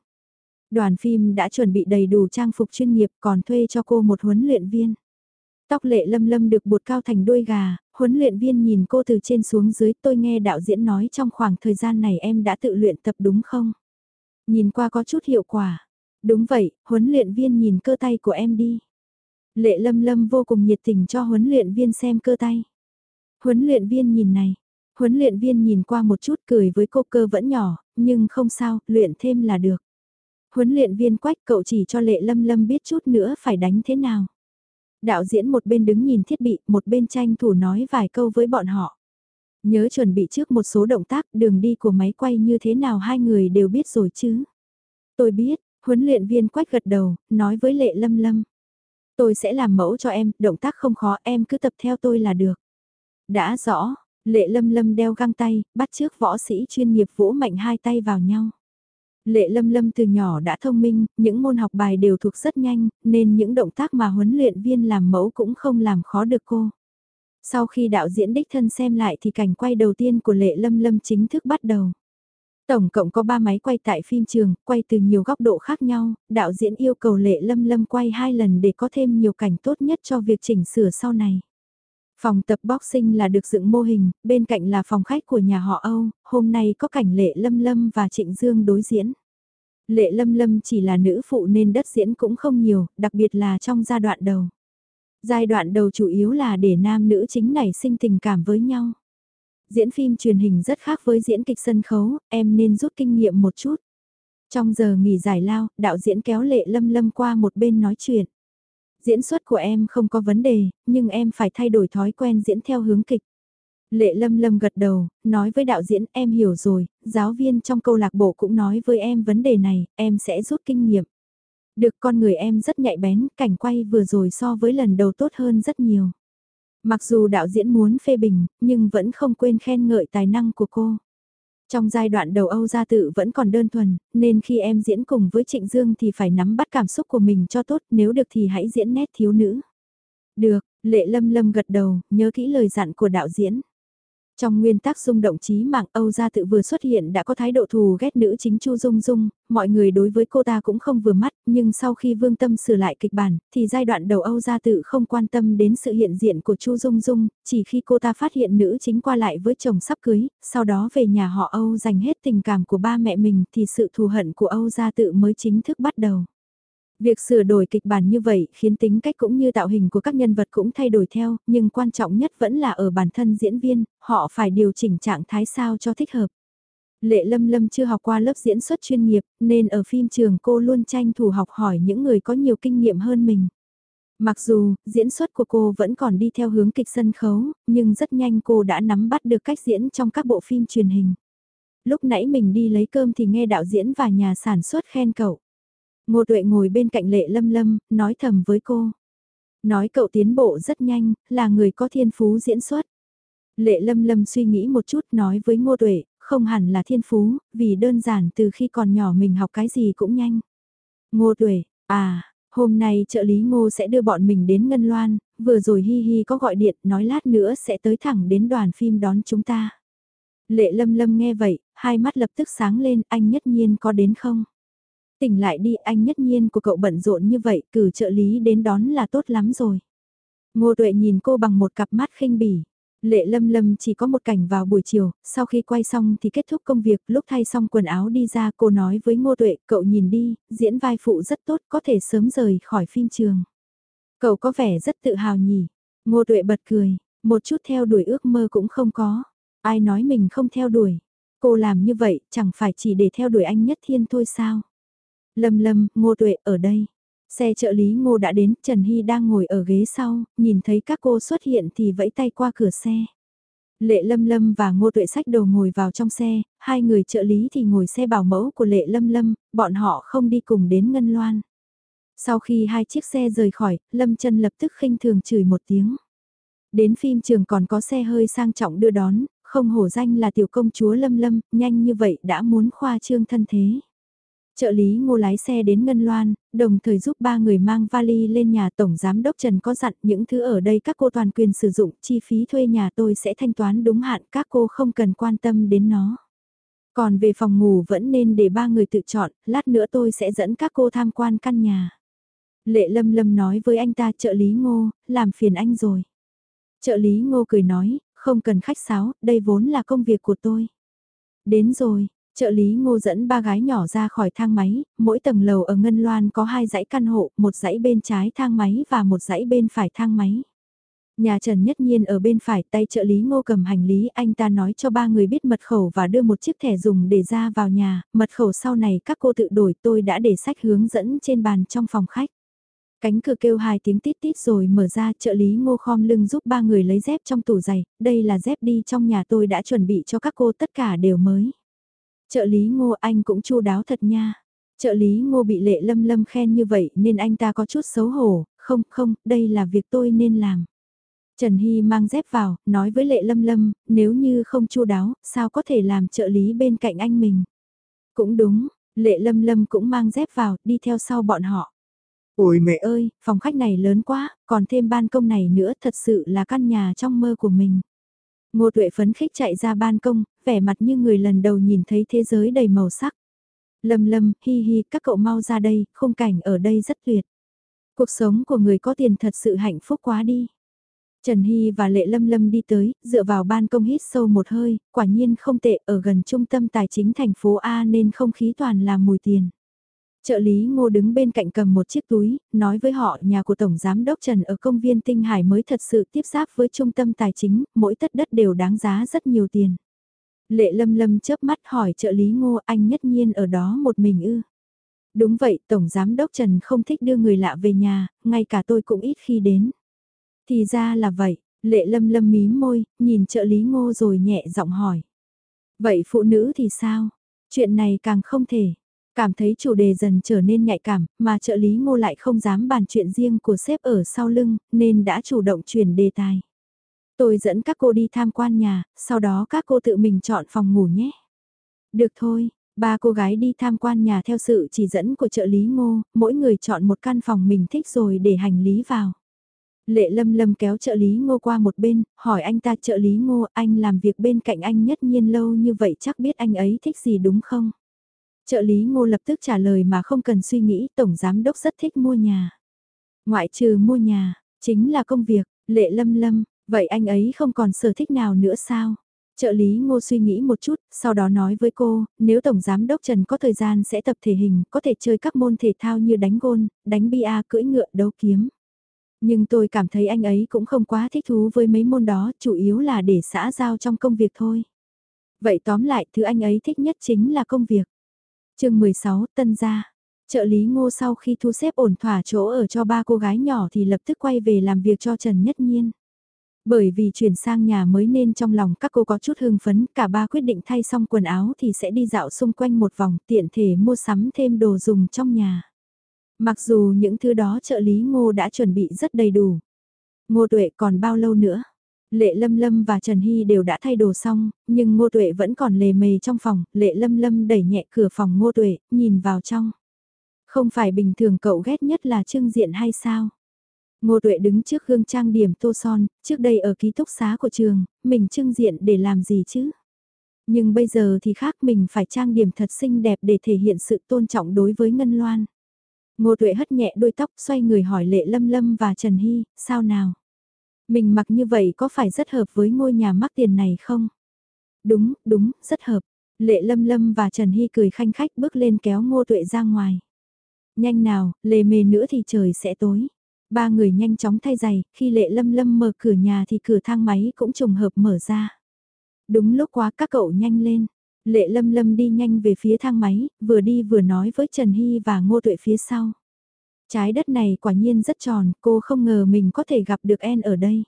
Speaker 1: Đoàn phim đã chuẩn bị đầy đủ trang phục chuyên nghiệp còn thuê cho cô một huấn luyện viên. Tóc lệ lâm lâm được buộc cao thành đuôi gà, huấn luyện viên nhìn cô từ trên xuống dưới tôi nghe đạo diễn nói trong khoảng thời gian này em đã tự luyện tập đúng không? Nhìn qua có chút hiệu quả. Đúng vậy, huấn luyện viên nhìn cơ tay của em đi. Lệ lâm lâm vô cùng nhiệt tình cho huấn luyện viên xem cơ tay. Huấn luyện viên nhìn này, Huấn luyện viên nhìn qua một chút cười với cô cơ vẫn nhỏ, nhưng không sao, luyện thêm là được. Huấn luyện viên quách cậu chỉ cho lệ lâm lâm biết chút nữa phải đánh thế nào. Đạo diễn một bên đứng nhìn thiết bị, một bên tranh thủ nói vài câu với bọn họ. Nhớ chuẩn bị trước một số động tác, đường đi của máy quay như thế nào hai người đều biết rồi chứ. Tôi biết, huấn luyện viên quách gật đầu, nói với lệ lâm lâm. Tôi sẽ làm mẫu cho em, động tác không khó, em cứ tập theo tôi là được. Đã rõ, Lệ lâm lâm đeo găng tay, bắt trước võ sĩ chuyên nghiệp vỗ mạnh hai tay vào nhau. Lệ lâm lâm từ nhỏ đã thông minh, những môn học bài đều thuộc rất nhanh, nên những động tác mà huấn luyện viên làm mẫu cũng không làm khó được cô. Sau khi đạo diễn đích thân xem lại thì cảnh quay đầu tiên của Lệ Lâm Lâm chính thức bắt đầu. Tổng cộng có 3 máy quay tại phim trường, quay từ nhiều góc độ khác nhau, đạo diễn yêu cầu Lệ Lâm Lâm quay hai lần để có thêm nhiều cảnh tốt nhất cho việc chỉnh sửa sau này. Phòng tập boxing là được dựng mô hình, bên cạnh là phòng khách của nhà họ Âu, hôm nay có cảnh Lệ Lâm Lâm và Trịnh Dương đối diễn. Lệ Lâm Lâm chỉ là nữ phụ nên đất diễn cũng không nhiều, đặc biệt là trong giai đoạn đầu. Giai đoạn đầu chủ yếu là để nam nữ chính nảy sinh tình cảm với nhau. Diễn phim truyền hình rất khác với diễn kịch sân khấu, em nên rút kinh nghiệm một chút. Trong giờ nghỉ giải lao, đạo diễn kéo Lệ Lâm Lâm qua một bên nói chuyện diễn xuất của em không có vấn đề, nhưng em phải thay đổi thói quen diễn theo hướng kịch. Lệ lâm lâm gật đầu, nói với đạo diễn em hiểu rồi, giáo viên trong câu lạc bộ cũng nói với em vấn đề này, em sẽ rút kinh nghiệm. Được con người em rất nhạy bén, cảnh quay vừa rồi so với lần đầu tốt hơn rất nhiều. Mặc dù đạo diễn muốn phê bình, nhưng vẫn không quên khen ngợi tài năng của cô. Trong giai đoạn đầu Âu gia tự vẫn còn đơn thuần, nên khi em diễn cùng với Trịnh Dương thì phải nắm bắt cảm xúc của mình cho tốt, nếu được thì hãy diễn nét thiếu nữ. Được, Lệ Lâm Lâm gật đầu, nhớ kỹ lời dặn của đạo diễn. Trong nguyên tắc dung động trí mạng Âu Gia tự vừa xuất hiện đã có thái độ thù ghét nữ chính Chu Dung Dung, mọi người đối với cô ta cũng không vừa mắt, nhưng sau khi Vương Tâm sửa lại kịch bản, thì giai đoạn đầu Âu Gia tự không quan tâm đến sự hiện diện của Chu Dung Dung, chỉ khi cô ta phát hiện nữ chính qua lại với chồng sắp cưới, sau đó về nhà họ Âu dành hết tình cảm của ba mẹ mình thì sự thù hận của Âu Gia tự mới chính thức bắt đầu. Việc sửa đổi kịch bản như vậy khiến tính cách cũng như tạo hình của các nhân vật cũng thay đổi theo, nhưng quan trọng nhất vẫn là ở bản thân diễn viên, họ phải điều chỉnh trạng thái sao cho thích hợp. Lệ Lâm Lâm chưa học qua lớp diễn xuất chuyên nghiệp, nên ở phim trường cô luôn tranh thủ học hỏi những người có nhiều kinh nghiệm hơn mình. Mặc dù, diễn xuất của cô vẫn còn đi theo hướng kịch sân khấu, nhưng rất nhanh cô đã nắm bắt được cách diễn trong các bộ phim truyền hình. Lúc nãy mình đi lấy cơm thì nghe đạo diễn và nhà sản xuất khen cậu. Ngô Tuệ ngồi bên cạnh Lệ Lâm Lâm, nói thầm với cô. Nói cậu tiến bộ rất nhanh, là người có thiên phú diễn xuất. Lệ Lâm Lâm suy nghĩ một chút nói với Ngô Tuệ, không hẳn là thiên phú, vì đơn giản từ khi còn nhỏ mình học cái gì cũng nhanh. Ngô Tuệ, à, hôm nay trợ lý Ngô sẽ đưa bọn mình đến Ngân Loan, vừa rồi Hi Hi có gọi điện nói lát nữa sẽ tới thẳng đến đoàn phim đón chúng ta. Lệ Lâm Lâm nghe vậy, hai mắt lập tức sáng lên, anh nhất nhiên có đến không? Tỉnh lại đi, anh nhất nhiên của cậu bận rộn như vậy, cử trợ lý đến đón là tốt lắm rồi. Ngô Tuệ nhìn cô bằng một cặp mắt khinh bỉ. Lệ Lâm Lâm chỉ có một cảnh vào buổi chiều, sau khi quay xong thì kết thúc công việc, lúc thay xong quần áo đi ra cô nói với Ngô Tuệ, cậu nhìn đi, diễn vai phụ rất tốt, có thể sớm rời khỏi phim trường. Cậu có vẻ rất tự hào nhỉ. Ngô Tuệ bật cười, một chút theo đuổi ước mơ cũng không có. Ai nói mình không theo đuổi. Cô làm như vậy chẳng phải chỉ để theo đuổi anh nhất thiên thôi sao. Lâm Lâm, Ngô Tuệ ở đây. Xe trợ lý Ngô đã đến, Trần Hy đang ngồi ở ghế sau, nhìn thấy các cô xuất hiện thì vẫy tay qua cửa xe. Lệ Lâm Lâm và Ngô Tuệ sách đồ ngồi vào trong xe, hai người trợ lý thì ngồi xe bảo mẫu của Lệ Lâm Lâm, bọn họ không đi cùng đến Ngân Loan. Sau khi hai chiếc xe rời khỏi, Lâm Trân lập tức khinh thường chửi một tiếng. Đến phim trường còn có xe hơi sang trọng đưa đón, không hổ danh là tiểu công chúa Lâm Lâm, nhanh như vậy đã muốn khoa trương thân thế. Trợ lý ngô lái xe đến Ngân Loan, đồng thời giúp ba người mang vali lên nhà Tổng Giám Đốc Trần có dặn những thứ ở đây các cô toàn quyền sử dụng, chi phí thuê nhà tôi sẽ thanh toán đúng hạn, các cô không cần quan tâm đến nó. Còn về phòng ngủ vẫn nên để ba người tự chọn, lát nữa tôi sẽ dẫn các cô tham quan căn nhà. Lệ Lâm Lâm nói với anh ta trợ lý ngô, làm phiền anh rồi. Trợ lý ngô cười nói, không cần khách sáo, đây vốn là công việc của tôi. Đến rồi, trợ lý ngô dẫn ba gái nhỏ ra khỏi thang máy, mỗi tầng lầu ở Ngân Loan có hai dãy căn hộ, một dãy bên trái thang máy và một dãy bên phải thang máy. Nhà Trần Nhất Nhiên ở bên phải tay trợ lý ngô cầm hành lý anh ta nói cho ba người biết mật khẩu và đưa một chiếc thẻ dùng để ra vào nhà, mật khẩu sau này các cô tự đổi tôi đã để sách hướng dẫn trên bàn trong phòng khách. Cánh cửa kêu hai tiếng tít tít rồi mở ra trợ lý ngô khom lưng giúp ba người lấy dép trong tủ giày, đây là dép đi trong nhà tôi đã chuẩn bị cho các cô tất cả đều mới. Trợ lý ngô anh cũng chu đáo thật nha. Trợ lý ngô bị lệ lâm lâm khen như vậy nên anh ta có chút xấu hổ, không không, đây là việc tôi nên làm. Trần Hy mang dép vào, nói với lệ lâm lâm, nếu như không chu đáo, sao có thể làm trợ lý bên cạnh anh mình. Cũng đúng, lệ lâm lâm cũng mang dép vào, đi theo sau bọn họ. Ôi mẹ ơi, phòng khách này lớn quá, còn thêm ban công này nữa thật sự là căn nhà trong mơ của mình. Ngô tuệ phấn khích chạy ra ban công, vẻ mặt như người lần đầu nhìn thấy thế giới đầy màu sắc. Lâm lâm, hi hi, các cậu mau ra đây, khung cảnh ở đây rất tuyệt. Cuộc sống của người có tiền thật sự hạnh phúc quá đi. Trần Hy và Lệ Lâm Lâm đi tới, dựa vào ban công hít sâu một hơi, quả nhiên không tệ ở gần trung tâm tài chính thành phố A nên không khí toàn là mùi tiền. Trợ lý ngô đứng bên cạnh cầm một chiếc túi, nói với họ nhà của Tổng Giám Đốc Trần ở công viên Tinh Hải mới thật sự tiếp giáp với trung tâm tài chính, mỗi tất đất đều đáng giá rất nhiều tiền. Lệ lâm lâm chớp mắt hỏi trợ lý ngô anh nhất nhiên ở đó một mình ư. Đúng vậy, Tổng Giám Đốc Trần không thích đưa người lạ về nhà, ngay cả tôi cũng ít khi đến. Thì ra là vậy, lệ lâm lâm mí môi, nhìn trợ lý ngô rồi nhẹ giọng hỏi. Vậy phụ nữ thì sao? Chuyện này càng không thể. Cảm thấy chủ đề dần trở nên nhạy cảm, mà trợ lý ngô lại không dám bàn chuyện riêng của sếp ở sau lưng, nên đã chủ động chuyển đề tài. Tôi dẫn các cô đi tham quan nhà, sau đó các cô tự mình chọn phòng ngủ nhé. Được thôi, ba cô gái đi tham quan nhà theo sự chỉ dẫn của trợ lý ngô, mỗi người chọn một căn phòng mình thích rồi để hành lý vào. Lệ lâm lâm kéo trợ lý ngô qua một bên, hỏi anh ta trợ lý ngô anh làm việc bên cạnh anh nhất nhiên lâu như vậy chắc biết anh ấy thích gì đúng không? Trợ lý ngô lập tức trả lời mà không cần suy nghĩ, Tổng Giám Đốc rất thích mua nhà. Ngoại trừ mua nhà, chính là công việc, lệ lâm lâm, vậy anh ấy không còn sở thích nào nữa sao? Trợ lý ngô suy nghĩ một chút, sau đó nói với cô, nếu Tổng Giám Đốc Trần có thời gian sẽ tập thể hình, có thể chơi các môn thể thao như đánh gôn, đánh bia, cưỡi ngựa, đấu kiếm. Nhưng tôi cảm thấy anh ấy cũng không quá thích thú với mấy môn đó, chủ yếu là để xã giao trong công việc thôi. Vậy tóm lại, thứ anh ấy thích nhất chính là công việc chương 16, Tân Gia. Trợ lý ngô sau khi thu xếp ổn thỏa chỗ ở cho ba cô gái nhỏ thì lập tức quay về làm việc cho Trần Nhất Nhiên. Bởi vì chuyển sang nhà mới nên trong lòng các cô có chút hưng phấn, cả ba quyết định thay xong quần áo thì sẽ đi dạo xung quanh một vòng tiện thể mua sắm thêm đồ dùng trong nhà. Mặc dù những thứ đó trợ lý ngô đã chuẩn bị rất đầy đủ. Ngô tuệ còn bao lâu nữa? Lệ Lâm Lâm và Trần Hy đều đã thay đồ xong, nhưng Ngô Tuệ vẫn còn lề mề trong phòng, Lệ Lâm Lâm đẩy nhẹ cửa phòng Ngô Tuệ, nhìn vào trong. Không phải bình thường cậu ghét nhất là trưng diện hay sao? Ngô Tuệ đứng trước gương trang điểm tô son, trước đây ở ký túc xá của trường, mình trưng diện để làm gì chứ? Nhưng bây giờ thì khác mình phải trang điểm thật xinh đẹp để thể hiện sự tôn trọng đối với Ngân Loan. Ngô Tuệ hất nhẹ đôi tóc xoay người hỏi Lệ Lâm Lâm và Trần Hy, sao nào? Mình mặc như vậy có phải rất hợp với ngôi nhà mắc tiền này không? Đúng, đúng, rất hợp. Lệ Lâm Lâm và Trần Hy cười khanh khách bước lên kéo Ngô Tuệ ra ngoài. Nhanh nào, lề mề nữa thì trời sẽ tối. Ba người nhanh chóng thay giày, khi Lệ Lâm Lâm mở cửa nhà thì cửa thang máy cũng trùng hợp mở ra. Đúng lúc quá các cậu nhanh lên. Lệ Lâm Lâm đi nhanh về phía thang máy, vừa đi vừa nói với Trần Hy và Ngô Tuệ phía sau. Trái đất này quả nhiên rất tròn, cô không ngờ mình có thể gặp được En ở đây.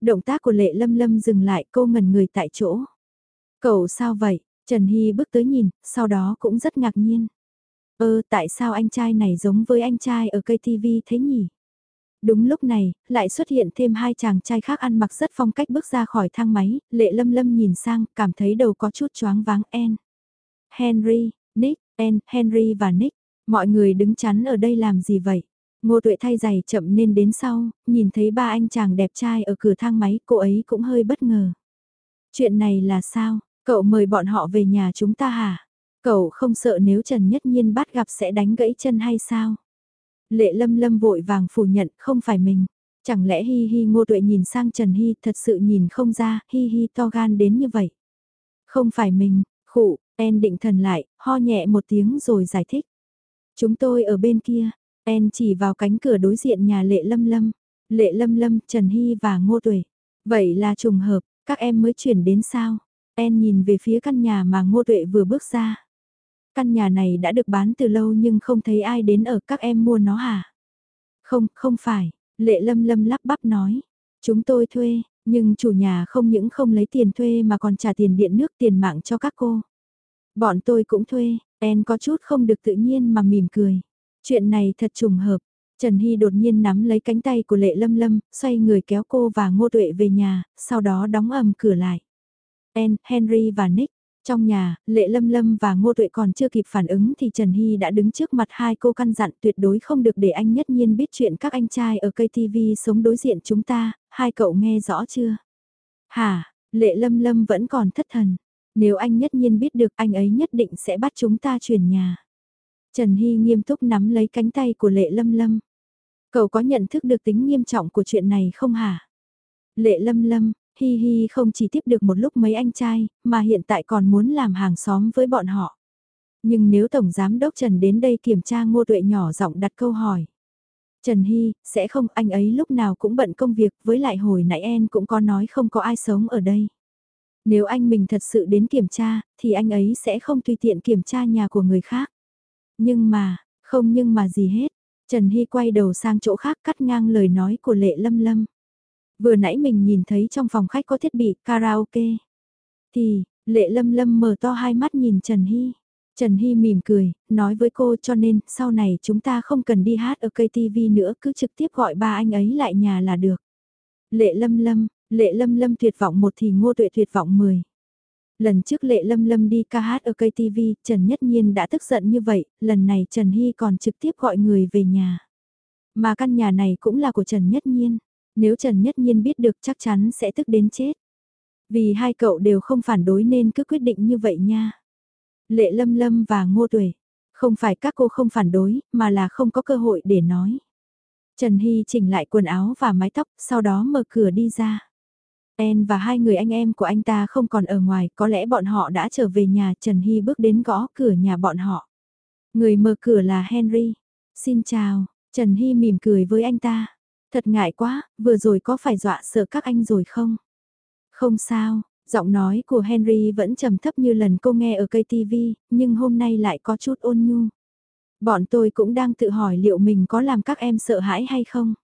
Speaker 1: Động tác của Lệ Lâm Lâm dừng lại cô ngẩn người tại chỗ. Cậu sao vậy? Trần Hy bước tới nhìn, sau đó cũng rất ngạc nhiên. Ơ, tại sao anh trai này giống với anh trai ở cây TV thế nhỉ? Đúng lúc này, lại xuất hiện thêm hai chàng trai khác ăn mặc rất phong cách bước ra khỏi thang máy, lệ lâm lâm nhìn sang, cảm thấy đầu có chút choáng váng En. Henry, Nick, En, Henry và Nick, mọi người đứng chắn ở đây làm gì vậy? Ngô tuệ thay giày chậm nên đến sau, nhìn thấy ba anh chàng đẹp trai ở cửa thang máy, cô ấy cũng hơi bất ngờ. Chuyện này là sao? Cậu mời bọn họ về nhà chúng ta hả? Cậu không sợ nếu Trần Nhất Nhiên bắt gặp sẽ đánh gãy chân hay sao? Lệ lâm lâm vội vàng phủ nhận không phải mình. Chẳng lẽ hi hi ngô tuệ nhìn sang Trần Hy thật sự nhìn không ra, hi hi to gan đến như vậy. Không phải mình, khụ, En định thần lại, ho nhẹ một tiếng rồi giải thích. Chúng tôi ở bên kia, En chỉ vào cánh cửa đối diện nhà Lệ Lâm Lâm. Lệ Lâm Lâm, Trần Hy và Ngô Tuệ. Vậy là trùng hợp, các em mới chuyển đến sao? En nhìn về phía căn nhà mà Ngô Tuệ vừa bước ra. Căn nhà này đã được bán từ lâu nhưng không thấy ai đến ở các em mua nó hả? Không, không phải, Lệ Lâm Lâm lắp bắp nói. Chúng tôi thuê, nhưng chủ nhà không những không lấy tiền thuê mà còn trả tiền điện nước tiền mạng cho các cô. Bọn tôi cũng thuê, En có chút không được tự nhiên mà mỉm cười. Chuyện này thật trùng hợp. Trần Hy đột nhiên nắm lấy cánh tay của Lệ Lâm Lâm, xoay người kéo cô và Ngô Tuệ về nhà, sau đó đóng ầm cửa lại. En, Henry và Nick, trong nhà, Lệ Lâm Lâm và Ngô Tuệ còn chưa kịp phản ứng thì Trần Hy đã đứng trước mặt hai cô căn dặn tuyệt đối không được để anh nhất nhiên biết chuyện các anh trai ở cây TV sống đối diện chúng ta, hai cậu nghe rõ chưa? Hả, Lệ Lâm Lâm vẫn còn thất thần. Nếu anh nhất nhiên biết được anh ấy nhất định sẽ bắt chúng ta chuyển nhà. Trần Hy nghiêm túc nắm lấy cánh tay của Lệ Lâm Lâm. Cậu có nhận thức được tính nghiêm trọng của chuyện này không hả? Lệ Lâm Lâm, Hi Hi không chỉ tiếp được một lúc mấy anh trai, mà hiện tại còn muốn làm hàng xóm với bọn họ. Nhưng nếu Tổng Giám Đốc Trần đến đây kiểm tra ngô tuệ nhỏ giọng đặt câu hỏi. Trần Hy, sẽ không anh ấy lúc nào cũng bận công việc với lại hồi nãy En cũng có nói không có ai sống ở đây. Nếu anh mình thật sự đến kiểm tra, thì anh ấy sẽ không tùy tiện kiểm tra nhà của người khác. Nhưng mà, không nhưng mà gì hết. Trần Hy quay đầu sang chỗ khác cắt ngang lời nói của Lệ Lâm Lâm. Vừa nãy mình nhìn thấy trong phòng khách có thiết bị karaoke. Thì, lệ lâm lâm mở to hai mắt nhìn Trần Hy. Trần Hy mỉm cười, nói với cô cho nên sau này chúng ta không cần đi hát ở cây nữa cứ trực tiếp gọi ba anh ấy lại nhà là được. Lệ lâm lâm, lệ lâm lâm tuyệt vọng một thì ngô tuệ tuyệt vọng mười. Lần trước lệ lâm lâm đi ca hát ở cây TV, Trần Nhất Nhiên đã tức giận như vậy, lần này Trần Hy còn trực tiếp gọi người về nhà. Mà căn nhà này cũng là của Trần Nhất Nhiên. Nếu Trần Nhất Nhiên biết được chắc chắn sẽ tức đến chết. Vì hai cậu đều không phản đối nên cứ quyết định như vậy nha. Lệ Lâm Lâm và Ngô Tuệ, không phải các cô không phản đối, mà là không có cơ hội để nói. Trần Hy chỉnh lại quần áo và mái tóc, sau đó mở cửa đi ra. En và hai người anh em của anh ta không còn ở ngoài, có lẽ bọn họ đã trở về nhà, Trần Hy bước đến gõ cửa nhà bọn họ. Người mở cửa là Henry. Xin chào, Trần Hy mỉm cười với anh ta. Thật ngại quá, vừa rồi có phải dọa sợ các anh rồi không? Không sao, giọng nói của Henry vẫn trầm thấp như lần cô nghe ở cây TV, nhưng hôm nay lại có chút ôn nhu. Bọn tôi cũng đang tự hỏi liệu mình có làm các em sợ hãi hay không?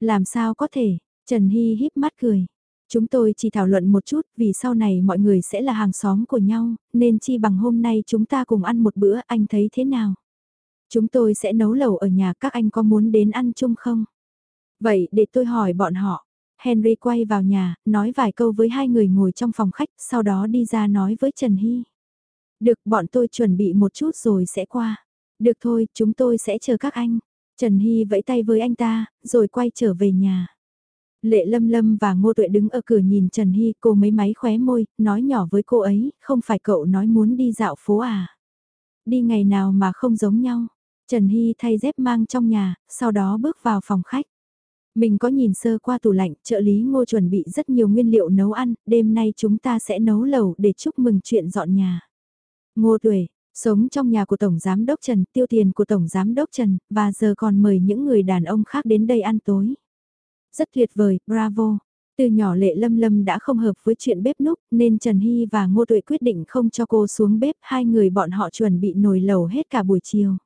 Speaker 1: Làm sao có thể? Trần Hy híp mắt cười. Chúng tôi chỉ thảo luận một chút vì sau này mọi người sẽ là hàng xóm của nhau, nên chi bằng hôm nay chúng ta cùng ăn một bữa anh thấy thế nào? Chúng tôi sẽ nấu lẩu ở nhà các anh có muốn đến ăn chung không? Vậy để tôi hỏi bọn họ. Henry quay vào nhà, nói vài câu với hai người ngồi trong phòng khách, sau đó đi ra nói với Trần Hy. Được, bọn tôi chuẩn bị một chút rồi sẽ qua. Được thôi, chúng tôi sẽ chờ các anh. Trần Hy vẫy tay với anh ta, rồi quay trở về nhà. Lệ Lâm Lâm và Ngô Tuệ đứng ở cửa nhìn Trần Hy, cô mấy máy khóe môi, nói nhỏ với cô ấy, không phải cậu nói muốn đi dạo phố à? Đi ngày nào mà không giống nhau. Trần Hy thay dép mang trong nhà, sau đó bước vào phòng khách. Mình có nhìn sơ qua tủ lạnh, trợ lý Ngô chuẩn bị rất nhiều nguyên liệu nấu ăn, đêm nay chúng ta sẽ nấu lẩu để chúc mừng chuyện dọn nhà. Ngô Tuệ, sống trong nhà của Tổng Giám Đốc Trần, tiêu tiền của Tổng Giám Đốc Trần, và giờ còn mời những người đàn ông khác đến đây ăn tối. Rất tuyệt vời, bravo. Từ nhỏ lệ lâm lâm đã không hợp với chuyện bếp núc nên Trần Hy và Ngô Tuệ quyết định không cho cô xuống bếp hai người bọn họ chuẩn bị nồi lẩu hết cả buổi chiều.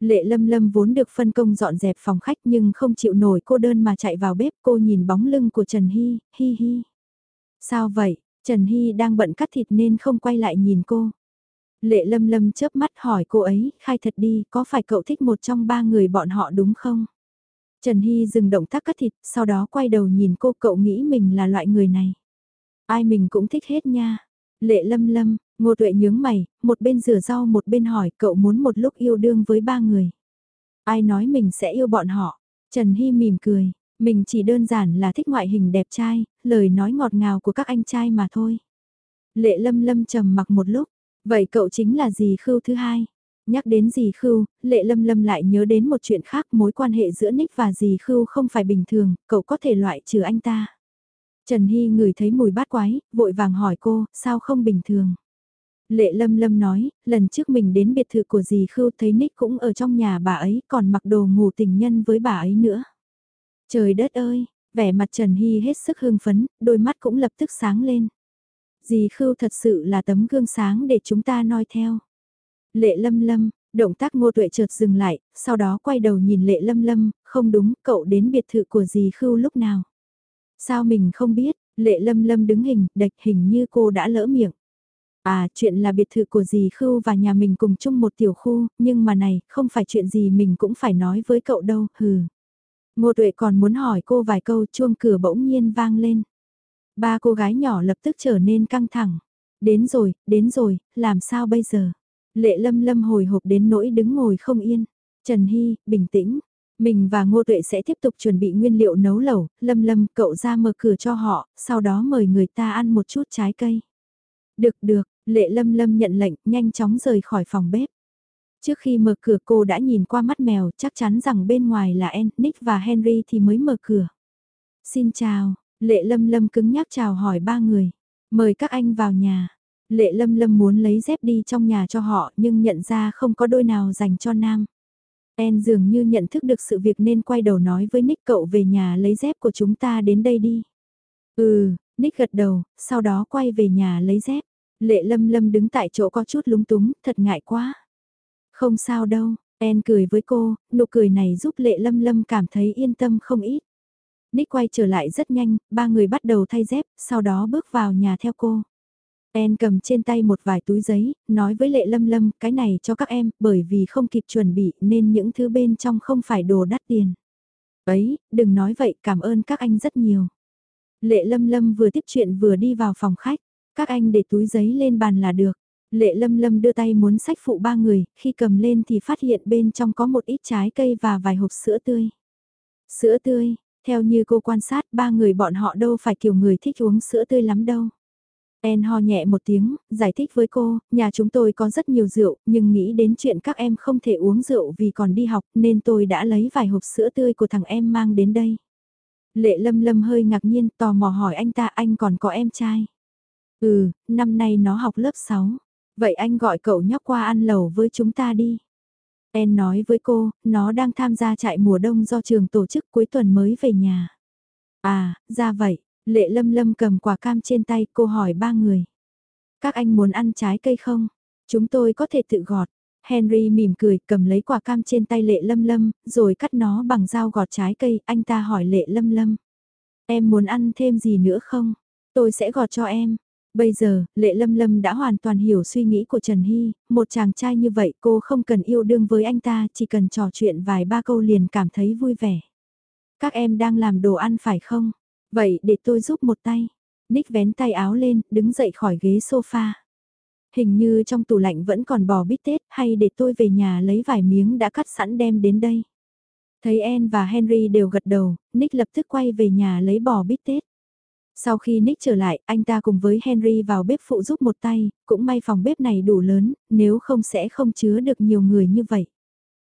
Speaker 1: Lệ lâm lâm vốn được phân công dọn dẹp phòng khách nhưng không chịu nổi cô đơn mà chạy vào bếp cô nhìn bóng lưng của Trần Hy, hi hi. Sao vậy, Trần Hy đang bận cắt thịt nên không quay lại nhìn cô. Lệ lâm lâm chớp mắt hỏi cô ấy, khai thật đi, có phải cậu thích một trong ba người bọn họ đúng không? Trần Hy dừng động tác cắt thịt, sau đó quay đầu nhìn cô cậu nghĩ mình là loại người này. Ai mình cũng thích hết nha. Lệ lâm lâm, ngô tuệ nhướng mày, một bên rửa rau một bên hỏi cậu muốn một lúc yêu đương với ba người. Ai nói mình sẽ yêu bọn họ? Trần Hy mỉm cười, mình chỉ đơn giản là thích ngoại hình đẹp trai, lời nói ngọt ngào của các anh trai mà thôi. Lệ lâm lâm trầm mặc một lúc, vậy cậu chính là gì khưu thứ hai? Nhắc đến dì Khưu, Lệ Lâm Lâm lại nhớ đến một chuyện khác mối quan hệ giữa Nick và dì Khưu không phải bình thường, cậu có thể loại trừ anh ta. Trần Hy ngửi thấy mùi bát quái, vội vàng hỏi cô, sao không bình thường? Lệ Lâm Lâm nói, lần trước mình đến biệt thự của dì Khưu thấy Nick cũng ở trong nhà bà ấy còn mặc đồ ngủ tình nhân với bà ấy nữa. Trời đất ơi, vẻ mặt Trần Hy hết sức hưng phấn, đôi mắt cũng lập tức sáng lên. Dì Khưu thật sự là tấm gương sáng để chúng ta noi theo. Lệ lâm lâm, động tác ngô tuệ chợt dừng lại, sau đó quay đầu nhìn lệ lâm lâm, không đúng, cậu đến biệt thự của dì Khưu lúc nào. Sao mình không biết, lệ lâm lâm đứng hình, đạch hình như cô đã lỡ miệng. À, chuyện là biệt thự của dì Khưu và nhà mình cùng chung một tiểu khu, nhưng mà này, không phải chuyện gì mình cũng phải nói với cậu đâu, hừ. Ngô Tuệ còn muốn hỏi cô vài câu chuông cửa bỗng nhiên vang lên. Ba cô gái nhỏ lập tức trở nên căng thẳng. Đến rồi, đến rồi, làm sao bây giờ? Lệ lâm lâm hồi hộp đến nỗi đứng ngồi không yên. Trần Hy, bình tĩnh. Mình và Ngô Tuệ sẽ tiếp tục chuẩn bị nguyên liệu nấu lẩu, lâm lâm cậu ra mở cửa cho họ, sau đó mời người ta ăn một chút trái cây. Được được, lệ lâm lâm nhận lệnh, nhanh chóng rời khỏi phòng bếp. Trước khi mở cửa cô đã nhìn qua mắt mèo, chắc chắn rằng bên ngoài là En, Nick và Henry thì mới mở cửa. Xin chào, lệ lâm lâm cứng nhắc chào hỏi ba người. Mời các anh vào nhà. Lệ lâm lâm muốn lấy dép đi trong nhà cho họ nhưng nhận ra không có đôi nào dành cho nam. En dường như nhận thức được sự việc nên quay đầu nói với Nick cậu về nhà lấy dép của chúng ta đến đây đi. Ừ, Nick gật đầu, sau đó quay về nhà lấy dép. Lệ lâm lâm đứng tại chỗ có chút lúng túng, thật ngại quá. Không sao đâu, En cười với cô, nụ cười này giúp lệ lâm lâm cảm thấy yên tâm không ít. Nick quay trở lại rất nhanh, ba người bắt đầu thay dép, sau đó bước vào nhà theo cô. En cầm trên tay một vài túi giấy, nói với Lệ Lâm Lâm, cái này cho các em, bởi vì không kịp chuẩn bị nên những thứ bên trong không phải đồ đắt tiền. Ấy, đừng nói vậy, cảm ơn các anh rất nhiều. Lệ Lâm Lâm vừa tiếp chuyện vừa đi vào phòng khách, các anh để túi giấy lên bàn là được. Lệ Lâm Lâm đưa tay muốn sách phụ ba người, khi cầm lên thì phát hiện bên trong có một ít trái cây và vài hộp sữa tươi. Sữa tươi, theo như cô quan sát ba người bọn họ đâu phải kiểu người thích uống sữa tươi lắm đâu. En ho nhẹ một tiếng, giải thích với cô, nhà chúng tôi có rất nhiều rượu, nhưng nghĩ đến chuyện các em không thể uống rượu vì còn đi học nên tôi đã lấy vài hộp sữa tươi của thằng em mang đến đây. Lệ lâm lâm hơi ngạc nhiên tò mò hỏi anh ta anh còn có em trai. Ừ, năm nay nó học lớp 6. Vậy anh gọi cậu nhóc qua ăn lẩu với chúng ta đi. En nói với cô, nó đang tham gia trại mùa đông do trường tổ chức cuối tuần mới về nhà. À, ra vậy, Lệ lâm lâm cầm quả cam trên tay cô hỏi ba người. Các anh muốn ăn trái cây không? Chúng tôi có thể tự gọt. Henry mỉm cười cầm lấy quả cam trên tay lệ lâm lâm, rồi cắt nó bằng dao gọt trái cây, anh ta hỏi lệ lâm lâm. Em muốn ăn thêm gì nữa không? Tôi sẽ gọt cho em. Bây giờ, Lệ Lâm Lâm đã hoàn toàn hiểu suy nghĩ của Trần Hy, một chàng trai như vậy cô không cần yêu đương với anh ta, chỉ cần trò chuyện vài ba câu liền cảm thấy vui vẻ. Các em đang làm đồ ăn phải không? Vậy để tôi giúp một tay. Nick vén tay áo lên, đứng dậy khỏi ghế sofa. Hình như trong tủ lạnh vẫn còn bò bít tết, hay để tôi về nhà lấy vài miếng đã cắt sẵn đem đến đây. Thấy Anne và Henry đều gật đầu, Nick lập tức quay về nhà lấy bò bít tết. Sau khi Nick trở lại, anh ta cùng với Henry vào bếp phụ giúp một tay, cũng may phòng bếp này đủ lớn, nếu không sẽ không chứa được nhiều người như vậy.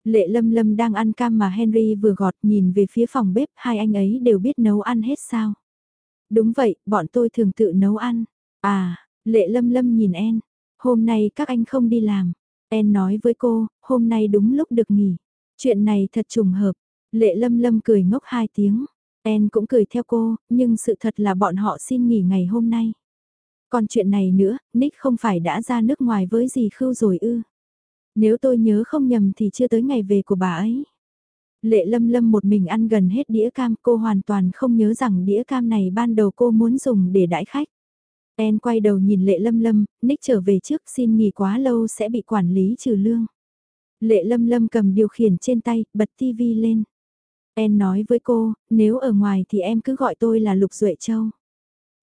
Speaker 1: Lệ Lâm Lâm đang ăn cam mà Henry vừa gọt nhìn về phía phòng bếp, hai anh ấy đều biết nấu ăn hết sao. Đúng vậy, bọn tôi thường tự nấu ăn. À, Lệ Lâm Lâm nhìn En, hôm nay các anh không đi làm. En nói với cô, hôm nay đúng lúc được nghỉ. Chuyện này thật trùng hợp. Lệ Lâm Lâm cười ngốc hai tiếng. En cũng cười theo cô, nhưng sự thật là bọn họ xin nghỉ ngày hôm nay. Còn chuyện này nữa, Nick không phải đã ra nước ngoài với gì khưu rồi ư. Nếu tôi nhớ không nhầm thì chưa tới ngày về của bà ấy. Lệ lâm lâm một mình ăn gần hết đĩa cam cô hoàn toàn không nhớ rằng đĩa cam này ban đầu cô muốn dùng để đãi khách. En quay đầu nhìn lệ lâm lâm, Nick trở về trước xin nghỉ quá lâu sẽ bị quản lý trừ lương. Lệ lâm lâm cầm điều khiển trên tay, bật tivi lên. En nói với cô, nếu ở ngoài thì em cứ gọi tôi là Lục Duệ Châu.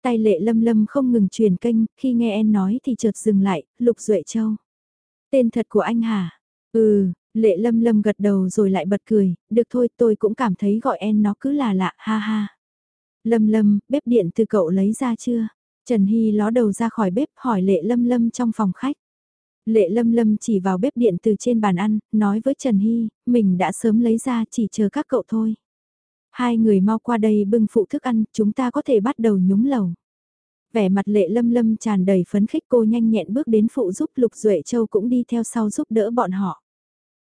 Speaker 1: Tay lệ lâm lâm không ngừng truyền kênh, khi nghe En nói thì chợt dừng lại, Lục Duệ Châu. Tên thật của anh hả? Ừ, lệ lâm lâm gật đầu rồi lại bật cười, được thôi tôi cũng cảm thấy gọi em nó cứ là lạ, ha ha. Lâm lâm, bếp điện từ cậu lấy ra chưa? Trần Hy ló đầu ra khỏi bếp hỏi lệ lâm lâm trong phòng khách. Lệ lâm lâm chỉ vào bếp điện từ trên bàn ăn, nói với Trần Hy, mình đã sớm lấy ra chỉ chờ các cậu thôi. Hai người mau qua đây bưng phụ thức ăn, chúng ta có thể bắt đầu nhúng lẩu. Vẻ mặt lệ lâm lâm tràn đầy phấn khích cô nhanh nhẹn bước đến phụ giúp Lục Duệ Châu cũng đi theo sau giúp đỡ bọn họ.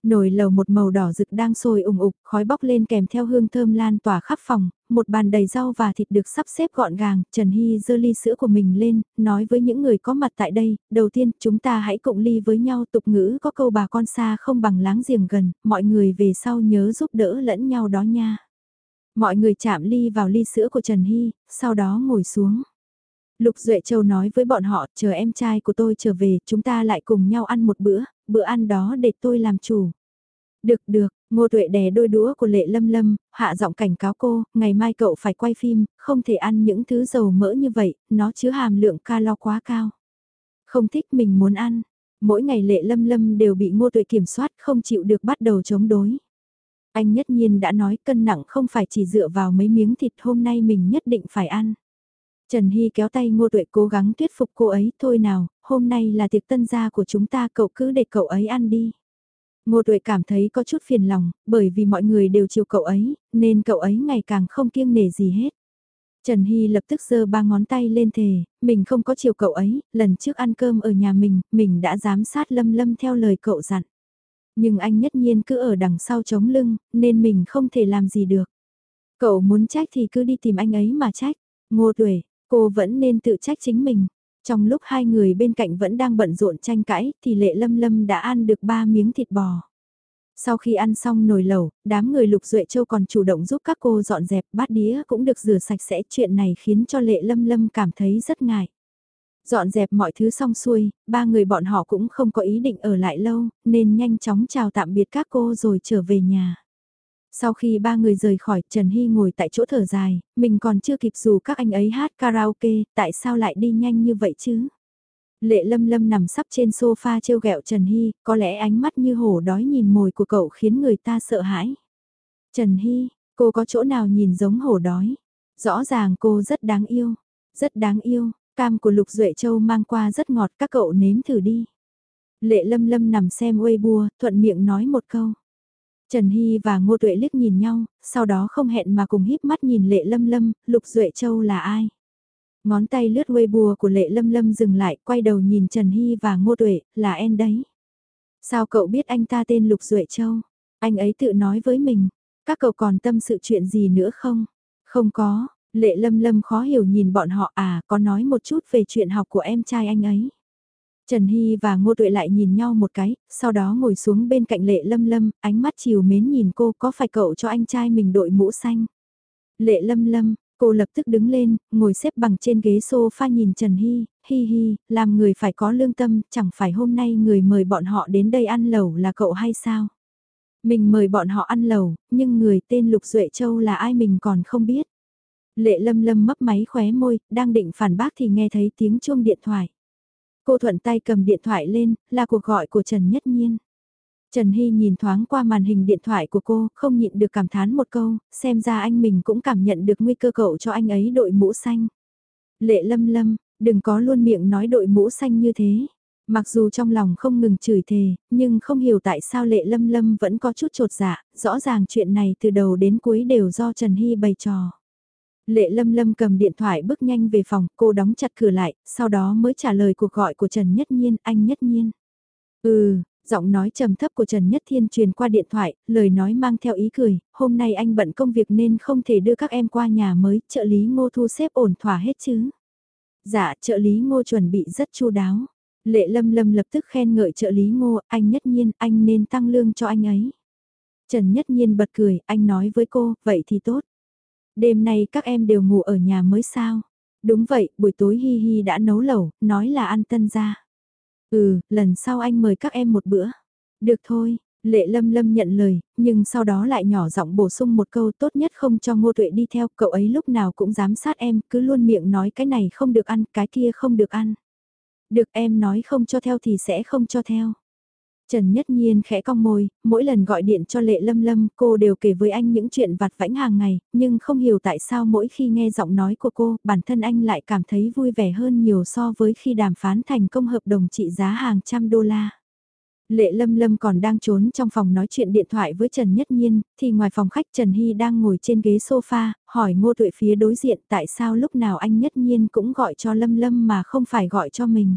Speaker 1: Nồi lầu một màu đỏ rực đang sôi ủng ục, khói bốc lên kèm theo hương thơm lan tỏa khắp phòng, một bàn đầy rau và thịt được sắp xếp gọn gàng, Trần Hy dơ ly sữa của mình lên, nói với những người có mặt tại đây, đầu tiên chúng ta hãy cộng ly với nhau tục ngữ có câu bà con xa không bằng láng giềng gần, mọi người về sau nhớ giúp đỡ lẫn nhau đó nha. Mọi người chạm ly vào ly sữa của Trần Hy, sau đó ngồi xuống. Lục Duệ Châu nói với bọn họ, chờ em trai của tôi trở về, chúng ta lại cùng nhau ăn một bữa, bữa ăn đó để tôi làm chủ. Được được, Ngô Tuệ đè đôi đũa của Lệ Lâm Lâm, hạ giọng cảnh cáo cô, ngày mai cậu phải quay phim, không thể ăn những thứ dầu mỡ như vậy, nó chứa hàm lượng calo quá cao. Không thích mình muốn ăn, mỗi ngày Lệ Lâm Lâm đều bị Ngô Tuệ kiểm soát không chịu được bắt đầu chống đối. Anh nhất nhiên đã nói cân nặng không phải chỉ dựa vào mấy miếng thịt hôm nay mình nhất định phải ăn. Trần Hy kéo tay Ngô Tuệ cố gắng thuyết phục cô ấy, thôi nào, hôm nay là tiệc tân gia của chúng ta cậu cứ để cậu ấy ăn đi. Ngô Tuệ cảm thấy có chút phiền lòng, bởi vì mọi người đều chiều cậu ấy, nên cậu ấy ngày càng không kiêng nể gì hết. Trần Hy lập tức giơ ba ngón tay lên thề, mình không có chiều cậu ấy, lần trước ăn cơm ở nhà mình, mình đã giám sát lâm lâm theo lời cậu dặn. Nhưng anh nhất nhiên cứ ở đằng sau chống lưng, nên mình không thể làm gì được. Cậu muốn trách thì cứ đi tìm anh ấy mà trách. Ngô Tuệ, Cô vẫn nên tự trách chính mình. Trong lúc hai người bên cạnh vẫn đang bận rộn tranh cãi thì lệ lâm lâm đã ăn được ba miếng thịt bò. Sau khi ăn xong nồi lẩu, đám người lục duệ châu còn chủ động giúp các cô dọn dẹp bát đĩa cũng được rửa sạch sẽ. Chuyện này khiến cho lệ lâm lâm cảm thấy rất ngại. Dọn dẹp mọi thứ xong xuôi, ba người bọn họ cũng không có ý định ở lại lâu, nên nhanh chóng chào tạm biệt các cô rồi trở về nhà. Sau khi ba người rời khỏi, Trần Hy ngồi tại chỗ thở dài, mình còn chưa kịp dù các anh ấy hát karaoke, tại sao lại đi nhanh như vậy chứ? Lệ lâm lâm nằm sắp trên sofa trêu ghẹo Trần Hy, có lẽ ánh mắt như hổ đói nhìn mồi của cậu khiến người ta sợ hãi. Trần Hy, cô có chỗ nào nhìn giống hổ đói? Rõ ràng cô rất đáng yêu, rất đáng yêu, cam của Lục Duệ Châu mang qua rất ngọt các cậu nếm thử đi. Lệ lâm lâm nằm xem Weibo, thuận miệng nói một câu. Trần Hy và Ngô Tuệ liếc nhìn nhau, sau đó không hẹn mà cùng híp mắt nhìn Lệ Lâm Lâm, Lục Duệ Châu là ai? Ngón tay lướt bùa của Lệ Lâm Lâm dừng lại, quay đầu nhìn Trần Hy và Ngô Tuệ, là em đấy. Sao cậu biết anh ta tên Lục Duệ Châu? Anh ấy tự nói với mình, các cậu còn tâm sự chuyện gì nữa không? Không có, Lệ Lâm Lâm khó hiểu nhìn bọn họ à, có nói một chút về chuyện học của em trai anh ấy. Trần Hy và Ngô Tuệ lại nhìn nhau một cái, sau đó ngồi xuống bên cạnh Lệ Lâm Lâm, ánh mắt chiều mến nhìn cô có phải cậu cho anh trai mình đội mũ xanh. Lệ Lâm Lâm, cô lập tức đứng lên, ngồi xếp bằng trên ghế sofa nhìn Trần Hy, hi hi, làm người phải có lương tâm, chẳng phải hôm nay người mời bọn họ đến đây ăn lẩu là cậu hay sao? Mình mời bọn họ ăn lẩu, nhưng người tên Lục Duệ Châu là ai mình còn không biết. Lệ Lâm Lâm mấp máy khóe môi, đang định phản bác thì nghe thấy tiếng chuông điện thoại. Cô thuận tay cầm điện thoại lên, là cuộc gọi của Trần Nhất Nhiên. Trần Hy nhìn thoáng qua màn hình điện thoại của cô, không nhịn được cảm thán một câu, xem ra anh mình cũng cảm nhận được nguy cơ cậu cho anh ấy đội mũ xanh. Lệ lâm lâm, đừng có luôn miệng nói đội mũ xanh như thế. Mặc dù trong lòng không ngừng chửi thề, nhưng không hiểu tại sao lệ lâm lâm vẫn có chút trột dạ, rõ ràng chuyện này từ đầu đến cuối đều do Trần Hy bày trò. Lệ lâm lâm cầm điện thoại bước nhanh về phòng, cô đóng chặt cửa lại, sau đó mới trả lời cuộc gọi của Trần Nhất Nhiên, anh Nhất Nhiên. Ừ, giọng nói trầm thấp của Trần Nhất Thiên truyền qua điện thoại, lời nói mang theo ý cười, hôm nay anh bận công việc nên không thể đưa các em qua nhà mới, trợ lý ngô thu xếp ổn thỏa hết chứ. Dạ, trợ lý ngô chuẩn bị rất chu đáo. Lệ lâm lâm lập tức khen ngợi trợ lý ngô, anh Nhất Nhiên, anh nên tăng lương cho anh ấy. Trần Nhất Nhiên bật cười, anh nói với cô, vậy thì tốt. Đêm nay các em đều ngủ ở nhà mới sao? Đúng vậy, buổi tối Hi Hi đã nấu lẩu, nói là ăn tân ra. Ừ, lần sau anh mời các em một bữa. Được thôi, Lệ Lâm Lâm nhận lời, nhưng sau đó lại nhỏ giọng bổ sung một câu tốt nhất không cho Ngô Tuệ đi theo, cậu ấy lúc nào cũng giám sát em, cứ luôn miệng nói cái này không được ăn, cái kia không được ăn. Được em nói không cho theo thì sẽ không cho theo. Trần Nhất Nhiên khẽ cong môi, mỗi lần gọi điện cho Lệ Lâm Lâm cô đều kể với anh những chuyện vặt vãnh hàng ngày, nhưng không hiểu tại sao mỗi khi nghe giọng nói của cô, bản thân anh lại cảm thấy vui vẻ hơn nhiều so với khi đàm phán thành công hợp đồng trị giá hàng trăm đô la. Lệ Lâm Lâm còn đang trốn trong phòng nói chuyện điện thoại với Trần Nhất Nhiên, thì ngoài phòng khách Trần Hy đang ngồi trên ghế sofa, hỏi Ngô Tuệ phía đối diện tại sao lúc nào anh Nhất Nhiên cũng gọi cho Lâm Lâm mà không phải gọi cho mình.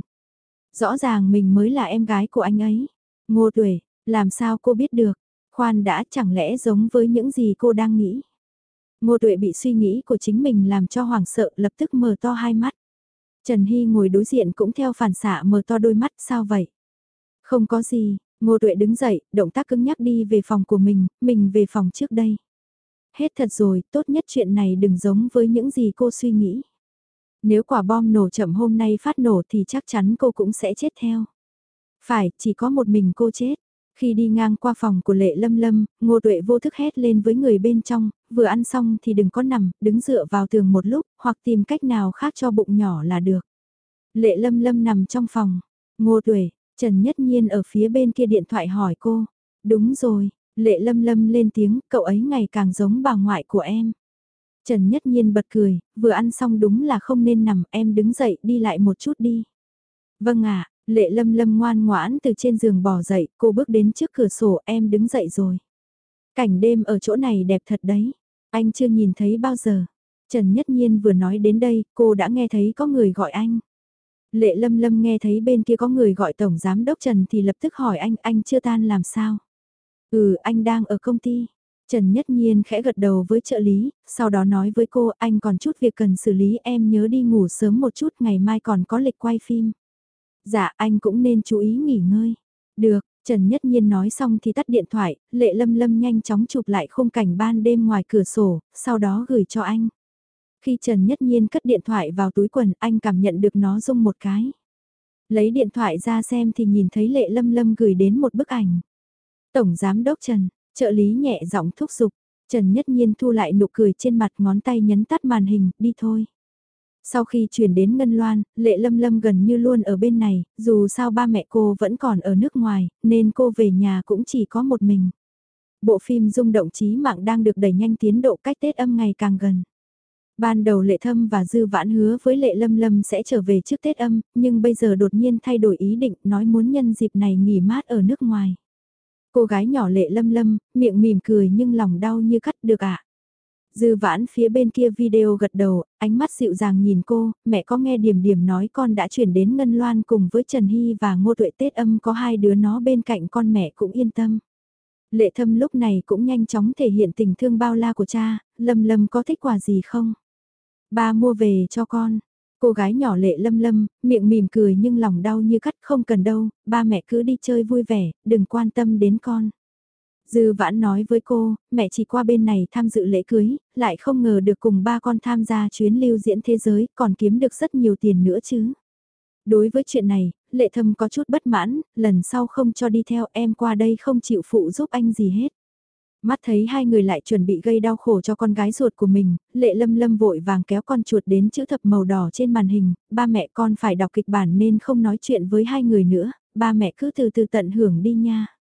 Speaker 1: Rõ ràng mình mới là em gái của anh ấy. Ngô Tuệ, làm sao cô biết được? Khoan đã chẳng lẽ giống với những gì cô đang nghĩ? Ngô Tuệ bị suy nghĩ của chính mình làm cho hoảng sợ lập tức mở to hai mắt. Trần Hy ngồi đối diện cũng theo phản xạ mở to đôi mắt sao vậy? Không có gì, Ngô Tuệ đứng dậy, động tác cứng nhắc đi về phòng của mình, mình về phòng trước đây. Hết thật rồi, tốt nhất chuyện này đừng giống với những gì cô suy nghĩ. Nếu quả bom nổ chậm hôm nay phát nổ thì chắc chắn cô cũng sẽ chết theo. Phải, chỉ có một mình cô chết. Khi đi ngang qua phòng của Lệ Lâm Lâm, Ngô Tuệ vô thức hét lên với người bên trong, vừa ăn xong thì đừng có nằm, đứng dựa vào tường một lúc, hoặc tìm cách nào khác cho bụng nhỏ là được. Lệ Lâm Lâm nằm trong phòng. Ngô Tuệ, Trần Nhất Nhiên ở phía bên kia điện thoại hỏi cô. Đúng rồi, Lệ Lâm Lâm lên tiếng, cậu ấy ngày càng giống bà ngoại của em. Trần Nhất Nhiên bật cười, vừa ăn xong đúng là không nên nằm, em đứng dậy đi lại một chút đi. Vâng ạ, Lệ lâm lâm ngoan ngoãn từ trên giường bỏ dậy, cô bước đến trước cửa sổ em đứng dậy rồi. Cảnh đêm ở chỗ này đẹp thật đấy, anh chưa nhìn thấy bao giờ. Trần Nhất Nhiên vừa nói đến đây, cô đã nghe thấy có người gọi anh. Lệ lâm lâm nghe thấy bên kia có người gọi Tổng Giám Đốc Trần thì lập tức hỏi anh, anh chưa tan làm sao? Ừ, anh đang ở công ty. Trần Nhất Nhiên khẽ gật đầu với trợ lý, sau đó nói với cô anh còn chút việc cần xử lý em nhớ đi ngủ sớm một chút ngày mai còn có lịch quay phim. Dạ anh cũng nên chú ý nghỉ ngơi. Được, Trần Nhất Nhiên nói xong thì tắt điện thoại, Lệ Lâm Lâm nhanh chóng chụp lại khung cảnh ban đêm ngoài cửa sổ, sau đó gửi cho anh. Khi Trần Nhất Nhiên cất điện thoại vào túi quần, anh cảm nhận được nó rung một cái. Lấy điện thoại ra xem thì nhìn thấy Lệ Lâm Lâm gửi đến một bức ảnh. Tổng Giám Đốc Trần, trợ lý nhẹ giọng thúc giục, Trần Nhất Nhiên thu lại nụ cười trên mặt ngón tay nhấn tắt màn hình, đi thôi. Sau khi chuyển đến Ngân Loan, Lệ Lâm Lâm gần như luôn ở bên này, dù sao ba mẹ cô vẫn còn ở nước ngoài, nên cô về nhà cũng chỉ có một mình. Bộ phim rung động trí mạng đang được đẩy nhanh tiến độ cách Tết âm ngày càng gần. Ban đầu Lệ Thâm và Dư Vãn hứa với Lệ Lâm Lâm sẽ trở về trước Tết âm, nhưng bây giờ đột nhiên thay đổi ý định nói muốn nhân dịp này nghỉ mát ở nước ngoài. Cô gái nhỏ Lệ Lâm Lâm, miệng mỉm cười nhưng lòng đau như cắt được ạ. À? Dư vãn phía bên kia video gật đầu, ánh mắt dịu dàng nhìn cô, mẹ có nghe điểm điểm nói con đã chuyển đến Ngân Loan cùng với Trần Hy và Ngô Tuệ Tết âm có hai đứa nó bên cạnh con mẹ cũng yên tâm. Lệ thâm lúc này cũng nhanh chóng thể hiện tình thương bao la của cha, lâm lâm có thích quà gì không? Ba mua về cho con. Cô gái nhỏ lệ lâm lâm, miệng mỉm cười nhưng lòng đau như cắt không cần đâu, ba mẹ cứ đi chơi vui vẻ, đừng quan tâm đến con. Dư vãn nói với cô, mẹ chỉ qua bên này tham dự lễ cưới, lại không ngờ được cùng ba con tham gia chuyến lưu diễn thế giới, còn kiếm được rất nhiều tiền nữa chứ. Đối với chuyện này, lệ thâm có chút bất mãn, lần sau không cho đi theo em qua đây không chịu phụ giúp anh gì hết. Mắt thấy hai người lại chuẩn bị gây đau khổ cho con gái ruột của mình, lệ lâm lâm vội vàng kéo con chuột đến chữ thập màu đỏ trên màn hình, ba mẹ con phải đọc kịch bản nên không nói chuyện với hai người nữa, ba mẹ cứ từ từ tận hưởng đi nha.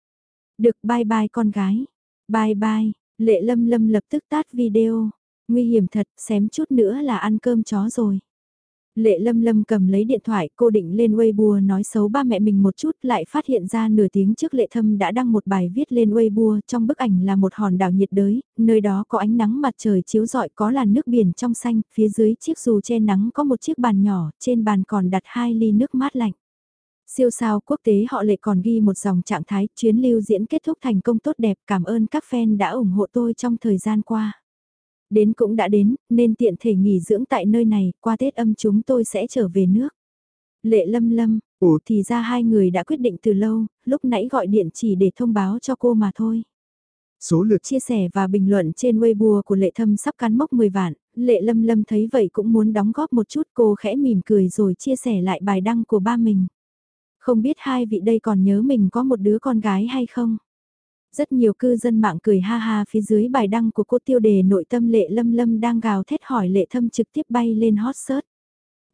Speaker 1: Được bye bye con gái. Bye bye, lệ lâm lâm lập tức tắt video. Nguy hiểm thật, xém chút nữa là ăn cơm chó rồi. Lệ lâm lâm cầm lấy điện thoại cô định lên Weibo nói xấu ba mẹ mình một chút lại phát hiện ra nửa tiếng trước lệ thâm đã đăng một bài viết lên Weibo trong bức ảnh là một hòn đảo nhiệt đới, nơi đó có ánh nắng mặt trời chiếu rọi có làn nước biển trong xanh, phía dưới chiếc dù che nắng có một chiếc bàn nhỏ, trên bàn còn đặt hai ly nước mát lạnh. Siêu sao quốc tế họ lệ còn ghi một dòng trạng thái chuyến lưu diễn kết thúc thành công tốt đẹp cảm ơn các fan đã ủng hộ tôi trong thời gian qua. Đến cũng đã đến, nên tiện thể nghỉ dưỡng tại nơi này, qua Tết âm chúng tôi sẽ trở về nước. Lệ lâm lâm, ủa thì ra hai người đã quyết định từ lâu, lúc nãy gọi điện chỉ để thông báo cho cô mà thôi.
Speaker 2: Số lượt
Speaker 1: chia sẻ và bình luận trên Weibo của Lệ Thâm sắp cán mốc 10 vạn, Lệ Lâm Lâm thấy vậy cũng muốn đóng góp một chút cô khẽ mỉm cười rồi chia sẻ lại bài đăng của ba mình. Không biết hai vị đây còn nhớ mình có một đứa con gái hay không? Rất nhiều cư dân mạng cười ha ha phía dưới bài đăng của cô tiêu đề nội tâm lệ lâm lâm đang gào thét hỏi lệ thâm trực tiếp bay lên hot search.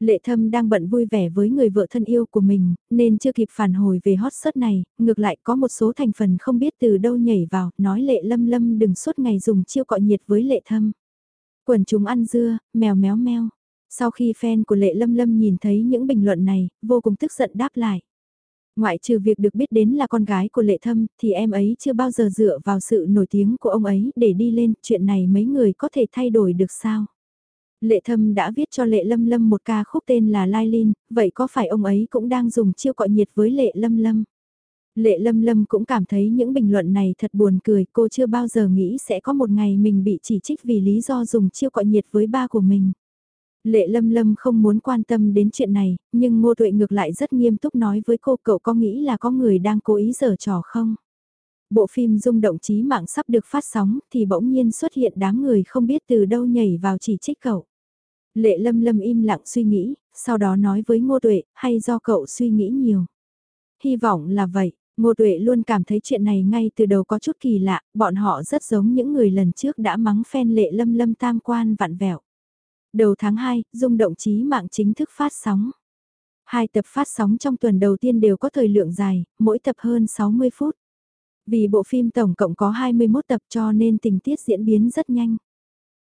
Speaker 1: Lệ thâm đang bận vui vẻ với người vợ thân yêu của mình, nên chưa kịp phản hồi về hot search này, ngược lại có một số thành phần không biết từ đâu nhảy vào, nói lệ lâm lâm đừng suốt ngày dùng chiêu cọ nhiệt với lệ thâm. Quần chúng ăn dưa, mèo méo meo. Sau khi fan của lệ lâm lâm nhìn thấy những bình luận này, vô cùng tức giận đáp lại. Ngoại trừ việc được biết đến là con gái của lệ thâm thì em ấy chưa bao giờ dựa vào sự nổi tiếng của ông ấy để đi lên, chuyện này mấy người có thể thay đổi được sao? Lệ thâm đã viết cho lệ lâm lâm một ca khúc tên là Lai Linh, vậy có phải ông ấy cũng đang dùng chiêu cọ nhiệt với lệ lâm lâm? Lệ lâm lâm cũng cảm thấy những bình luận này thật buồn cười, cô chưa bao giờ nghĩ sẽ có một ngày mình bị chỉ trích vì lý do dùng chiêu cọ nhiệt với ba của mình. Lệ lâm lâm không muốn quan tâm đến chuyện này, nhưng ngô tuệ ngược lại rất nghiêm túc nói với cô cậu có nghĩ là có người đang cố ý giở trò không? Bộ phim rung động trí mạng sắp được phát sóng thì bỗng nhiên xuất hiện đám người không biết từ đâu nhảy vào chỉ trích cậu. Lệ lâm lâm im lặng suy nghĩ, sau đó nói với ngô tuệ, hay do cậu suy nghĩ nhiều. Hy vọng là vậy, ngô tuệ luôn cảm thấy chuyện này ngay từ đầu có chút kỳ lạ, bọn họ rất giống những người lần trước đã mắng phen lệ lâm lâm tam quan vặn vẹo. Đầu tháng 2, Dung động trí mạng chính thức phát sóng. Hai tập phát sóng trong tuần đầu tiên đều có thời lượng dài, mỗi tập hơn 60 phút. Vì bộ phim tổng cộng có 21 tập cho nên tình tiết diễn biến rất nhanh.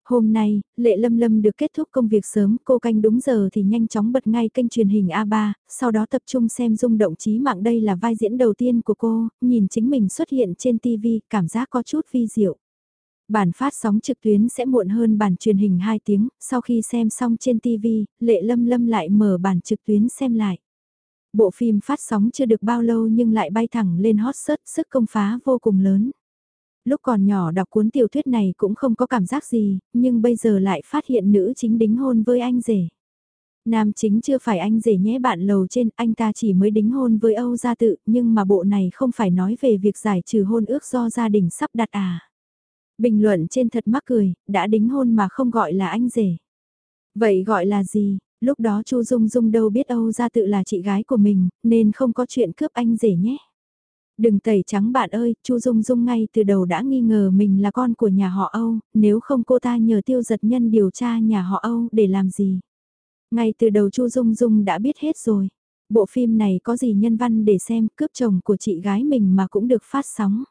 Speaker 1: Hôm nay, Lệ Lâm Lâm được kết thúc công việc sớm, cô canh đúng giờ thì nhanh chóng bật ngay kênh truyền hình A3, sau đó tập trung xem rung động trí mạng đây là vai diễn đầu tiên của cô, nhìn chính mình xuất hiện trên TV, cảm giác có chút vi diệu. Bản phát sóng trực tuyến sẽ muộn hơn bản truyền hình 2 tiếng, sau khi xem xong trên TV, Lệ Lâm Lâm lại mở bản trực tuyến xem lại. Bộ phim phát sóng chưa được bao lâu nhưng lại bay thẳng lên hot search, sức công phá vô cùng lớn. Lúc còn nhỏ đọc cuốn tiểu thuyết này cũng không có cảm giác gì, nhưng bây giờ lại phát hiện nữ chính đính hôn với anh rể. Nam chính chưa phải anh rể nhé bạn lầu trên, anh ta chỉ mới đính hôn với Âu Gia Tự, nhưng mà bộ này không phải nói về việc giải trừ hôn ước do gia đình sắp đặt à. Bình luận trên thật mắc cười, đã đính hôn mà không gọi là anh rể. Vậy gọi là gì? Lúc đó Chu Dung Dung đâu biết Âu gia tự là chị gái của mình, nên không có chuyện cướp anh rể nhé. Đừng tẩy trắng bạn ơi, Chu Dung Dung ngay từ đầu đã nghi ngờ mình là con của nhà họ Âu, nếu không cô ta nhờ tiêu giật nhân điều tra nhà họ Âu để làm gì. Ngay từ đầu Chu Dung Dung đã biết hết rồi. Bộ phim này có gì nhân văn để xem cướp chồng của chị gái mình mà cũng được phát sóng.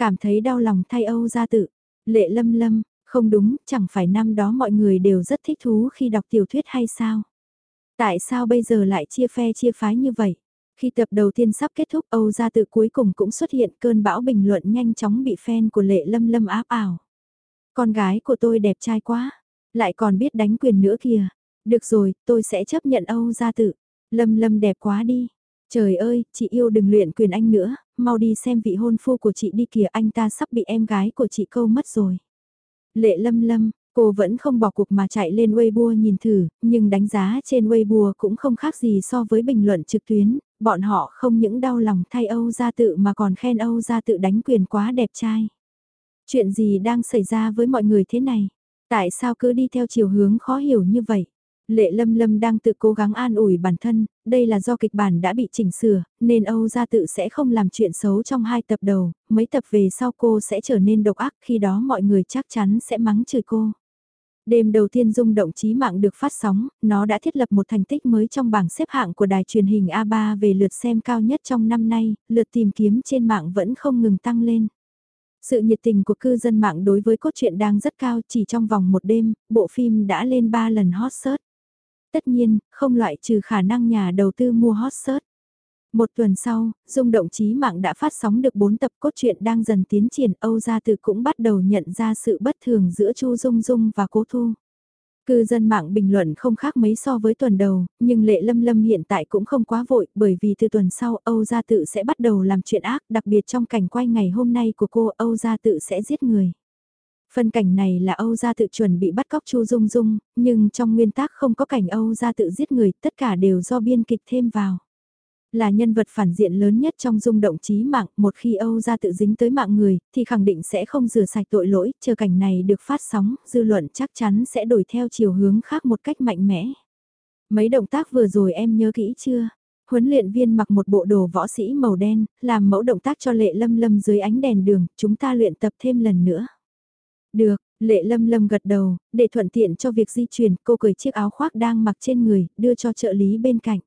Speaker 1: Cảm thấy đau lòng thay Âu gia tự. Lệ lâm lâm, không đúng, chẳng phải năm đó mọi người đều rất thích thú khi đọc tiểu thuyết hay sao? Tại sao bây giờ lại chia phe chia phái như vậy? Khi tập đầu tiên sắp kết thúc Âu gia tự cuối cùng cũng xuất hiện cơn bão bình luận nhanh chóng bị fan của lệ lâm lâm áp ảo. Con gái của tôi đẹp trai quá, lại còn biết đánh quyền nữa kìa. Được rồi, tôi sẽ chấp nhận Âu gia tự. Lâm lâm đẹp quá đi. Trời ơi, chị yêu đừng luyện quyền anh nữa, mau đi xem vị hôn phu của chị đi kìa anh ta sắp bị em gái của chị câu mất rồi. Lệ lâm lâm, cô vẫn không bỏ cuộc mà chạy lên Weibo nhìn thử, nhưng đánh giá trên Weibo cũng không khác gì so với bình luận trực tuyến, bọn họ không những đau lòng thay Âu gia tự mà còn khen Âu gia tự đánh quyền quá đẹp trai. Chuyện gì đang xảy ra với mọi người thế này? Tại sao cứ đi theo chiều hướng khó hiểu như vậy? Lệ Lâm Lâm đang tự cố gắng an ủi bản thân, đây là do kịch bản đã bị chỉnh sửa, nên Âu gia tự sẽ không làm chuyện xấu trong hai tập đầu, mấy tập về sau cô sẽ trở nên độc ác khi đó mọi người chắc chắn sẽ mắng chửi cô. Đêm đầu tiên rung động trí mạng được phát sóng, nó đã thiết lập một thành tích mới trong bảng xếp hạng của đài truyền hình A3 về lượt xem cao nhất trong năm nay, lượt tìm kiếm trên mạng vẫn không ngừng tăng lên. Sự nhiệt tình của cư dân mạng đối với cốt truyện đang rất cao chỉ trong vòng một đêm, bộ phim đã lên 3 lần hot search. Tất nhiên, không loại trừ khả năng nhà đầu tư mua hot search. Một tuần sau, Dung Động Chí Mạng đã phát sóng được 4 tập cốt truyện đang dần tiến triển Âu Gia Tự cũng bắt đầu nhận ra sự bất thường giữa Chu Dung Dung và Cố Thu. Cư dân mạng bình luận không khác mấy so với tuần đầu, nhưng Lệ Lâm Lâm hiện tại cũng không quá vội bởi vì từ tuần sau Âu Gia Tự sẽ bắt đầu làm chuyện ác đặc biệt trong cảnh quay ngày hôm nay của cô Âu Gia Tự sẽ giết người. Phân cảnh này là Âu Gia Tự chuẩn bị bắt cóc Chu Dung Dung, nhưng trong nguyên tác không có cảnh Âu Gia Tự giết người, tất cả đều do biên kịch thêm vào. Là nhân vật phản diện lớn nhất trong dung động trí mạng, một khi Âu gia tự dính tới mạng người, thì khẳng định sẽ không rửa sạch tội lỗi, chờ cảnh này được phát sóng, dư luận chắc chắn sẽ đổi theo chiều hướng khác một cách mạnh mẽ. Mấy động tác vừa rồi em nhớ kỹ chưa? Huấn luyện viên mặc một bộ đồ võ sĩ màu đen, làm mẫu động tác cho lệ lâm lâm dưới ánh đèn đường, chúng ta luyện tập thêm lần nữa. Được, lệ lâm lâm gật đầu, để thuận tiện cho việc di chuyển, cô cởi chiếc áo khoác đang mặc trên người, đưa cho trợ lý bên cạnh.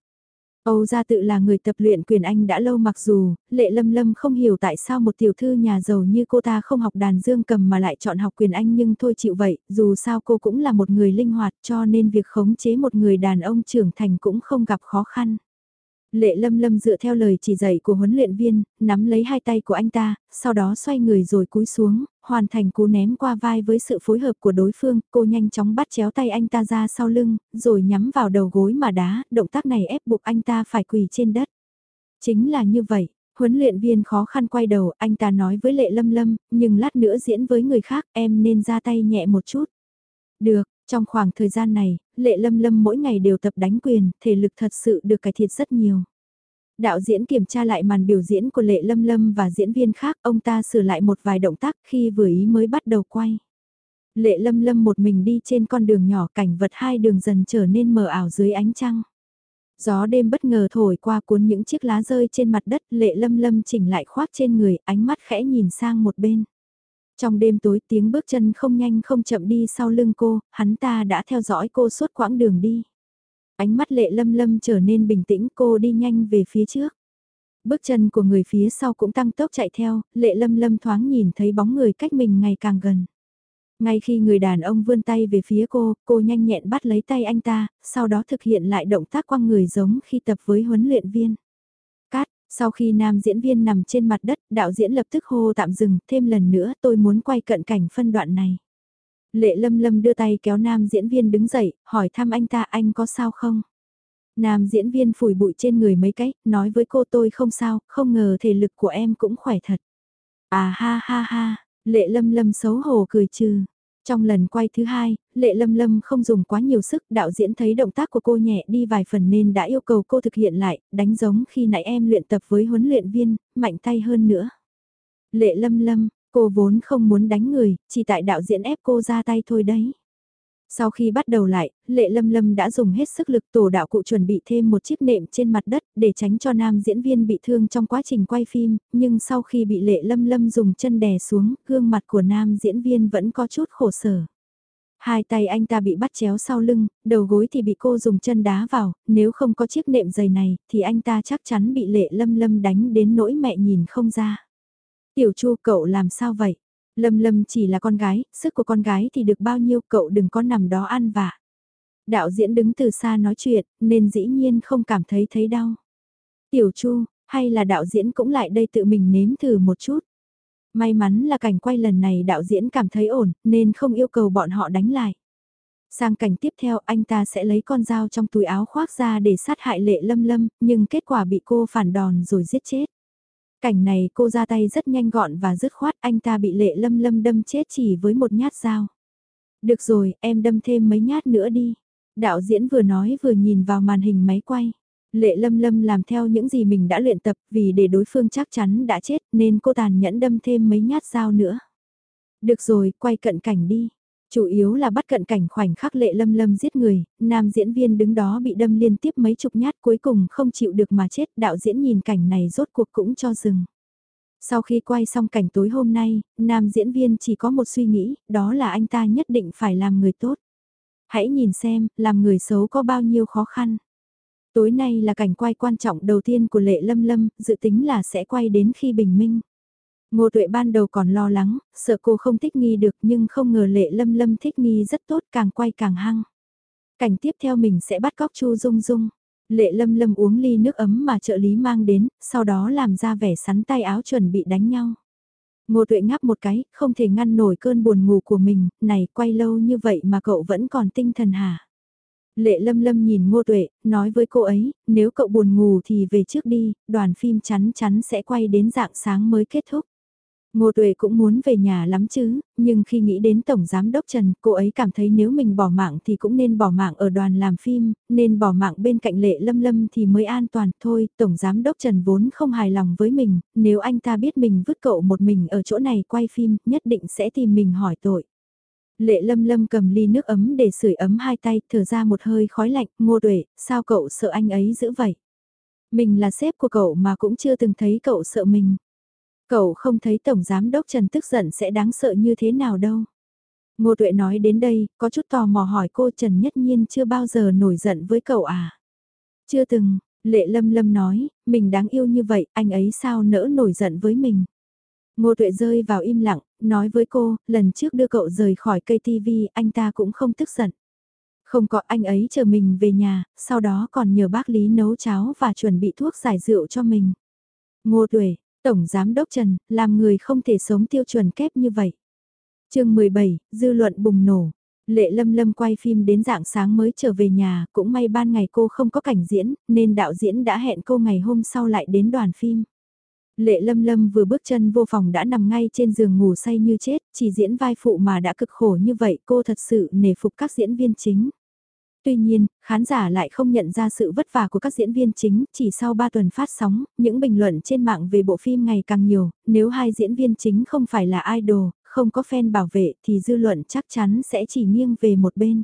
Speaker 1: Âu gia tự là người tập luyện quyền Anh đã lâu mặc dù, lệ lâm lâm không hiểu tại sao một tiểu thư nhà giàu như cô ta không học đàn dương cầm mà lại chọn học quyền Anh nhưng thôi chịu vậy, dù sao cô cũng là một người linh hoạt cho nên việc khống chế một người đàn ông trưởng thành cũng không gặp khó khăn. Lệ lâm lâm dựa theo lời chỉ dạy của huấn luyện viên, nắm lấy hai tay của anh ta, sau đó xoay người rồi cúi xuống, hoàn thành cú ném qua vai với sự phối hợp của đối phương, cô nhanh chóng bắt chéo tay anh ta ra sau lưng, rồi nhắm vào đầu gối mà đá, động tác này ép buộc anh ta phải quỳ trên đất. Chính là như vậy, huấn luyện viên khó khăn quay đầu, anh ta nói với Lệ Lâm Lâm, nhưng lát nữa diễn với người khác em nên ra tay nhẹ một chút. Được, trong khoảng thời gian này, Lệ Lâm Lâm mỗi ngày đều tập đánh quyền, thể lực thật sự được cải thiện rất nhiều. Đạo diễn kiểm tra lại màn biểu diễn của Lệ Lâm Lâm và diễn viên khác, ông ta sửa lại một vài động tác khi vừa ý mới bắt đầu quay. Lệ Lâm Lâm một mình đi trên con đường nhỏ cảnh vật hai đường dần trở nên mờ ảo dưới ánh trăng. Gió đêm bất ngờ thổi qua cuốn những chiếc lá rơi trên mặt đất, Lệ Lâm Lâm chỉnh lại khoác trên người, ánh mắt khẽ nhìn sang một bên. Trong đêm tối tiếng bước chân không nhanh không chậm đi sau lưng cô, hắn ta đã theo dõi cô suốt quãng đường đi. Ánh mắt lệ lâm lâm trở nên bình tĩnh cô đi nhanh về phía trước. Bước chân của người phía sau cũng tăng tốc chạy theo, lệ lâm lâm thoáng nhìn thấy bóng người cách mình ngày càng gần. Ngay khi người đàn ông vươn tay về phía cô, cô nhanh nhẹn bắt lấy tay anh ta, sau đó thực hiện lại động tác quăng người giống khi tập với huấn luyện viên. Sau khi nam diễn viên nằm trên mặt đất, đạo diễn lập tức hô tạm dừng, thêm lần nữa tôi muốn quay cận cảnh phân đoạn này. Lệ lâm lâm đưa tay kéo nam diễn viên đứng dậy, hỏi thăm anh ta anh có sao không? Nam diễn viên phủi bụi trên người mấy cái, nói với cô tôi không sao, không ngờ thể lực của em cũng khỏe thật. À ha ha ha, lệ lâm lâm xấu hổ cười trừ. Trong lần quay thứ hai, Lệ Lâm Lâm không dùng quá nhiều sức, đạo diễn thấy động tác của cô nhẹ đi vài phần nên đã yêu cầu cô thực hiện lại, đánh giống khi nãy em luyện tập với huấn luyện viên, mạnh tay hơn nữa. Lệ Lâm Lâm, cô vốn không muốn đánh người, chỉ tại đạo diễn ép cô ra tay thôi đấy. Sau khi bắt đầu lại, Lệ Lâm Lâm đã dùng hết sức lực tổ đạo cụ chuẩn bị thêm một chiếc nệm trên mặt đất để tránh cho nam diễn viên bị thương trong quá trình quay phim, nhưng sau khi bị Lệ Lâm Lâm dùng chân đè xuống, gương mặt của nam diễn viên vẫn có chút khổ sở. Hai tay anh ta bị bắt chéo sau lưng, đầu gối thì bị cô dùng chân đá vào, nếu không có chiếc nệm giày này thì anh ta chắc chắn bị Lệ Lâm Lâm đánh đến nỗi mẹ nhìn không ra. Tiểu Chu cậu làm sao vậy? Lâm Lâm chỉ là con gái, sức của con gái thì được bao nhiêu cậu đừng có nằm đó ăn vạ. Đạo diễn đứng từ xa nói chuyện, nên dĩ nhiên không cảm thấy thấy đau. Tiểu Chu, hay là đạo diễn cũng lại đây tự mình nếm thử một chút. May mắn là cảnh quay lần này đạo diễn cảm thấy ổn, nên không yêu cầu bọn họ đánh lại. Sang cảnh tiếp theo anh ta sẽ lấy con dao trong túi áo khoác ra để sát hại lệ lâm lâm, nhưng kết quả bị cô phản đòn rồi giết chết. Cảnh này cô ra tay rất nhanh gọn và dứt khoát anh ta bị lệ lâm lâm đâm chết chỉ với một nhát dao. Được rồi, em đâm thêm mấy nhát nữa đi. Đạo diễn vừa nói vừa nhìn vào màn hình máy quay. Lệ lâm lâm làm theo những gì mình đã luyện tập vì để đối phương chắc chắn đã chết nên cô tàn nhẫn đâm thêm mấy nhát dao nữa. Được rồi, quay cận cảnh đi. Chủ yếu là bắt cận cảnh khoảnh khắc lệ lâm lâm giết người, nam diễn viên đứng đó bị đâm liên tiếp mấy chục nhát cuối cùng không chịu được mà chết, đạo diễn nhìn cảnh này rốt cuộc cũng cho dừng. Sau khi quay xong cảnh tối hôm nay, nam diễn viên chỉ có một suy nghĩ, đó là anh ta nhất định phải làm người tốt. Hãy nhìn xem, làm người xấu có bao nhiêu khó khăn. Tối nay là cảnh quay quan trọng đầu tiên của Lệ Lâm Lâm, dự tính là sẽ quay đến khi bình minh. Ngô Tuệ ban đầu còn lo lắng, sợ cô không thích nghi được nhưng không ngờ Lệ Lâm Lâm thích nghi rất tốt càng quay càng hăng. Cảnh tiếp theo mình sẽ bắt cóc Chu Dung Dung. Lệ Lâm Lâm uống ly nước ấm mà trợ lý mang đến, sau đó làm ra vẻ sắn tay áo chuẩn bị đánh nhau. Ngô Tuệ ngáp một cái, không thể ngăn nổi cơn buồn ngủ của mình, này quay lâu như vậy mà cậu vẫn còn tinh thần hả? Lệ Lâm Lâm nhìn Ngô Tuệ, nói với cô ấy, nếu cậu buồn ngủ thì về trước đi, đoàn phim chắn chắn sẽ quay đến dạng sáng mới kết thúc. Ngô Tuệ cũng muốn về nhà lắm chứ, nhưng khi nghĩ đến Tổng Giám Đốc Trần, cô ấy cảm thấy nếu mình bỏ mạng thì cũng nên bỏ mạng ở đoàn làm phim, nên bỏ mạng bên cạnh Lệ Lâm Lâm thì mới an toàn. Thôi, Tổng Giám Đốc Trần vốn không hài lòng với mình, nếu anh ta biết mình vứt cậu một mình ở chỗ này quay phim, nhất định sẽ tìm mình hỏi tội. Lệ Lâm Lâm cầm ly nước ấm để sưởi ấm hai tay, thở ra một hơi khói lạnh, Ngô Tuệ, sao cậu sợ anh ấy dữ vậy? Mình là sếp của cậu mà cũng chưa từng thấy cậu sợ mình. Cậu không thấy Tổng Giám Đốc Trần tức giận sẽ đáng sợ như thế nào đâu. Ngô Tuệ nói đến đây, có chút tò mò hỏi cô Trần Nhất Nhiên chưa bao giờ nổi giận với cậu à? Chưa từng, Lệ Lâm Lâm nói, mình đáng yêu như vậy, anh ấy sao nỡ nổi giận với mình? Ngô Tuệ rơi vào im lặng, nói với cô, lần trước đưa cậu rời khỏi cây TV, anh ta cũng không tức giận. Không có anh ấy chờ mình về nhà, sau đó còn nhờ bác Lý nấu cháo và chuẩn bị thuốc giải rượu cho mình. Ngô Tuệ, Tổng Giám Đốc Trần, làm người không thể sống tiêu chuẩn kép như vậy. chương 17, dư luận bùng nổ. Lệ Lâm Lâm quay phim đến dạng sáng mới trở về nhà, cũng may ban ngày cô không có cảnh diễn, nên đạo diễn đã hẹn cô ngày hôm sau lại đến đoàn phim. Lệ Lâm Lâm vừa bước chân vô phòng đã nằm ngay trên giường ngủ say như chết, chỉ diễn vai phụ mà đã cực khổ như vậy cô thật sự nể phục các diễn viên chính. Tuy nhiên, khán giả lại không nhận ra sự vất vả của các diễn viên chính, chỉ sau 3 tuần phát sóng, những bình luận trên mạng về bộ phim ngày càng nhiều, nếu hai diễn viên chính không phải là idol, không có fan bảo vệ thì dư luận chắc chắn sẽ chỉ nghiêng về một bên.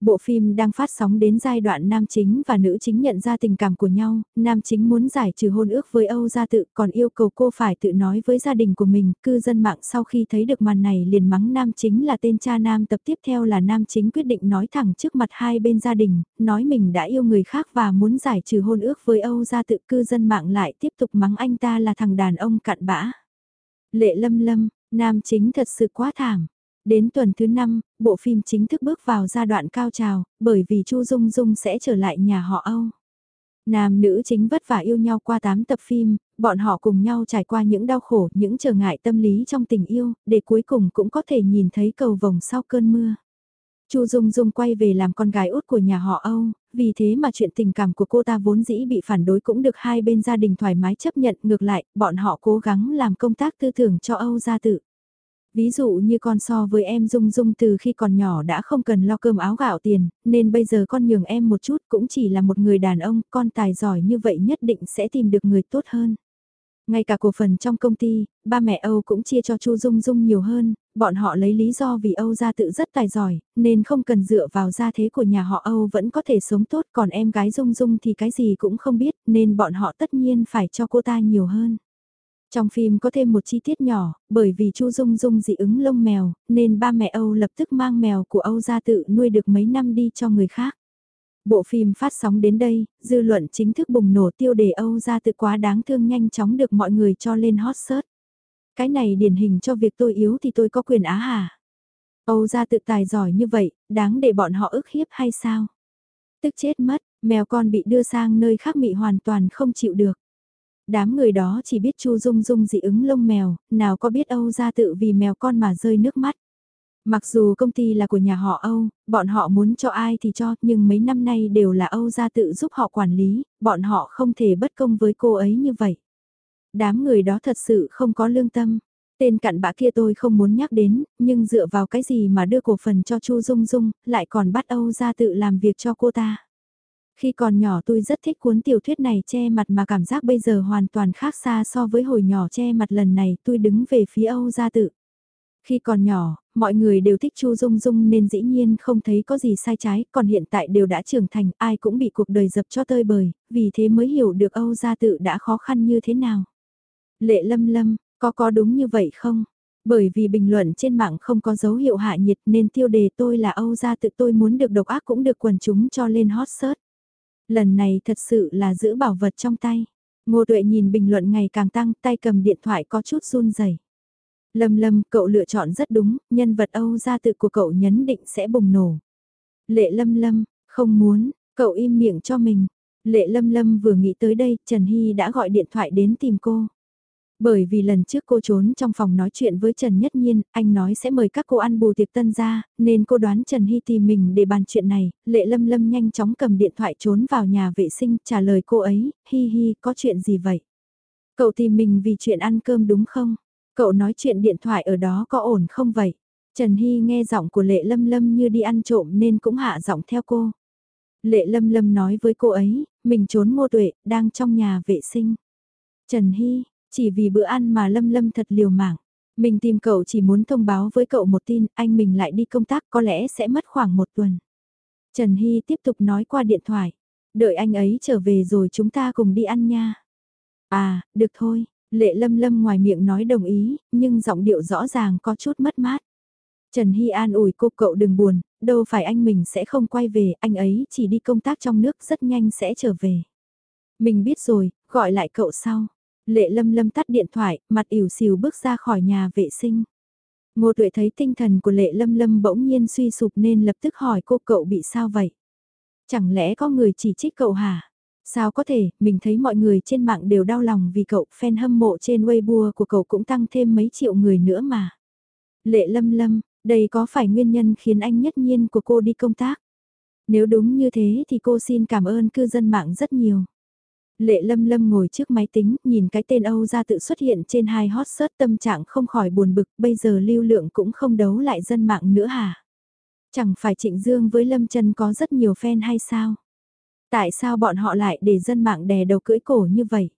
Speaker 1: Bộ phim đang phát sóng đến giai đoạn nam chính và nữ chính nhận ra tình cảm của nhau, nam chính muốn giải trừ hôn ước với Âu Gia Tự còn yêu cầu cô phải tự nói với gia đình của mình, cư dân mạng sau khi thấy được màn này liền mắng nam chính là tên cha nam tập tiếp theo là nam chính quyết định nói thẳng trước mặt hai bên gia đình, nói mình đã yêu người khác và muốn giải trừ hôn ước với Âu Gia Tự cư dân mạng lại tiếp tục mắng anh ta là thằng đàn ông cặn bã. Lệ lâm lâm, nam chính thật sự quá thảm. Đến tuần thứ 5, bộ phim chính thức bước vào giai đoạn cao trào, bởi vì Chu Dung Dung sẽ trở lại nhà họ Âu. Nam nữ chính vất vả yêu nhau qua 8 tập phim, bọn họ cùng nhau trải qua những đau khổ, những trở ngại tâm lý trong tình yêu, để cuối cùng cũng có thể nhìn thấy cầu vồng sau cơn mưa. Chu Dung Dung quay về làm con gái út của nhà họ Âu, vì thế mà chuyện tình cảm của cô ta vốn dĩ bị phản đối cũng được hai bên gia đình thoải mái chấp nhận ngược lại, bọn họ cố gắng làm công tác tư tưởng cho Âu gia tự. Ví dụ như con so với em Dung Dung từ khi còn nhỏ đã không cần lo cơm áo gạo tiền, nên bây giờ con nhường em một chút cũng chỉ là một người đàn ông, con tài giỏi như vậy nhất định sẽ tìm được người tốt hơn. Ngay cả cổ phần trong công ty, ba mẹ Âu cũng chia cho Chu Dung Dung nhiều hơn, bọn họ lấy lý do vì Âu gia tự rất tài giỏi, nên không cần dựa vào gia thế của nhà họ Âu vẫn có thể sống tốt, còn em gái Dung Dung thì cái gì cũng không biết, nên bọn họ tất nhiên phải cho cô ta nhiều hơn. Trong phim có thêm một chi tiết nhỏ, bởi vì Chu Dung Dung dị ứng lông mèo, nên ba mẹ Âu lập tức mang mèo của Âu ra tự nuôi được mấy năm đi cho người khác. Bộ phim phát sóng đến đây, dư luận chính thức bùng nổ tiêu đề Âu ra tự quá đáng thương nhanh chóng được mọi người cho lên hot search. Cái này điển hình cho việc tôi yếu thì tôi có quyền á hà. Âu ra tự tài giỏi như vậy, đáng để bọn họ ức hiếp hay sao? Tức chết mất, mèo con bị đưa sang nơi khác mị hoàn toàn không chịu được. Đám người đó chỉ biết Chu Dung Dung dị ứng lông mèo, nào có biết Âu gia tự vì mèo con mà rơi nước mắt. Mặc dù công ty là của nhà họ Âu, bọn họ muốn cho ai thì cho, nhưng mấy năm nay đều là Âu gia tự giúp họ quản lý, bọn họ không thể bất công với cô ấy như vậy. Đám người đó thật sự không có lương tâm. Tên cặn bã kia tôi không muốn nhắc đến, nhưng dựa vào cái gì mà đưa cổ phần cho Chu Dung Dung, lại còn bắt Âu gia tự làm việc cho cô ta. Khi còn nhỏ tôi rất thích cuốn tiểu thuyết này che mặt mà cảm giác bây giờ hoàn toàn khác xa so với hồi nhỏ che mặt lần này tôi đứng về phía Âu gia tự. Khi còn nhỏ, mọi người đều thích Chu Dung Dung nên dĩ nhiên không thấy có gì sai trái, còn hiện tại đều đã trưởng thành, ai cũng bị cuộc đời dập cho tơi bời, vì thế mới hiểu được Âu gia tự đã khó khăn như thế nào. Lệ lâm lâm, có có đúng như vậy không? Bởi vì bình luận trên mạng không có dấu hiệu hạ nhiệt nên tiêu đề tôi là Âu gia tự tôi muốn được độc ác cũng được quần chúng cho lên hot search. Lần này thật sự là giữ bảo vật trong tay. Ngô Tuệ nhìn bình luận ngày càng tăng, tay cầm điện thoại có chút run rẩy. Lâm Lâm, cậu lựa chọn rất đúng, nhân vật Âu gia tự của cậu nhấn định sẽ bùng nổ. Lệ Lâm Lâm, không muốn, cậu im miệng cho mình. Lệ Lâm Lâm vừa nghĩ tới đây, Trần Hy đã gọi điện thoại đến tìm cô. Bởi vì lần trước cô trốn trong phòng nói chuyện với Trần Nhất Nhiên, anh nói sẽ mời các cô ăn bù tiệc tân gia, nên cô đoán Trần Hy tìm mình để bàn chuyện này, Lệ Lâm Lâm nhanh chóng cầm điện thoại trốn vào nhà vệ sinh trả lời cô ấy, hi hi, có chuyện gì vậy? Cậu tìm mình vì chuyện ăn cơm đúng không? Cậu nói chuyện điện thoại ở đó có ổn không vậy? Trần Hy nghe giọng của Lệ Lâm Lâm như đi ăn trộm nên cũng hạ giọng theo cô. Lệ Lâm Lâm nói với cô ấy, mình trốn ngô tuệ, đang trong nhà vệ sinh. Trần Hy, chỉ vì bữa ăn mà Lâm Lâm thật liều mạng. Mình tìm cậu chỉ muốn thông báo với cậu một tin, anh mình lại đi công tác có lẽ sẽ mất khoảng một tuần. Trần Hy tiếp tục nói qua điện thoại. Đợi anh ấy trở về rồi chúng ta cùng đi ăn nha. À, được thôi, Lệ Lâm Lâm ngoài miệng nói đồng ý, nhưng giọng điệu rõ ràng có chút mất mát. Trần Hy an ủi cô cậu đừng buồn, đâu phải anh mình sẽ không quay về, anh ấy chỉ đi công tác trong nước rất nhanh sẽ trở về. Mình biết rồi, gọi lại cậu sau. Lệ lâm lâm tắt điện thoại, mặt ỉu xìu bước ra khỏi nhà vệ sinh. Ngô tuệ thấy tinh thần của lệ lâm lâm bỗng nhiên suy sụp nên lập tức hỏi cô cậu bị sao vậy? Chẳng lẽ có người chỉ trích cậu hả? Sao có thể, mình thấy mọi người trên mạng đều đau lòng vì cậu, fan hâm mộ trên Weibo của cậu cũng tăng thêm mấy triệu người nữa mà. Lệ lâm lâm, đây có phải nguyên nhân khiến anh nhất nhiên của cô đi công tác? Nếu đúng như thế thì cô xin cảm ơn cư dân mạng rất nhiều. Lệ lâm lâm ngồi trước máy tính, nhìn cái tên Âu ra tự xuất hiện trên hai hot search tâm trạng không khỏi buồn bực, bây giờ lưu lượng cũng không đấu lại dân mạng nữa hả? Chẳng phải Trịnh Dương với Lâm Trân có rất nhiều fan hay sao? Tại sao bọn họ lại để dân mạng đè đầu cưỡi cổ như vậy?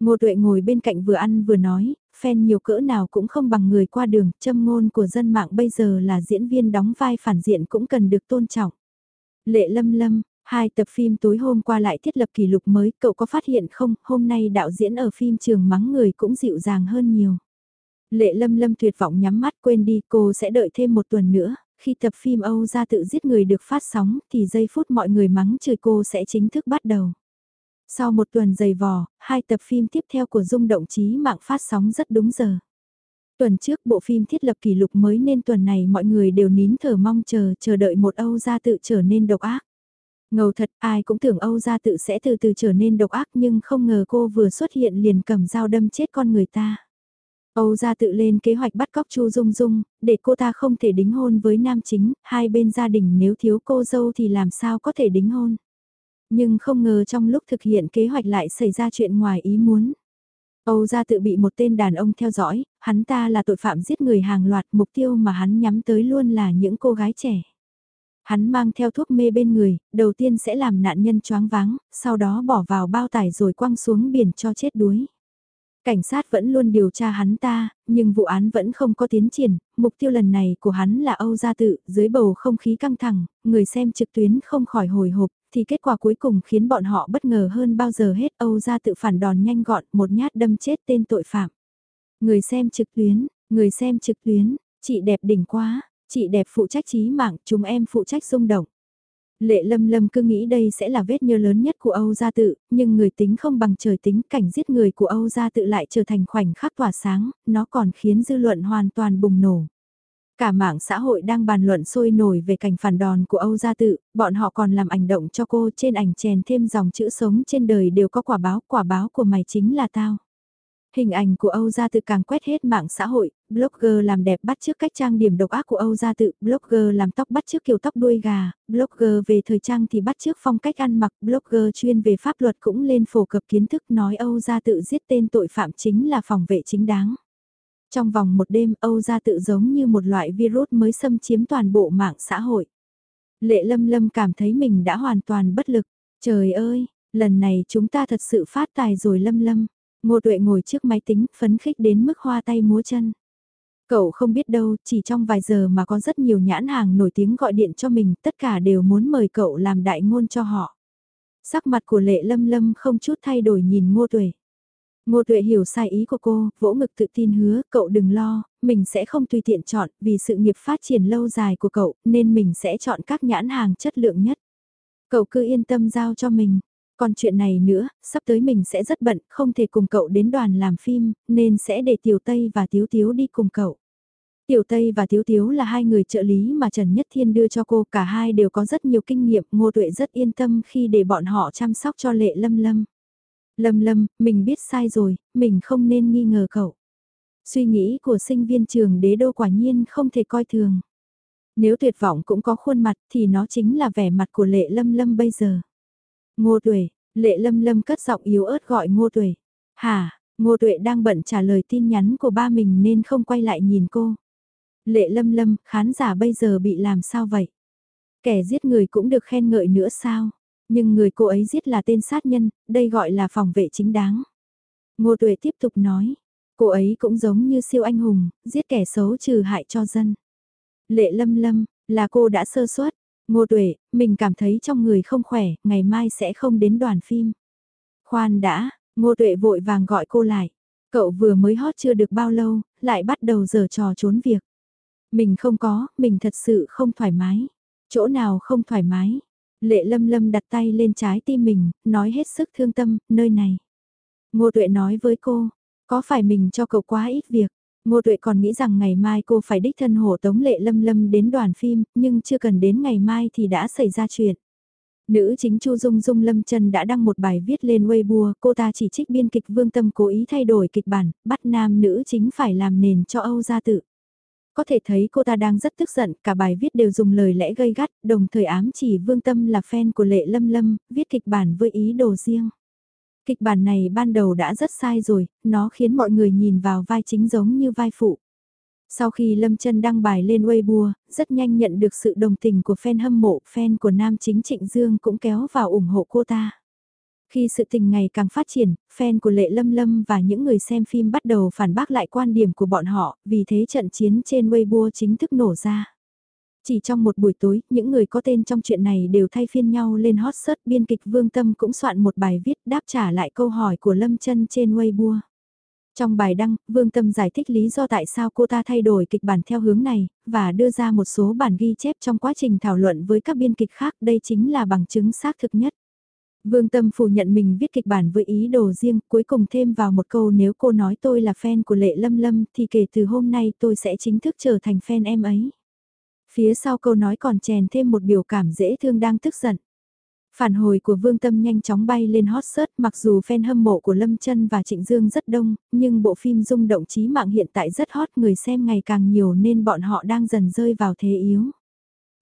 Speaker 1: Ngô Tuệ ngồi bên cạnh vừa ăn vừa nói, fan nhiều cỡ nào cũng không bằng người qua đường, châm ngôn của dân mạng bây giờ là diễn viên đóng vai phản diện cũng cần được tôn trọng. Lệ lâm lâm, hai tập phim tối hôm qua lại thiết lập kỷ lục mới, cậu có phát hiện không, hôm nay đạo diễn ở phim trường mắng người cũng dịu dàng hơn nhiều. Lệ lâm lâm tuyệt vọng nhắm mắt quên đi, cô sẽ đợi thêm một tuần nữa, khi tập phim Âu ra tự giết người được phát sóng thì giây phút mọi người mắng chửi cô sẽ chính thức bắt đầu. Sau một tuần dày vò, hai tập phim tiếp theo của Dung Động Chí mạng phát sóng rất đúng giờ. Tuần trước bộ phim thiết lập kỷ lục mới nên tuần này mọi người đều nín thở mong chờ chờ đợi một Âu gia tự trở nên độc ác. Ngầu thật, ai cũng tưởng Âu gia tự sẽ từ từ trở nên độc ác nhưng không ngờ cô vừa xuất hiện liền cầm dao đâm chết con người ta. Âu gia tự lên kế hoạch bắt cóc Chu Dung Dung, để cô ta không thể đính hôn với nam chính, hai bên gia đình nếu thiếu cô dâu thì làm sao có thể đính hôn. Nhưng không ngờ trong lúc thực hiện kế hoạch lại xảy ra chuyện ngoài ý muốn. Âu gia tự bị một tên đàn ông theo dõi, hắn ta là tội phạm giết người hàng loạt, mục tiêu mà hắn nhắm tới luôn là những cô gái trẻ. Hắn mang theo thuốc mê bên người, đầu tiên sẽ làm nạn nhân choáng váng, sau đó bỏ vào bao tải rồi quăng xuống biển cho chết đuối. Cảnh sát vẫn luôn điều tra hắn ta, nhưng vụ án vẫn không có tiến triển, mục tiêu lần này của hắn là Âu Gia Tự, dưới bầu không khí căng thẳng, người xem trực tuyến không khỏi hồi hộp, thì kết quả cuối cùng khiến bọn họ bất ngờ hơn bao giờ hết Âu Gia Tự phản đòn nhanh gọn, một nhát đâm chết tên tội phạm. Người xem trực tuyến, người xem trực tuyến, chị đẹp đỉnh quá, chị đẹp phụ trách trí mạng, chúng em phụ trách rung động. Lệ lâm lâm cứ nghĩ đây sẽ là vết nhơ lớn nhất của Âu Gia Tự, nhưng người tính không bằng trời tính cảnh giết người của Âu Gia Tự lại trở thành khoảnh khắc tỏa sáng, nó còn khiến dư luận hoàn toàn bùng nổ. Cả mạng xã hội đang bàn luận sôi nổi về cảnh phản đòn của Âu Gia Tự, bọn họ còn làm ảnh động cho cô trên ảnh chèn thêm dòng chữ sống trên đời đều có quả báo, quả báo của mày chính là tao. Hình ảnh của Âu Gia Tự càng quét hết mạng xã hội, blogger làm đẹp bắt trước cách trang điểm độc ác của Âu Gia Tự, blogger làm tóc bắt trước kiểu tóc đuôi gà, blogger về thời trang thì bắt trước phong cách ăn mặc, blogger chuyên về pháp luật cũng lên phổ cập kiến thức nói Âu Gia Tự giết tên tội phạm chính là phòng vệ chính đáng. Trong vòng một đêm Âu Gia Tự giống như một loại virus mới xâm chiếm toàn bộ mạng xã hội. Lệ Lâm Lâm cảm thấy mình đã hoàn toàn bất lực. Trời ơi, lần này chúng ta thật sự phát tài rồi Lâm Lâm. Ngô Tuệ ngồi trước máy tính phấn khích đến mức hoa tay múa chân. Cậu không biết đâu, chỉ trong vài giờ mà có rất nhiều nhãn hàng nổi tiếng gọi điện cho mình, tất cả đều muốn mời cậu làm đại ngôn cho họ. Sắc mặt của lệ lâm lâm không chút thay đổi nhìn ngô tuệ. Ngô Tuệ hiểu sai ý của cô, vỗ ngực tự tin hứa, cậu đừng lo, mình sẽ không tùy tiện chọn, vì sự nghiệp phát triển lâu dài của cậu, nên mình sẽ chọn các nhãn hàng chất lượng nhất. Cậu cứ yên tâm giao cho mình. Còn chuyện này nữa, sắp tới mình sẽ rất bận, không thể cùng cậu đến đoàn làm phim, nên sẽ để Tiểu Tây và Tiếu Tiếu đi cùng cậu. Tiểu Tây và Tiếu Tiếu là hai người trợ lý mà Trần Nhất Thiên đưa cho cô, cả hai đều có rất nhiều kinh nghiệm, Ngô Tuệ rất yên tâm khi để bọn họ chăm sóc cho Lệ Lâm Lâm. Lâm Lâm, mình biết sai rồi, mình không nên nghi ngờ cậu. Suy nghĩ của sinh viên trường đế đô quả nhiên không thể coi thường. Nếu tuyệt vọng cũng có khuôn mặt thì nó chính là vẻ mặt của Lệ Lâm Lâm bây giờ. Ngô Tuệ, Lệ Lâm Lâm cất giọng yếu ớt gọi Ngô Tuệ. Hả, Ngô Tuệ đang bận trả lời tin nhắn của ba mình nên không quay lại nhìn cô. Lệ Lâm Lâm, khán giả bây giờ bị làm sao vậy? Kẻ giết người cũng được khen ngợi nữa sao? Nhưng người cô ấy giết là tên sát nhân, đây gọi là phòng vệ chính đáng. Ngô Tuệ tiếp tục nói, cô ấy cũng giống như siêu anh hùng, giết kẻ xấu trừ hại cho dân. Lệ Lâm Lâm, là cô đã sơ suất. Ngô Tuệ, mình cảm thấy trong người không khỏe, ngày mai sẽ không đến đoàn phim. Khoan đã, Ngô Tuệ vội vàng gọi cô lại. Cậu vừa mới hót chưa được bao lâu, lại bắt đầu giờ trò trốn việc. Mình không có, mình thật sự không thoải mái. Chỗ nào không thoải mái? Lệ lâm lâm đặt tay lên trái tim mình, nói hết sức thương tâm, nơi này. Ngô Tuệ nói với cô, có phải mình cho cậu quá ít việc? Ngô Tuệ còn nghĩ rằng ngày mai cô phải đích thân hộ tống Lệ Lâm Lâm đến đoàn phim, nhưng chưa cần đến ngày mai thì đã xảy ra chuyện. Nữ chính Chu Dung Dung Lâm Trần đã đăng một bài viết lên Weibo, cô ta chỉ trích biên kịch Vương Tâm cố ý thay đổi kịch bản, bắt nam nữ chính phải làm nền cho Âu gia tự. Có thể thấy cô ta đang rất tức giận, cả bài viết đều dùng lời lẽ gây gắt, đồng thời ám chỉ Vương Tâm là fan của Lệ Lâm Lâm, viết kịch bản với ý đồ riêng. Kịch bản này ban đầu đã rất sai rồi, nó khiến mọi người nhìn vào vai chính giống như vai phụ. Sau khi Lâm Chân đăng bài lên Weibo, rất nhanh nhận được sự đồng tình của fan hâm mộ, fan của nam chính Trịnh Dương cũng kéo vào ủng hộ cô ta. Khi sự tình ngày càng phát triển, fan của Lệ Lâm Lâm và những người xem phim bắt đầu phản bác lại quan điểm của bọn họ, vì thế trận chiến trên Weibo chính thức nổ ra. Chỉ trong một buổi tối, những người có tên trong chuyện này đều thay phiên nhau lên hot search biên kịch Vương Tâm cũng soạn một bài viết đáp trả lại câu hỏi của Lâm chân trên Weibo. Trong bài đăng, Vương Tâm giải thích lý do tại sao cô ta thay đổi kịch bản theo hướng này, và đưa ra một số bản ghi chép trong quá trình thảo luận với các biên kịch khác, đây chính là bằng chứng xác thực nhất. Vương Tâm phủ nhận mình viết kịch bản với ý đồ riêng, cuối cùng thêm vào một câu nếu cô nói tôi là fan của Lệ Lâm Lâm thì kể từ hôm nay tôi sẽ chính thức trở thành fan em ấy. Phía sau câu nói còn chèn thêm một biểu cảm dễ thương đang tức giận. Phản hồi của Vương Tâm nhanh chóng bay lên hot search mặc dù fan hâm mộ của Lâm Trân và Trịnh Dương rất đông, nhưng bộ phim rung động trí mạng hiện tại rất hot người xem ngày càng nhiều nên bọn họ đang dần rơi vào thế yếu.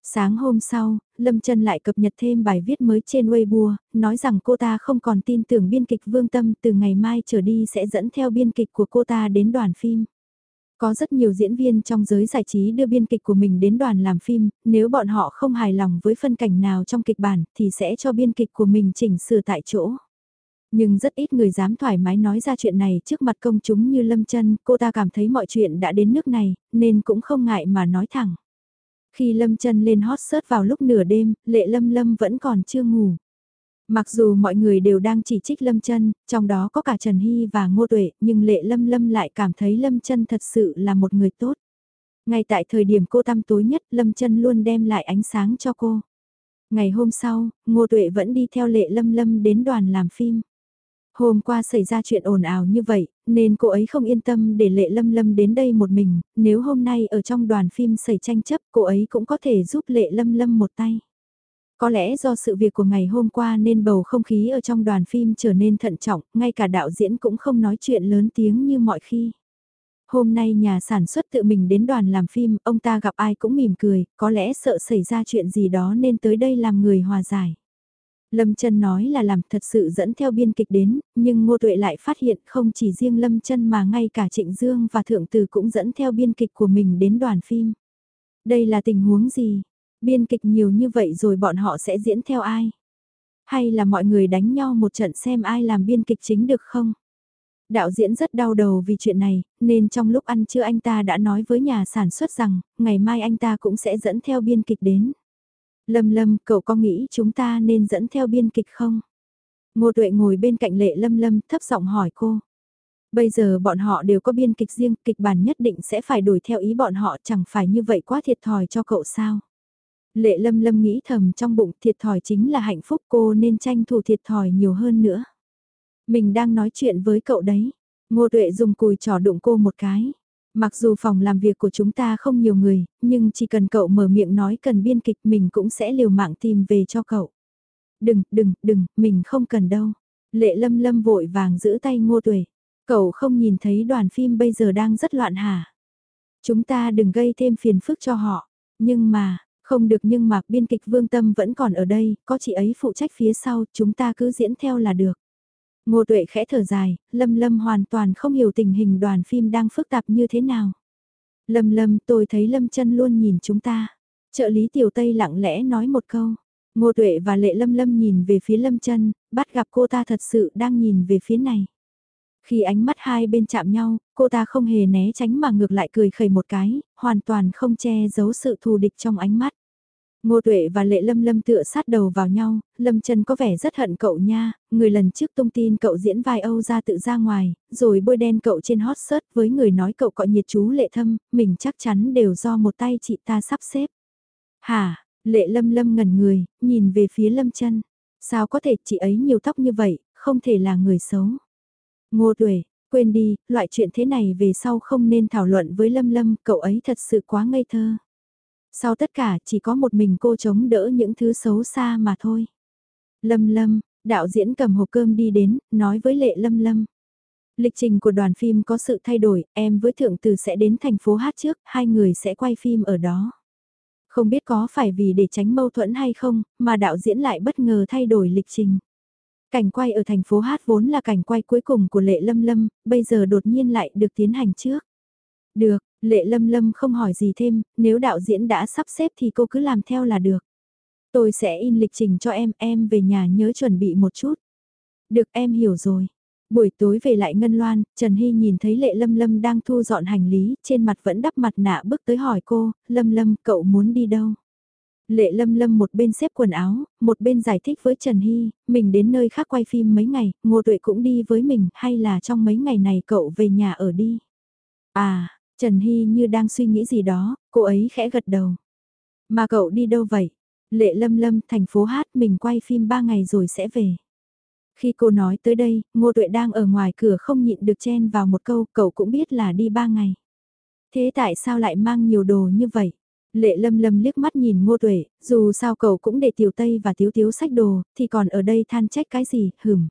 Speaker 1: Sáng hôm sau, Lâm Trân lại cập nhật thêm bài viết mới trên Weibo, nói rằng cô ta không còn tin tưởng biên kịch Vương Tâm từ ngày mai trở đi sẽ dẫn theo biên kịch của cô ta đến đoàn phim. Có rất nhiều diễn viên trong giới giải trí đưa biên kịch của mình đến đoàn làm phim, nếu bọn họ không hài lòng với phân cảnh nào trong kịch bản thì sẽ cho biên kịch của mình chỉnh sửa tại chỗ. Nhưng rất ít người dám thoải mái nói ra chuyện này trước mặt công chúng như Lâm chân cô ta cảm thấy mọi chuyện đã đến nước này, nên cũng không ngại mà nói thẳng. Khi Lâm chân lên hot search vào lúc nửa đêm, Lệ Lâm Lâm vẫn còn chưa ngủ. Mặc dù mọi người đều đang chỉ trích Lâm chân trong đó có cả Trần Hy và Ngô Tuệ, nhưng Lệ Lâm Lâm lại cảm thấy Lâm chân thật sự là một người tốt. Ngay tại thời điểm cô tăm tối nhất, Lâm chân luôn đem lại ánh sáng cho cô. Ngày hôm sau, Ngô Tuệ vẫn đi theo Lệ Lâm Lâm đến đoàn làm phim. Hôm qua xảy ra chuyện ồn ào như vậy, nên cô ấy không yên tâm để Lệ Lâm Lâm đến đây một mình, nếu hôm nay ở trong đoàn phim xảy tranh chấp cô ấy cũng có thể giúp Lệ Lâm Lâm một tay. Có lẽ do sự việc của ngày hôm qua nên bầu không khí ở trong đoàn phim trở nên thận trọng, ngay cả đạo diễn cũng không nói chuyện lớn tiếng như mọi khi. Hôm nay nhà sản xuất tự mình đến đoàn làm phim, ông ta gặp ai cũng mỉm cười, có lẽ sợ xảy ra chuyện gì đó nên tới đây làm người hòa giải. Lâm Trân nói là làm thật sự dẫn theo biên kịch đến, nhưng Ngô Tuệ lại phát hiện không chỉ riêng Lâm Trân mà ngay cả Trịnh Dương và Thượng Từ cũng dẫn theo biên kịch của mình đến đoàn phim. Đây là tình huống gì? Biên kịch nhiều như vậy rồi bọn họ sẽ diễn theo ai? Hay là mọi người đánh nhau một trận xem ai làm biên kịch chính được không? Đạo diễn rất đau đầu vì chuyện này, nên trong lúc ăn trưa anh ta đã nói với nhà sản xuất rằng, ngày mai anh ta cũng sẽ dẫn theo biên kịch đến. Lâm Lâm, cậu có nghĩ chúng ta nên dẫn theo biên kịch không? Ngô Tuệ ngồi bên cạnh Lệ Lâm Lâm thấp giọng hỏi cô. Bây giờ bọn họ đều có biên kịch riêng, kịch bản nhất định sẽ phải đổi theo ý bọn họ chẳng phải như vậy quá thiệt thòi cho cậu sao. Lệ lâm lâm nghĩ thầm trong bụng thiệt thòi chính là hạnh phúc cô nên tranh thủ thiệt thòi nhiều hơn nữa. Mình đang nói chuyện với cậu đấy. Ngô tuệ dùng cùi trò đụng cô một cái. Mặc dù phòng làm việc của chúng ta không nhiều người, nhưng chỉ cần cậu mở miệng nói cần biên kịch mình cũng sẽ liều mạng tìm về cho cậu. Đừng, đừng, đừng, mình không cần đâu. Lệ lâm lâm vội vàng giữ tay ngô tuệ. Cậu không nhìn thấy đoàn phim bây giờ đang rất loạn hả? Chúng ta đừng gây thêm phiền phức cho họ. Nhưng mà, không được nhưng mà biên kịch vương tâm vẫn còn ở đây, có chị ấy phụ trách phía sau, chúng ta cứ diễn theo là được. Ngô tuệ khẽ thở dài, Lâm Lâm hoàn toàn không hiểu tình hình đoàn phim đang phức tạp như thế nào. Lâm Lâm tôi thấy Lâm chân luôn nhìn chúng ta. Trợ lý Tiểu Tây lặng lẽ nói một câu. Ngô tuệ và lệ Lâm Lâm nhìn về phía Lâm chân, bắt gặp cô ta thật sự đang nhìn về phía này. Khi ánh mắt hai bên chạm nhau, cô ta không hề né tránh mà ngược lại cười khẩy một cái, hoàn toàn không che giấu sự thù địch trong ánh mắt. Ngô Tuệ và Lệ Lâm Lâm tựa sát đầu vào nhau, Lâm Trần có vẻ rất hận cậu nha, người lần trước tung tin cậu diễn vai Âu ra tự ra ngoài, rồi bôi đen cậu trên hot search với người nói cậu cọ nhiệt chú Lệ Thâm, mình chắc chắn đều do một tay chị ta sắp xếp. Hả, Lệ Lâm Lâm ngẩn người, nhìn về phía Lâm Trần. Sao có thể chị ấy nhiều tóc như vậy, không thể là người xấu. Ngô Tuệ, quên đi, loại chuyện thế này về sau không nên thảo luận với Lâm Lâm, cậu ấy thật sự quá ngây thơ. Sau tất cả chỉ có một mình cô chống đỡ những thứ xấu xa mà thôi. Lâm Lâm, đạo diễn cầm hộp cơm đi đến, nói với Lệ Lâm Lâm. Lịch trình của đoàn phim có sự thay đổi, em với Thượng Từ sẽ đến thành phố hát trước, hai người sẽ quay phim ở đó. Không biết có phải vì để tránh mâu thuẫn hay không, mà đạo diễn lại bất ngờ thay đổi lịch trình. Cảnh quay ở thành phố Hát vốn là cảnh quay cuối cùng của Lệ Lâm Lâm, bây giờ đột nhiên lại được tiến hành trước. Được, Lệ Lâm Lâm không hỏi gì thêm, nếu đạo diễn đã sắp xếp thì cô cứ làm theo là được. Tôi sẽ in lịch trình cho em, em về nhà nhớ chuẩn bị một chút. Được em hiểu rồi. Buổi tối về lại Ngân Loan, Trần Hy nhìn thấy Lệ Lâm Lâm đang thu dọn hành lý, trên mặt vẫn đắp mặt nạ bước tới hỏi cô, Lâm Lâm cậu muốn đi đâu? Lệ Lâm Lâm một bên xếp quần áo, một bên giải thích với Trần Hy, mình đến nơi khác quay phim mấy ngày, Ngô Tuệ cũng đi với mình, hay là trong mấy ngày này cậu về nhà ở đi? À, Trần Hy như đang suy nghĩ gì đó, cô ấy khẽ gật đầu. Mà cậu đi đâu vậy? Lệ Lâm Lâm, thành phố Hát, mình quay phim 3 ngày rồi sẽ về. Khi cô nói tới đây, Ngô Tuệ đang ở ngoài cửa không nhịn được chen vào một câu, cậu cũng biết là đi 3 ngày. Thế tại sao lại mang nhiều đồ như vậy? Lệ lâm lâm liếc mắt nhìn ngô tuệ, dù sao cậu cũng để tiểu tây và tiếu tiếu sách đồ, thì còn ở đây than trách cái gì, hửm.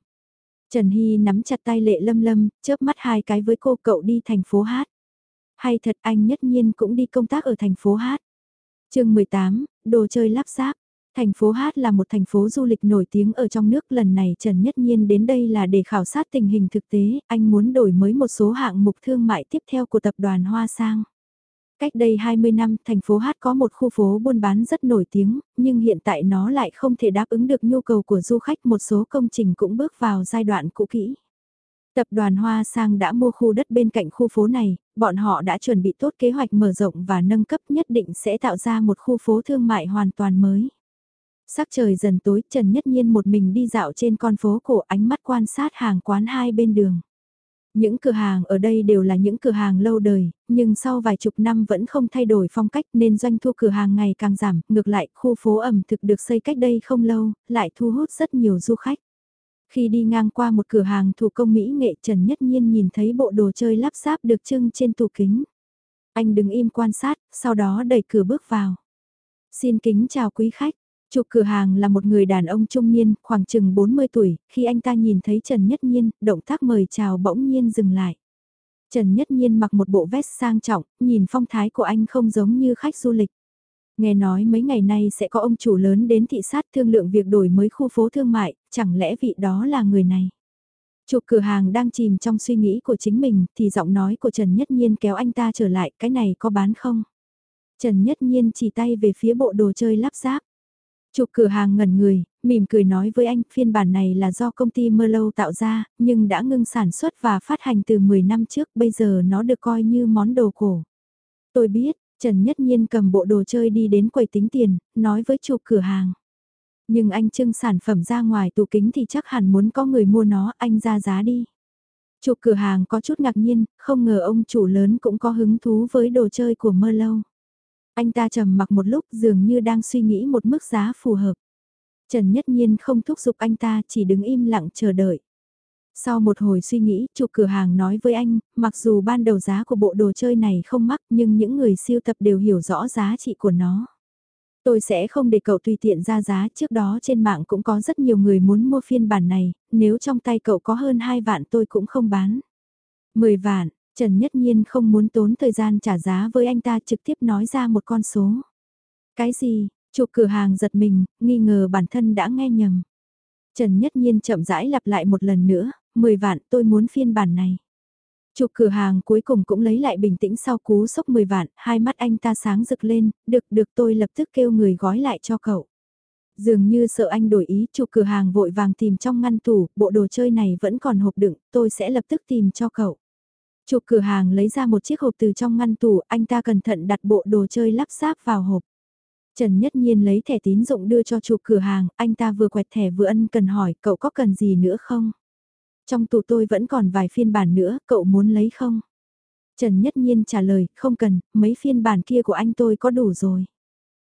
Speaker 1: Trần Hy nắm chặt tay lệ lâm lâm, chớp mắt hai cái với cô cậu đi thành phố hát. Hay thật anh nhất nhiên cũng đi công tác ở thành phố hát. chương 18, đồ chơi lắp ráp. Thành phố Hát là một thành phố du lịch nổi tiếng ở trong nước lần này Trần Nhất Nhiên đến đây là để khảo sát tình hình thực tế, anh muốn đổi mới một số hạng mục thương mại tiếp theo của tập đoàn Hoa Sang. Cách đây 20 năm, thành phố Hát có một khu phố buôn bán rất nổi tiếng, nhưng hiện tại nó lại không thể đáp ứng được nhu cầu của du khách một số công trình cũng bước vào giai đoạn cũ kỹ. Tập đoàn Hoa Sang đã mua khu đất bên cạnh khu phố này, bọn họ đã chuẩn bị tốt kế hoạch mở rộng và nâng cấp nhất định sẽ tạo ra một khu phố thương mại hoàn toàn mới. Sắc trời dần tối, Trần Nhất Nhiên một mình đi dạo trên con phố cổ ánh mắt quan sát hàng quán hai bên đường. Những cửa hàng ở đây đều là những cửa hàng lâu đời, nhưng sau vài chục năm vẫn không thay đổi phong cách nên doanh thu cửa hàng ngày càng giảm, ngược lại khu phố ẩm thực được xây cách đây không lâu, lại thu hút rất nhiều du khách. Khi đi ngang qua một cửa hàng thủ công mỹ nghệ Trần Nhất Nhiên nhìn thấy bộ đồ chơi lắp ráp được trưng trên tủ kính. Anh đứng im quan sát, sau đó đẩy cửa bước vào. Xin kính chào quý khách, Chủ cửa hàng là một người đàn ông trung niên, khoảng chừng 40 tuổi, khi anh ta nhìn thấy Trần Nhất Nhiên, động tác mời chào bỗng nhiên dừng lại. Trần Nhất Nhiên mặc một bộ vest sang trọng, nhìn phong thái của anh không giống như khách du lịch. Nghe nói mấy ngày nay sẽ có ông chủ lớn đến thị sát thương lượng việc đổi mới khu phố thương mại, chẳng lẽ vị đó là người này? Chụp cửa hàng đang chìm trong suy nghĩ của chính mình thì giọng nói của Trần Nhất Nhiên kéo anh ta trở lại, cái này có bán không? Trần Nhất Nhiên chỉ tay về phía bộ đồ chơi lắp ráp. Chụp cửa hàng ngẩn người, mỉm cười nói với anh phiên bản này là do công ty Merlot tạo ra, nhưng đã ngưng sản xuất và phát hành từ 10 năm trước, bây giờ nó được coi như món đồ cổ. Tôi biết, Trần Nhất Nhiên cầm bộ đồ chơi đi đến quầy tính tiền, nói với chủ cửa hàng. Nhưng anh trưng sản phẩm ra ngoài tủ kính thì chắc hẳn muốn có người mua nó, anh ra giá đi. Chủ cửa hàng có chút ngạc nhiên, không ngờ ông chủ lớn cũng có hứng thú với đồ chơi của mơ lâu. Anh ta trầm mặc một lúc dường như đang suy nghĩ một mức giá phù hợp. Trần Nhất Nhiên không thúc giục anh ta chỉ đứng im lặng chờ đợi. Sau một hồi suy nghĩ, chủ cửa hàng nói với anh, mặc dù ban đầu giá của bộ đồ chơi này không mắc nhưng những người siêu tập đều hiểu rõ giá trị của nó. Tôi sẽ không để cậu tùy tiện ra giá, trước đó trên mạng cũng có rất nhiều người muốn mua phiên bản này, nếu trong tay cậu có hơn 2 vạn tôi cũng không bán. 10 vạn, Trần Nhất Nhiên không muốn tốn thời gian trả giá với anh ta trực tiếp nói ra một con số. Cái gì, chủ cửa hàng giật mình, nghi ngờ bản thân đã nghe nhầm. Trần Nhất Nhiên chậm rãi lặp lại một lần nữa, 10 vạn tôi muốn phiên bản này. Chụp cửa hàng cuối cùng cũng lấy lại bình tĩnh sau cú sốc 10 vạn, hai mắt anh ta sáng rực lên, được được tôi lập tức kêu người gói lại cho cậu. Dường như sợ anh đổi ý, chụp cửa hàng vội vàng tìm trong ngăn tủ, bộ đồ chơi này vẫn còn hộp đựng, tôi sẽ lập tức tìm cho cậu. Chụp cửa hàng lấy ra một chiếc hộp từ trong ngăn tủ, anh ta cẩn thận đặt bộ đồ chơi lắp ráp vào hộp. Trần Nhất Nhiên lấy thẻ tín dụng đưa cho chụp cửa hàng, anh ta vừa quẹt thẻ vừa ân cần hỏi cậu có cần gì nữa không? Trong tủ tôi vẫn còn vài phiên bản nữa, cậu muốn lấy không? Trần Nhất Nhiên trả lời, không cần, mấy phiên bản kia của anh tôi có đủ rồi.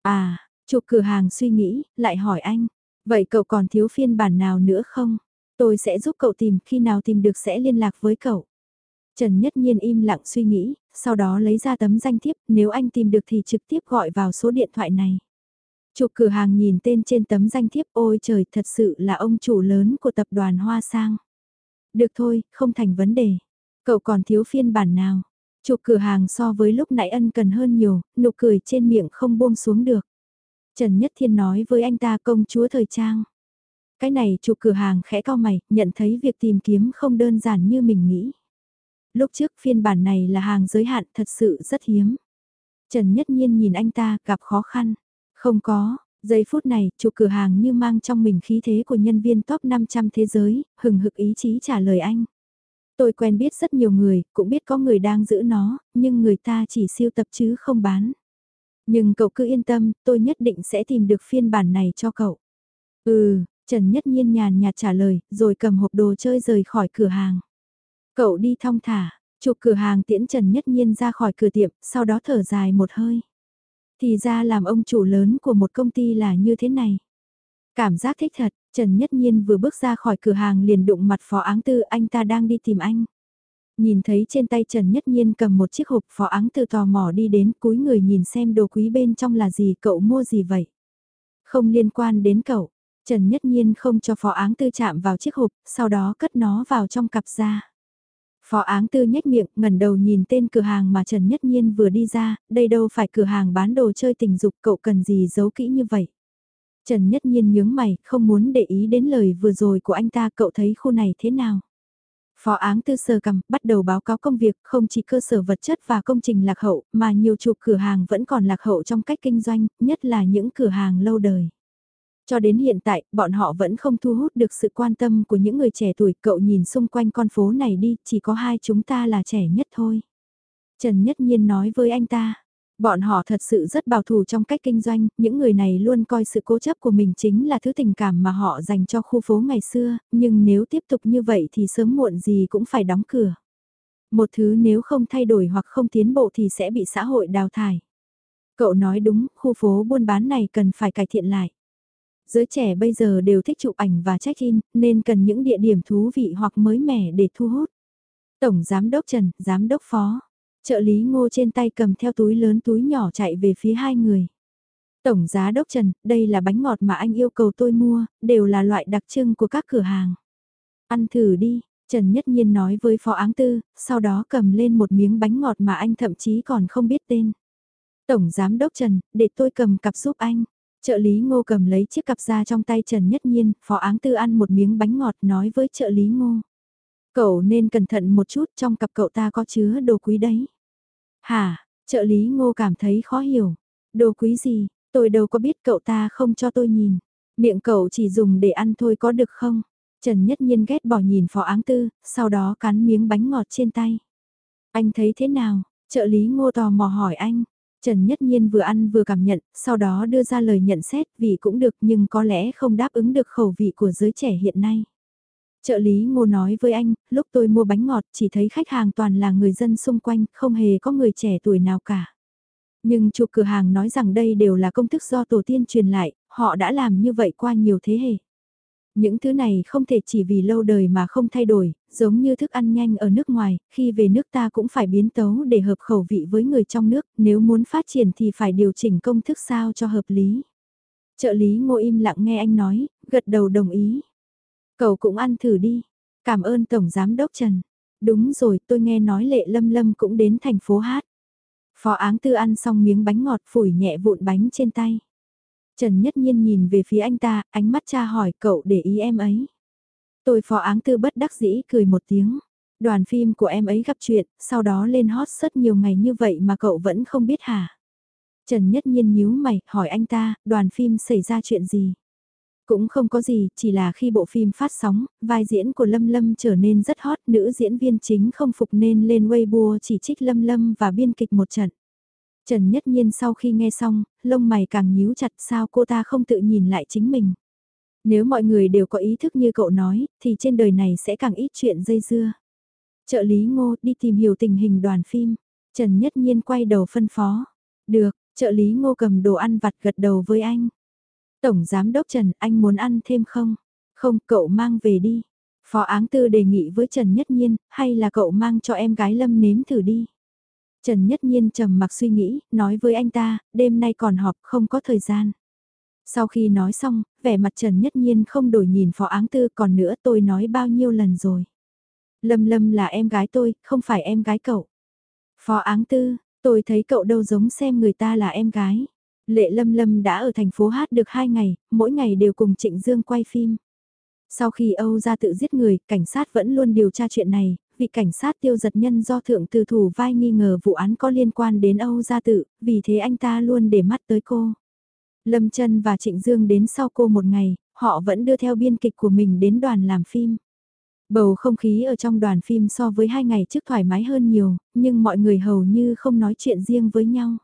Speaker 1: À, chụp cửa hàng suy nghĩ, lại hỏi anh, vậy cậu còn thiếu phiên bản nào nữa không? Tôi sẽ giúp cậu tìm, khi nào tìm được sẽ liên lạc với cậu. Trần Nhất Nhiên im lặng suy nghĩ, sau đó lấy ra tấm danh thiếp, nếu anh tìm được thì trực tiếp gọi vào số điện thoại này. Chụp cửa hàng nhìn tên trên tấm danh thiếp ôi trời thật sự là ông chủ lớn của tập đoàn Hoa Sang. Được thôi, không thành vấn đề. Cậu còn thiếu phiên bản nào? Chụp cửa hàng so với lúc nãy ân cần hơn nhiều, nụ cười trên miệng không buông xuống được. Trần Nhất Thiên nói với anh ta công chúa thời trang. Cái này chụp cửa hàng khẽ cao mày, nhận thấy việc tìm kiếm không đơn giản như mình nghĩ. Lúc trước phiên bản này là hàng giới hạn thật sự rất hiếm. Trần Nhất Nhiên nhìn anh ta gặp khó khăn. Không có, giây phút này, chủ cửa hàng như mang trong mình khí thế của nhân viên top 500 thế giới, hừng hực ý chí trả lời anh. Tôi quen biết rất nhiều người, cũng biết có người đang giữ nó, nhưng người ta chỉ siêu tập chứ không bán. Nhưng cậu cứ yên tâm, tôi nhất định sẽ tìm được phiên bản này cho cậu. Ừ, Trần Nhất Nhiên nhàn nhạt trả lời, rồi cầm hộp đồ chơi rời khỏi cửa hàng. Cậu đi thong thả, chụp cửa hàng tiễn Trần Nhất Nhiên ra khỏi cửa tiệm, sau đó thở dài một hơi. Thì ra làm ông chủ lớn của một công ty là như thế này. Cảm giác thích thật, Trần Nhất Nhiên vừa bước ra khỏi cửa hàng liền đụng mặt phó áng tư anh ta đang đi tìm anh. Nhìn thấy trên tay Trần Nhất Nhiên cầm một chiếc hộp phó áng tư tò mò đi đến cúi người nhìn xem đồ quý bên trong là gì cậu mua gì vậy. Không liên quan đến cậu, Trần Nhất Nhiên không cho phó áng tư chạm vào chiếc hộp, sau đó cất nó vào trong cặp da. Phó áng tư nhếch miệng, ngẩn đầu nhìn tên cửa hàng mà Trần Nhất Nhiên vừa đi ra, đây đâu phải cửa hàng bán đồ chơi tình dục cậu cần gì giấu kỹ như vậy. Trần Nhất Nhiên nhướng mày, không muốn để ý đến lời vừa rồi của anh ta cậu thấy khu này thế nào. Phó áng tư sơ cầm, bắt đầu báo cáo công việc, không chỉ cơ sở vật chất và công trình lạc hậu, mà nhiều chục cửa hàng vẫn còn lạc hậu trong cách kinh doanh, nhất là những cửa hàng lâu đời. Cho đến hiện tại, bọn họ vẫn không thu hút được sự quan tâm của những người trẻ tuổi. Cậu nhìn xung quanh con phố này đi, chỉ có hai chúng ta là trẻ nhất thôi. Trần Nhất Nhiên nói với anh ta. Bọn họ thật sự rất bảo thủ trong cách kinh doanh, những người này luôn coi sự cố chấp của mình chính là thứ tình cảm mà họ dành cho khu phố ngày xưa, nhưng nếu tiếp tục như vậy thì sớm muộn gì cũng phải đóng cửa. Một thứ nếu không thay đổi hoặc không tiến bộ thì sẽ bị xã hội đào thải. Cậu nói đúng, khu phố buôn bán này cần phải cải thiện lại giới trẻ bây giờ đều thích chụp ảnh và check-in, nên cần những địa điểm thú vị hoặc mới mẻ để thu hút. Tổng Giám đốc Trần, Giám đốc Phó, trợ lý ngô trên tay cầm theo túi lớn túi nhỏ chạy về phía hai người. Tổng Giá đốc Trần, đây là bánh ngọt mà anh yêu cầu tôi mua, đều là loại đặc trưng của các cửa hàng. Ăn thử đi, Trần Nhất Nhiên nói với Phó Áng Tư, sau đó cầm lên một miếng bánh ngọt mà anh thậm chí còn không biết tên. Tổng Giám đốc Trần, để tôi cầm cặp giúp anh. Trợ lý ngô cầm lấy chiếc cặp ra trong tay Trần Nhất Nhiên, phó áng tư ăn một miếng bánh ngọt nói với trợ lý ngô. Cậu nên cẩn thận một chút trong cặp cậu ta có chứa đồ quý đấy. Hả, trợ lý ngô cảm thấy khó hiểu. Đồ quý gì, tôi đâu có biết cậu ta không cho tôi nhìn. Miệng cậu chỉ dùng để ăn thôi có được không? Trần Nhất Nhiên ghét bỏ nhìn phó áng tư, sau đó cắn miếng bánh ngọt trên tay. Anh thấy thế nào? Trợ lý ngô tò mò hỏi anh. Trần Nhất Nhiên vừa ăn vừa cảm nhận, sau đó đưa ra lời nhận xét vị cũng được nhưng có lẽ không đáp ứng được khẩu vị của giới trẻ hiện nay. Trợ lý ngô nói với anh, lúc tôi mua bánh ngọt chỉ thấy khách hàng toàn là người dân xung quanh, không hề có người trẻ tuổi nào cả. Nhưng chủ cửa hàng nói rằng đây đều là công thức do tổ tiên truyền lại, họ đã làm như vậy qua nhiều thế hệ. Những thứ này không thể chỉ vì lâu đời mà không thay đổi, giống như thức ăn nhanh ở nước ngoài, khi về nước ta cũng phải biến tấu để hợp khẩu vị với người trong nước, nếu muốn phát triển thì phải điều chỉnh công thức sao cho hợp lý. Trợ lý ngô im lặng nghe anh nói, gật đầu đồng ý. Cậu cũng ăn thử đi. Cảm ơn Tổng Giám Đốc Trần. Đúng rồi, tôi nghe nói Lệ Lâm Lâm cũng đến thành phố hát. Phó áng tư ăn xong miếng bánh ngọt phủi nhẹ vụn bánh trên tay. Trần Nhất Nhiên nhìn về phía anh ta, ánh mắt cha hỏi cậu để ý em ấy. Tôi phó áng tư bất đắc dĩ cười một tiếng. Đoàn phim của em ấy gặp chuyện, sau đó lên hot rất nhiều ngày như vậy mà cậu vẫn không biết hả? Trần Nhất Nhiên nhíu mày, hỏi anh ta, đoàn phim xảy ra chuyện gì? Cũng không có gì, chỉ là khi bộ phim phát sóng, vai diễn của Lâm Lâm trở nên rất hot, nữ diễn viên chính không phục nên lên Weibo chỉ trích Lâm Lâm và biên kịch một trận. Trần Nhất Nhiên sau khi nghe xong, lông mày càng nhíu chặt sao cô ta không tự nhìn lại chính mình. Nếu mọi người đều có ý thức như cậu nói, thì trên đời này sẽ càng ít chuyện dây dưa. Trợ lý ngô đi tìm hiểu tình hình đoàn phim. Trần Nhất Nhiên quay đầu phân phó. Được, trợ lý ngô cầm đồ ăn vặt gật đầu với anh. Tổng Giám Đốc Trần, anh muốn ăn thêm không? Không, cậu mang về đi. Phó Áng Tư đề nghị với Trần Nhất Nhiên, hay là cậu mang cho em gái Lâm nếm thử đi. Trần Nhất Nhiên trầm mặc suy nghĩ, nói với anh ta, đêm nay còn họp không có thời gian. Sau khi nói xong, vẻ mặt Trần Nhất Nhiên không đổi nhìn Phó Áng Tư còn nữa tôi nói bao nhiêu lần rồi. Lâm Lâm là em gái tôi, không phải em gái cậu. Phó Áng Tư, tôi thấy cậu đâu giống xem người ta là em gái. Lệ Lâm Lâm đã ở thành phố hát được 2 ngày, mỗi ngày đều cùng Trịnh Dương quay phim. Sau khi Âu ra tự giết người, cảnh sát vẫn luôn điều tra chuyện này, vị cảnh sát tiêu giật nhân do thượng từ thủ vai nghi ngờ vụ án có liên quan đến Âu gia tự, vì thế anh ta luôn để mắt tới cô. Lâm Trân và Trịnh Dương đến sau cô một ngày, họ vẫn đưa theo biên kịch của mình đến đoàn làm phim. Bầu không khí ở trong đoàn phim so với hai ngày trước thoải mái hơn nhiều, nhưng mọi người hầu như không nói chuyện riêng với nhau.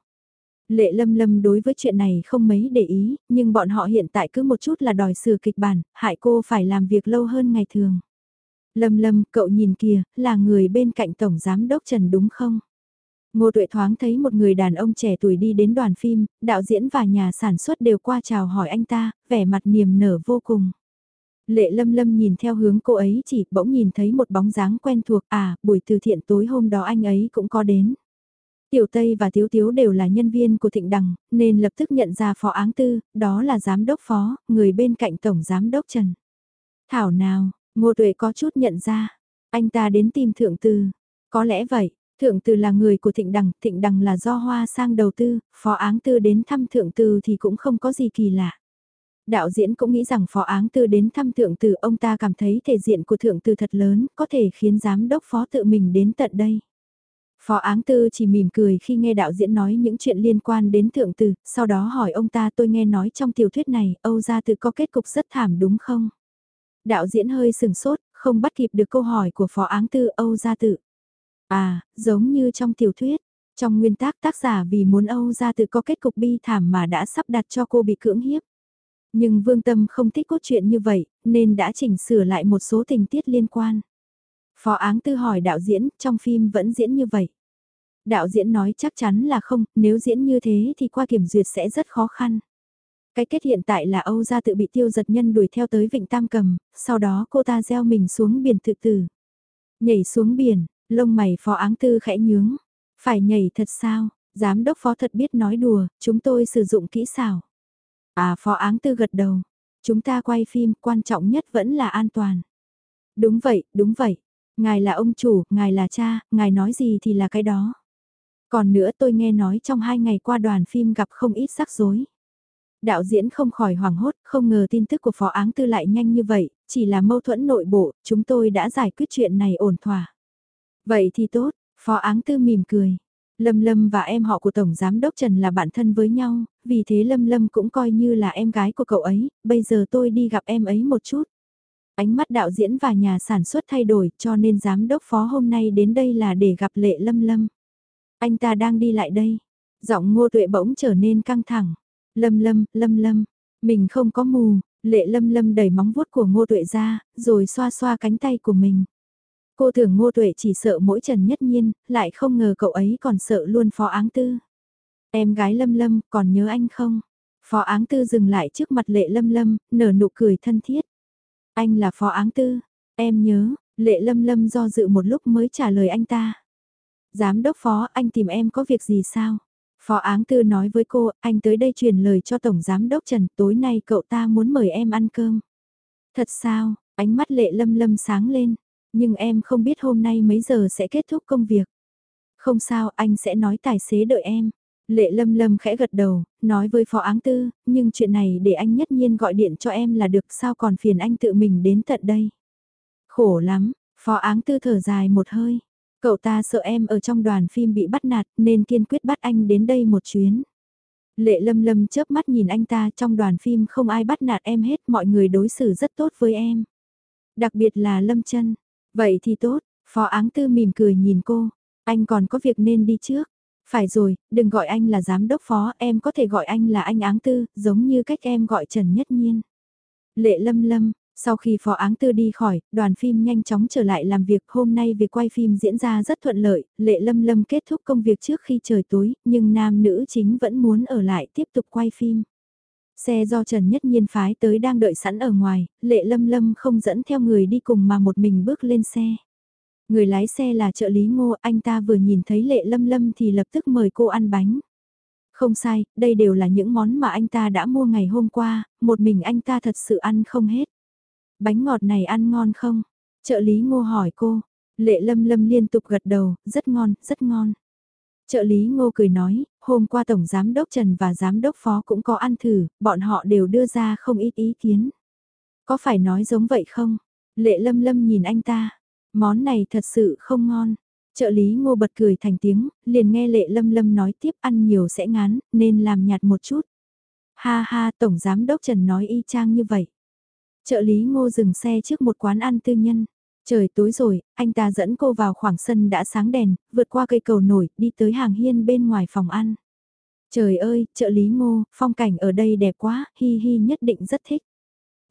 Speaker 1: Lệ lâm lâm đối với chuyện này không mấy để ý, nhưng bọn họ hiện tại cứ một chút là đòi sửa kịch bản, hại cô phải làm việc lâu hơn ngày thường. Lâm lâm, cậu nhìn kìa, là người bên cạnh Tổng Giám Đốc Trần đúng không? Ngô Tuệ thoáng thấy một người đàn ông trẻ tuổi đi đến đoàn phim, đạo diễn và nhà sản xuất đều qua chào hỏi anh ta, vẻ mặt niềm nở vô cùng. Lệ lâm lâm nhìn theo hướng cô ấy chỉ bỗng nhìn thấy một bóng dáng quen thuộc à, buổi từ thiện tối hôm đó anh ấy cũng có đến. Tiểu Tây và Tiếu Tiếu đều là nhân viên của Thịnh Đằng, nên lập tức nhận ra phó áng tư, đó là giám đốc phó, người bên cạnh tổng giám đốc Trần. Thảo nào, Ngô Tuệ có chút nhận ra, anh ta đến tìm Thượng Từ. Có lẽ vậy, Thượng Từ là người của Thịnh Đằng, Thịnh Đằng là do Hoa sang đầu tư, phó áng tư đến thăm Thượng Từ thì cũng không có gì kỳ lạ. Đạo diễn cũng nghĩ rằng phó áng tư đến thăm thượng từ ông ta cảm thấy thể diện của thượng từ thật lớn, có thể khiến giám đốc phó tự mình đến tận đây. Phó áng tư chỉ mỉm cười khi nghe đạo diễn nói những chuyện liên quan đến thượng từ, sau đó hỏi ông ta tôi nghe nói trong tiểu thuyết này, Âu gia tự có kết cục rất thảm đúng không? Đạo diễn hơi sừng sốt, không bắt kịp được câu hỏi của phó áng tư Âu gia tự. À, giống như trong tiểu thuyết, trong nguyên tác tác giả vì muốn Âu gia tự có kết cục bi thảm mà đã sắp đặt cho cô bị cưỡng hiếp. Nhưng Vương Tâm không thích cốt truyện như vậy, nên đã chỉnh sửa lại một số tình tiết liên quan. Phó áng tư hỏi đạo diễn, trong phim vẫn diễn như vậy. Đạo diễn nói chắc chắn là không, nếu diễn như thế thì qua kiểm duyệt sẽ rất khó khăn. Cái kết hiện tại là Âu gia tự bị tiêu giật nhân đuổi theo tới Vịnh Tam Cầm, sau đó cô ta gieo mình xuống biển tự tử. Nhảy xuống biển, lông mày phó áng tư khẽ nhướng. Phải nhảy thật sao, giám đốc phó thật biết nói đùa, chúng tôi sử dụng kỹ xảo. À phó áng tư gật đầu, chúng ta quay phim quan trọng nhất vẫn là an toàn. Đúng vậy, đúng vậy. Ngài là ông chủ, ngài là cha, ngài nói gì thì là cái đó. Còn nữa tôi nghe nói trong hai ngày qua đoàn phim gặp không ít rắc rối. Đạo diễn không khỏi hoảng hốt, không ngờ tin tức của phó áng tư lại nhanh như vậy, chỉ là mâu thuẫn nội bộ, chúng tôi đã giải quyết chuyện này ổn thỏa. Vậy thì tốt, phó áng tư mỉm cười. Lâm Lâm và em họ của Tổng Giám Đốc Trần là bạn thân với nhau, vì thế Lâm Lâm cũng coi như là em gái của cậu ấy, bây giờ tôi đi gặp em ấy một chút. Ánh mắt đạo diễn và nhà sản xuất thay đổi cho nên Giám Đốc Phó hôm nay đến đây là để gặp Lệ Lâm Lâm. Anh ta đang đi lại đây. Giọng ngô tuệ bỗng trở nên căng thẳng. Lâm lâm, lâm lâm. Mình không có mù. Lệ lâm lâm đẩy móng vuốt của ngô tuệ ra, rồi xoa xoa cánh tay của mình. Cô thường ngô tuệ chỉ sợ mỗi Trần Nhất Nhiên, lại không ngờ cậu ấy còn sợ luôn phó áng tư. Em gái lâm lâm, còn nhớ anh không? Phó áng tư dừng lại trước mặt lệ lâm lâm, nở nụ cười thân thiết. Anh là phó áng tư, em nhớ, lệ lâm lâm do dự một lúc mới trả lời anh ta. Giám đốc phó, anh tìm em có việc gì sao? Phó áng tư nói với cô, anh tới đây truyền lời cho Tổng Giám đốc Trần, tối nay cậu ta muốn mời em ăn cơm. Thật sao, ánh mắt lệ lâm lâm sáng lên, nhưng em không biết hôm nay mấy giờ sẽ kết thúc công việc. Không sao, anh sẽ nói tài xế đợi em. Lệ lâm lâm khẽ gật đầu, nói với phó áng tư, nhưng chuyện này để anh nhất nhiên gọi điện cho em là được sao còn phiền anh tự mình đến tận đây. Khổ lắm, phó áng tư thở dài một hơi. Cậu ta sợ em ở trong đoàn phim bị bắt nạt nên kiên quyết bắt anh đến đây một chuyến. Lệ lâm lâm chớp mắt nhìn anh ta trong đoàn phim không ai bắt nạt em hết mọi người đối xử rất tốt với em. Đặc biệt là lâm chân. Vậy thì tốt, phó áng tư mỉm cười nhìn cô. Anh còn có việc nên đi trước. Phải rồi, đừng gọi anh là giám đốc phó, em có thể gọi anh là anh áng tư, giống như cách em gọi Trần Nhất Nhiên. Lệ lâm lâm, sau khi phó áng tư đi khỏi, đoàn phim nhanh chóng trở lại làm việc. Hôm nay việc quay phim diễn ra rất thuận lợi, lệ lâm lâm kết thúc công việc trước khi trời tối, nhưng nam nữ chính vẫn muốn ở lại tiếp tục quay phim. Xe do Trần Nhất Nhiên phái tới đang đợi sẵn ở ngoài, lệ lâm lâm không dẫn theo người đi cùng mà một mình bước lên xe. Người lái xe là trợ lý ngô, anh ta vừa nhìn thấy lệ lâm lâm thì lập tức mời cô ăn bánh. Không sai, đây đều là những món mà anh ta đã mua ngày hôm qua, một mình anh ta thật sự ăn không hết. Bánh ngọt này ăn ngon không? Trợ lý ngô hỏi cô. Lệ lâm lâm liên tục gật đầu, rất ngon, rất ngon. Trợ lý ngô cười nói, hôm qua Tổng Giám đốc Trần và Giám đốc Phó cũng có ăn thử, bọn họ đều đưa ra không ít ý kiến. Có phải nói giống vậy không? Lệ lâm lâm nhìn anh ta, Món này thật sự không ngon. Trợ lý ngô bật cười thành tiếng, liền nghe lệ lâm lâm nói tiếp ăn nhiều sẽ ngán, nên làm nhạt một chút. Ha ha, Tổng Giám Đốc Trần nói y chang như vậy. Trợ lý ngô dừng xe trước một quán ăn tư nhân. Trời tối rồi, anh ta dẫn cô vào khoảng sân đã sáng đèn, vượt qua cây cầu nổi, đi tới hàng hiên bên ngoài phòng ăn. Trời ơi, trợ lý ngô, phong cảnh ở đây đẹp quá, hi hi nhất định rất thích.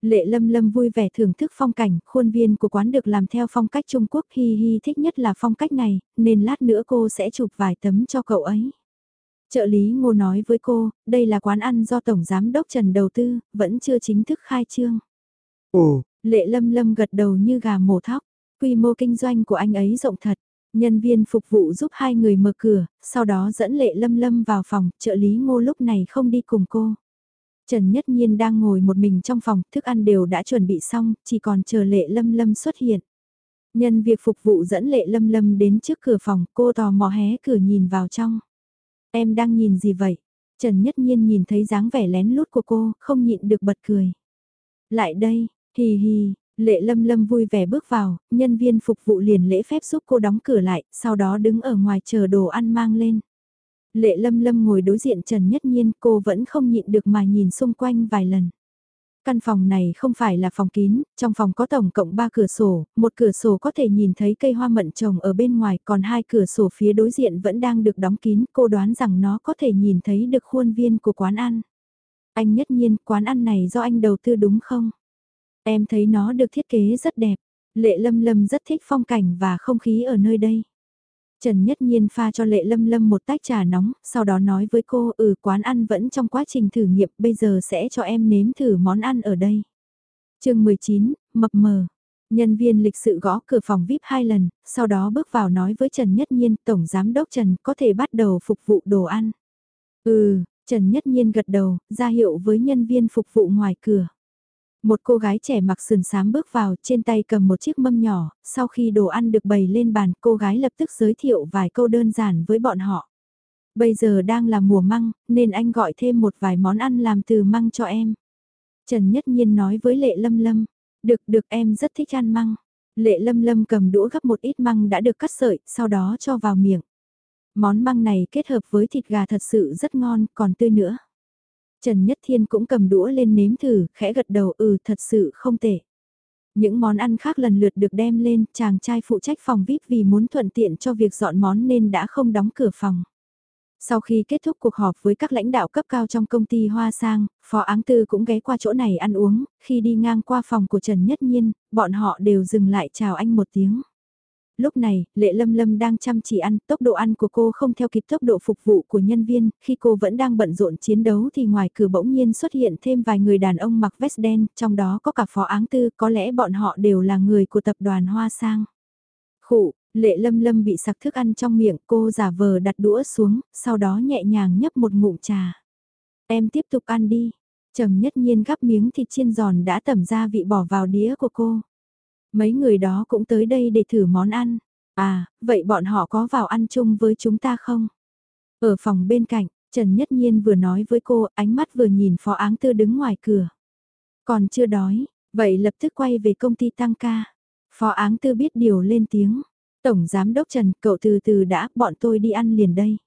Speaker 1: Lệ lâm lâm vui vẻ thưởng thức phong cảnh, khuôn viên của quán được làm theo phong cách Trung Quốc hi hi thích nhất là phong cách này, nên lát nữa cô sẽ chụp vài tấm cho cậu ấy. Trợ lý ngô nói với cô, đây là quán ăn do Tổng Giám Đốc Trần đầu tư, vẫn chưa chính thức khai trương.
Speaker 2: Ồ,
Speaker 1: lệ lâm lâm gật đầu như gà mổ thóc, quy mô kinh doanh của anh ấy rộng thật. Nhân viên phục vụ giúp hai người mở cửa, sau đó dẫn lệ lâm lâm vào phòng, trợ lý ngô lúc này không đi cùng cô. Trần Nhất Nhiên đang ngồi một mình trong phòng, thức ăn đều đã chuẩn bị xong, chỉ còn chờ Lệ Lâm Lâm xuất hiện. Nhân việc phục vụ dẫn Lệ Lâm Lâm đến trước cửa phòng, cô tò mò hé cửa nhìn vào trong. Em đang nhìn gì vậy? Trần Nhất Nhiên nhìn thấy dáng vẻ lén lút của cô, không nhịn được bật cười. Lại đây, hì hì, Lệ Lâm Lâm vui vẻ bước vào, nhân viên phục vụ liền lễ phép giúp cô đóng cửa lại, sau đó đứng ở ngoài chờ đồ ăn mang lên. Lệ lâm lâm ngồi đối diện Trần Nhất Nhiên cô vẫn không nhịn được mà nhìn xung quanh vài lần. Căn phòng này không phải là phòng kín, trong phòng có tổng cộng 3 cửa sổ, một cửa sổ có thể nhìn thấy cây hoa mận trồng ở bên ngoài, còn hai cửa sổ phía đối diện vẫn đang được đóng kín, cô đoán rằng nó có thể nhìn thấy được khuôn viên của quán ăn. Anh nhất nhiên, quán ăn này do anh đầu tư đúng không? Em thấy nó được thiết kế rất đẹp, lệ lâm lâm rất thích phong cảnh và không khí ở nơi đây. Trần Nhất Nhiên pha cho Lệ Lâm Lâm một tách trà nóng, sau đó nói với cô, ừ quán ăn vẫn trong quá trình thử nghiệm, bây giờ sẽ cho em nếm thử món ăn ở đây. chương 19, mập mờ. Nhân viên lịch sự gõ cửa phòng VIP hai lần, sau đó bước vào nói với Trần Nhất Nhiên, Tổng Giám Đốc Trần có thể bắt đầu phục vụ đồ ăn. Ừ, Trần Nhất Nhiên gật đầu, ra hiệu với nhân viên phục vụ ngoài cửa. Một cô gái trẻ mặc sườn xám bước vào, trên tay cầm một chiếc mâm nhỏ, sau khi đồ ăn được bày lên bàn, cô gái lập tức giới thiệu vài câu đơn giản với bọn họ. Bây giờ đang là mùa măng, nên anh gọi thêm một vài món ăn làm từ măng cho em. Trần Nhất Nhiên nói với Lệ Lâm Lâm, được được em rất thích ăn măng. Lệ Lâm Lâm cầm đũa gấp một ít măng đã được cắt sợi, sau đó cho vào miệng. Món măng này kết hợp với thịt gà thật sự rất ngon, còn tươi nữa. Trần Nhất Thiên cũng cầm đũa lên nếm thử, khẽ gật đầu ừ thật sự không tệ. Những món ăn khác lần lượt được đem lên, chàng trai phụ trách phòng VIP vì muốn thuận tiện cho việc dọn món nên đã không đóng cửa phòng. Sau khi kết thúc cuộc họp với các lãnh đạo cấp cao trong công ty Hoa Sang, Phó Áng Tư cũng ghé qua chỗ này ăn uống, khi đi ngang qua phòng của Trần Nhất Nhiên, bọn họ đều dừng lại chào anh một tiếng. Lúc này, Lệ Lâm Lâm đang chăm chỉ ăn, tốc độ ăn của cô không theo kịp tốc độ phục vụ của nhân viên, khi cô vẫn đang bận rộn chiến đấu thì ngoài cửa bỗng nhiên xuất hiện thêm vài người đàn ông mặc vest đen, trong đó có cả Phó Áng Tư, có lẽ bọn họ đều là người của tập đoàn Hoa Sang. Khụ, Lệ lâm lâm bị sặc thức ăn trong miệng cô giả vờ đặt đũa xuống, sau đó nhẹ nhàng nhấp một ngụm trà. Em tiếp tục ăn đi. Trầm nhất nhiên gắp miếng thịt chiên giòn đã tẩm gia vị bỏ vào đĩa của cô. Mấy người đó cũng tới đây để thử món ăn. À, vậy bọn họ có vào ăn chung với chúng ta không? Ở phòng bên cạnh, Trần Nhất Nhiên vừa nói với cô, ánh mắt vừa nhìn Phó Áng Tư đứng ngoài cửa. Còn chưa đói, vậy lập tức quay về công ty tăng ca. Phó Áng Tư biết điều lên tiếng. Tổng Giám Đốc Trần, cậu từ từ đã, bọn tôi đi ăn liền đây.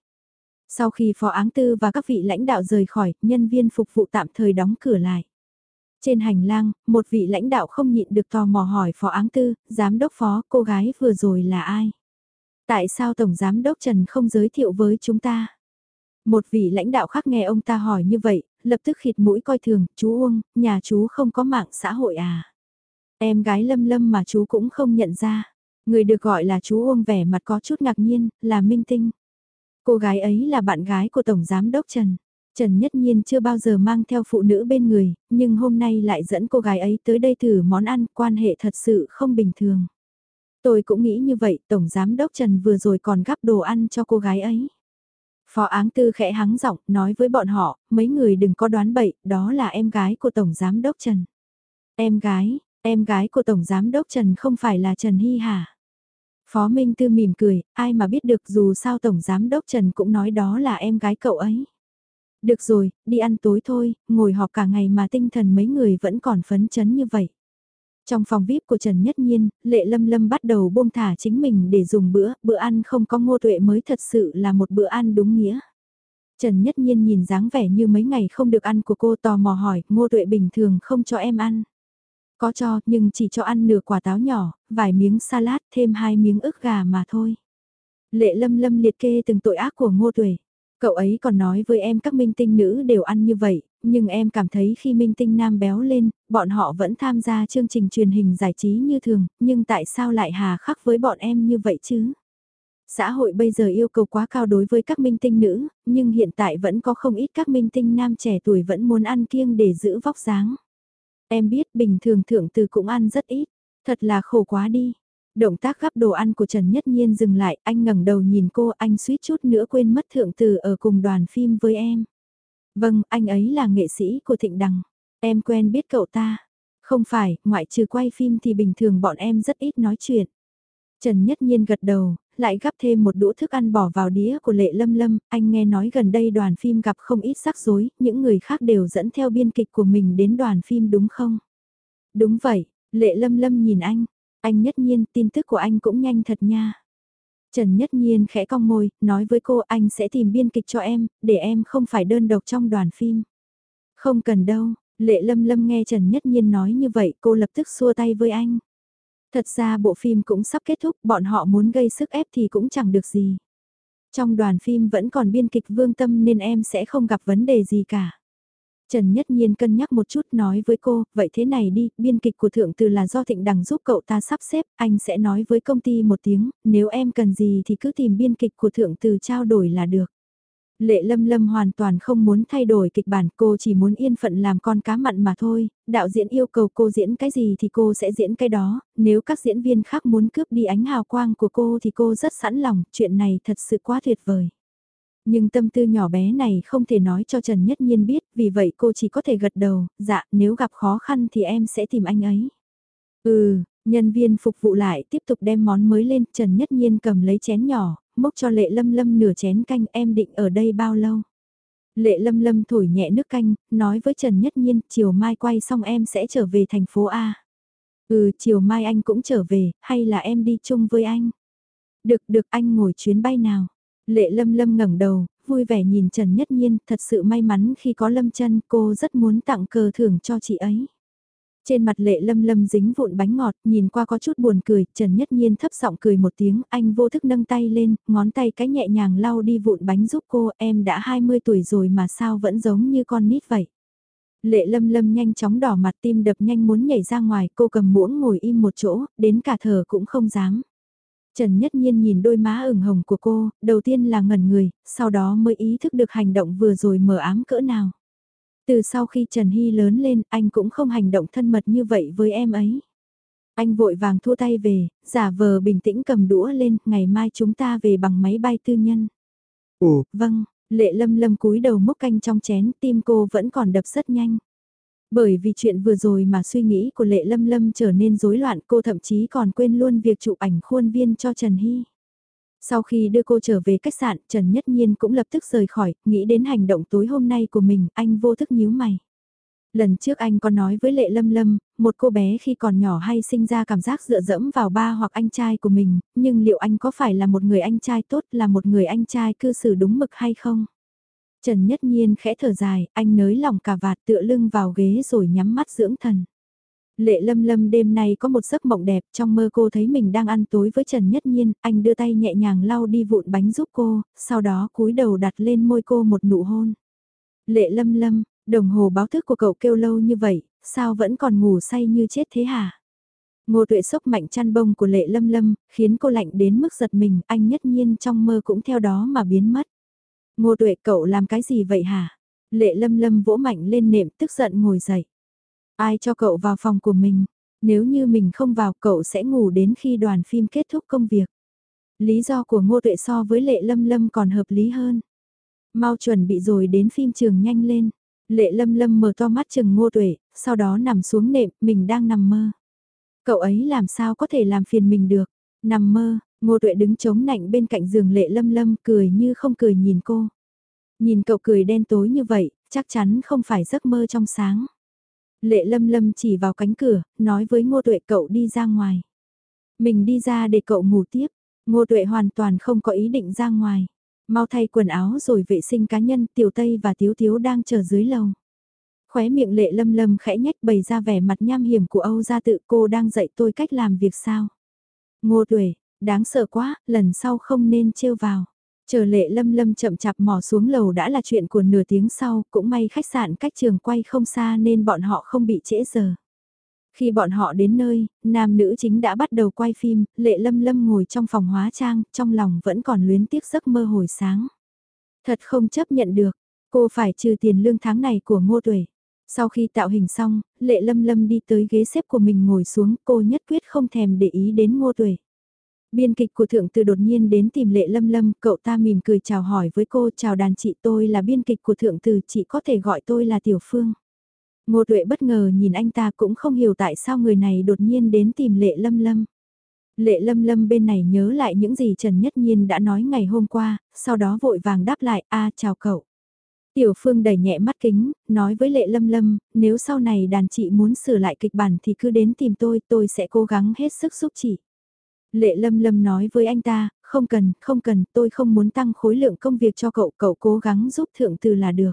Speaker 1: Sau khi Phó Áng Tư và các vị lãnh đạo rời khỏi, nhân viên phục vụ tạm thời đóng cửa lại. Trên hành lang, một vị lãnh đạo không nhịn được tò mò hỏi Phó Áng Tư, Giám Đốc Phó, cô gái vừa rồi là ai? Tại sao Tổng Giám Đốc Trần không giới thiệu với chúng ta? Một vị lãnh đạo khác nghe ông ta hỏi như vậy, lập tức khịt mũi coi thường, chú Uông, nhà chú không có mạng xã hội à? Em gái lâm lâm mà chú cũng không nhận ra. Người được gọi là chú Uông vẻ mặt có chút ngạc nhiên, là Minh Tinh. Cô gái ấy là bạn gái của Tổng Giám Đốc Trần. Trần Nhất Nhiên chưa bao giờ mang theo phụ nữ bên người, nhưng hôm nay lại dẫn cô gái ấy tới đây thử món ăn, quan hệ thật sự không bình thường. Tôi cũng nghĩ như vậy, Tổng Giám Đốc Trần vừa rồi còn gắp đồ ăn cho cô gái ấy. Phó Áng Tư khẽ hắng giọng nói với bọn họ, mấy người đừng có đoán bậy, đó là em gái của Tổng Giám Đốc Trần. Em gái, em gái của Tổng Giám Đốc Trần không phải là Trần Hy hả? Phó Minh Tư mỉm cười, ai mà biết được dù sao Tổng Giám Đốc Trần cũng nói đó là em gái cậu ấy. Được rồi, đi ăn tối thôi, ngồi họp cả ngày mà tinh thần mấy người vẫn còn phấn chấn như vậy. Trong phòng VIP của Trần Nhất Nhiên, Lệ Lâm Lâm bắt đầu buông thả chính mình để dùng bữa, bữa ăn không có ngô tuệ mới thật sự là một bữa ăn đúng nghĩa. Trần Nhất Nhiên nhìn dáng vẻ như mấy ngày không được ăn của cô tò mò hỏi, ngô tuệ bình thường không cho em ăn. Có cho, nhưng chỉ cho ăn nửa quả táo nhỏ, vài miếng salad, thêm hai miếng ức gà mà thôi. Lệ lâm lâm liệt kê từng tội ác của ngô tuệ. Cậu ấy còn nói với em các minh tinh nữ đều ăn như vậy, nhưng em cảm thấy khi minh tinh nam béo lên, bọn họ vẫn tham gia chương trình truyền hình giải trí như thường, nhưng tại sao lại hà khắc với bọn em như vậy chứ? Xã hội bây giờ yêu cầu quá cao đối với các minh tinh nữ, nhưng hiện tại vẫn có không ít các minh tinh nam trẻ tuổi vẫn muốn ăn kiêng để giữ vóc dáng. Em biết bình thường thượng từ cũng ăn rất ít, thật là khổ quá đi. Động tác gắp đồ ăn của Trần Nhất Nhiên dừng lại, anh ngẩng đầu nhìn cô, anh suýt chút nữa quên mất thượng từ ở cùng đoàn phim với em. Vâng, anh ấy là nghệ sĩ của Thịnh Đằng. Em quen biết cậu ta. Không phải, ngoại trừ quay phim thì bình thường bọn em rất ít nói chuyện. Trần Nhất Nhiên gật đầu, lại gắp thêm một đũa thức ăn bỏ vào đĩa của Lệ Lâm Lâm, anh nghe nói gần đây đoàn phim gặp không ít rắc rối, những người khác đều dẫn theo biên kịch của mình đến đoàn phim đúng không? Đúng vậy, Lệ Lâm Lâm nhìn anh, anh Nhất Nhiên tin tức của anh cũng nhanh thật nha. Trần Nhất Nhiên khẽ cong môi, nói với cô anh sẽ tìm biên kịch cho em, để em không phải đơn độc trong đoàn phim. Không cần đâu, Lệ Lâm Lâm nghe Trần Nhất Nhiên nói như vậy cô lập tức xua tay với anh. Thật ra bộ phim cũng sắp kết thúc, bọn họ muốn gây sức ép thì cũng chẳng được gì. Trong đoàn phim vẫn còn biên kịch vương tâm nên em sẽ không gặp vấn đề gì cả. Trần Nhất Nhiên cân nhắc một chút nói với cô, vậy thế này đi, biên kịch của Thượng Từ là do Thịnh Đằng giúp cậu ta sắp xếp, anh sẽ nói với công ty một tiếng, nếu em cần gì thì cứ tìm biên kịch của Thượng Từ trao đổi là được. Lệ Lâm Lâm hoàn toàn không muốn thay đổi kịch bản, cô chỉ muốn yên phận làm con cá mặn mà thôi, đạo diễn yêu cầu cô diễn cái gì thì cô sẽ diễn cái đó, nếu các diễn viên khác muốn cướp đi ánh hào quang của cô thì cô rất sẵn lòng, chuyện này thật sự quá tuyệt vời. Nhưng tâm tư nhỏ bé này không thể nói cho Trần Nhất Nhiên biết, vì vậy cô chỉ có thể gật đầu, dạ, nếu gặp khó khăn thì em sẽ tìm anh ấy. Ừ, nhân viên phục vụ lại tiếp tục đem món mới lên, Trần Nhất Nhiên cầm lấy chén nhỏ, mốc cho lệ lâm lâm nửa chén canh em định ở đây bao lâu. Lệ lâm lâm thổi nhẹ nước canh, nói với Trần Nhất Nhiên, chiều mai quay xong em sẽ trở về thành phố A. Ừ, chiều mai anh cũng trở về, hay là em đi chung với anh? Được, được, anh ngồi chuyến bay nào? Lệ lâm lâm ngẩng đầu, vui vẻ nhìn Trần Nhất Nhiên, thật sự may mắn khi có lâm chân, cô rất muốn tặng cờ thưởng cho chị ấy. Trên mặt lệ lâm lâm dính vụn bánh ngọt, nhìn qua có chút buồn cười, Trần Nhất Nhiên thấp giọng cười một tiếng, anh vô thức nâng tay lên, ngón tay cái nhẹ nhàng lau đi vụn bánh giúp cô, em đã 20 tuổi rồi mà sao vẫn giống như con nít vậy. Lệ lâm lâm nhanh chóng đỏ mặt tim đập nhanh muốn nhảy ra ngoài, cô cầm muỗng ngồi im một chỗ, đến cả thở cũng không dám. Trần Nhất Nhiên nhìn đôi má ửng hồng của cô, đầu tiên là ngẩn người, sau đó mới ý thức được hành động vừa rồi mờ ám cỡ nào. Từ sau khi Trần Hy lớn lên, anh cũng không hành động thân mật như vậy với em ấy. Anh vội vàng thua tay về, giả vờ bình tĩnh cầm đũa lên, ngày mai chúng ta về bằng máy bay tư nhân.
Speaker 2: Ồ,
Speaker 1: vâng, lệ lâm lâm cúi đầu múc canh trong chén, tim cô vẫn còn đập rất nhanh. Bởi vì chuyện vừa rồi mà suy nghĩ của lệ lâm lâm trở nên rối loạn cô thậm chí còn quên luôn việc chụp ảnh khuôn viên cho Trần Hy. Sau khi đưa cô trở về khách sạn, Trần Nhất Nhiên cũng lập tức rời khỏi, nghĩ đến hành động tối hôm nay của mình, anh vô thức nhíu mày. Lần trước anh có nói với Lệ Lâm Lâm, một cô bé khi còn nhỏ hay sinh ra cảm giác dựa dẫm vào ba hoặc anh trai của mình, nhưng liệu anh có phải là một người anh trai tốt, là một người anh trai cư xử đúng mực hay không? Trần Nhất Nhiên khẽ thở dài, anh nới lòng cả vạt tựa lưng vào ghế rồi nhắm mắt dưỡng thần. Lệ lâm lâm đêm nay có một giấc mộng đẹp, trong mơ cô thấy mình đang ăn tối với Trần Nhất Nhiên, anh đưa tay nhẹ nhàng lau đi vụn bánh giúp cô, sau đó cúi đầu đặt lên môi cô một nụ hôn. Lệ lâm lâm, đồng hồ báo thức của cậu kêu lâu như vậy, sao vẫn còn ngủ say như chết thế hả? Ngô tuệ sốc mạnh chăn bông của lệ lâm lâm, khiến cô lạnh đến mức giật mình, anh nhất nhiên trong mơ cũng theo đó mà biến mất. Ngô tuệ cậu làm cái gì vậy hả? Lệ lâm lâm vỗ mạnh lên nệm tức giận ngồi dậy. Ai cho cậu vào phòng của mình? Nếu như mình không vào cậu sẽ ngủ đến khi đoàn phim kết thúc công việc. Lý do của ngô tuệ so với lệ lâm lâm còn hợp lý hơn. Mau chuẩn bị rồi đến phim trường nhanh lên. Lệ lâm lâm mở to mắt chừng ngô tuệ, sau đó nằm xuống nệm, mình đang nằm mơ. Cậu ấy làm sao có thể làm phiền mình được. Nằm mơ, ngô tuệ đứng chống nạnh bên cạnh giường lệ lâm lâm cười như không cười nhìn cô. Nhìn cậu cười đen tối như vậy, chắc chắn không phải giấc mơ trong sáng. Lệ lâm lâm chỉ vào cánh cửa, nói với ngô tuệ cậu đi ra ngoài. Mình đi ra để cậu ngủ tiếp, ngô tuệ hoàn toàn không có ý định ra ngoài. Mau thay quần áo rồi vệ sinh cá nhân tiểu tây và tiếu tiếu đang chờ dưới lầu. Khóe miệng lệ lâm lâm khẽ nhách bày ra vẻ mặt nham hiểm của Âu gia tự cô đang dạy tôi cách làm việc sao. Ngô tuệ, đáng sợ quá, lần sau không nên trêu vào. Chờ lệ lâm lâm chậm chạp mò xuống lầu đã là chuyện của nửa tiếng sau, cũng may khách sạn cách trường quay không xa nên bọn họ không bị trễ giờ. Khi bọn họ đến nơi, nam nữ chính đã bắt đầu quay phim, lệ lâm lâm ngồi trong phòng hóa trang, trong lòng vẫn còn luyến tiếc giấc mơ hồi sáng. Thật không chấp nhận được, cô phải trừ tiền lương tháng này của ngô tuệ. Sau khi tạo hình xong, lệ lâm lâm đi tới ghế xếp của mình ngồi xuống cô nhất quyết không thèm để ý đến ngô tuệ. Biên kịch của thượng từ đột nhiên đến tìm lệ lâm lâm, cậu ta mỉm cười chào hỏi với cô, chào đàn chị tôi là biên kịch của thượng từ, chị có thể gọi tôi là Tiểu Phương. Ngô Tuệ bất ngờ nhìn anh ta cũng không hiểu tại sao người này đột nhiên đến tìm lệ lâm lâm. Lệ lâm lâm bên này nhớ lại những gì Trần Nhất Nhiên đã nói ngày hôm qua, sau đó vội vàng đáp lại, a chào cậu. Tiểu Phương đẩy nhẹ mắt kính, nói với Lệ Lâm Lâm, nếu sau này đàn chị muốn sửa lại kịch bản thì cứ đến tìm tôi, tôi sẽ cố gắng hết sức giúp chị. Lệ Lâm Lâm nói với anh ta, không cần, không cần, tôi không muốn tăng khối lượng công việc cho cậu, cậu cố gắng giúp thượng từ là được.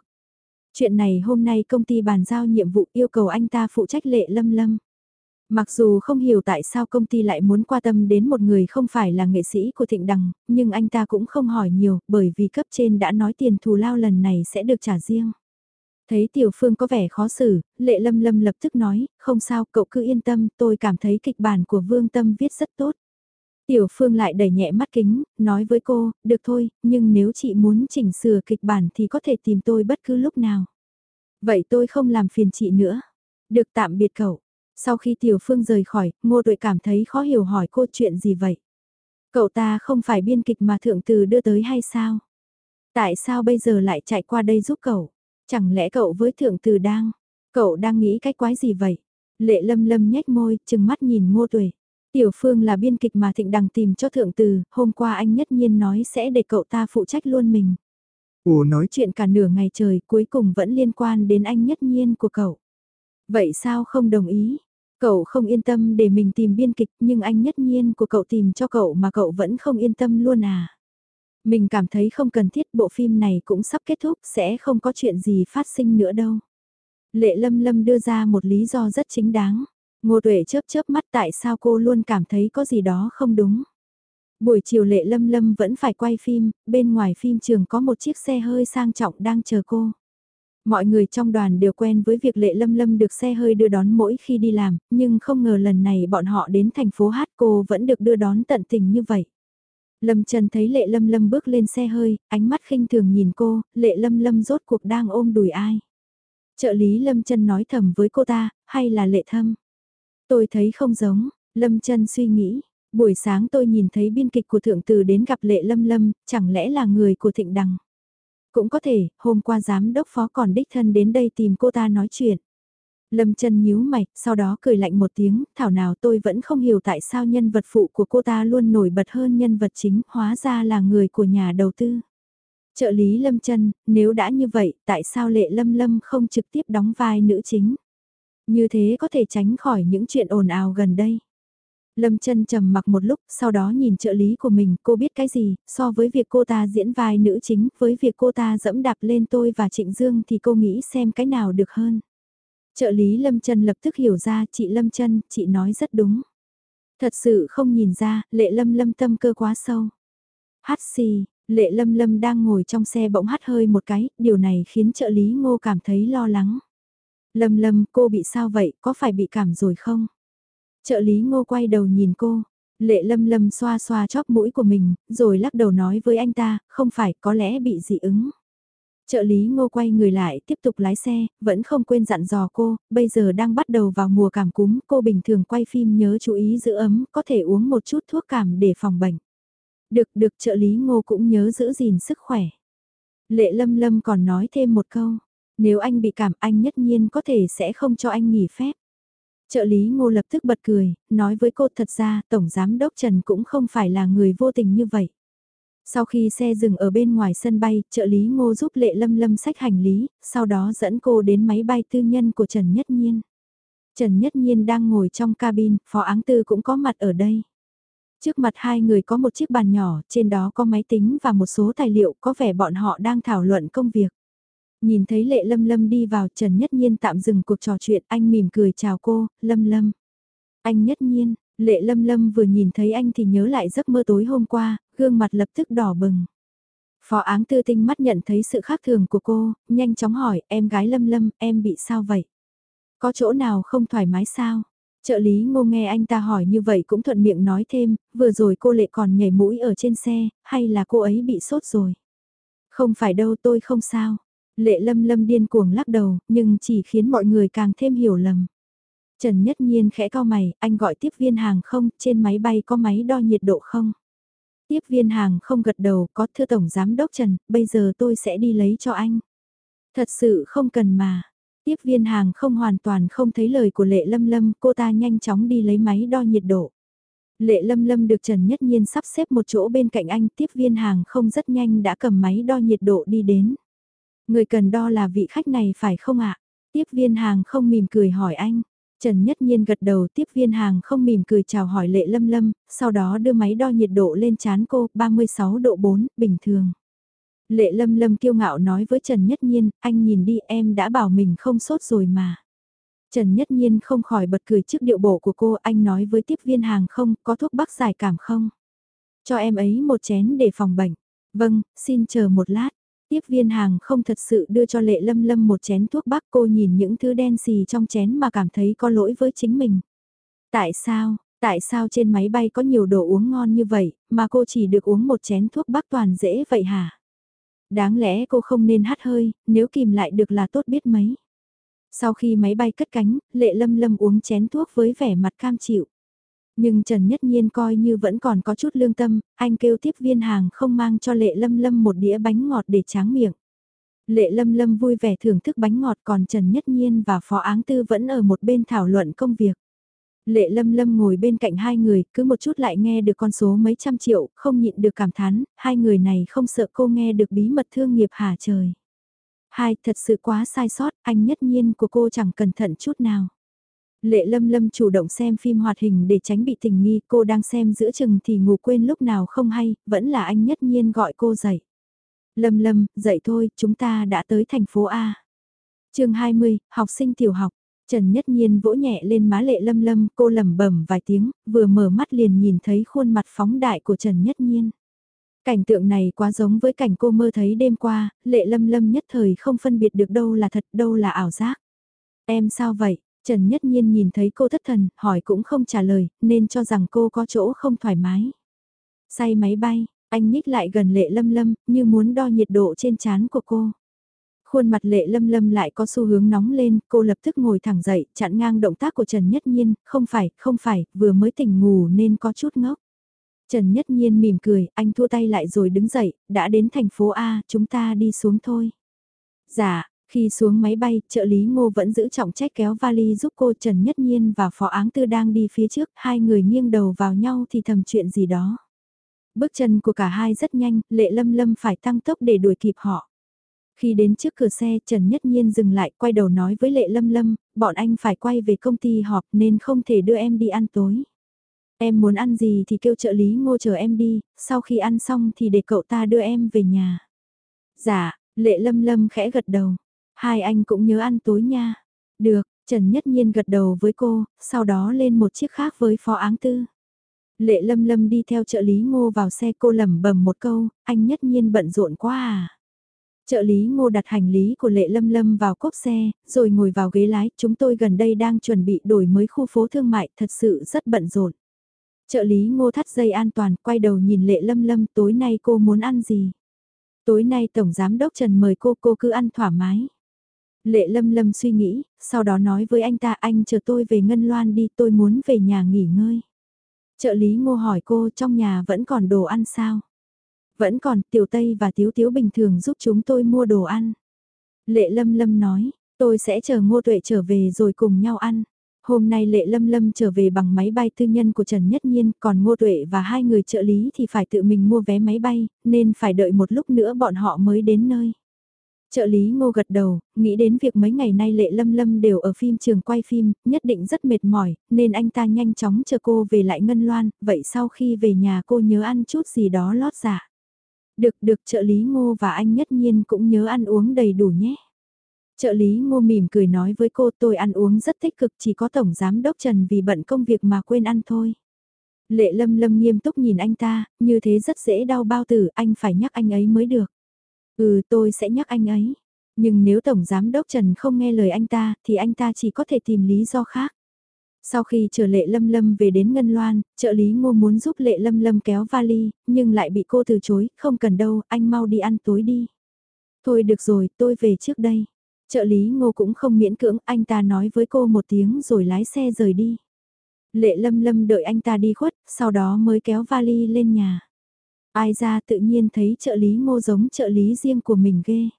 Speaker 1: Chuyện này hôm nay công ty bàn giao nhiệm vụ yêu cầu anh ta phụ trách Lệ Lâm Lâm. Mặc dù không hiểu tại sao công ty lại muốn quan tâm đến một người không phải là nghệ sĩ của Thịnh Đằng, nhưng anh ta cũng không hỏi nhiều bởi vì cấp trên đã nói tiền thù lao lần này sẽ được trả riêng. Thấy Tiểu Phương có vẻ khó xử, Lệ Lâm Lâm lập tức nói, không sao cậu cứ yên tâm, tôi cảm thấy kịch bản của Vương Tâm viết rất tốt. Tiểu Phương lại đẩy nhẹ mắt kính, nói với cô, được thôi, nhưng nếu chị muốn chỉnh sửa kịch bản thì có thể tìm tôi bất cứ lúc nào. Vậy tôi không làm phiền chị nữa. Được tạm biệt cậu. Sau khi Tiểu Phương rời khỏi, ngô đội cảm thấy khó hiểu hỏi cô chuyện gì vậy. Cậu ta không phải biên kịch mà thượng từ đưa tới hay sao? Tại sao bây giờ lại chạy qua đây giúp cậu? Chẳng lẽ cậu với thượng từ đang? Cậu đang nghĩ cách quái gì vậy? Lệ lâm lâm nhếch môi, chừng mắt nhìn ngô tuệ. Tiểu Phương là biên kịch mà Thịnh Đằng tìm cho thượng từ, hôm qua anh nhất nhiên nói sẽ để cậu ta phụ trách luôn mình.
Speaker 2: Ồ nói
Speaker 1: chuyện cả nửa ngày trời cuối cùng vẫn liên quan đến anh nhất nhiên của cậu. Vậy sao không đồng ý? Cậu không yên tâm để mình tìm biên kịch nhưng anh nhất nhiên của cậu tìm cho cậu mà cậu vẫn không yên tâm luôn à? Mình cảm thấy không cần thiết bộ phim này cũng sắp kết thúc sẽ không có chuyện gì phát sinh nữa đâu. Lệ lâm lâm đưa ra một lý do rất chính đáng. Ngô tuệ chớp chớp mắt tại sao cô luôn cảm thấy có gì đó không đúng. Buổi chiều lệ lâm lâm vẫn phải quay phim, bên ngoài phim trường có một chiếc xe hơi sang trọng đang chờ cô. Mọi người trong đoàn đều quen với việc lệ lâm lâm được xe hơi đưa đón mỗi khi đi làm, nhưng không ngờ lần này bọn họ đến thành phố Hát cô vẫn được đưa đón tận tình như vậy. Lâm Trần thấy lệ lâm lâm bước lên xe hơi, ánh mắt khinh thường nhìn cô, lệ lâm lâm rốt cuộc đang ôm đùi ai. Trợ lý Lâm Trần nói thầm với cô ta, hay là lệ thâm. Tôi thấy không giống, Lâm chân suy nghĩ, buổi sáng tôi nhìn thấy biên kịch của thượng từ đến gặp lệ lâm lâm, chẳng lẽ là người của thịnh đằng. Cũng có thể, hôm qua giám đốc phó còn đích thân đến đây tìm cô ta nói chuyện. Lâm chân nhíu mày, sau đó cười lạnh một tiếng, thảo nào tôi vẫn không hiểu tại sao nhân vật phụ của cô ta luôn nổi bật hơn nhân vật chính, hóa ra là người của nhà đầu tư. Trợ lý Lâm chân, nếu đã như vậy, tại sao lệ Lâm Lâm không trực tiếp đóng vai nữ chính? Như thế có thể tránh khỏi những chuyện ồn ào gần đây. Lâm chân trầm mặc một lúc, sau đó nhìn trợ lý của mình, cô biết cái gì, so với việc cô ta diễn vai nữ chính, với việc cô ta dẫm đạp lên tôi và Trịnh Dương thì cô nghĩ xem cái nào được hơn. Trợ lý Lâm chân lập tức hiểu ra, chị Lâm chân, chị nói rất đúng. Thật sự không nhìn ra, lệ lâm lâm tâm cơ quá sâu. Hát xì, lệ lâm lâm đang ngồi trong xe bỗng hắt hơi một cái, điều này khiến trợ lý ngô cảm thấy lo lắng. Lâm lâm, cô bị sao vậy, có phải bị cảm rồi không? Trợ lý ngô quay đầu nhìn cô, lệ lâm lâm xoa xoa chóp mũi của mình, rồi lắc đầu nói với anh ta, không phải có lẽ bị dị ứng. Trợ lý ngô quay người lại tiếp tục lái xe, vẫn không quên dặn dò cô, bây giờ đang bắt đầu vào mùa cảm cúm, cô bình thường quay phim nhớ chú ý giữ ấm, có thể uống một chút thuốc cảm để phòng bệnh. Được, được trợ lý ngô cũng nhớ giữ gìn sức khỏe. Lệ lâm lâm còn nói thêm một câu, nếu anh bị cảm anh nhất nhiên có thể sẽ không cho anh nghỉ phép. Trợ lý ngô lập tức bật cười, nói với cô thật ra Tổng Giám Đốc Trần cũng không phải là người vô tình như vậy. Sau khi xe dừng ở bên ngoài sân bay, trợ lý ngô giúp lệ lâm lâm sách hành lý, sau đó dẫn cô đến máy bay tư nhân của Trần Nhất Nhiên. Trần Nhất Nhiên đang ngồi trong cabin, phó áng tư cũng có mặt ở đây. Trước mặt hai người có một chiếc bàn nhỏ, trên đó có máy tính và một số tài liệu có vẻ bọn họ đang thảo luận công việc. Nhìn thấy lệ lâm lâm đi vào Trần Nhất Nhiên tạm dừng cuộc trò chuyện anh mỉm cười chào cô, lâm lâm. Anh Nhất Nhiên, lệ lâm lâm vừa nhìn thấy anh thì nhớ lại giấc mơ tối hôm qua, gương mặt lập tức đỏ bừng. Phó áng tư tinh mắt nhận thấy sự khác thường của cô, nhanh chóng hỏi em gái lâm lâm, em bị sao vậy? Có chỗ nào không thoải mái sao? Trợ lý ngô nghe anh ta hỏi như vậy cũng thuận miệng nói thêm, vừa rồi cô lệ còn nhảy mũi ở trên xe, hay là cô ấy bị sốt rồi? Không phải đâu tôi không sao. Lệ lâm lâm điên cuồng lắc đầu, nhưng chỉ khiến mọi người càng thêm hiểu lầm. Trần Nhất Nhiên khẽ cao mày, anh gọi tiếp viên hàng không, trên máy bay có máy đo nhiệt độ không? Tiếp viên hàng không gật đầu, có thưa Tổng Giám Đốc Trần, bây giờ tôi sẽ đi lấy cho anh. Thật sự không cần mà. Tiếp viên hàng không hoàn toàn không thấy lời của Lệ Lâm Lâm, cô ta nhanh chóng đi lấy máy đo nhiệt độ. Lệ Lâm Lâm được Trần Nhất Nhiên sắp xếp một chỗ bên cạnh anh, tiếp viên hàng không rất nhanh đã cầm máy đo nhiệt độ đi đến. Người cần đo là vị khách này phải không ạ? Tiếp viên hàng không mỉm cười hỏi anh. Trần Nhất Nhiên gật đầu tiếp viên hàng không mỉm cười chào hỏi Lệ Lâm Lâm, sau đó đưa máy đo nhiệt độ lên chán cô, 36 độ 4, bình thường. Lệ Lâm Lâm kiêu ngạo nói với Trần Nhất Nhiên, anh nhìn đi em đã bảo mình không sốt rồi mà. Trần Nhất Nhiên không khỏi bật cười trước điệu bộ của cô, anh nói với tiếp viên hàng không, có thuốc bắc giải cảm không? Cho em ấy một chén để phòng bệnh. Vâng, xin chờ một lát. Tiếp viên hàng không thật sự đưa cho lệ lâm lâm một chén thuốc bắc cô nhìn những thứ đen xì trong chén mà cảm thấy có lỗi với chính mình. Tại sao, tại sao trên máy bay có nhiều đồ uống ngon như vậy, mà cô chỉ được uống một chén thuốc bắc toàn dễ vậy hả? Đáng lẽ cô không nên hắt hơi, nếu kìm lại được là tốt biết mấy. Sau khi máy bay cất cánh, lệ lâm lâm uống chén thuốc với vẻ mặt cam chịu. Nhưng Trần Nhất Nhiên coi như vẫn còn có chút lương tâm, anh kêu tiếp viên hàng không mang cho Lệ Lâm Lâm một đĩa bánh ngọt để tráng miệng. Lệ Lâm Lâm vui vẻ thưởng thức bánh ngọt còn Trần Nhất Nhiên và Phó Áng Tư vẫn ở một bên thảo luận công việc. Lệ Lâm Lâm ngồi bên cạnh hai người, cứ một chút lại nghe được con số mấy trăm triệu, không nhịn được cảm thán, hai người này không sợ cô nghe được bí mật thương nghiệp hả trời. Hai, thật sự quá sai sót, anh Nhất Nhiên của cô chẳng cẩn thận chút nào. Lệ lâm lâm chủ động xem phim hoạt hình để tránh bị tình nghi, cô đang xem giữa chừng thì ngủ quên lúc nào không hay, vẫn là anh nhất nhiên gọi cô dậy. Lâm lâm, dậy thôi, chúng ta đã tới thành phố A. chương 20, học sinh tiểu học. Trần Nhất Nhiên vỗ nhẹ lên má lệ lâm lâm, cô lẩm bẩm vài tiếng, vừa mở mắt liền nhìn thấy khuôn mặt phóng đại của Trần Nhất Nhiên. Cảnh tượng này quá giống với cảnh cô mơ thấy đêm qua, lệ lâm lâm nhất thời không phân biệt được đâu là thật, đâu là ảo giác. Em sao vậy? Trần Nhất Nhiên nhìn thấy cô thất thần, hỏi cũng không trả lời, nên cho rằng cô có chỗ không thoải mái. Say máy bay, anh nhích lại gần lệ lâm lâm, như muốn đo nhiệt độ trên trán của cô. Khuôn mặt lệ lâm lâm lại có xu hướng nóng lên, cô lập tức ngồi thẳng dậy, chặn ngang động tác của Trần Nhất Nhiên, không phải, không phải, vừa mới tỉnh ngủ nên có chút ngốc. Trần Nhất Nhiên mỉm cười, anh thua tay lại rồi đứng dậy, đã đến thành phố A, chúng ta đi xuống thôi. Dạ, khi xuống máy bay, trợ lý ngô vẫn giữ trọng trách kéo vali giúp cô Trần Nhất Nhiên và Phó Áng Tư đang đi phía trước, hai người nghiêng đầu vào nhau thì thầm chuyện gì đó. Bước chân của cả hai rất nhanh, lệ lâm lâm phải tăng tốc để đuổi kịp họ. Khi đến trước cửa xe, Trần Nhất Nhiên dừng lại, quay đầu nói với Lệ Lâm Lâm, bọn anh phải quay về công ty họp nên không thể đưa em đi ăn tối. Em muốn ăn gì thì kêu trợ lý ngô chờ em đi, sau khi ăn xong thì để cậu ta đưa em về nhà. Dạ, Lệ Lâm Lâm khẽ gật đầu. Hai anh cũng nhớ ăn tối nha. Được, Trần Nhất Nhiên gật đầu với cô, sau đó lên một chiếc khác với Phó Áng Tư. Lệ Lâm Lâm đi theo trợ lý ngô vào xe cô lẩm bẩm một câu, anh Nhất Nhiên bận rộn quá à. Trợ lý ngô đặt hành lý của Lệ Lâm Lâm vào cốp xe, rồi ngồi vào ghế lái, chúng tôi gần đây đang chuẩn bị đổi mới khu phố thương mại, thật sự rất bận rộn. Trợ lý ngô thắt dây an toàn, quay đầu nhìn Lệ Lâm Lâm, tối nay cô muốn ăn gì? Tối nay Tổng Giám Đốc Trần mời cô, cô cứ ăn thoải mái. Lệ Lâm Lâm suy nghĩ, sau đó nói với anh ta anh chờ tôi về Ngân Loan đi, tôi muốn về nhà nghỉ ngơi. Trợ lý ngô hỏi cô trong nhà vẫn còn đồ ăn sao? Vẫn còn, Tiểu Tây và Tiếu Tiếu bình thường giúp chúng tôi mua đồ ăn. Lệ Lâm Lâm nói, tôi sẽ chờ Ngô Tuệ trở về rồi cùng nhau ăn. Hôm nay Lệ Lâm Lâm trở về bằng máy bay tư nhân của Trần Nhất Nhiên, còn Ngô Tuệ và hai người trợ lý thì phải tự mình mua vé máy bay, nên phải đợi một lúc nữa bọn họ mới đến nơi. Trợ lý Ngô gật đầu, nghĩ đến việc mấy ngày nay Lệ Lâm Lâm đều ở phim trường quay phim, nhất định rất mệt mỏi, nên anh ta nhanh chóng chờ cô về lại Ngân Loan, vậy sau khi về nhà cô nhớ ăn chút gì đó lót dạ. Được được trợ lý ngô và anh nhất nhiên cũng nhớ ăn uống đầy đủ nhé. Trợ lý ngô mỉm cười nói với cô tôi ăn uống rất tích cực chỉ có tổng giám đốc Trần vì bận công việc mà quên ăn thôi. Lệ lâm lâm nghiêm túc nhìn anh ta, như thế rất dễ đau bao tử, anh phải nhắc anh ấy mới được. Ừ tôi sẽ nhắc anh ấy. Nhưng nếu Tổng Giám Đốc Trần không nghe lời anh ta, thì anh ta chỉ có thể tìm lý do khác. Sau khi chờ Lệ Lâm Lâm về đến Ngân Loan, trợ lý ngô muốn giúp Lệ Lâm Lâm kéo vali, nhưng lại bị cô từ chối, không cần đâu, anh mau đi ăn tối đi. Thôi được rồi, tôi về trước đây. Trợ lý ngô cũng không miễn cưỡng, anh ta nói với cô một tiếng rồi lái xe rời đi. Lệ Lâm Lâm đợi anh ta đi khuất, sau đó mới kéo vali lên nhà. Ai ra tự nhiên thấy trợ lý ngô giống trợ lý riêng của mình ghê.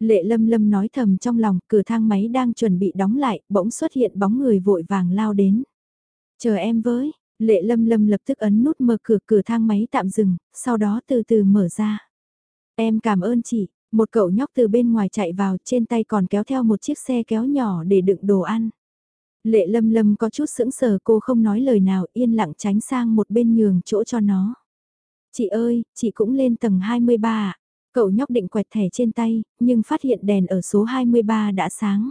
Speaker 1: Lệ lâm lâm nói thầm trong lòng, cửa thang máy đang chuẩn bị đóng lại, bỗng xuất hiện bóng người vội vàng lao đến. Chờ em với, lệ lâm lâm lập tức ấn nút mở cửa cửa thang máy tạm dừng, sau đó từ từ mở ra. Em cảm ơn chị, một cậu nhóc từ bên ngoài chạy vào trên tay còn kéo theo một chiếc xe kéo nhỏ để đựng đồ ăn. Lệ lâm lâm có chút sững sờ cô không nói lời nào yên lặng tránh sang một bên nhường chỗ cho nó. Chị ơi, chị cũng lên tầng 23 ạ. Cậu nhóc định quẹt thẻ trên tay, nhưng phát hiện đèn ở số 23 đã sáng.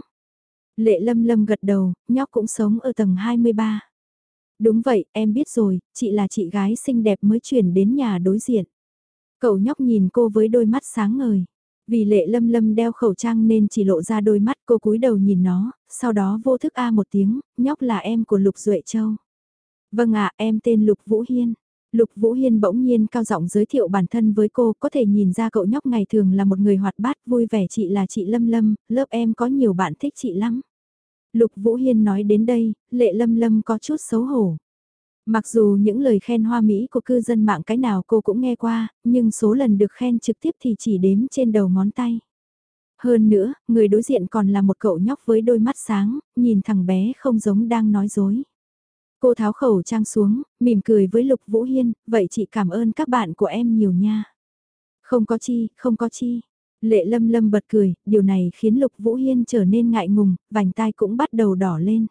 Speaker 1: Lệ lâm lâm gật đầu, nhóc cũng sống ở tầng 23. Đúng vậy, em biết rồi, chị là chị gái xinh đẹp mới chuyển đến nhà đối diện. Cậu nhóc nhìn cô với đôi mắt sáng ngời. Vì lệ lâm lâm đeo khẩu trang nên chỉ lộ ra đôi mắt cô cúi đầu nhìn nó, sau đó vô thức A một tiếng, nhóc là em của Lục Duệ Châu. Vâng ạ, em tên Lục Vũ Hiên. Lục Vũ Hiên bỗng nhiên cao giọng giới thiệu bản thân với cô, có thể nhìn ra cậu nhóc ngày thường là một người hoạt bát, vui vẻ chị là chị Lâm Lâm, lớp em có nhiều bạn thích chị lắm. Lục Vũ Hiên nói đến đây, lệ Lâm Lâm có chút xấu hổ. Mặc dù những lời khen hoa mỹ của cư dân mạng cái nào cô cũng nghe qua, nhưng số lần được khen trực tiếp thì chỉ đếm trên đầu ngón tay. Hơn nữa, người đối diện còn là một cậu nhóc với đôi mắt sáng, nhìn thằng bé không giống đang nói dối. Cô tháo khẩu trang xuống, mỉm cười với Lục Vũ Hiên, vậy chị cảm ơn các bạn của em nhiều nha. Không có chi, không có chi. Lệ lâm lâm bật cười, điều này khiến Lục Vũ Hiên trở nên ngại ngùng, vành tai cũng bắt đầu đỏ lên.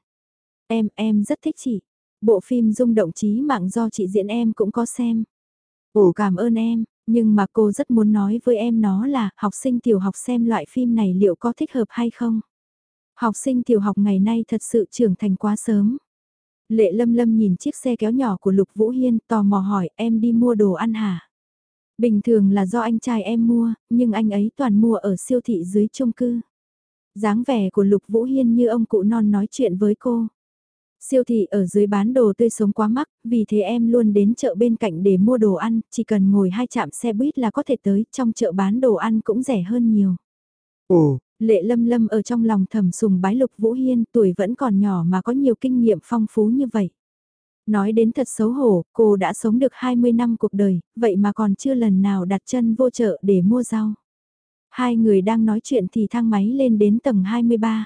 Speaker 1: Em, em rất thích chị. Bộ phim rung động trí mạng do chị diễn em cũng có xem. Ồ cảm ơn em, nhưng mà cô rất muốn nói với em nó là học sinh tiểu học xem loại phim này liệu có thích hợp hay không. Học sinh tiểu học ngày nay thật sự trưởng thành quá sớm. Lệ lâm lâm nhìn chiếc xe kéo nhỏ của Lục Vũ Hiên tò mò hỏi em đi mua đồ ăn hả? Bình thường là do anh trai em mua, nhưng anh ấy toàn mua ở siêu thị dưới chung cư. dáng vẻ của Lục Vũ Hiên như ông cụ non nói chuyện với cô. Siêu thị ở dưới bán đồ tươi sống quá mắc, vì thế em luôn đến chợ bên cạnh để mua đồ ăn, chỉ cần ngồi hai chạm xe buýt là có thể tới, trong chợ bán đồ ăn cũng rẻ hơn nhiều.
Speaker 2: Ồ,
Speaker 1: Lệ lâm lâm ở trong lòng thầm sùng bái Lục Vũ Hiên, tuổi vẫn còn nhỏ mà có nhiều kinh nghiệm phong phú như vậy. Nói đến thật xấu hổ, cô đã sống được 20 năm cuộc đời, vậy mà còn chưa lần nào đặt chân vô chợ để mua rau. Hai người đang nói chuyện thì thang máy lên đến tầng 23.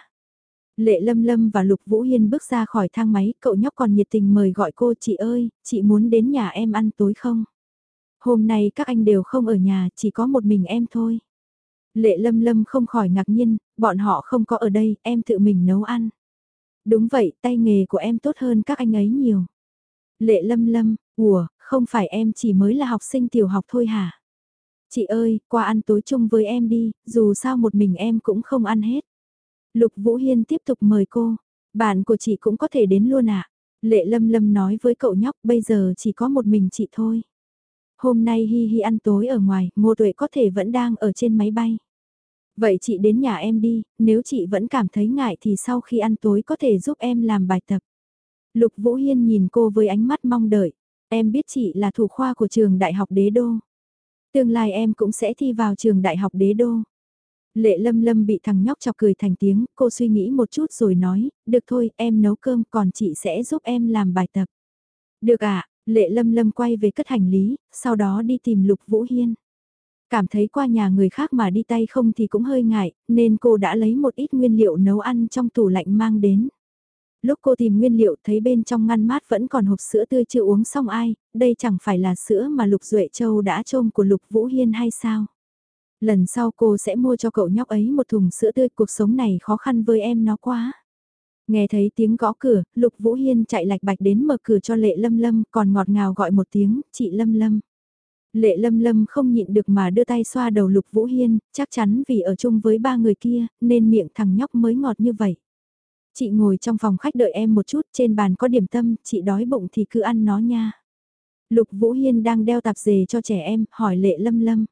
Speaker 1: Lệ Lâm Lâm và Lục Vũ Hiên bước ra khỏi thang máy, cậu nhóc còn nhiệt tình mời gọi cô chị ơi, chị muốn đến nhà em ăn tối không? Hôm nay các anh đều không ở nhà, chỉ có một mình em thôi. Lệ Lâm Lâm không khỏi ngạc nhiên, bọn họ không có ở đây, em tự mình nấu ăn. Đúng vậy, tay nghề của em tốt hơn các anh ấy nhiều. Lệ Lâm Lâm, ủa, không phải em chỉ mới là học sinh tiểu học thôi hả? Chị ơi, qua ăn tối chung với em đi, dù sao một mình em cũng không ăn hết. Lục Vũ Hiên tiếp tục mời cô, bạn của chị cũng có thể đến luôn ạ. À? Lệ Lâm Lâm nói với cậu nhóc bây giờ chỉ có một mình chị thôi. Hôm nay Hi Hi ăn tối ở ngoài, Ngô Tuệ có thể vẫn đang ở trên máy bay. Vậy chị đến nhà em đi, nếu chị vẫn cảm thấy ngại thì sau khi ăn tối có thể giúp em làm bài tập. Lục Vũ Hiên nhìn cô với ánh mắt mong đợi. Em biết chị là thủ khoa của trường Đại học Đế Đô. Tương lai em cũng sẽ thi vào trường Đại học Đế Đô. Lệ lâm lâm bị thằng nhóc chọc cười thành tiếng, cô suy nghĩ một chút rồi nói, được thôi, em nấu cơm còn chị sẽ giúp em làm bài tập. Được ạ, à, lệ lâm lâm quay về cất hành lý, sau đó đi tìm Lục Vũ Hiên. Cảm thấy qua nhà người khác mà đi tay không thì cũng hơi ngại, nên cô đã lấy một ít nguyên liệu nấu ăn trong tủ lạnh mang đến. Lúc cô tìm nguyên liệu thấy bên trong ngăn mát vẫn còn hộp sữa tươi chưa uống xong ai, đây chẳng phải là sữa mà Lục Duệ Châu đã trôm của Lục Vũ Hiên hay sao? Lần sau cô sẽ mua cho cậu nhóc ấy một thùng sữa tươi cuộc sống này khó khăn với em nó quá. Nghe thấy tiếng gõ cửa, Lục Vũ Hiên chạy lạch bạch đến mở cửa cho Lệ Lâm Lâm còn ngọt ngào gọi một tiếng, chị Lâm Lâm. Lệ Lâm Lâm không nhịn được mà đưa tay xoa đầu Lục Vũ Hiên, chắc chắn vì ở chung với ba người kia, nên miệng thằng nhóc mới ngọt như vậy. Chị ngồi trong phòng khách đợi em một chút, trên bàn có điểm tâm, chị đói bụng thì cứ ăn nó nha. Lục Vũ Hiên đang đeo tạp dề cho trẻ em, hỏi Lệ Lâm Lâm.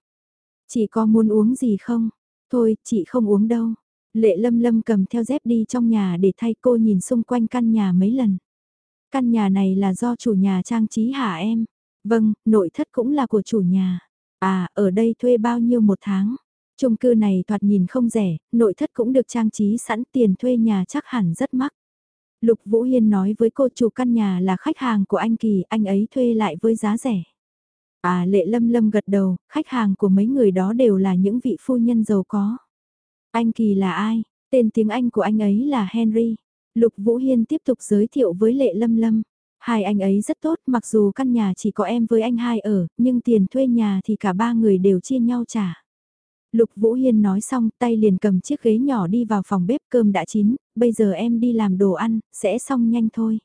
Speaker 1: Chị có muốn uống gì không? Thôi, chị không uống đâu. Lệ Lâm Lâm cầm theo dép đi trong nhà để thay cô nhìn xung quanh căn nhà mấy lần. Căn nhà này là do chủ nhà trang trí hả em? Vâng, nội thất cũng là của chủ nhà. À, ở đây thuê bao nhiêu một tháng? Chung cư này thoạt nhìn không rẻ, nội thất cũng được trang trí sẵn tiền thuê nhà chắc hẳn rất mắc. Lục Vũ Hiên nói với cô chủ căn nhà là khách hàng của anh Kỳ, anh ấy thuê lại với giá rẻ. À lệ lâm lâm gật đầu, khách hàng của mấy người đó đều là những vị phu nhân giàu có. Anh Kỳ là ai? Tên tiếng Anh của anh ấy là Henry. Lục Vũ Hiên tiếp tục giới thiệu với lệ lâm lâm. Hai anh ấy rất tốt mặc dù căn nhà chỉ có em với anh hai ở, nhưng tiền thuê nhà thì cả ba người đều chia nhau trả. Lục Vũ Hiên nói xong tay liền cầm chiếc ghế nhỏ đi vào phòng bếp cơm đã chín, bây giờ em đi làm đồ ăn, sẽ xong nhanh thôi.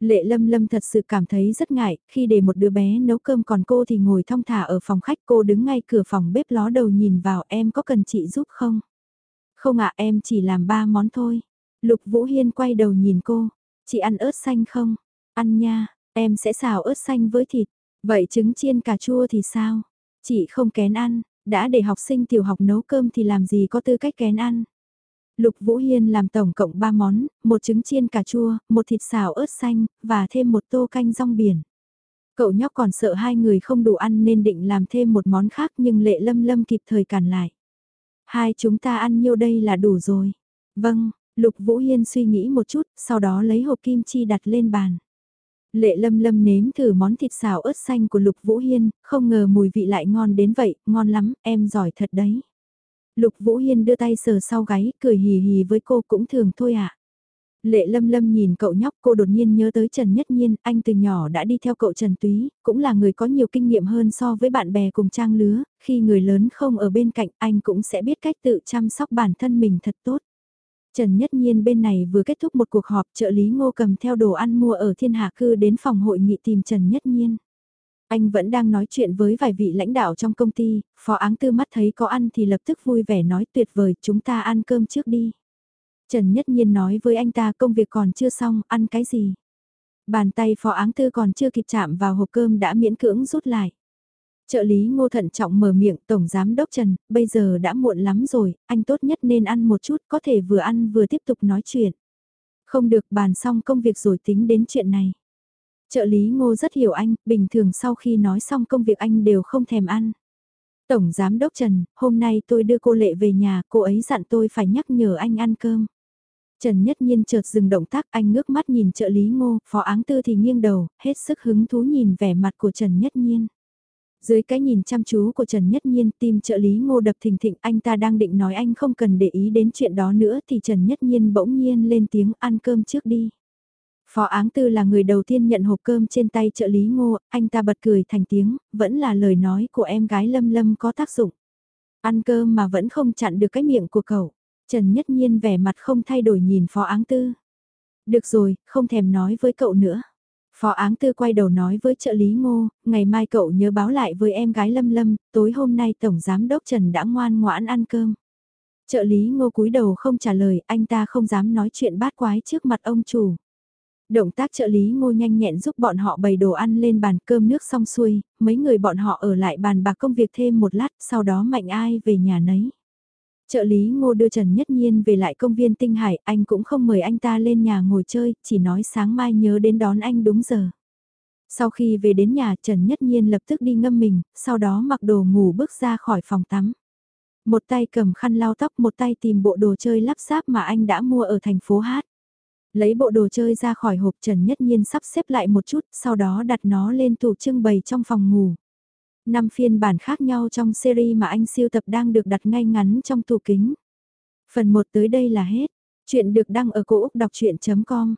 Speaker 1: Lệ Lâm Lâm thật sự cảm thấy rất ngại, khi để một đứa bé nấu cơm còn cô thì ngồi thong thả ở phòng khách cô đứng ngay cửa phòng bếp ló đầu nhìn vào em có cần chị giúp không? Không ạ em chỉ làm ba món thôi. Lục Vũ Hiên quay đầu nhìn cô, chị ăn ớt xanh không? Ăn nha, em sẽ xào ớt xanh với thịt. Vậy trứng chiên cà chua thì sao? Chị không kén ăn, đã để học sinh tiểu học nấu cơm thì làm gì có tư cách kén ăn. Lục Vũ Hiên làm tổng cộng 3 món, một trứng chiên cà chua, một thịt xào ớt xanh, và thêm một tô canh rong biển. Cậu nhóc còn sợ hai người không đủ ăn nên định làm thêm một món khác nhưng lệ lâm lâm kịp thời cản lại. Hai chúng ta ăn nhiêu đây là đủ rồi. Vâng, Lục Vũ Hiên suy nghĩ một chút, sau đó lấy hộp kim chi đặt lên bàn. Lệ lâm lâm nếm thử món thịt xào ớt xanh của Lục Vũ Hiên, không ngờ mùi vị lại ngon đến vậy, ngon lắm, em giỏi thật đấy. Lục Vũ Hiên đưa tay sờ sau gáy, cười hì hì với cô cũng thường thôi ạ. À. Lệ lâm lâm nhìn cậu nhóc cô đột nhiên nhớ tới Trần Nhất Nhiên, anh từ nhỏ đã đi theo cậu Trần Túy, cũng là người có nhiều kinh nghiệm hơn so với bạn bè cùng trang lứa, khi người lớn không ở bên cạnh anh cũng sẽ biết cách tự chăm sóc bản thân mình thật tốt. Trần Nhất Nhiên bên này vừa kết thúc một cuộc họp trợ lý ngô cầm theo đồ ăn mua ở thiên hạ cư đến phòng hội nghị tìm Trần Nhất Nhiên. Anh vẫn đang nói chuyện với vài vị lãnh đạo trong công ty, phó áng tư mắt thấy có ăn thì lập tức vui vẻ nói tuyệt vời chúng ta ăn cơm trước đi. Trần Nhất Nhiên nói với anh ta công việc còn chưa xong, ăn cái gì? Bàn tay phó áng tư còn chưa kịp chạm vào hộp cơm đã miễn cưỡng rút lại. Trợ lý ngô thận trọng mở miệng Tổng Giám Đốc Trần, bây giờ đã muộn lắm rồi, anh tốt nhất nên ăn một chút, có thể vừa ăn vừa tiếp tục nói chuyện. Không được bàn xong công việc rồi tính đến chuyện này. Trợ lý ngô rất hiểu anh, bình thường sau khi nói xong công việc anh đều không thèm ăn. Tổng Giám Đốc Trần, hôm nay tôi đưa cô Lệ về nhà, cô ấy dặn tôi phải nhắc nhở anh ăn cơm. Trần Nhất Nhiên chợt dừng động tác anh ngước mắt nhìn trợ lý ngô, phó áng tư thì nghiêng đầu, hết sức hứng thú nhìn vẻ mặt của Trần Nhất Nhiên. Dưới cái nhìn chăm chú của Trần Nhất Nhiên tim trợ lý ngô đập thình thịnh anh ta đang định nói anh không cần để ý đến chuyện đó nữa thì Trần Nhất Nhiên bỗng nhiên lên tiếng ăn cơm trước đi. Phó Áng Tư là người đầu tiên nhận hộp cơm trên tay trợ lý ngô, anh ta bật cười thành tiếng, vẫn là lời nói của em gái Lâm Lâm có tác dụng. Ăn cơm mà vẫn không chặn được cái miệng của cậu. Trần Nhất Nhiên vẻ mặt không thay đổi nhìn Phó Áng Tư. Được rồi, không thèm nói với cậu nữa. Phó Áng Tư quay đầu nói với trợ lý ngô, ngày mai cậu nhớ báo lại với em gái Lâm Lâm, tối hôm nay Tổng Giám Đốc Trần đã ngoan ngoãn ăn cơm. Trợ lý ngô cúi đầu không trả lời, anh ta không dám nói chuyện bát quái trước mặt ông chủ. Động tác trợ lý ngô nhanh nhẹn giúp bọn họ bày đồ ăn lên bàn cơm nước xong xuôi, mấy người bọn họ ở lại bàn bạc công việc thêm một lát, sau đó mạnh ai về nhà nấy. Trợ lý ngô đưa Trần Nhất Nhiên về lại công viên Tinh Hải, anh cũng không mời anh ta lên nhà ngồi chơi, chỉ nói sáng mai nhớ đến đón anh đúng giờ. Sau khi về đến nhà Trần Nhất Nhiên lập tức đi ngâm mình, sau đó mặc đồ ngủ bước ra khỏi phòng tắm. Một tay cầm khăn lau tóc, một tay tìm bộ đồ chơi lắp ráp mà anh đã mua ở thành phố Hát. Lấy bộ đồ chơi ra khỏi hộp Trần Nhất Nhiên sắp xếp lại một chút, sau đó đặt nó lên tủ trưng bày trong phòng ngủ. Năm phiên bản khác nhau trong series mà anh siêu tập đang được đặt ngay ngắn trong tủ kính. Phần 1 tới đây là hết. Chuyện được đăng ở cổ Úc đọc chuyện.com